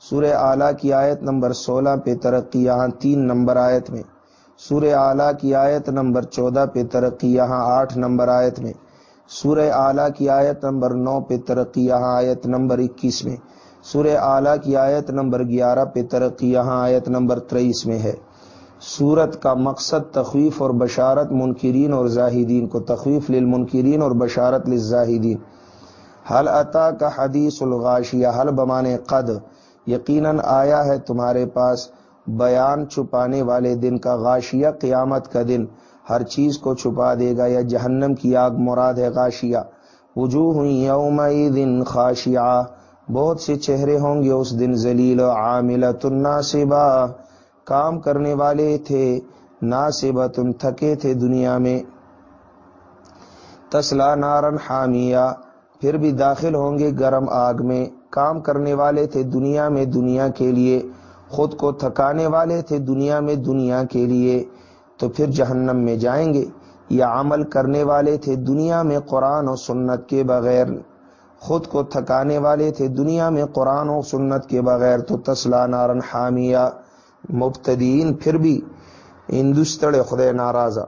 Speaker 1: سور اعلیٰ کی آیت نمبر سولہ پہ ترقی یہاں تین نمبر آیت میں۔ سور اعلیٰ کی آیت نمبر چودہ پہ ترقی یہاں آٹھ نمبر آیت میں۔ سور اعلیٰ کی آیت نمبر نو پہ ترقی یہاں آیت نمبر اکیس میں۔ سور اعلیٰ کی آیت نمبر گیارہ پہ ترقی یہاں آیت نمبر تیئیس میں ہے۔ سورت کا مقصد تخویف اور بشارت منکرین اور زاہدین کو تخویف للمنکرین اور بشارت للزاہدین۔ حل عطا کا حدیث الغاشیہ؟ حل بمان قد؟ یقیناً آیا ہے تمہارے پاس بیان چھپانے والے دن کا غاشیہ، قیامت کا دن۔ ہر چیز کو چھپا دے گا یا جہنم کی آگ مراد ہے غاشیہ۔ وجوہ یوم دن خاشیہ بہت سے چہرے ہوں گے اس دن ذلیل عاملۃ الناصبہ۔ کام کرنے والے تھے ناصبۃ تھکے تھے دنیا میں۔ تسلا نارن حامیہ، پھر بھی داخل ہوں گے گرم آگ میں۔ کام کرنے والے تھے دنیا میں دنیا کے لیے۔ خود کو تھکانے والے تھے دنیا میں دنیا کے لیے۔ تو پھر جہنم میں جائیں گے۔ یا عمل کرنے والے تھے دنیا میں قرآن و سنت کے بغیر۔ خود کو تھکانے والے تھے دنیا میں قرآن و سنت کے بغیر۔ تو تسلا نارن حامیہ۔ مبتدین پھر بھی ہندوستڑ خدے ناراضہ۔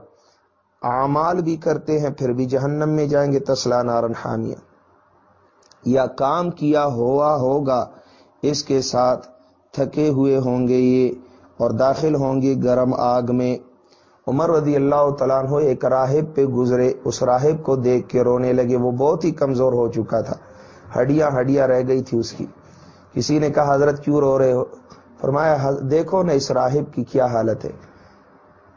Speaker 1: اعمال بھی کرتے ہیں، پھر بھی جہنم میں جائیں گے، تسلا نارن حامیہ۔ یا کام کیا ہوا ہوگا، اس کے ساتھ تھکے ہوئے ہوں گے یہ، اور داخل ہوں گے گرم آگ میں۔ عمر رضی اللہ تعالیٰ عنہ ایک راہب پہ گزرے، اس راہب کو دیکھ کے رونے لگے، وہ بہت ہی کمزور ہو چکا تھا۔ ہڈیاں ہڈیاں رہ گئی تھی اس کی۔ کسی نے کہا، حضرت کیوں رو رہے ہو؟ فرمایا دیکھو نا اس راہب کی کیا حالت ہے۔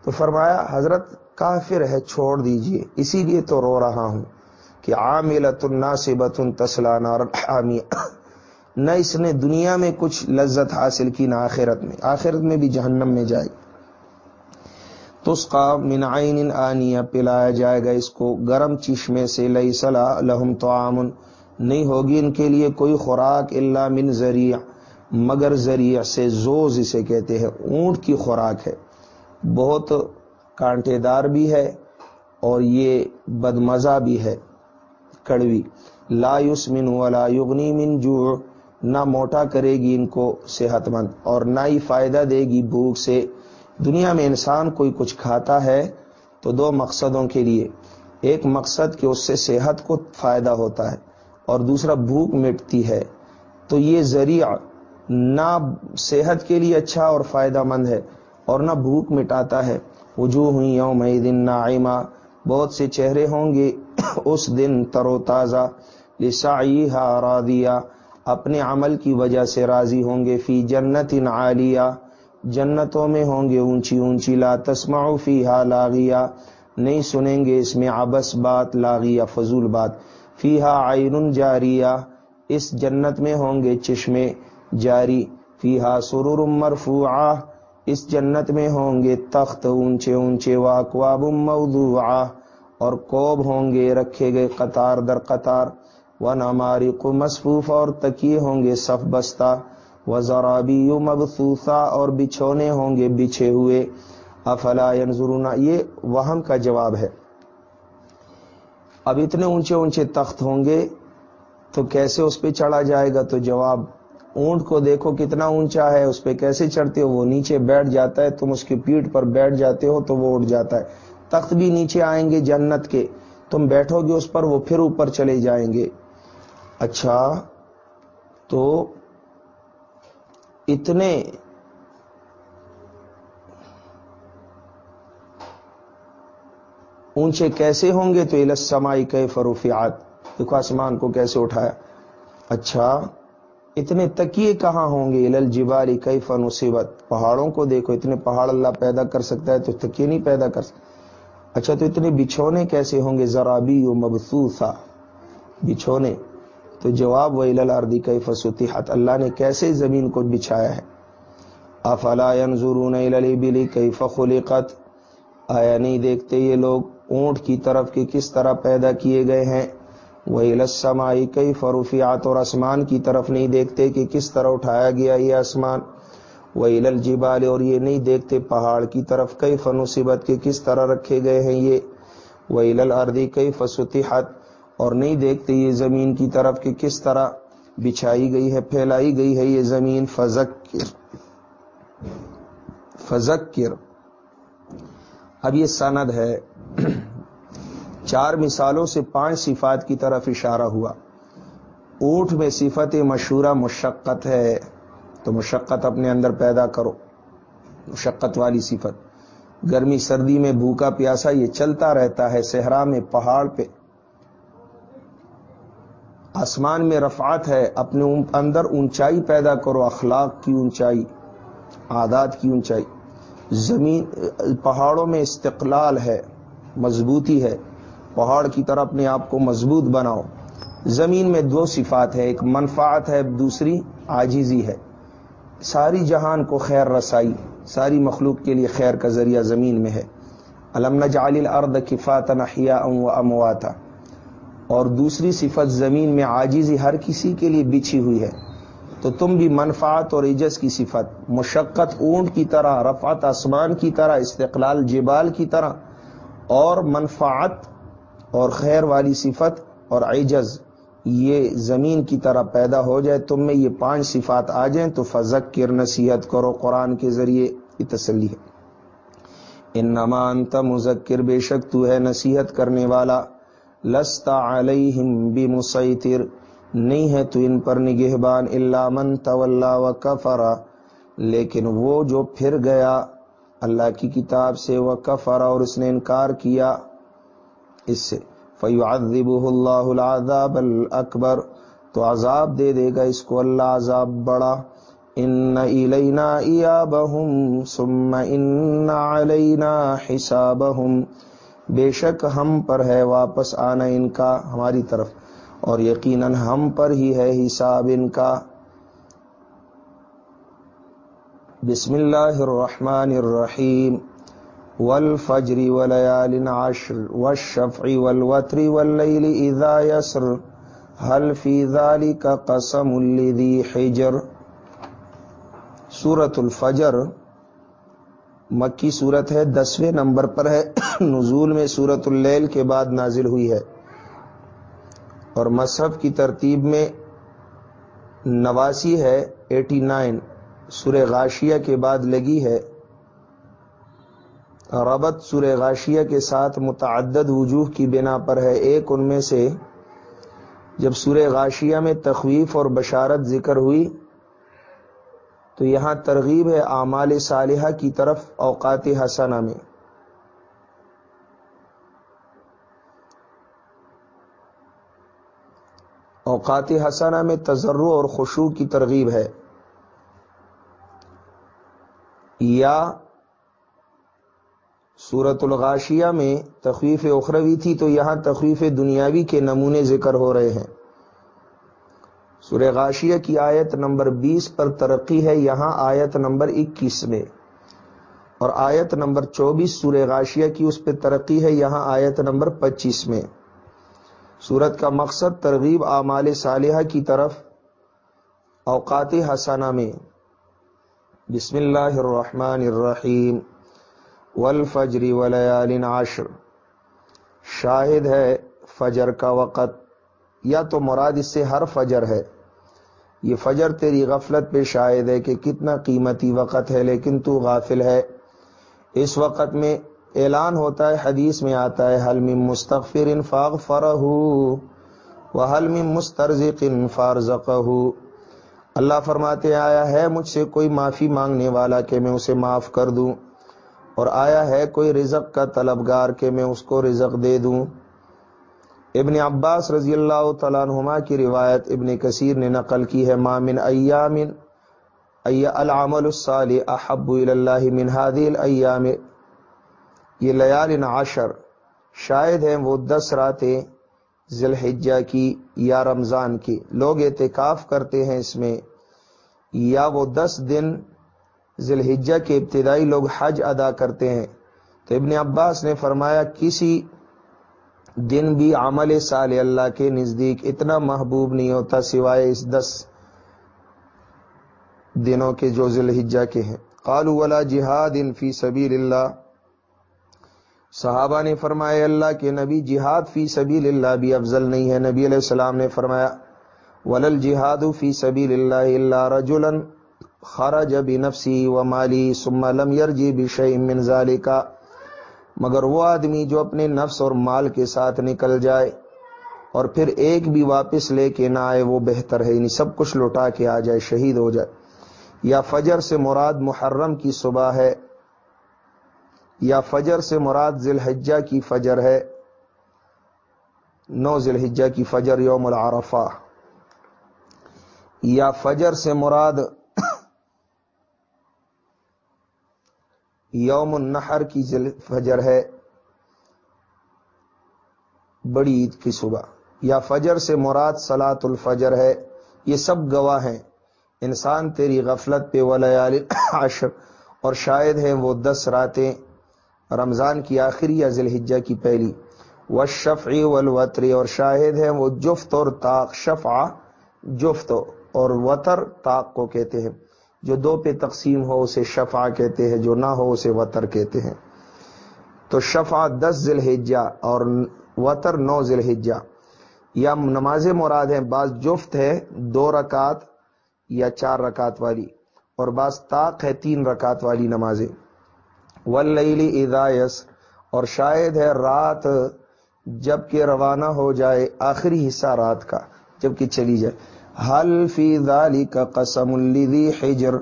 Speaker 1: تو فرمایا، حضرت کافر ہے، چھوڑ دیجیے، اسی لیے تو رو رہا ہوں کہ عاملت الناصبت تسلانا اور نہ اس نے دنیا میں کچھ لذت حاصل کی، نہ آخرت میں۔ آخرت میں بھی جہنم میں جائے۔ تسقا من عین آنیا پلایا جائے گا اس کو۔ گرم چشمے سے لئی صلاح لہم تو نہیں ہوگی ان کے لیے کوئی خوراک اللہ من ذریعہ۔ مگر ذریعہ سے زوز اسے کہتے ہیں، اونٹ کی خوراک ہے۔ بہت کانٹے دار بھی ہے اور یہ بدمزہ بھی ہے۔ کڑوی، لا یسمن ولا یغنی من جو نہ موٹا کرے گی ان کو صحت مند اور نہ ہی فائدہ دے گی بھوک سے۔ دنیا میں انسان کوئی کچھ کھاتا ہے تو دو مقصدوں کے لیے۔ ایک مقصد کہ اس سے صحت کو فائدہ ہوتا ہے اور دوسرا بھوک مٹتی ہے۔ تو یہ ذریعہ نہ صحت کے لیے اچھا اور فائدہ مند ہے اور نہ بھوک مٹاتا ہے۔ وجوہ ہوئی یوم دن نائمہ بہت سے چہرے ہوں گے اس دن تر و تازہ لسائی راضیہ۔ اپنے عمل کی وجہ سے راضی ہوں گے۔ فی جنت عالیہ۔ جنتوں میں ہوں گے اونچی اونچی۔ لا تسمع فی ہا لاغیہ۔ نہیں سنیں گے اس میں ابس بات، لاغیہ فضول بات۔ فی ہا آئین جاریہ۔ اس جنت میں ہوں گے چشمے۔ جاری فی ہا سرور مرفوعہ، اس جنت میں ہوں گے تخت اونچے اونچے واقواب موضوعہ، اور کوب ہوں گے رکھے گئے قطار در قطار و ناماری کو مصفوف اور تکیے ہوں گے صف بستہ و ذرابی مبسوسا اور بچھونے ہوں گے بچھے ہوئے۔ افلا ینظرون، یہ وہم کا جواب ہے۔ اب اتنے اونچے اونچے تخت ہوں گے، تو کیسے اس پہ چڑھا جائے گا؟ تو جواب اونٹ کو دیکھو کتنا اونچا ہے، اس پہ کیسے چڑھتے ہو، وہ نیچے بیٹھ جاتا ہے، تم اس کی پیٹ پر بیٹھ جاتے ہو تو وہ اٹھ جاتا ہے۔ تخت بھی نیچے آئیں گے جنت کے۔ تم بیٹھو گے اس پر، وہ پھر اوپر چلے جائیں گے۔ اچھا تو اتنے اونچے کیسے ہوں گے تو السمائی کے فروفیات دیکھو آسمان کو کیسے اٹھایا۔ اچھا اتنے تکیے کہاں ہوں گے؟ الل جباری کئی فنوسیبت پہاڑوں کو دیکھو، اتنے پہاڑ اللہ پیدا کر سکتا ہے تو تکیے نہیں پیدا کر سکتا۔ اچھا تو اتنے بچھونے کیسے ہوں گے؟ ذرابی و مبسوسا بچھونے۔ تو جواب وہ الاردی کئی فسوتی اللہ نے کیسے زمین کو بچھایا ہے؟ افلا ینظرون البلی کئی فخلقت آیا نہیں دیکھتے یہ لوگ؟ اونٹ کی طرف کے کس طرح پیدا کیے گئے ہیں؟ وہ السمائی کئی فروفیات اور آسمان کی طرف نہیں دیکھتے کہ کس طرح اٹھایا گیا یہ آسمان۔ وہی الجبال، اور یہ نہیں دیکھتے پہاڑ کی طرف کئی فنوصیبت کے کس طرح رکھے گئے ہیں یہ۔ وہی لل اردی کئی فسطحت اور نہیں دیکھتے یہ زمین کی طرف کہ کس طرح بچھائی گئی ہے، پھیلائی گئی ہے یہ زمین۔ فزکر فزکر اب یہ سند ہے۔ چار مثالوں سے پانچ صفات کی طرف اشارہ ہوا۔ اونٹ میں صفت مشہورہ مشقت ہے، تو مشقت اپنے اندر پیدا کرو، مشقت والی صفت۔ گرمی، سردی میں بھوکا پیاسا یہ چلتا رہتا ہے صحرا میں، پہاڑ پہ۔ آسمان میں رفعت ہے، اپنے اندر اونچائی پیدا کرو، اخلاق کی اونچائی، عادات کی اونچائی۔ زمین پہاڑوں میں استقلال ہے، مضبوطی ہے۔ پہاڑ کی طرح اپنے آپ کو مضبوط بناؤ۔ زمین میں دو صفات ہے ایک منفعت ہے، دوسری آجیزی ہے۔ ساری جہان کو خیر رسائی، ساری مخلوق کے لیے خیر کا ذریعہ زمین میں ہے۔ علم نجعل الارض کفات نحیا و امواتا۔ اور دوسری صفت زمین میں آجیزی ہر کسی کے لیے بچھی ہوئی ہے۔ تو تم بھی منفعت اور عجز کی صفت، مشقت اونٹ کی طرح، رفعت آسمان کی طرح، استقلال جبال کی طرح، اور منفعت اور خیر والی صفت اور عجز، یہ زمین کی طرح پیدا ہو جائے، تم میں یہ پانچ صفات آ جائیں تو فضک کر نصیحت کرو، قرآن کے ذریعے یہ تسلی ہے۔ ان نمان مذکر، بے شک تو ہے نصیحت کرنے والا۔ لستا علیہم بمسیطر، نہیں ہے تو ان پر نگہبان اللہ من طلّہ و کفرا لیکن وہ جو پھر گیا، اللہ کی کتاب سے وہ کفرا اور اس نے انکار کیا۔ اس سے۔ فیعذبہ اللہ العذاب الاکبر تو عذاب دے دے گا اس کو اللہ عذاب بڑا۔ ان الینا ایابہم ثم ان علینا حسابہم بے شک ہم پر ہے واپس آنا ان کا، ہماری طرف۔ اور یقیناً ہم پر ہی ہے حساب ان کا۔ بسم اللہ الرحمن الرحیم۔ والفجر وليال عشر والشفع والوتر والليل اذا يسر. هل في ذلك قسم لذي حجر؟ سورة الفجر مکی صورت ہے، دسویں نمبر پر ہے۔ نزول میں سورت اللیل کے بعد نازل ہوئی ہے۔ اور مصحف کی ترتیب میں نواسی ہے ایٹی نائن سور غاشیہ کے بعد لگی ہے۔ ربط سور غاشیہ کے ساتھ متعدد وجوہ کی بنا پر ہے۔ ایک ان میں سے جب سور غاشیہ میں تخویف اور بشارت ذکر ہوئی، تو یہاں ترغیب ہے اعمال صالحہ کی طرف اوقات حسنہ میں۔ اوقات حسنہ میں تجرع اور خوشو کی ترغیب ہے۔ یا سورت الغاشیہ میں تخویف اخروی تھی تو یہاں تخویف دنیاوی کے نمونے ذکر ہو رہے ہیں۔ سور غاشیہ کی آیت نمبر بیس پر ترقی ہے، یہاں آیت نمبر اکیس میں۔ اور آیت نمبر چوبیس سور غاشیہ کی اس پہ ترقی ہے، یہاں آیت نمبر پچیس میں۔ سورت کا مقصد ترغیب اعمال صالحہ کی طرف، اوقات حسانہ میں۔ بسم اللہ الرحمن الرحیم۔ والفجر ولیال عشر۔ شاہد ہے فجر کا وقت، یا تو مراد اس سے ہر فجر ہے۔ یہ فجر تیری غفلت پہ شاہد ہے کہ کتنا قیمتی وقت ہے، لیکن تو غافل ہے۔ اس وقت میں اعلان ہوتا ہے، حدیث میں آتا ہے حلم مستغفر انفاغ فرح و حلم مسترزق فارزق اللہ فرماتے آیا ہے، مجھ سے کوئی معافی مانگنے والا کہ میں اسے معاف کر دوں۔ اور آیا ہے کوئی رزق کا طلبگار کہ میں اس کو رزق دے دوں۔ ابن عباس رضی اللہ تعالیٰ عنہما کی روایت ابن کثیر نے نقل کی ہے مامن ایامن العمل الصالح احب اللہ من هذه الايام یہ لیال عشر شاید ہیں وہ دس راتیں ذی کی یا رمضان کی۔ لوگ اعتکاف کرتے ہیں اس میں، یا وہ دس دن ذی کے ابتدائی لوگ حج ادا کرتے ہیں۔ تو ابن عباس نے فرمایا، کسی دن بھی عمل سال اللہ کے نزدیک اتنا محبوب نہیں ہوتا سوائے اس دس دنوں کے جو ذی الحجہ کے ہیں۔ قالوا ولا جہاد ان فی سبیل اللہ۔ صحابہ نے فرمایا اللہ کے نبی، جہاد فی سبیل اللہ بھی افضل نہیں ہے۔ نبی علیہ السلام نے فرمایا، ولل جہاد فی سبیل اللہ اللہ رجلا خرج بنفسی و مالی ثم لم يرجي بشيء من ذلك. مگر وہ آدمی جو اپنے نفس اور مال کے ساتھ نکل جائے اور پھر ایک بھی واپس لے کے نہ آئے، وہ بہتر ہے۔ یعنی سب کچھ لوٹا کے آ جائے، شہید ہو جائے۔ یا فجر سے مراد محرم کی صبح ہے، یا فجر سے مراد ذی الحجہ کی فجر ہے۔ نو ذی الحجہ کی فجر یوم العرفہ۔ یا فجر سے مراد یوم النحر کی فجر ہے۔ بڑی عید کی صبح۔ یا فجر سے مراد سلاۃ الفجر ہے۔ یہ سب گواہ ہیں۔ انسان تیری غفلت پہ ولیال عشر۔ اور شاید ہیں وہ دس راتیں۔ رمضان کی آخری یا ذلحجہ کی پہلی۔ و شفعی والوتری اور شاہد ہیں وہ جفت اور طاق۔ شفع جفت اور وطر طاق کو کہتے ہیں۔ جو دو پہ تقسیم ہو اسے شفا کہتے ہیں، جو نہ ہو اسے وطر کہتے ہیں۔ تو شفا دس ذی الحجہ اور وطر نو ذی الحجہ یا نماز مراد ہیں، بعض جفت ہے دو رکعت یا چار رکعت والی، اور بعض طاق ہے تین رکعت والی نمازیں۔ ولیلی ادایس اور شاید ہے رات جبکہ روانہ ہو جائے آخری حصہ رات کا جبکہ چلی جائے۔ حل فی دالی کا قسم الدی حجر؟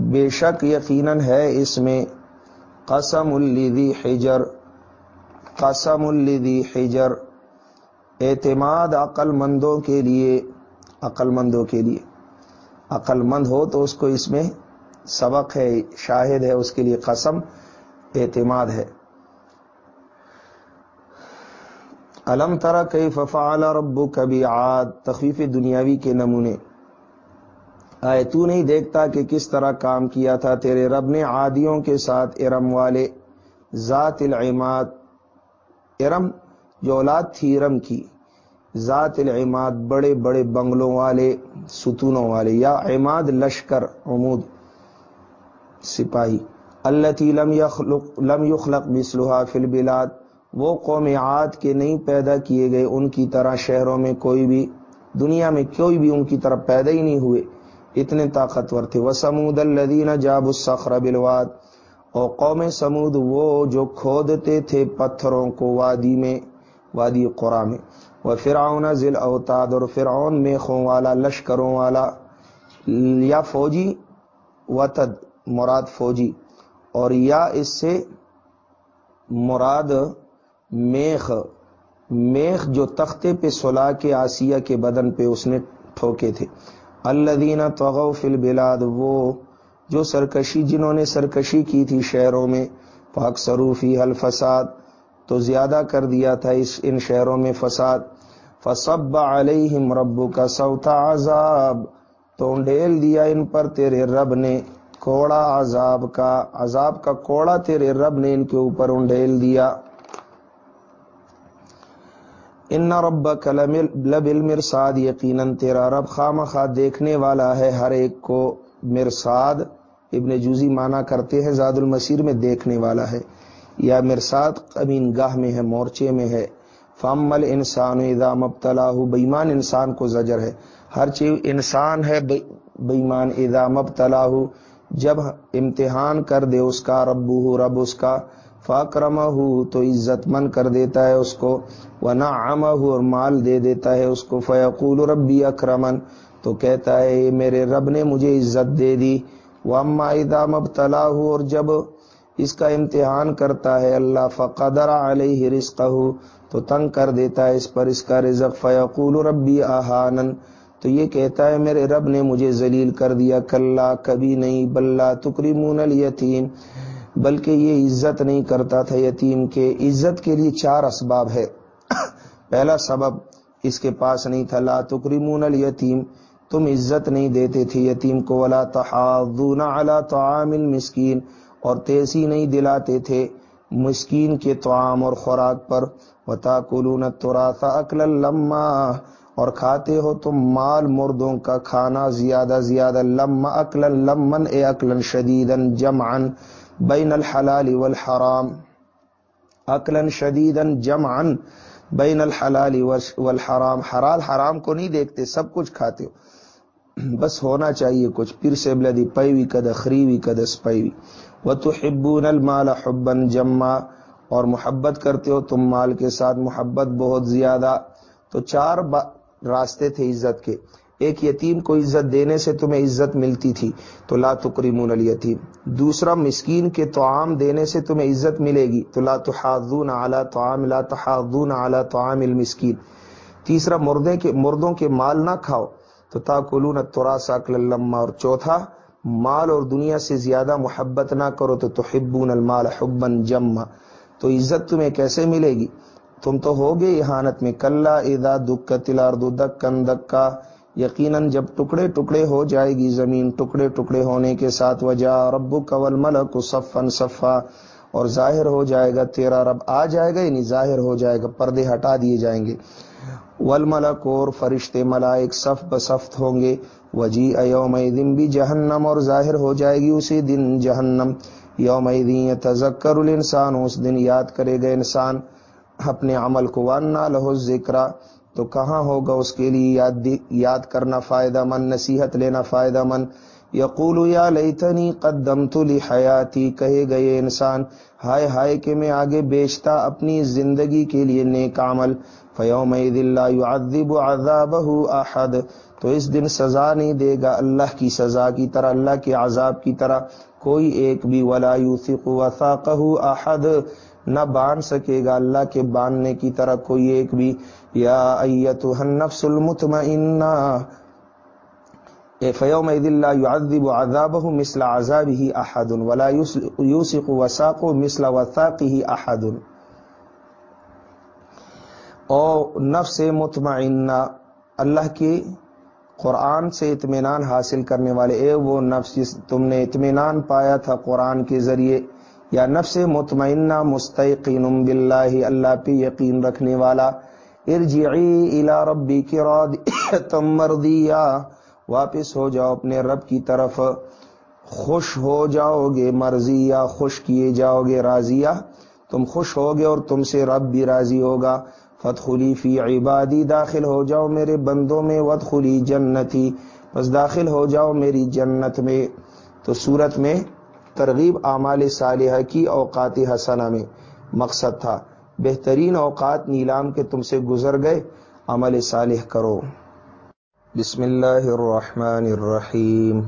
Speaker 1: بے شک یقیناً ہے اس میں قسم الدی حجر، قسم الدی حجر۔ اعتماد عقل مندوں کے لیے عقل مندوں کے لیے۔ عقل مند ہو تو اس کو اس میں سبق ہے، شاہد ہے، اس کے لیے قسم، اعتماد ہے۔ علم ترا کئی ففعل ربو کبھی آد تخفیف دنیاوی کے نمونے۔ آئے، تو نہیں دیکھتا کہ کس طرح کام کیا تھا تیرے رب نے عادیوں کے ساتھ ارم والے ذات العماد۔ ارم، جو اولاد تھی ارم کی۔ ذات العماد، بڑے بڑے بنگلوں والے، ستونوں والے، یا عماد لشکر، عمود سپاہی۔ اللہ لم یخلق لم یخلق بسلحا فی البلاد۔ وہ قوم عاد کے نہیں پیدا کیے گئے، ان کی طرح شہروں میں کوئی بھی، دنیا میں کوئی بھی ان کی طرح پیدا ہی نہیں ہوئے۔ اتنے طاقتور تھے۔ وہ سمود الدین جاب الصخر بلواد اور قوم سمود وہ جو کھودتے تھے پتھروں کو وادی میں، وادی قرا میں۔ وہ فرعون ذیل اوتاد اور فرعون میخوں والا، لشکروں والا۔ یا فوجی وطد مراد فوجی۔ اور یا اس سے مراد میخ میخ جو تختے پہ سلا کے آسیہ کے بدن پہ اس نے ٹھوکے تھے۔ اللہ دینا فل بلاد وہ جو سرکشی، جنہوں نے سرکشی کی تھی شہروں میں پاک سروفی حل فساد تو زیادہ کر دیا تھا اس، ان شہروں میں فساد۔ فصب علیہم ربو کا سوتا عذاب، تو ڈھیل دیا ان پر تیرے رب نے کوڑا عذاب کا عذاب کا کوڑا تیرے رب نے ان کے اوپر انڈیل دیا۔ ان رب لب المرساد یقیناً تیرا رب خام خواہ دیکھنے والا ہے ہر ایک کو مرساد ابن جوزی مانا کرتے ہیں زاد المسیر میں دیکھنے والا ہے، یا مرساد امین گاہ میں ہے، مورچے میں ہے۔ فامل انسان اذا مبتلا بےمان انسان کو زجر ہے۔ ہر چیز انسان ہے بےمان اذا مبتلا جب امتحان کر دے اس کا ربو ہو رب اس کا۔ فاکرم ہو تو عزت مند کر دیتا ہے اس کو۔ وہ اور مال دے دیتا ہے اس کو۔ فیقول ربی اکرمن، تو کہتا ہے میرے رب نے مجھے عزت دے دی۔ وہ اما ادام اب اور جب اس کا امتحان کرتا ہے اللہ، فقدر علیہ رزق تو تنگ کر دیتا ہے اس پر اس کا رزق۔ فیقول ربی آہانن تو یہ کہتا ہے، میرے رب نے مجھے ذلیل کر دیا۔ کل کبھی نہیں بلّہ تکریمون الیتیم۔ بلکہ یہ عزت نہیں کرتا تھا یتیم کے، عزت کے لیے چار اسباب ہے پہلا سبب اس کے پاس نہیں تھا، لا تکریمون الیتیم، تم عزت نہیں دیتے تھے یتیم کو، ولا تحاضون علی طعام المسکین، اور تیزی نہیں دلاتے تھے مسکین کے طعام اور خوراک پر۔ وتاکلون التراث اکل لما، اور کھاتے ہو تم مال مردوں کا کھانا زیادہ زیادہ لم اکلن لمن، اے اکلن شدیدن جمعن بین الحلال والحرام. اکلن شدیدن جمعن بین الحلال والحرام. حلال حرام کو نہیں دیکھتے، سب کچھ کھاتے ہو۔ بس ہونا چاہیے کچھ۔ پھر سے بلدی پیوی کد خریوی کدس پیوی و تو حبون المال حبن جما اور محبت کرتے ہو تم مال کے ساتھ، محبت بہت زیادہ۔ تو چار راستے تھے عزت کے۔ ایک یتیم کو عزت دینے سے تمہیں عزت ملتی تھی، تو لا تکریمون الیتیم۔ دوسرا، مسکین کے توعام دینے سے تمہیں عزت ملے گی، تو لا تحاضون علی طعام، لا تحاضون علی طعام المسکین۔ تیسرا، مردے کے، مردوں کے مال نہ کھاؤ۔ تو تاکلون التراث اکل لما، اور چوتھا، مال اور دنیا سے زیادہ محبت نہ کرو، تو تحبون المال حبا جما۔ تو عزت تمہیں کیسے ملے گی؟ تم تو ہو ہوگے احانت میں کل ادا دکھ تلار دکن دکا۔ یقیناً جب ٹکڑے ٹکڑے ہو جائے گی زمین، ٹکڑے ٹکڑے ہونے کے ساتھ وجہ رب کول ملک صفن صفا، اور ظاہر ہو جائے گا تیرا رب آ جائے گا یعنی ظاہر ہو جائے گا، پردے ہٹا دیے جائیں گے۔ ول ملک اور فرشتے ملائک صف بصفت ہوں گے۔ وجی ایوم دن بھی جہنم اور ظاہر ہو جائے گی اسی دن جہنم۔ یوم دین تذکر الانسان، اس دن یاد کرے گا انسان اپنے عمل کو۔ وانا لہو ذکر تو کہاں ہوگا اس کے لیے یاد یاد کرنا فائدہ مند، نصیحت لینا فائدہ مند؟ یقول، یا لیتنی قدمت لحیاتی، کہے گئے انسان، ہائے ہائے کہ میں آگے بیچتا اپنی زندگی کے لیے نیک عمل فیوم يعذب عذابه احد۔ تو اس دن سزا نہیں دے گا اللہ کی سزا کی طرح، اللہ کے عذاب کی طرح۔ کوئی ایک بھی ولا یوثق وثاقه احد، نہ باندھ سکے گا اللہ کے باندھنے کی طرح۔ کوئی ایک بھی یا ایتها النفس المطمئنہ فیوم اللہ يعذب عذابه مثل عذابه احد ولا يوثق وثاقه مثل وثاقه احد او نفس مطمئنہ اللہ کی قرآن سے اطمینان حاصل کرنے والے، اے وہ نفس تم نے اطمینان پایا تھا قرآن کے ذریعے، یا نفس مطمئنہ مستقین باللہ، اللہ پہ یقین رکھنے والا ارجعی الى ربی کی تم مردیا واپس ہو جاؤ اپنے رب کی طرف۔ خوش ہو جاؤ گے مرضی یا خوش کیے جاؤ گے راضیہ۔ تم خوش ہوگے اور تم سے رب بھی راضی ہوگا۔ فتخلی فی عبادی، داخل ہو جاؤ میرے بندوں میں۔ ودخلی جنتی، بس داخل ہو جاؤ میری جنت میں۔ تو صورت میں ترغیب اعمال صالحہ کی اوقات حسنہ میں۔ مقصد تھا۔ بہترین اوقات نیلام کے تم سے گزر گئے، عمل صالح کرو۔ بسم اللہ الرحمن الرحیم۔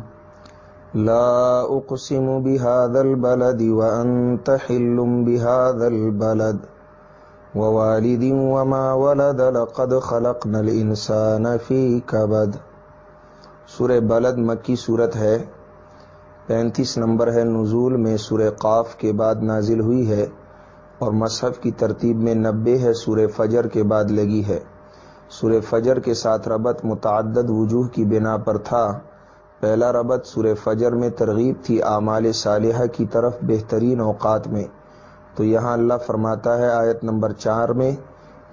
Speaker 1: لا اقسم بهذا البلد وانت حل بهذا البلد۔ ووالد وما ولد لقد خلقنا الانسان في كبد۔ سورہ بلد مکی صورت ہے۔ پینتیس نمبر ہے، نزول میں سورہ قاف کے بعد نازل ہوئی ہے۔ اور مصحف کی ترتیب میں نبے ہے سورہ فجر کے بعد لگی ہے۔ سورہ فجر کے ساتھ ربط متعدد وجوہ کی بنا پر تھا۔ پہلا ربط سورہ فجر میں ترغیب تھی اعمال صالحہ کی طرف بہترین اوقات میں۔ تو یہاں اللہ فرماتا ہے آیت نمبر چار میں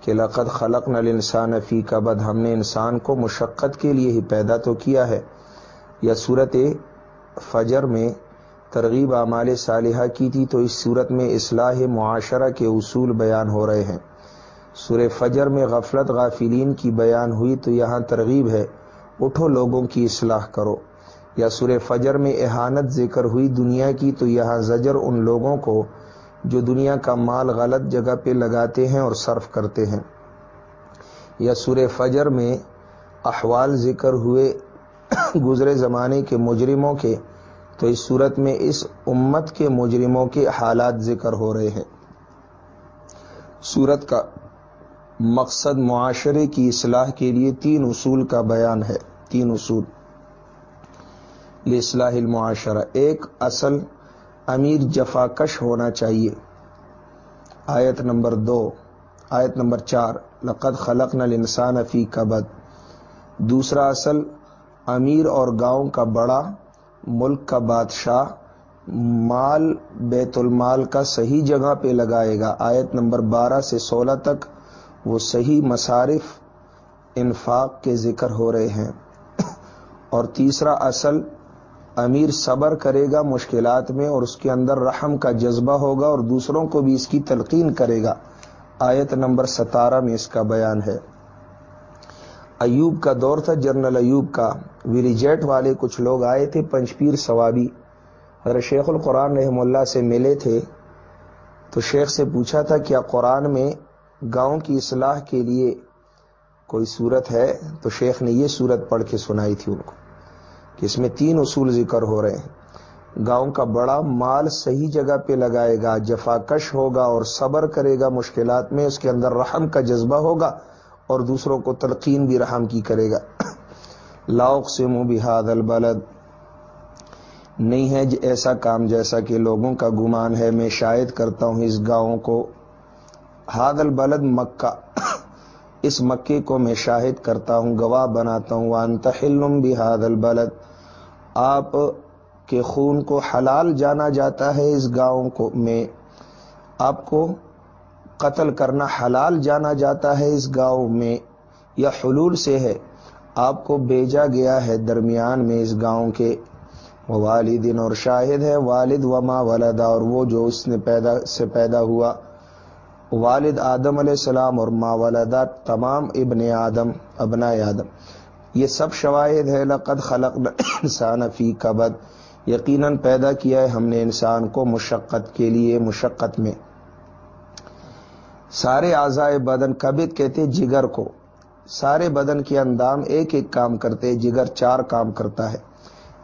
Speaker 1: کہ لقد خلق نل انسان فی کبد، ہم نے انسان کو مشقت کے لیے ہی پیدا تو کیا ہے۔ یا صورت فجر میں ترغیب اعمال صالحہ کی تھی تو اس صورت میں اصلاح معاشرہ کے اصول بیان ہو رہے ہیں۔ سورہ فجر میں غفلت غافلین کی بیان ہوئی تو یہاں ترغیب ہے۔ اٹھو لوگوں کی اصلاح کرو۔ یا سورہ فجر میں احانت ذکر ہوئی دنیا کی تو یہاں زجر ان لوگوں کو جو دنیا کا مال غلط جگہ پہ لگاتے ہیں اور صرف کرتے ہیں۔ یا سورہ فجر میں احوال ذکر ہوئے گزرے زمانے کے مجرموں کے تو اس صورت میں اس امت کے مجرموں کے حالات ذکر ہو رہے ہیں۔ صورت کا مقصد معاشرے کی اصلاح کے لیے تین اصول کا بیان ہے۔ تین اصول۔ اصلاح المعاشرہ ایک، اصل امیر جفا کش ہونا چاہیے۔ آیت نمبر دو۔ آیت نمبر چار۔ لقد خلق نل انسان فی کبد۔ دوسرا، اصل امیر اور گاؤں کا بڑا ملک کا بادشاہ مال، بیت المال کا صحیح جگہ پہ لگائے گا۔ آیت نمبر بارہ سے سولہ تک وہ صحیح مصارف انفاق کے ذکر ہو رہے ہیں۔ اور تیسرا اصل، امیر صبر کرے گا مشکلات میں اور اس کے اندر رحم کا جذبہ ہوگا اور دوسروں کو بھی اس کی تلقین کرے گا۔ آیت نمبر ستارہ میں اس کا بیان ہے۔ ایوب کا دور تھا، جنرل ایوب کا۔ ویریجیٹ والے کچھ لوگ آئے تھے پنچپیر ثوابی۔ اگر شیخ القرآن رحم اللہ سے ملے تھے۔ تو شیخ سے پوچھا تھا کیا قرآن میں گاؤں کی اصلاح کے لیے کوئی صورت ہے؟ تو شیخ نے یہ صورت پڑھ کے سنائی تھی ان کو کہ اس میں تین اصول ذکر ہو رہے ہیں۔ گاؤں کا بڑا مال صحیح جگہ پہ لگائے گا، جفا کش ہوگا اور صبر کرے گا، مشکلات میں اس کے اندر رحم کا جذبہ ہوگا اور دوسروں کو تلقین بھی رحم کی کرے گا۔ لاؤق سے منہ بحاد البلد۔ نہیں ہے ایسا کام جیسا کہ لوگوں کا گمان ہے۔ میں شاید کرتا ہوں اس گاؤں کو۔ ہاد البلد مکہ۔ اس مکے کو میں شاہد کرتا ہوں، گواہ بناتا ہوں۔ وان تحلم بحاد البلد۔ آپ کے خون کو حلال جانا جاتا ہے اس گاؤں کو۔ میں آپ کو قتل کرنا حلال جانا جاتا ہے اس گاؤں میں۔ یا حلول سے ہے۔ آپ کو بھیجا گیا ہے درمیان میں اس گاؤں کے والدین اور شاہد ہے، والد و ماں ولدا، اور وہ جو اس نے پیدا سے پیدا ہوا، والد آدم علیہ السلام اور ماں ولدا، تمام ابن آدم ابنا آدم۔ یہ سب شواہد ہے لقد خلق انسان فی کبد۔ یقیناً پیدا کیا ہے ہم نے انسان کو مشقت کے لیے، مشقت میں۔ سارے آزائے بدن کبد کہتے جگر کو۔ سارے بدن کے اندام ایک ایک کام کرتے جگر چار کام کرتا ہے۔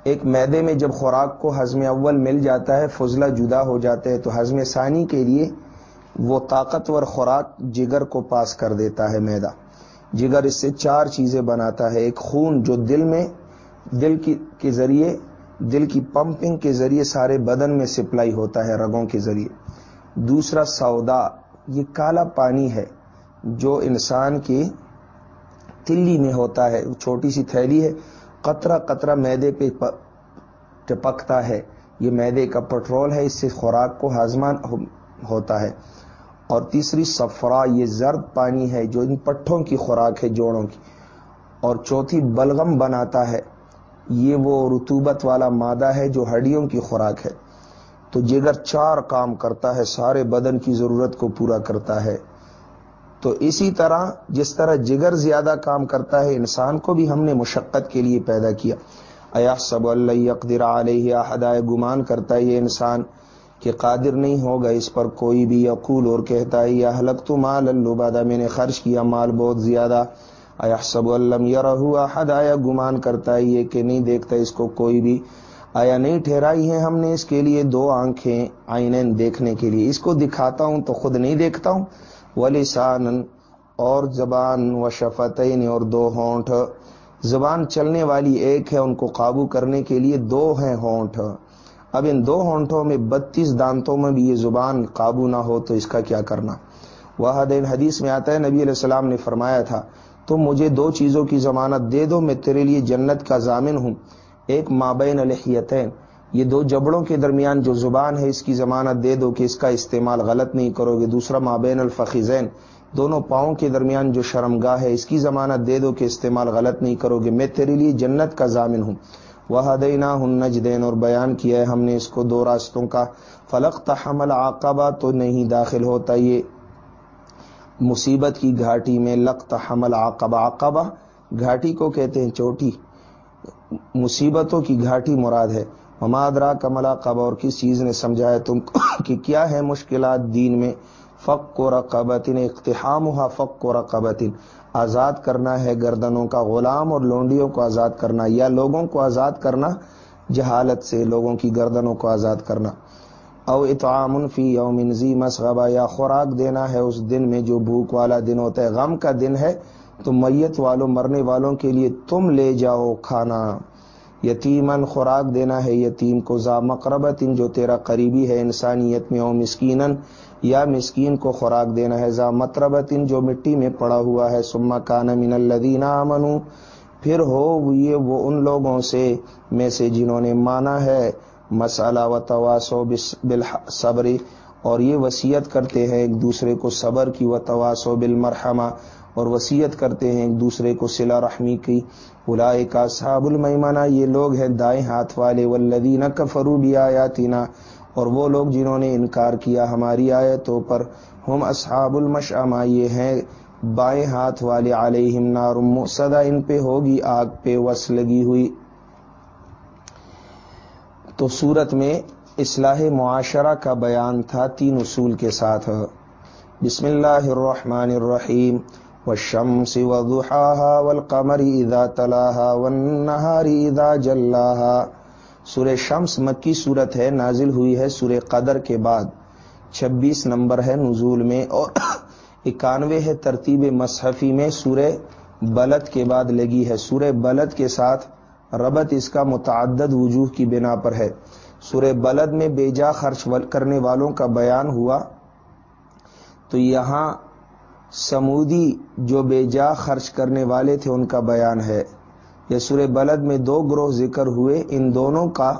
Speaker 1: ایک میدے میں جب خوراک کو ہضم اول مل جاتا ہے، فضلہ جدا ہو جاتا ہے تو ہضم ثانی کے لیے وہ طاقتور خوراک جگر کو پاس کر دیتا ہے میدا جگر اس سے چار چیزیں بناتا ہے، ایک خون جو دل میں، دل کی، کے ذریعے، دل کی پمپنگ کے ذریعے سارے بدن میں سپلائی ہوتا ہے، رگوں کے ذریعے۔ دوسرا سودا، یہ کالا پانی ہے جو انسان کی تلی میں ہوتا ہے چھوٹی سی تھیلی ہے، قطرہ قطرہ میدے پہ ٹپکتا ہے۔ یہ میدے کا پٹرول ہے، اس سے خوراک کو ہاضمان ہوتا ہے۔ اور تیسری سفرا یہ زرد پانی ہے جو ان پٹھوں کی خوراک ہے، جوڑوں کی۔ اور چوتھی، بلغم بناتا ہے۔ یہ وہ رتوبت والا مادہ ہے جو ہڈیوں کی خوراک ہے۔ تو جگر چار کام کرتا ہے، سارے بدن کی ضرورت کو پورا کرتا ہے۔ تو اسی طرح جس طرح جگر زیادہ کام کرتا ہے، انسان کو بھی ہم نے مشقت کے لیے پیدا کیا۔ ایا سب اللہ اقدر علیہ ہدائے گمان کرتا ہے یہ انسان کہ قادر نہیں ہوگا اس پر کوئی بھی، یقول اور کہتا ہے، یا حلق تو مال اللہ میں نے خرچ کیا مال بہت زیادہ۔ ایا سب اللہ یا رہا ہدایا گمان کرتا ہے یہ کہ نہیں دیکھتا اس کو کوئی بھی۔ آیا نہیں ٹھہرائی ہے ہم نے اس کے لیے دو آنکھیں آئین دیکھنے کے لیے۔ اس کو دکھاتا ہوں تو خود نہیں دیکھتا ہوں۔ ولیسان اور زبان و شفتین اور دو ہونٹ۔ زبان چلنے والی ایک ہے ان کو قابو کرنے کے لیے دو ہیں ہونٹ۔ اب ان دو ہونٹوں میں بتیس دانتوں میں بھی یہ زبان قابو نہ ہو تو اس کا کیا کرنا؟ وہ دین حدیث میں آتا ہے، نبی علیہ السلام نے فرمایا تھا، تم مجھے دو چیزوں کی ضمانت دے دو، میں تیرے لیے جنت کا ضامن ہوں۔ ایک مابین الحیتین یہ دو جبڑوں کے درمیان جو زبان ہے، اس کی ضمانت دے دو کہ اس کا استعمال غلط نہیں کرو گے۔ دوسرا مابین الفقیزین دونوں پاؤں کے درمیان جو شرمگاہ ہے، اس کی ضمانت دے دو کہ استعمال غلط نہیں کرو گے۔ میں تیرے لیے جنت کا ضامن ہوں۔ وہ دینا ہن نجدین اور بیان کیا ہے ہم نے اس کو دو راستوں کا۔ فلق تحمل عقبہ تو نہیں داخل ہوتا یہ مصیبت کی گھاٹی میں۔ لقت حمل عقبہ عقبہ گھاٹی کو کہتے ہیں چوٹی۔ مصیبتوں کی گھاٹی مراد ہے۔ ممادرا کملا قب اور کس چیز نے سمجھایا تم کو کہ کیا ہے مشکلات دین میں؟ فق کو رقبتن اختحام ہوا فق کو رقبتن، آزاد کرنا ہے گردنوں کا غلام اور لونڈیوں کو آزاد کرنا، یا لوگوں کو آزاد کرنا جہالت سے، لوگوں کی گردنوں کو آزاد کرنا۔ او اطعام فی یوم زی مسغبہ، یا خوراک دینا ہے اس دن میں جو بھوک والا دن ہوتا ہے، غم کا دن ہے، تو میت والوں، مرنے والوں کے لیے تم لے جاؤ کھانا۔ یتیمن خوراک دینا ہے یتیم کو، ذا مقربت ان جو تیرا قریبی ہے انسانیت میں، او مسکین یا مسکین کو خوراک دینا ہے۔ ذا مطربت ان جو مٹی میں پڑا ہوا ہے۔ سما کان من الدین امنو پھر ہو یہ وہ ان لوگوں سے، میں سے جنہوں نے مانا ہے مسالہ و تواسو بالصبری اور یہ وسیعت کرتے ہیں ایک دوسرے کو صبر کی، و تواسو بالمرحمہ، اور وسیعت کرتے ہیں ایک دوسرے کو سلا رحمی کی۔ الائے کا صحاب المیمانہ یہ لوگ ہیں دائیں ہاتھ والے والذین کفروا بیااتنا اور وہ لوگ جنہوں نے انکار کیا ہماری آیتوں پر، ہم اصحاب المشعما یہ ہیں بائیں ہاتھ والے علیہم نار سدا ان پہ ہوگی آگ پہ وس لگی ہوئی۔ تو صورت میں اصلاح معاشرہ کا بیان تھا تین اصول کے ساتھ۔ بسم اللہ الرحمن الرحیم۔ والشمس وضحاها والقمر اذا تلاها والنهار اذا جلاها۔ سورہ شمس مکی صورت ہے، نازل ہوئی ہے سورہ قدر کے بعد۔ چھبیس نمبر ہے نزول میں اور اکانوے ہے ترتیب مصحفی میں۔ سورہ بلد کے بعد لگی ہے۔ سورہ بلد کے ساتھ ربط اس کا متعدد وجوہ کی بنا پر ہے۔ سورہ بلد میں بیجا خرچ کرنے والوں کا بیان ہوا۔ تو یہاں سمودی جو بے جا خرچ کرنے والے تھے ان کا بیان ہے۔ یہ سورہ بلد میں دو گروہ ذکر ہوئے، ان دونوں کا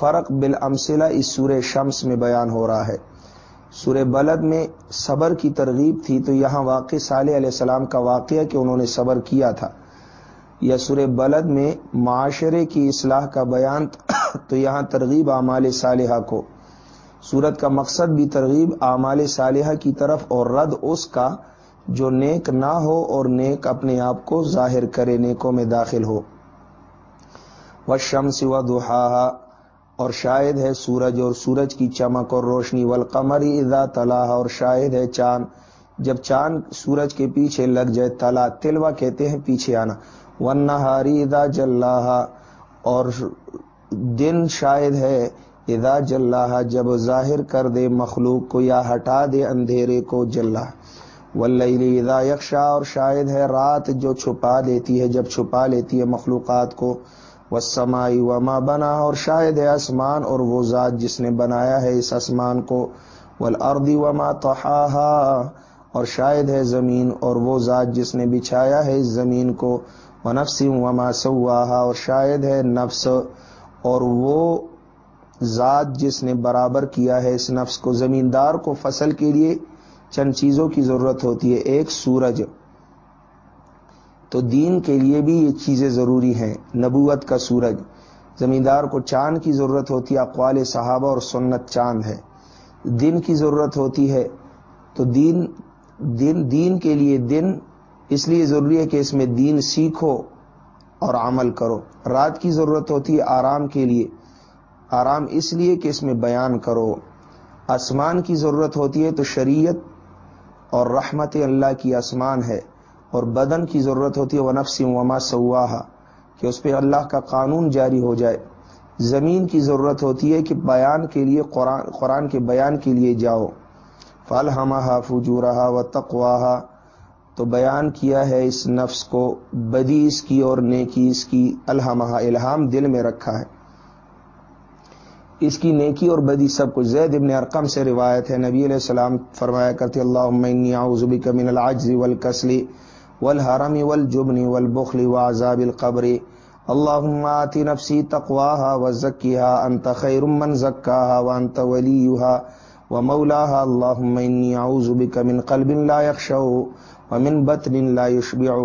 Speaker 1: فرق بالامثلہ اس سورہ شمس میں بیان ہو رہا ہے۔ سورہ بلد میں صبر کی ترغیب تھی، تو یہاں واقع صالح علیہ السلام کا واقعہ کہ انہوں نے صبر کیا تھا۔ یا سورہ بلد میں معاشرے کی اصلاح کا بیان تو یہاں ترغیب اعمال صالحہ کو۔ سورت کا مقصد بھی ترغیب اعمال صالحہ کی طرف اور رد اس کا جو نیک نہ ہو اور نیک اپنے آپ کو ظاہر کرے، نیکوں میں داخل ہو۔ و شمس و دہا اور شاید ہے سورج اور سورج کی چمک اور روشنی۔ والقمری اذا تلاح اور شاید ہے چاند۔ جب چاند سورج کے پیچھے لگ جائے، تلا تلوا کہتے ہیں پیچھے آنا۔ ون نہاری ادا جلح اور دن شاید ہے ادا جلح جب ظاہر کر دے مخلوق کو یا ہٹا دے اندھیرے کو جلح ولی ادا یکشا اور شاید ہے رات جو چھپا دیتی ہے، جب چھپا لیتی ہے مخلوقات کو۔ وسمائی وما بنا اور شاید ہے آسمان اور وہ ذات جس نے بنایا ہے اس آسمان کو۔ ولادی وما توحا اور شاید ہے زمین اور وہ ذات جس نے بچھایا ہے اس زمین کو۔ ونفسی وما سواہا اور شاید ہے نفس اور وہ ذات جس نے برابر کیا ہے اس نفس کو، زمیندار کو فصل کے لیے۔ چند چیزوں کی ضرورت ہوتی ہے، ایک سورج۔ تو دین کے لیے بھی یہ چیزیں ضروری ہیں، نبوت کا سورج۔ زمیندار کو چاند کی ضرورت ہوتی ہے، اقوال صحابہ اور سنت چاند ہے۔ دن کی ضرورت ہوتی ہے، تو دین، دن، دین کے لیے دن۔ اس لیے ضروری ہے کہ اس میں دین سیکھو اور عمل کرو۔ رات کی ضرورت ہوتی ہے آرام کے لیے۔ آرام اس لیے کہ اس میں بیان کرو۔ آسمان کی ضرورت ہوتی ہے تو شریعت اور رحمت اللہ کی آسمان ہے اور بدن کی ضرورت ہوتی ہے وہ نفس وما سواہا، کہ اس پہ اللہ کا قانون جاری ہو جائے۔ زمین کی ضرورت ہوتی ہے کہ بیان کے لیے، قرآن قرآن کے بیان کے لیے جاؤ۔ فل ہما فجو رہا و تقواہا تو بیان کیا ہے اس نفس کو بدی اس کی اور نیکی اس کی الحمہ الہام دل میں رکھا ہے۔ اس کی نیکی اور بدی سب کچھ۔ زید ابن ارقم سے روایت ہے، نبی علیہ السلام فرمایا کرتے اللہ اعوذ بک من العجز والکسل والحرم والجبن والبخل وعذاب القبر۔ اللهم آت نفسی تقواها وزکیها انت خیر من زکاها وانت ولیها ومولاها اللهم انی اعوذ بک من قلب لا يخشع ومن بطن لا يشبع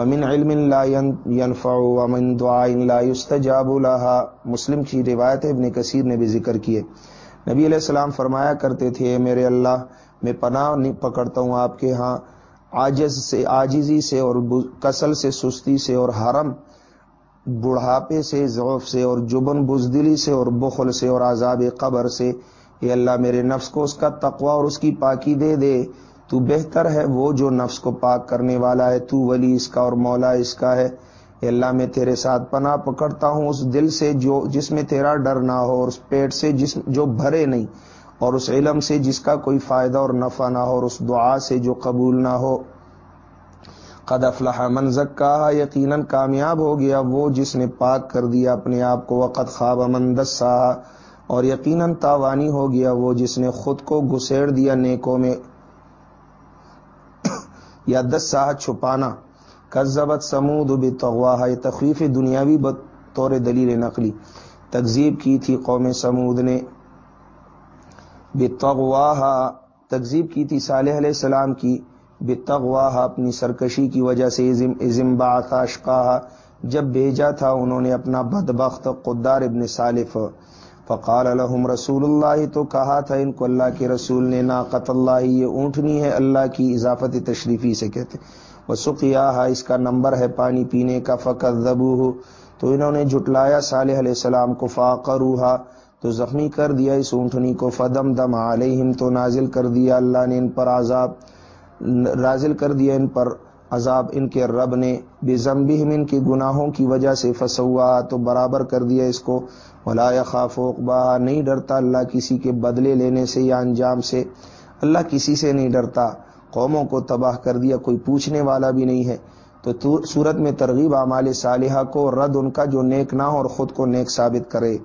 Speaker 1: ومن علم لا ينفع ومن دعاء لا يستجاب لها۔ مسلم کی روایت ابن کثیر نے بھی ذکر کیے نبی علیہ السلام فرمایا کرتے تھے میرے اللہ، میں پناہ نہیں پکڑتا ہوں آپ کے ہاں عاجز سے، عاجزی سے اور کسل سے، سستی سے اور حرم، بڑھاپے سے، ضعف سے اور جبن بزدلی سے اور بخل سے اور عذاب قبر سے۔ یہ اللہ، میرے نفس کو اس کا تقوی اور اس کی پاکی دے دے۔ تو بہتر ہے وہ جو نفس کو پاک کرنے والا ہے، تو ولی اس کا اور مولا اس کا ہے۔ اے اللہ، میں تیرے ساتھ پناہ پکڑتا ہوں اس دل سے جو، جس میں تیرا ڈر نہ ہو، اور اس پیٹ سے جس، جو بھرے نہیں، اور اس علم سے جس کا کوئی فائدہ اور نفع نہ ہو، اور اس دعا سے جو قبول نہ ہو۔ قد افلح من زکا یقیناً کامیاب ہو گیا وہ جس نے پاک کر دیا اپنے آپ کو۔ وقت خواب من دسا اور یقیناً تاوانی ہو گیا وہ جس نے خود کو گسیڑ دیا نیکوں میں۔ یا دس ساہ چھپانا. کزبت سمود بھی تغواہ تخویف دنیاوی بطور دلیل نقلی. تقزیب کی تھی قوم سمود نے. بے تقزیب کی تھی صالح علیہ السلام کی. بتغوا اپنی سرکشی کی وجہ سے، ازم اشقاہ جب بھیجا تھا، انہوں نے اپنا بدبخت قدار ابن صالف فقال الحم رسول اللہ تو کہا تھا، ان کو اللہ کے رسول نے ناقت اللہ یہ اونٹنی ہے، اللہ کی اضافت تشریفی سے کہتے وہ سقیا ہاں، اس کا نمبر ہے پانی پینے کا فقط دبو ہو تو انہوں نے جھٹلایا صالح علیہ السلام کو، فاقروہا، تو زخمی کر دیا اس اونٹنی کو فدم دم علیہم، تو نازل کر دیا اللہ نے ان پر عذاب نازل کر دیا ان پر عذاب ان کے رب نے بے ضمبیم ان کے گناہوں کی وجہ سے، فسوا، تو برابر کر دیا اس کو۔ ولا خاف اقبا نہیں ڈرتا اللہ کسی کے بدلے لینے سے یا انجام سے۔ اللہ کسی سے نہیں ڈرتا، قوموں کو تباہ کر دیا، کوئی پوچھنے والا بھی نہیں ہے۔ تو صورت میں ترغیب اعمال صالحہ کو، رد ان کا جو نیک نہ ہو اور خود کو نیک ثابت کرے۔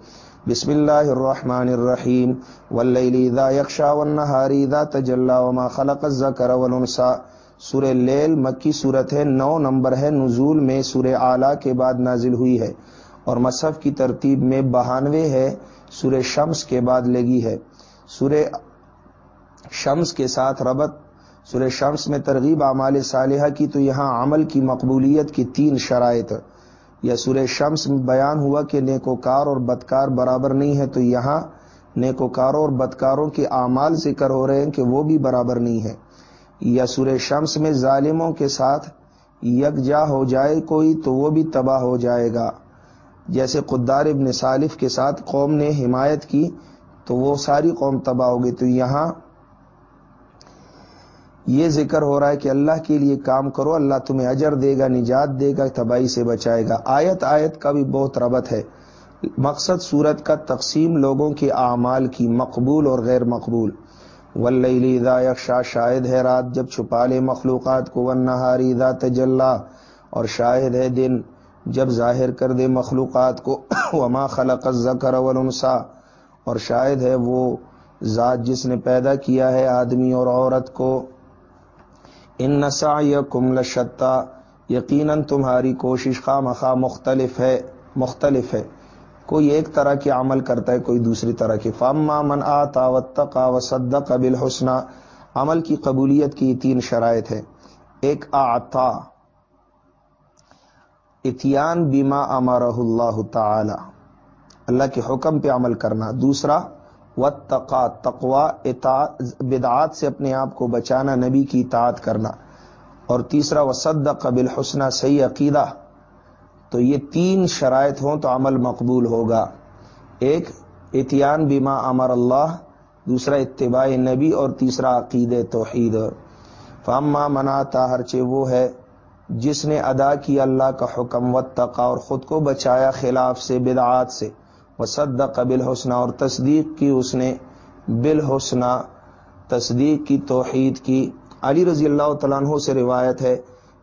Speaker 1: بسم اللہ الرحمن الرحیم۔ واللیل اذا یخشا والنہار اذا تجلا وما خلق الذکر والانسا۔ سورہ لیل مکی صورت ہے، نو نمبر ہے، نزول میں سورہ اعلیٰ کے بعد نازل ہوئی ہے۔ اور مصحف کی ترتیب میں بہانوے ہے، سورہ شمس کے بعد لگی ہے۔ سورہ شمس کے ساتھ ربط، سورہ شمس میں ترغیب اعمال صالحہ کی تو یہاں عمل کی مقبولیت کی تین شرائط۔ یا سورہ شمس میں بیان ہوا کہ نیکوکار اور بدکار برابر نہیں ہے تو یہاں نیکوکاروں اور بدکاروں کے اعمال ذکر ہو رہے ہیں کہ وہ بھی برابر نہیں ہے یا سورہ شمس میں ظالموں کے ساتھ یکجا ہو جائے کوئی تو وہ بھی تباہ ہو جائے گا۔ جیسے قدار ابن صالف کے ساتھ قوم نے حمایت کی تو وہ ساری قوم تباہ ہوگی تو یہاں یہ ذکر ہو رہا ہے کہ اللہ کے لیے کام کرو، اللہ تمہیں اجر دے گا، نجات دے گا، تباہی سے بچائے گا۔ آیت آیت کا بھی بہت ربط ہے۔ مقصد صورت کا تقسیم لوگوں کے اعمال کی، مقبول اور غیر مقبول۔ ولی یکشا شاہد ہے رات جب چھپا لے مخلوقات کو ون نہاری دا تجلا، اور شاہد ہے دن جب ظاہر کر دے مخلوقات کو، وما خلق الذکر والانسا، اور شاہد ہے وہ ذات جس نے پیدا کیا ہے آدمی اور عورت کو۔ ان نسا یا کم لشتا، یقیناً تمہاری کوشش خواہ مخواہ مختلف ہے مختلف ہے۔ کوئی ایک طرح کے عمل کرتا ہے، کوئی دوسری طرح کے فاما من آتا و تقا و صد قبل عمل کی قبولیت کی تین شرائط ہے ایک آتا اتیان بیما امر اللہ تعالی۔ اللہ کے حکم پہ عمل کرنا۔ دوسرا و تقا تقوا بدعات سے اپنے آپ کو بچانا، نبی کی اطاعت کرنا۔ اور تیسرا وسد قبل حسنہ صحیح عقیدہ۔ تو یہ تین شرائط ہوں تو عمل مقبول ہوگا۔ ایک، اتیان بیما امر اللہ، دوسرا، اتباع نبی اور تیسرا، عقید توحید۔ فاما مناتا ہرچے وہ ہے جس نے ادا کیا اللہ کا حکم و تقا اور خود کو بچایا خلاف سے، بدعات سے۔ وصد قبل حسنا اور تصدیق کی اس نے بالحسنہ تصدیق کی، توحید کی۔ علی رضی اللہ تعالیٰ عنہ سے روایت ہے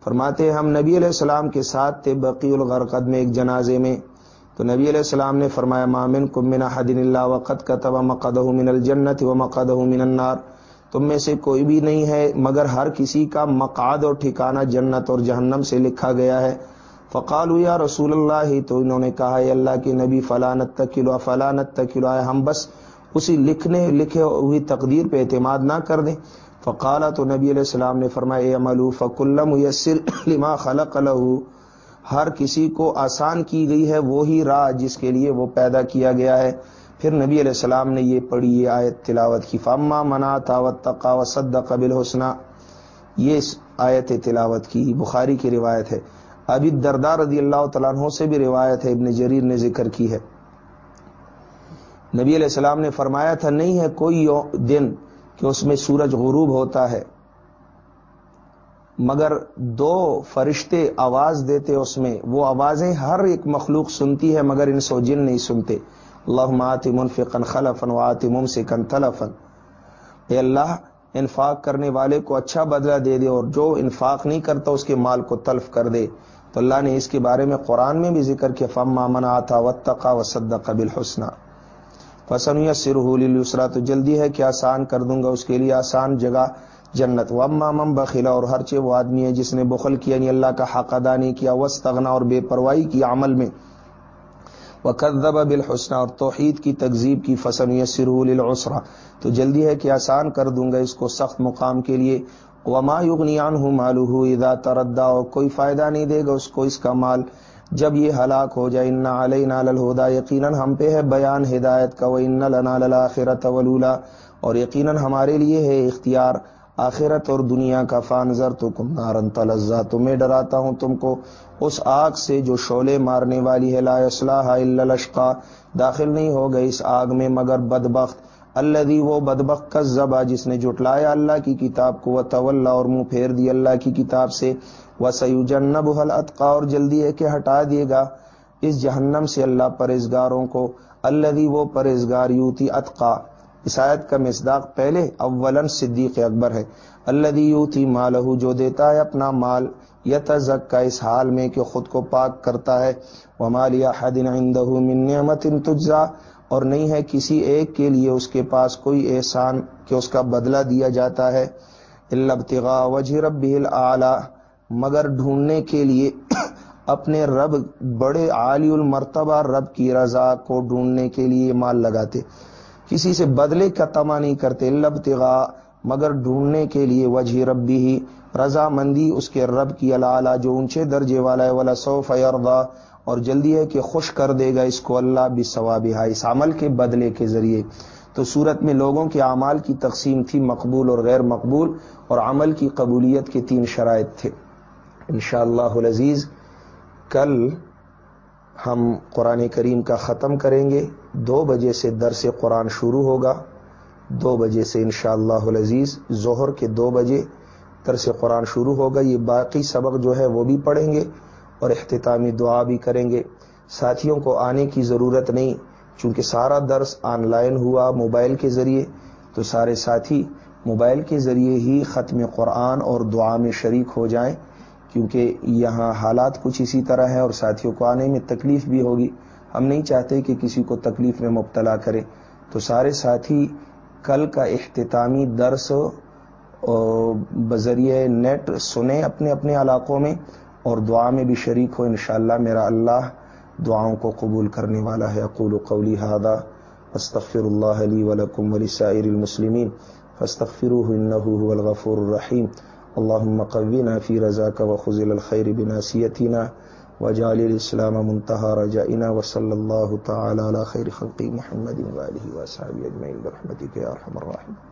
Speaker 1: فرماتے ہم نبی علیہ السلام کے ساتھ تھے بقی الغرقد میں ایک جنازے میں۔ تو نبی علیہ السلام نے فرمایا مامن کم من اللہ وقت کا تبا مقد من الجنت و مقد من النار۔ تم میں سے کوئی بھی نہیں ہے، مگر ہر کسی کا مقاد اور ٹھکانہ جنت اور جہنم سے لکھا گیا ہے۔ فقال یا رسول اللہ، تو انہوں نے کہا ہے اللہ کے نبی فلانت تکلو فلانت تکلو ہم بس اسی لکھنے، لکھے ہوئی تقدیر پہ اعتماد نہ کر دیں۔ فقالا تو نبی علیہ السلام نے فرمایا عملو فکلم یسر لما خلق لہو۔ ہر کسی کو آسان کی گئی ہے وہی راہ جس کے لیے وہ پیدا کیا گیا ہے۔ پھر نبی علیہ السلام نے یہ پڑھی، یہ آیت تلاوت کی۔ فاما منا تاوت تقا و صد قبل حسنا یہ آیت تلاوت کی بخاری کی روایت ہے۔ ابھی دردار رضی اللہ تعالیٰ عنہ سے بھی روایت ہے، ابن جریر نے ذکر کی ہے۔ نبی علیہ السلام نے فرمایا تھا، نہیں ہے کوئی دن کہ اس میں سورج غروب ہوتا ہے، مگر دو فرشتے آواز دیتے اس میں، وہ آوازیں ہر ایک مخلوق سنتی ہے مگر ان سو جن نہیں سنتے۔ اللہ ماتی منفقن خلفن و آتی ممسکن تلفن اے اللہ، انفاق کرنے والے کو اچھا بدلہ دے دے اور جو انفاق نہیں کرتا اس کے مال کو تلف کر دے۔ تو اللہ نے اس کے بارے میں قرآن میں بھی ذکر کیا فم مامن آتا و تقا و صد قبل حسنہ فسن یا سرحلسرا تو جلدی ہے کہ آسان کر دوں گا اس کے لیے آسان جگہ جنت۔ و مام بخلا اور ہر چے وہ آدمی ہے جس نے بخل کیا یعنی اللہ کا حق ادا نہیں کیا وسطنا اور بے پرواہی کی عمل میں۔ وقدب بالحسنہ اور توحید کی تقزیب کی۔ فسن یا سرول تو جلدی ہے کہ آسان کر دوں گا اس کو سخت مقام کے لیے۔ وما یغنیان ہوں مالو ادا تردا اور کوئی فائدہ نہیں دے گا اس کو اس کا مال۔ جب یہ ہلاک ہو جائے، ان علیہ نال الہدا یقیناً ہم پہ ہے بیان ہدایت کا وہ ان لنا للآخرت ولولا اور یقیناً ہمارے لیے ہے اختیار آخرت اور دنیا کا فانزر، تو کم نارن تلزا تو میں ڈراتا ہوں تم کو اس آگ سے جو شعلے مارنے والی ہے، لا اصلاح لشقا داخل نہیں ہو گئے اس آگ میں مگر بدبخت۔ اللہ وہ بدبخت کا زبا جس نے جٹلایا اللہ کی کتاب کو وہ طول اور منہ پھیر دی اللہ کی کتاب سے۔ وہ سیوجنب حلطقا اور جلدی ہے کہ ہٹا دیے گا اس جہنم سے اللہ پرہزگاروں کو اللہ وہ پرہزگار یوتی اطقا عیسائیت کا مصداق پہلے اولن صدیق اکبر ہے۔ اللہ یوتی مالہ جو دیتا ہے اپنا مال یا تزک کا اس حال میں کہ خود کو پاک کرتا ہے۔ وہ مالیا حدن من نعمت تجزا۔ اور نہیں ہے کسی ایک کے لیے اس کے پاس کوئی احسان کہ اس کا بدلہ دیا جاتا ہے۔ اللہ وجہ رب اعلی مگر ڈھونڈنے کے لیے اپنے رب، بڑے عالی المرتبہ رب کی رضا کو ڈھونڈنے کے لیے مال لگاتے۔ کسی سے بدلے کا تما نہیں کرتے۔ لب تغا مگر ڈھونڈنے کے لیے وجہ ربی ہی۔ رضا مندی اس کے رب کی اللہ جو اونچے درجے والا ہے۔ والا سو فیردا اور جلدی ہے کہ خوش کر دے گا اس کو اللہ بھی ثواب ہاں۔ اس عمل کے بدلے کے ذریعے۔ تو صورت میں لوگوں کے اعمال کی تقسیم تھی مقبول اور غیر مقبول، اور عمل کی قبولیت کے تین شرائط تھے۔ انشاءاللہ اللہ عزیز کل ہم قرآن کریم کا ختم کریں گے۔ دو بجے سے درس قرآن شروع ہوگا۔ دو بجے سے انشاءاللہ اللہ عزیز ظہر کے دو بجے درس قرآن شروع ہوگا۔ یہ باقی سبق جو ہے وہ بھی پڑھیں گے اور اختتامی دعا بھی کریں گے۔ ساتھیوں کو آنے کی ضرورت نہیں، چونکہ سارا درس آن لائن ہوا موبائل کے ذریعے، تو سارے ساتھی موبائل کے ذریعے ہی ختم قرآن اور دعا میں شریک ہو جائیں۔ کیونکہ یہاں حالات کچھ اسی طرح ہیں اور ساتھیوں کو آنے میں تکلیف بھی ہوگی۔ ہم نہیں چاہتے کہ کسی کو تکلیف میں مبتلا کرے۔ تو سارے ساتھی، کل کا اختتامی درس بذریعہ نیٹ سنیں اپنے اپنے علاقوں میں اور دعا میں بھی شریک ہو۔ انشاءاللہ میرا اللہ دعاؤں کو قبول کرنے والا ہے۔ اقول قولی هذا، استغفر اللہ علی ولکم ولسائر المسلمین، فاستغفروه انه هو الغفور الرحیم۔ اللهم قونا في رضاك وخذل الخير بناسيتنا وجعل الاسلام منتهى رجائنا وصلى الله تعالى على خير خلق محمد واله واصحابه اجمعين برحمتك يا ارحم الراحمين.